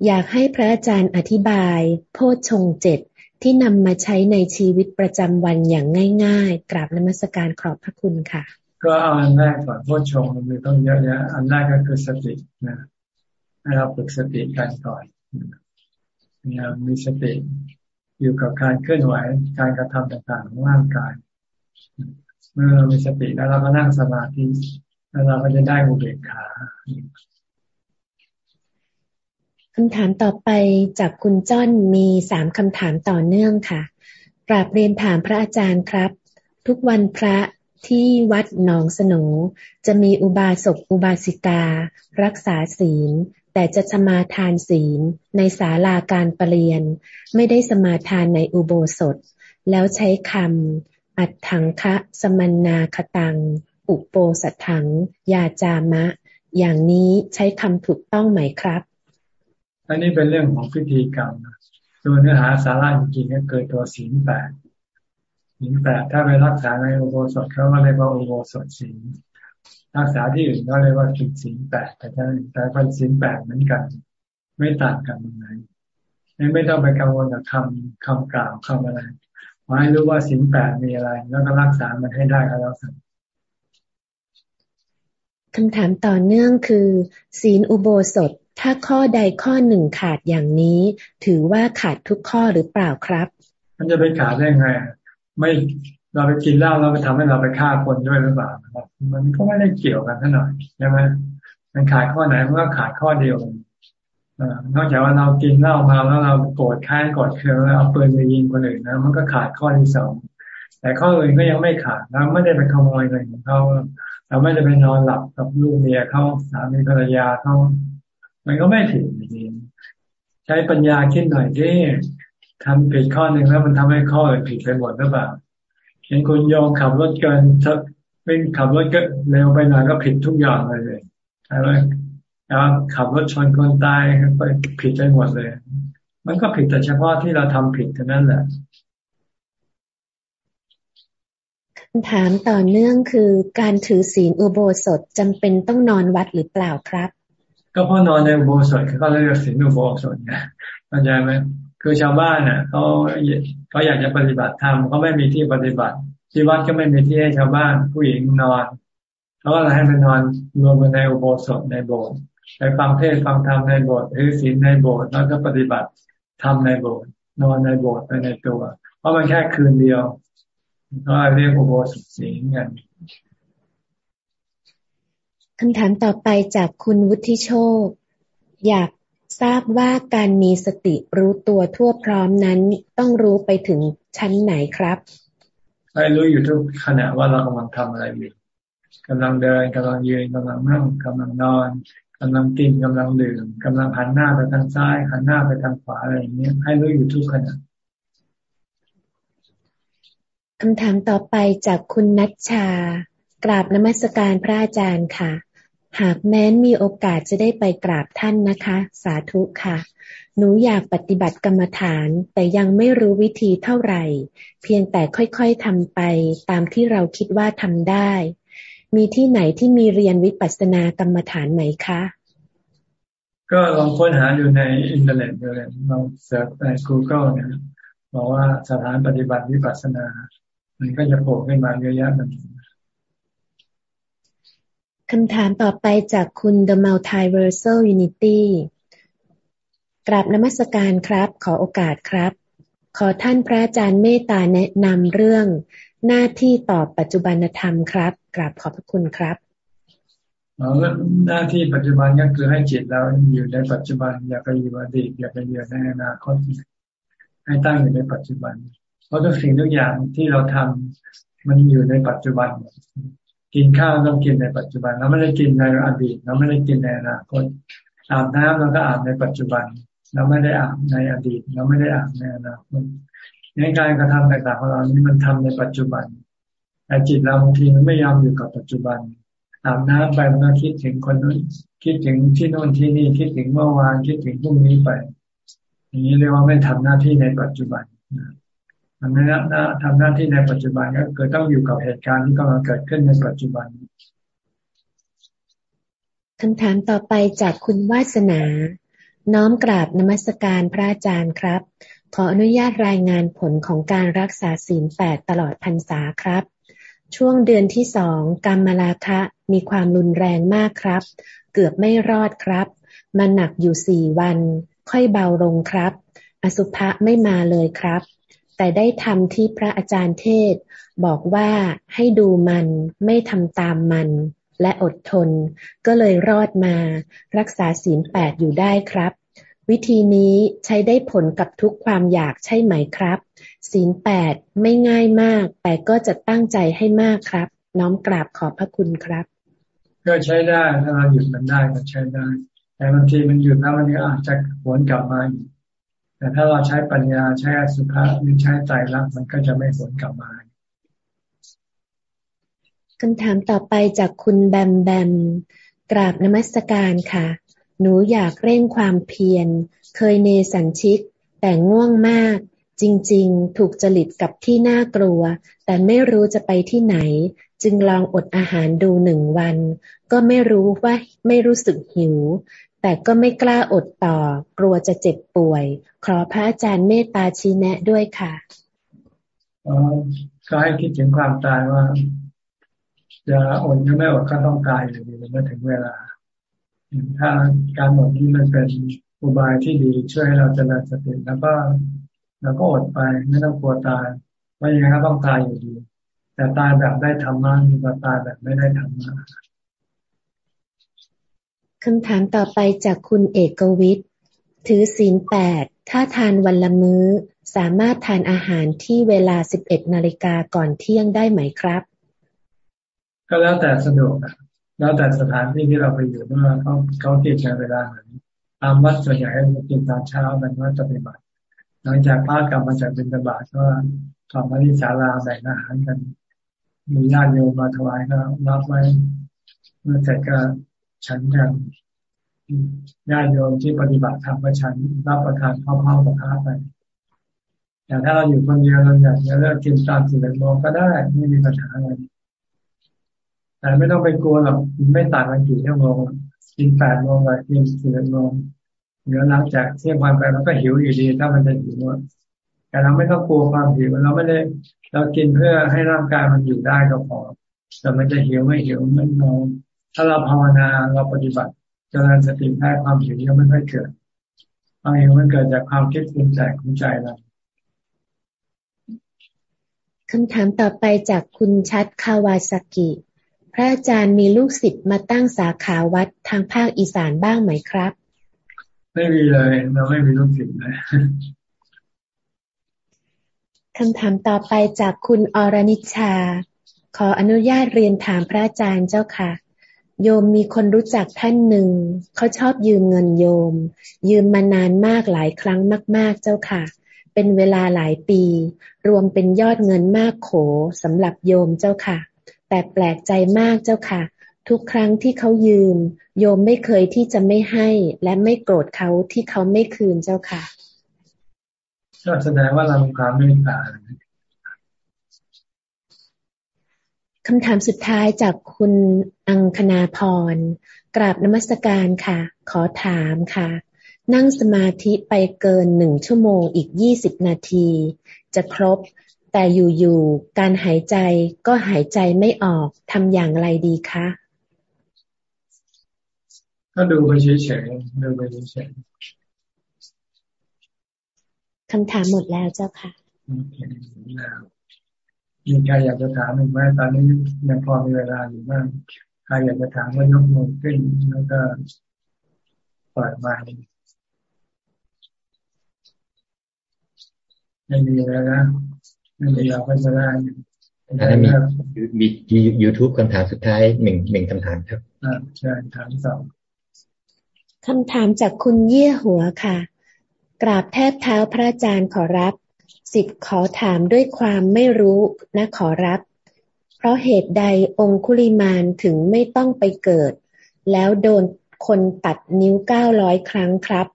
[SPEAKER 48] อยากให้พระอาจารย์อธิบาย โพชฌงเจ็ดที่นำมาใช้ในชีวิตประจำวันอย่างง่ายๆ กราบนมัสการขอบพระคุณค่ะ
[SPEAKER 1] ก็เอาอันแรกก่อนโพชฌงมันมีต้องเยอะแยะอันแรกก็คือสตินะให้เราฝึกสติกันก่อนพยายมมีสติอยู่กับการเคลื่อนไหวการกระทำต่างๆของร่างกาย เมื่อเรามีสติแล้วเราก็นั่งสมาธิแล้วเราก็จะได้อุเบกขา
[SPEAKER 48] คำถามต่อไปจากคุณจ้อนมีสามคำถามต่อเนื่องค่ะ กราบเรียนถามพระอาจารย์ครับ ทุกวันพระที่วัดหนองสนจะมีอุบาสกอุบาสิกา รักษาศีล แต่จะสมาทานศีล ในศาลาการประเรียน ไม่ได้สมาทานในอุโบสถ แล้วใช้คำอัดถังคะสมันนาคตัง อุโปสัถัง ยาจามะ อย่างนี้ใช้คำถูกต้องไหมครับ
[SPEAKER 1] อันนี้เป็นเรื่องของพิธีกรรมตัวเนื้อหาสาระจริงๆก็เกิดตัวศีลแปดศีลแปดถ้าไปรักษาในอุโบสถเขาก็เรียกว่าอุโบสถศีลรักษาที่อื่นก็เรียกว่ากินศีลแปดแต่ถ้าแต่เป็นศีลแปดเหมือนกัน ไม่ต่างกันตรงไหนไม่ต้องไปกังวลกับคำคำกล่าวคำอะไรขอให้รู้ว่าศีลแปดมีอะไร แล้วก็รักษามันให้ได้ก็แล้วกัน
[SPEAKER 48] คำถามต่อเนื่องคือ ศีลอุโบสถ ถ้าข้อใดข้อหนึ่งขาดอย่างนี้ ถือว่าขาดทุกข้อหรือเปล่าครับ
[SPEAKER 1] มันจะไปขาดได้ไง ไม่เราไปกินเหล้าเราไปทำให้เราไปฆ่าคนด้วยหรือเปล่ามันก็ไม่ได้เกี่ยวกันเท่าไหร่ใช่ไหมมันขาดข้อไหนมันก็ขาดข้อเดียวนอกจากว่าเรากินเหล้ามาแล้วเราโกรธแค้นกดเคืองแล้วเอาปืนไปยิงคนอื่นนะมันก็ขาดข้อที่สองแต่ข้ออื่นก็ยังไม่ขาดเราไม่ได้ไปขโมยเงินของเขาเราไม่ได้ไปนอนหลับกับลูกเมียเขาสามีภรรยาเขา มันก็ไม่ผิดจริงใช้ปัญญาคิดหน่อยที่ทำผิดข้อหนึ่งแล้วมันทำให้ข้ออื่นผิดไปหมดหรือเปล่าเห็นคุณโยมขับรถเกินวิ่งขับรถก็เร็วไปหน่อยก็ผิดทุกอย่างเลยใช่ไหมแล้วขับรถชนคนตายไปผิดไปหมดเลย มันก็ผิดแต่เฉพาะที่เราทำผิดเท่านั้นแหละ
[SPEAKER 48] คำถามต่อเนื่องคือการถือศีลอุโบสถจำเป็นต้องนอนวัดหรือเปล่าครับ
[SPEAKER 1] ก็เพราะนอนในอุโบสถเขาเรียกศีลอุโบสถไงเข้าใจไหมคือชาวบ้านเน่ะเขาเขาอยากจะปฏิบัติธรรมเขาไม่มีที่ปฏิบัติ ที่วัดก็ไม่มีที่ให้ชาวบ้าน ผู้หญิงนอนเขาก็เลยให้ไปนอนรวมกันในอุโบสถในโบสถ์ไปฟังเทศฟังธรรมในโบสถ์ถือศีลในโบสถ์แล้วก็ปฏิบัติทำในโบสถ์นอนในโบสถ์ไปในตัว เพราะมันแค่คืนเดียวก็เรียกอุโบสถศีลกัน
[SPEAKER 48] คำถามต่อไปจากคุณวุฒิโชค อยากทราบว่าการมีสติรู้ตัวทั่วพร้อมนั้นต้องรู้ไปถึงชั้นไหนครับ
[SPEAKER 1] ให้รู้อยู่ทุกขณะว่าเรากำลังทำอะไรอยู่กำลังเดินกำลังยืนกำลังนั่งกำลังนอนกำลังกินกำลังดื่มกำลังหันหน้าไปทางซ้ายหันหน้าไปทางขวาอะไรอย่างเงี้ยให้รู้อยู่ทุกขณะ
[SPEAKER 48] คำถามต่อไปจากคุณนัชชา กราบนมัสการพระอาจารย์ค่ะ หากแม้นมีโอกาสจะได้ไปกราบท่านนะคะ สาธุค่ะ หนูอยากปฏิบัติกรรมฐานแต่ยังไม่รู้วิธีเท่าไหร่ เพียงแต่ค่อยๆทำไปตามที่เราคิดว่าทำได้ มีที่ไหนที่มีเรียนวิปัสสนากรรมฐานไหมคะ
[SPEAKER 1] ก็ลองค้นหาอยู่ในอินเทอร์เน็ตดูเลยลองเสิร์ชใน Google เนี่ยบอกว่าสถานปฏิบัติวิปัสสนา มันก็จะโผล่ขึ้นมาเยอะแยะมัน
[SPEAKER 48] คำถามต่อไปจากคุณ The Multiversal Unity กราบนมัสการครับ ขอโอกาสครับ ขอท่านพระอาจารย์เมตตาแนะนำเรื่องหน้าที่ต่อปัจจุบันธรรมครับ กราบขอบพระคุณครับ
[SPEAKER 1] หน้าที่ปัจจุบันก็คือให้จิตเราอยู่ในปัจจุบัน อย่าไปอยู่อดีตอย่าไปอยู่ในอนาคตให้ตั้งอยู่ในปัจจุบัน เพราะทุกสิ่งทุกอย่างที่เราทำมันอยู่ในปัจจุบัน กินข้าวต้องกินในปัจจุบัน เราไม่ได้กินในอดีต เราไม่ได้กินในอนาคตอาบน้ำเราก็อาบในปัจจุบัน เราไม่ได้อาบในอดีต เราไม่ได้อาบในอนาคตในการกระทำต่างๆของเรานี้มันทำในปัจจุบันแต่จิตเราบางทีมันไม่ยอมอยู่กับปัจจุบันอาบน้ำไปมันก็คิดถึงคนนู้นคิดถึงที่โน่นที่นี่คิดถึงเมื่อวานคิดถึงพรุ่งนี้ไป อย่างนี้เรียกว่าไม่ทำหน้าที่ในปัจจุบันมั นไม่นะทำหน้าที่ในปัจจุบันก็คือต้องอยู่กับเหตุการณ์ที่กำลังเกิดขึ้นในปัจจุบัน
[SPEAKER 48] คำถามต่อไปจากคุณวาสนา น้อมกราบนมัสการพระอาจารย์ครับ ขออนุญาตรายงานผลของการรักษาศีลแปดตลอดพรรษาครับ ช่วงเดือนที่สองกรรมลาคะมีความรุนแรงมากครับ เกือบไม่รอดครับ มันหนักอยู่สี่วัน ค่อยเบาลงครับ อสุภะไม่มาเลยครับ แต่ได้ทำที่พระอาจารย์เทศ บอกว่าให้ดูมันไม่ทำตามมันและอดทน ก็เลยรอดมา รักษาศีลแปดอยู่ได้ครับ วิธีนี้ใช้ได้ผลกับทุกความอยากใช่ไหมครับ ศีลแปดไม่ง่ายมาก แต่ก็จะตั้งใจให้มากครับ น้อมกราบขอบพระคุณครับ
[SPEAKER 1] ก็ใช้ได้ถ้าเราหยุดมันได้ก็ใช้ได้ แต่บางทีมันหยุดแล้วมันก็อาจจะหวนกลับมาอีก แต่ถ้าเราใช้ปัญญาใช้อสุภะหรือใช้ใจรักมันก็จะไม่หวนกลับมา
[SPEAKER 48] คำถามต่อไปจากคุณแบมแบม กราบนมัสการค่ะ หนูอยากเร่งความเพียร เคยเนสันชิก แต่ง่วงมาก จริง ๆ ถูกจริตกับที่น่ากลัว แต่ไม่รู้จะไปที่ไหน จึงลองอดอาหารดูหนึ่งวัน ก็ไม่รู้ว่าไม่รู้สึกหิว แต่ก็ไม่กล้าอดต่อ กลัวจะเจ็บป่วย ขอพระอาจารย์เมตตาชี้แนะด้วยค่ะ
[SPEAKER 1] ก็ให้คิดถึงความตายว่าจะอดหรือไม่อดก็ต้องตายอยู่ดีเมื่อถึงเวลาถ้าการอดนี้มันเป็นอุบายที่ดีช่วยให้เราเจริญสติแล้วก็เราก็อดไปไม่ต้องกลัวตายไม่อย่างนั้นก็ต้องตายอยู่ดี แต่ตายแบบได้ทำมาดีกว่าตายแบบไม่ได้ทำมา
[SPEAKER 48] คำถามต่อไปจากคุณเอกวิทย์ ถือศีลแปด ถ้าทานวันละมื้อ สามารถทานอาหารที่เวลาสิบเอ็ดนาฬิกาก่อนเที่ยงได้ไหมครับ
[SPEAKER 1] ก็แล้วแต่สะดวกแล้วแต่สถานที่ที่เราไปอยู่ว่าเขาเขาเกี่ยเวลาไหนตามวัดส่วนใหญ่ให้กินตอนเช้าเป็นวัดปฏิบัติหลังจากพระกลับมาจากบิณฑบาตก็กลับมาที่ศาลาแบ่งอาหารกันมีญาติโยมมาถวายก็รับไว้เมื่อเสร็จก็ ฉันกันญาติโยมที่ปฏิบัติธรรมก็ฉันรับประทานข้าวเผากับข้าไปแต่ถ้าเราอยู่คนเดียวเราอยากจะเลิกกินตามสิ่งโมงก็ได้ไม่มีปัญหาอะไรแต่ไม่ต้องไปกลัวหรอกไม่ต่างกันกี่ชั่วโมงกินแปดโมงกับกินสี่โมงเดี๋ยวหลังจากเที่ยงวันไปมันก็หิวอยู่ดีถ้ามันจะหิวแต่เราไม่ต้องกลัวความหิวเราไม่ได้เรากินเพื่อให้ร่างกายมันอยู่ได้ก็พอแต่มันจะหิวไม่หิวไม่นอน ถ้าเราภาวนาเราปฏิบัติเจริญสติได้ความหิวยังไม่ค่อยเกิดความหิวมันเกิดจากความคิดปรุงแต่งของใจเรา
[SPEAKER 48] คำถามต่อไปจากคุณชัดคาวาสกิ พระอาจารย์มีลูกศิษย์มาตั้งสาขาวัดทางภาคอีสานบ้างไหมครับ
[SPEAKER 1] ไม่มีเลย เราไม่มีลูกศิษย์เลย
[SPEAKER 48] คำถามต่อไปจากคุณอรนิชา ขออนุญาตเรียนถามพระอาจารย์เจ้าค่ะ โยมมีคนรู้จักท่านหนึ่ง เขาชอบยืมเงินโยม ยืมมานานมากหลายครั้งมาก ๆ เจ้าค่ะ เป็นเวลาหลายปี รวมเป็นยอดเงินมากโขสำหรับโยมเจ้าค่ะ แต่แปลกใจมากเจ้าค่ะ ทุกครั้งที่เขายืม โยมไม่เคยที่จะไม่ให้ และไม่โกรธเขาที่เขาไม่คืนเจ้าค่ะ
[SPEAKER 1] ก็แสดงว่าเรามีความเมตตา
[SPEAKER 48] คำถามสุดท้ายจากคุณอังคณาพร กราบนมัสการค่ะ ขอถามค่ะ นั่งสมาธิไปเกินหนึ่งชั่วโมงอีกยี่สิบนาที จะครบ แต่อยู่ๆการหายใจก็หายใจไม่ออกทำอย่างไรดีคะ
[SPEAKER 1] ก็ดูไปเฉยๆดูไปเฉย
[SPEAKER 48] ๆคำถามหมดแล้วเจ้าค่ะ
[SPEAKER 1] โอเคแล้ว มีใครอยากจะถามอีกไหมตอนนี้ยังพอมีเวลาอยู่บ้างใครอยากจะถามก็ยกมือขึ้นแล้วก็เปิดไมค์ไม่มีแล้วนะไม่มีเราก็จะได้
[SPEAKER 49] แล้วมีมียูทูบคำถามสุดท้ายหนึ่งหนึ่งคำถามครับ
[SPEAKER 1] อ่าใช่ถามสอง
[SPEAKER 48] คำถามจากคุณเยี่ยหัวค่ะ กราบแทบเท้าพระอาจารย์ขอรับ สิทธิ์ขอถามด้วยความไม่รู้นะขอรับ เพราะเหตุใดองคุลิมานถึงไม่ต้องไปเกิด แล้วโดนคนตัดนิ้วเก้าร้อยครั้งครับ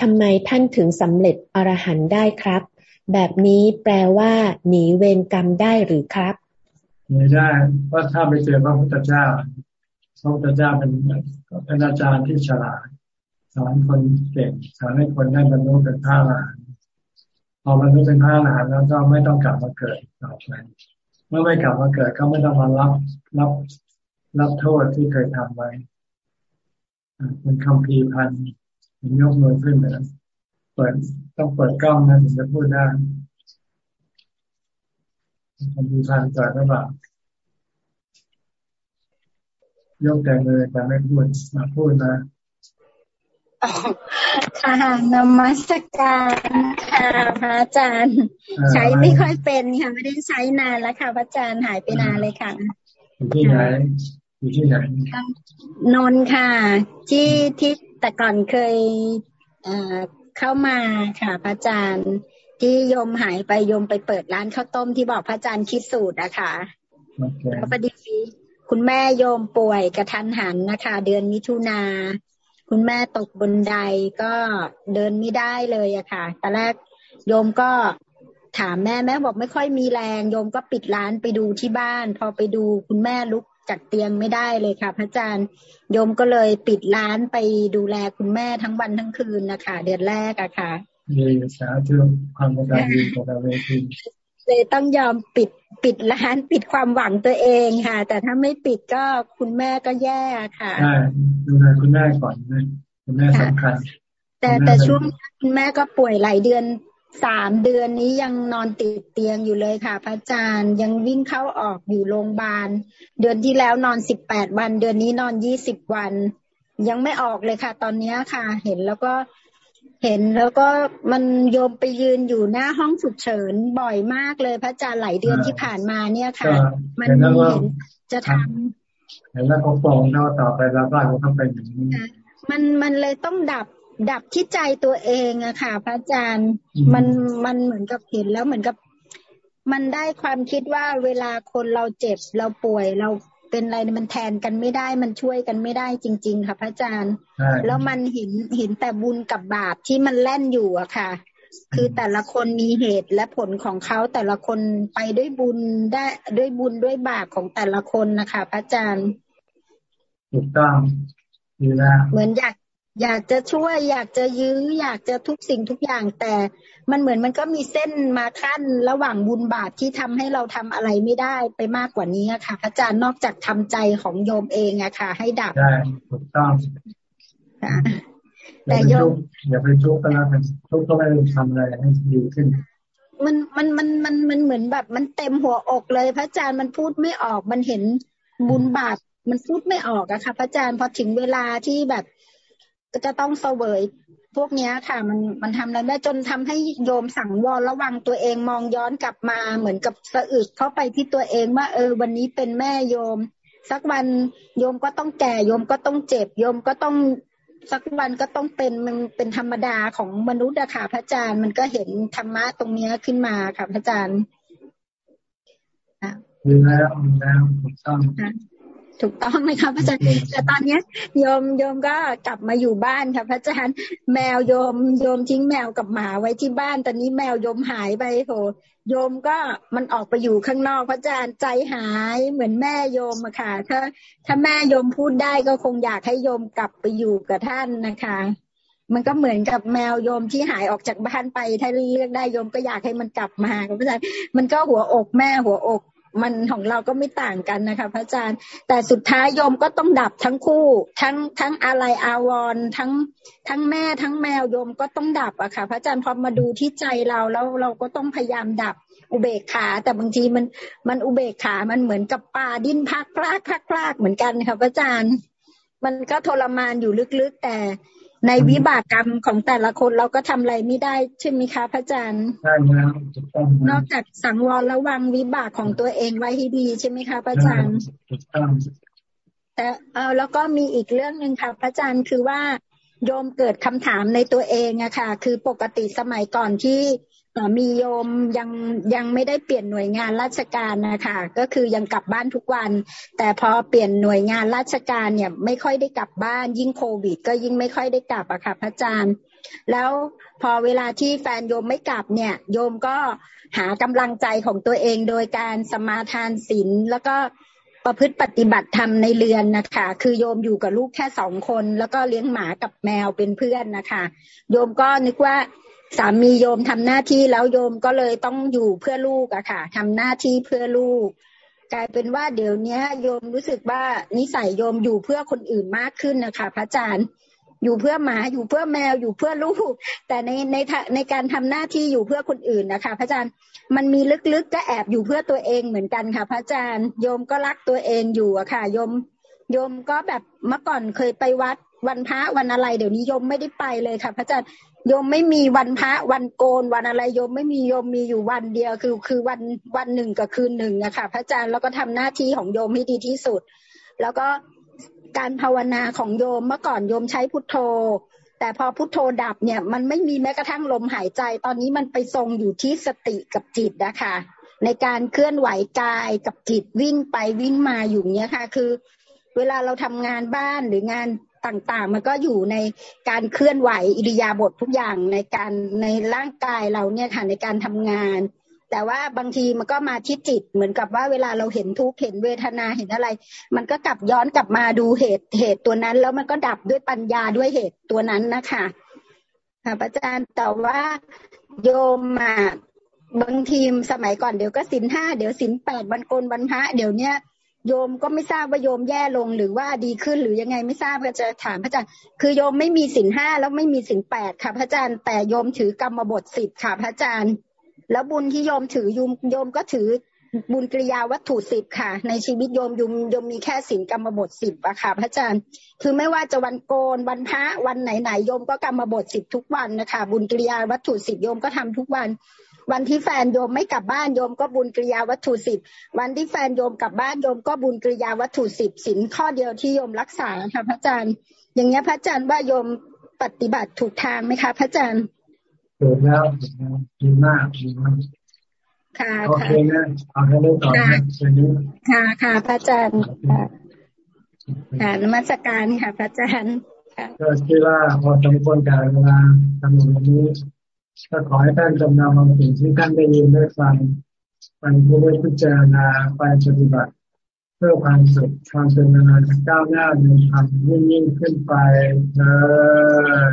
[SPEAKER 48] ทำไมท่านถึงสำเร็จอรหันต์ได้ครับ แบบนี้แปลว่า หนีเวรกรรมได้หรือครับ
[SPEAKER 1] หนีได้เพราะถ้าไปเจอพระพุทธเจ้าพระพุทธเจ้าเป็นเป็นอาจารย์ที่ฉลาดสอนคนเก่งสอนให้คนได้บรรลุเป็นพระอรหันต์ พอบรรลุเป็นพระอรหันต์แล้วก็ไม่ต้องกลับมาเกิดต่อไปเมื่อไม่กลับมาเกิดก็ไม่ต้องมารับรับรับโทษที่เคยทำไว้เป็นคำพีพันผมยกมือขึ้นไปแล้วเปิดต้องเปิดกล้องนะถึงจะพูดได้คำพีพันเปิดหรือเปล่ายกแต่เลยแต่ไม่พูดมาพูดนะ
[SPEAKER 50] ค่ะนมัสการค่ะพระอาจารย์ ใช้ไม่ค่อยเป็นค่ะไม่ได้ใช้นานแล้วค่ะพระอาจารย์หายไปนานเลยค่ะ
[SPEAKER 1] อยู่ที่ไหนอยู่ที่ไหน
[SPEAKER 50] นนค่ะ ที่ที่แต่ก่อนเคยเข้ามาค่ะพระอาจารย์ที่โยมหายไปโยมไปเปิดร้านข้าวต้มที่บอกพระอาจารย์คิดสูตรอะค่ะพอดีคุณแม่โยมป่วยกระทันหันนะคะ เดือนมิถุนา คุณแม่ตกบนไดก็เดินไม่ได้เลยอะค่ะตอนแรกโยมก็ถามแม่แม่บอกไม่ค่อยมีแรงโยมก็ปิดร้านไปดูที่บ้าน พอไปดูคุณแม่ลุกจากเตียงไม่ได้เลยค่ะ พระอาจารย์โยมก็เลยปิดร้านไปดูแลคุณแม่ทั้งวันทั้งคืนนะคะเดือนแรกอะค่ะ
[SPEAKER 1] มีสาธุความกตัญญูกตเวที
[SPEAKER 50] เลยต้องยอมปิดปิดร้านปิดความหวังตัวเองค่ะ แต่ถ้าไม่ปิดก็คุณแม่ก็แย่ค่ะ
[SPEAKER 1] ใช่ดูแลคุณแม่ก่อนนะคุณแม่สำคัญ
[SPEAKER 50] แต่แต่ช่วงคุณแม่ก็ป่วยหลายเดือนสามเดือนนี้ยังนอนติดเตียงอยู่เลยค่ะ พระอาจารย์ยังวิ่งเข้าออกอยู่โรงพยาบาล เดือนที่แล้วนอนสิบแปดวัน เดือนนี้นอนยี่สิบวัน ยังไม่ออกเลยค่ะ ตอนนี้ค่ะ เห็นแล้วก็ เห็นแล้วก็มันโยมไปยืนอยู่หน้าห้องฉุกเฉินบ่อยมากเลยพระอาจารย์หลายเดือนที่ผ่านมาเนี่ยค่ะ มันเห็นจะทำ
[SPEAKER 1] เห็นแล้วเขาฟองเท่าต่อไปแล้วบ้านเขาเป็นอย่างนี้
[SPEAKER 50] มันมันเลยต้องดับดับที่ใจตัวเองอะค่ะ พระอาจารย์มันมันเหมือนกับเห็นแล้วเหมือนกับ มันได้ความคิดว่าเวลาคนเราเจ็บเราป่วยเรา เป็นอะไรมันแทนกันไม่ได้มันช่วยกันไม่ได้จริง ๆ ค่ะพระอาจารย์ แล้วมันเห็นเห็นแต่บุญกับบาปที่มันแล่นอยู่อะค่ะ คือแต่ละคนมีเหตุและผลของเขาแต่ละคนไปด้วยบุญได้ด้วยบุญด้วยบาปของแต่ละคนนะคะ พระอาจารย์
[SPEAKER 1] ถูกต้องดีแล้ว
[SPEAKER 50] เหมือนอยาก อยากจะช่วยอยากจะยื้อ อยากจะทุกสิ่งทุกอย่าง แต่มันเหมือนมันก็มีเส้นมาขั้นระหว่างบุญบาปที่ทำให้เราทำอะไรไม่ได้ไปมากกว่านี้ค่ะ อาจารย์นอกจากทำใจของโยมเองอะค่ะ ให้ดับ
[SPEAKER 1] ได้ถูกต้องแต่โยมอย่าไปทุกข์ก็แล้วกันทุกข์ก็ไม่ได้ทำอะไรให้ดีขึ้น
[SPEAKER 50] มันมันมันมันมันเหมือนแบบ มันเต็มหัวอกเลย พระอาจารย์มันพูดไม่ออกมันเห็นบุญบาปมันพูดไม่ออกอะค่ะ พระอาจารย์พอถึงเวลาที่แบบก็ จะต้องเสวย พวกนี้ค่ะ มันมันทำอะไรได้จนทำให้โยมสั่งวรระวังตัวเองมองย้อนกลับมาเหมือนกับสะอึกเข้าไปที่ตัวเองว่าเออ วันนี้เป็นแม่โยม สักวันโยมก็ต้องแก่โยมก็ต้องเจ็บโยมก็ต้องสักวันก็ต้องเป็นมันเป็นธรรมดาของมนุษย์อะค่ะพระอาจารย์มันก็เห็นธรรมะตรงนี้ขึ้นมาค่ะพระอาจารย์
[SPEAKER 1] มีแล้วมีแล้วถูกต้อง
[SPEAKER 50] ถูกต้องไหมคะพระอาจารย์แต่ตอนนี้โยมโยมก็กลับมาอยู่บ้านค่ะพระอาจารย์แมวโยมโยมทิ้งแมวกับหมาไว้ที่บ้าน ตอนนี้แมวโยมหายไปโหโยมก็มันออกไปอยู่ข้างนอกพระอาจารย์ใจหายเหมือนแม่โยมอะค่ะ ถ้า ถ้าแม่โยมพูดได้ก็คงอยากให้โยมกลับไปอยู่กับท่านนะคะ มันก็เหมือนกับแมวโยมที่หายออกจากบ้านไปถ้าเลือกได้โยมก็อยากให้มันกลับมาพระอาจารย์มันก็หัวอกแม่หัวอก มันของเราก็ไม่ต่างกันนะคะพระอาจารย์ แต่สุดท้ายโยมก็ต้องดับทั้งคู่ ทั้งทั้งอะไรอาวรทั้งทั้งแม่ทั้งแมวโยมก็ต้องดับอะค่ะ พระอาจารย์พอมาดูที่ใจเราแล้วเราก็ต้องพยายามดับอุเบกขา แต่บางทีมันมันอุเบกขามันเหมือนกับปลาดิ้นพักพลากพักพลากเหมือนกันค่ะพระอาจารย์ มันก็ทรมานอยู่ลึกๆแต่ ในวิบากกรรมของแต่ละคนเราก็ทำอะไรไม่ได้ใช่ไหมคะพระอาจารย์
[SPEAKER 1] ใช่แล้ว
[SPEAKER 50] นอกจากสังวรระวังวิบากของตัวเองไว้ให้ดีใช่ไหมคะพระอาจารย์แต่เออแล้วก็มีอีกเรื่องหนึ่งค่ะ พระอาจารย์คือว่าโยมเกิดคำถามในตัวเองอะค่ะ คือปกติสมัยก่อนที่ มีโยมยังยังไม่ได้เปลี่ยนหน่วยงานราชการนะคะก็คือยังกลับบ้านทุกวัน แต่พอเปลี่ยนหน่วยงานราชการเนี่ยไม่ค่อยได้กลับบ้าน ยิ่งโควิด ก็ยิ่งไม่ค่อยได้กลับอะค่ะพระอาจารย์ แล้วพอเวลาที่แฟนโยมไม่กลับเนี่ย โยมก็หากำลังใจของตัวเองโดยการสมาทานศีลแล้วก็ประพฤติปฏิบัติธรรมในเรือนนะคะ คือโยมอยู่กับลูกแค่สองคน แล้วก็เลี้ยงหมากับแมวเป็นเพื่อนนะคะ โยมก็นึกว่า สามีโยมทำหน้าที่แล้วโยมก็เลยต้องอยู่เพื่อลูกอะค่ะทำหน้าที่เพื่อลูก กลายเป็นว่าเดี๋ยวนี้โยมรู้สึกว่านิสัยโยมอยู่เพื่อคนอื่นมากขึ้นนะคะพระอาจารย์อยู่เพื่อหมาอยู่เพื่อแมวอยู่เพื่อลูก แต่ในในในการทำหน้าที่อยู่เพื่อคนอื่นนะคะ พระอาจารย์มันมีลึกๆก็แอบอยู่เพื่อตัวเองเหมือนกันค่ะ พระอาจารย์โยมก็รักตัวเองอยู่อะค่ะโยมโยมก็แบบเมื่อก่อนเคยไปวัดวันพระวันอะไร เดี๋ยวนี้โยมไม่ได้ไปเลยค่ะ พระอาจารย์ โยมไม่มีวันพระวันโกนวันอะไรโยมไม่มีโยมมีอยู่วันเดียวคือคือวันวันหนึ่งกับคืนหนึ่งนะคะพระอาจารย์แล้วก็ทำหน้าที่ของโยมให้ดีที่สุด แล้วก็การภาวนาของโยมเมื่อก่อนโยมใช้พุทโธ แต่พอพุทโธดับเนี่ย มันไม่มีแม้กระทั่งลมหายใจ ตอนนี้มันไปทรงอยู่ที่สติกับจิตนะคะในการเคลื่อนไหวกายกับจิตวิ่งไปวิ่งมาอยู่เนี้ยค่ะ คือ เวลาเราทำงานบ้านหรืองาน ต่างๆ มันก็อยู่ในการเคลื่อนไหวอิริยาบถทุกอย่างในการในร่างกายเราเนี่ยค่ะในการทำงาน แต่ว่าบางทีมันก็มาที่จิตเหมือนกับว่าเวลาเราเห็นทุกข์เห็นเวทนาเห็นอะไร มันก็กลับย้อนกลับมาดูเหตุเหตุตัวนั้น แล้วมันก็ดับด้วยปัญญาด้วยเหตุตัวนั้นนะคะค่ะอาจารย์แต่ว่าโยมมาบางทีสมัยก่อนเดี๋ยวก็สินห้าเดี๋ยวสินแปดวันโกนวันพระเดี๋ยวเนี้ย โยมก็ไม่ทราบว่าโยมแย่ลงหรือว่าดีขึ้นหรือยังไงไม่ทราบก็จะถามพระอาจารย์ คือโยมไม่มีสินห้าแล้วไม่มีสินแปดค่ะ พระอาจารย์ แต่โยมถือกรรมบทสิบค่ะ พระอาจารย์ แล้วบุญที่โยมถือโยมโยมก็ถือบุญกิริยาวัตถุสิบค่ะ ในชีวิตโยมโยมโยมมีแค่สินกรรมบทสิบอะค่ะ พระอาจารย์ คือไม่ว่าจะวันโกนวันพระวันไหนๆโยมก็กรรมบทสิบทุกวันนะคะ บุญกิริยาวัตถุสิบโยมก็ทำทุกวัน วันที่แฟนโยมไม่กลับบ้านโยมก็บุญกริยาวัตถุสิบวันที่แฟนโยมกลับบ้านโยมก็บุญกริยาวัตถุสิบสินข้อเดียวที่โยมรักษาค่ะพระอาจารย์ อย่างเงี้ยพระอาจารย์ว่าโยมปฏิบัติถูกทางไหมคะ พระอาจารย์
[SPEAKER 1] ถูกแล้วดีมากดีมาก
[SPEAKER 50] ค่ะ
[SPEAKER 1] โอเคนะเอาให้ได้ต่อนะ
[SPEAKER 50] ค่ะค่ะพระอาจารย์ค่ะนมัสการค่ะ พระอาจารย์
[SPEAKER 1] ก็คิดว่าพอสมควรการเวลาทำอย่างนี้ ก็ขอให้ท่านจำนำเอาสิ่งที่ท่านได้ยินได้ฟังไปพิจารณาไปปฏิบัติ เพื่อความสุขความเป็นนานก้าวหน้าในธรรมยิ่งยิ่งขึ้นไปเออ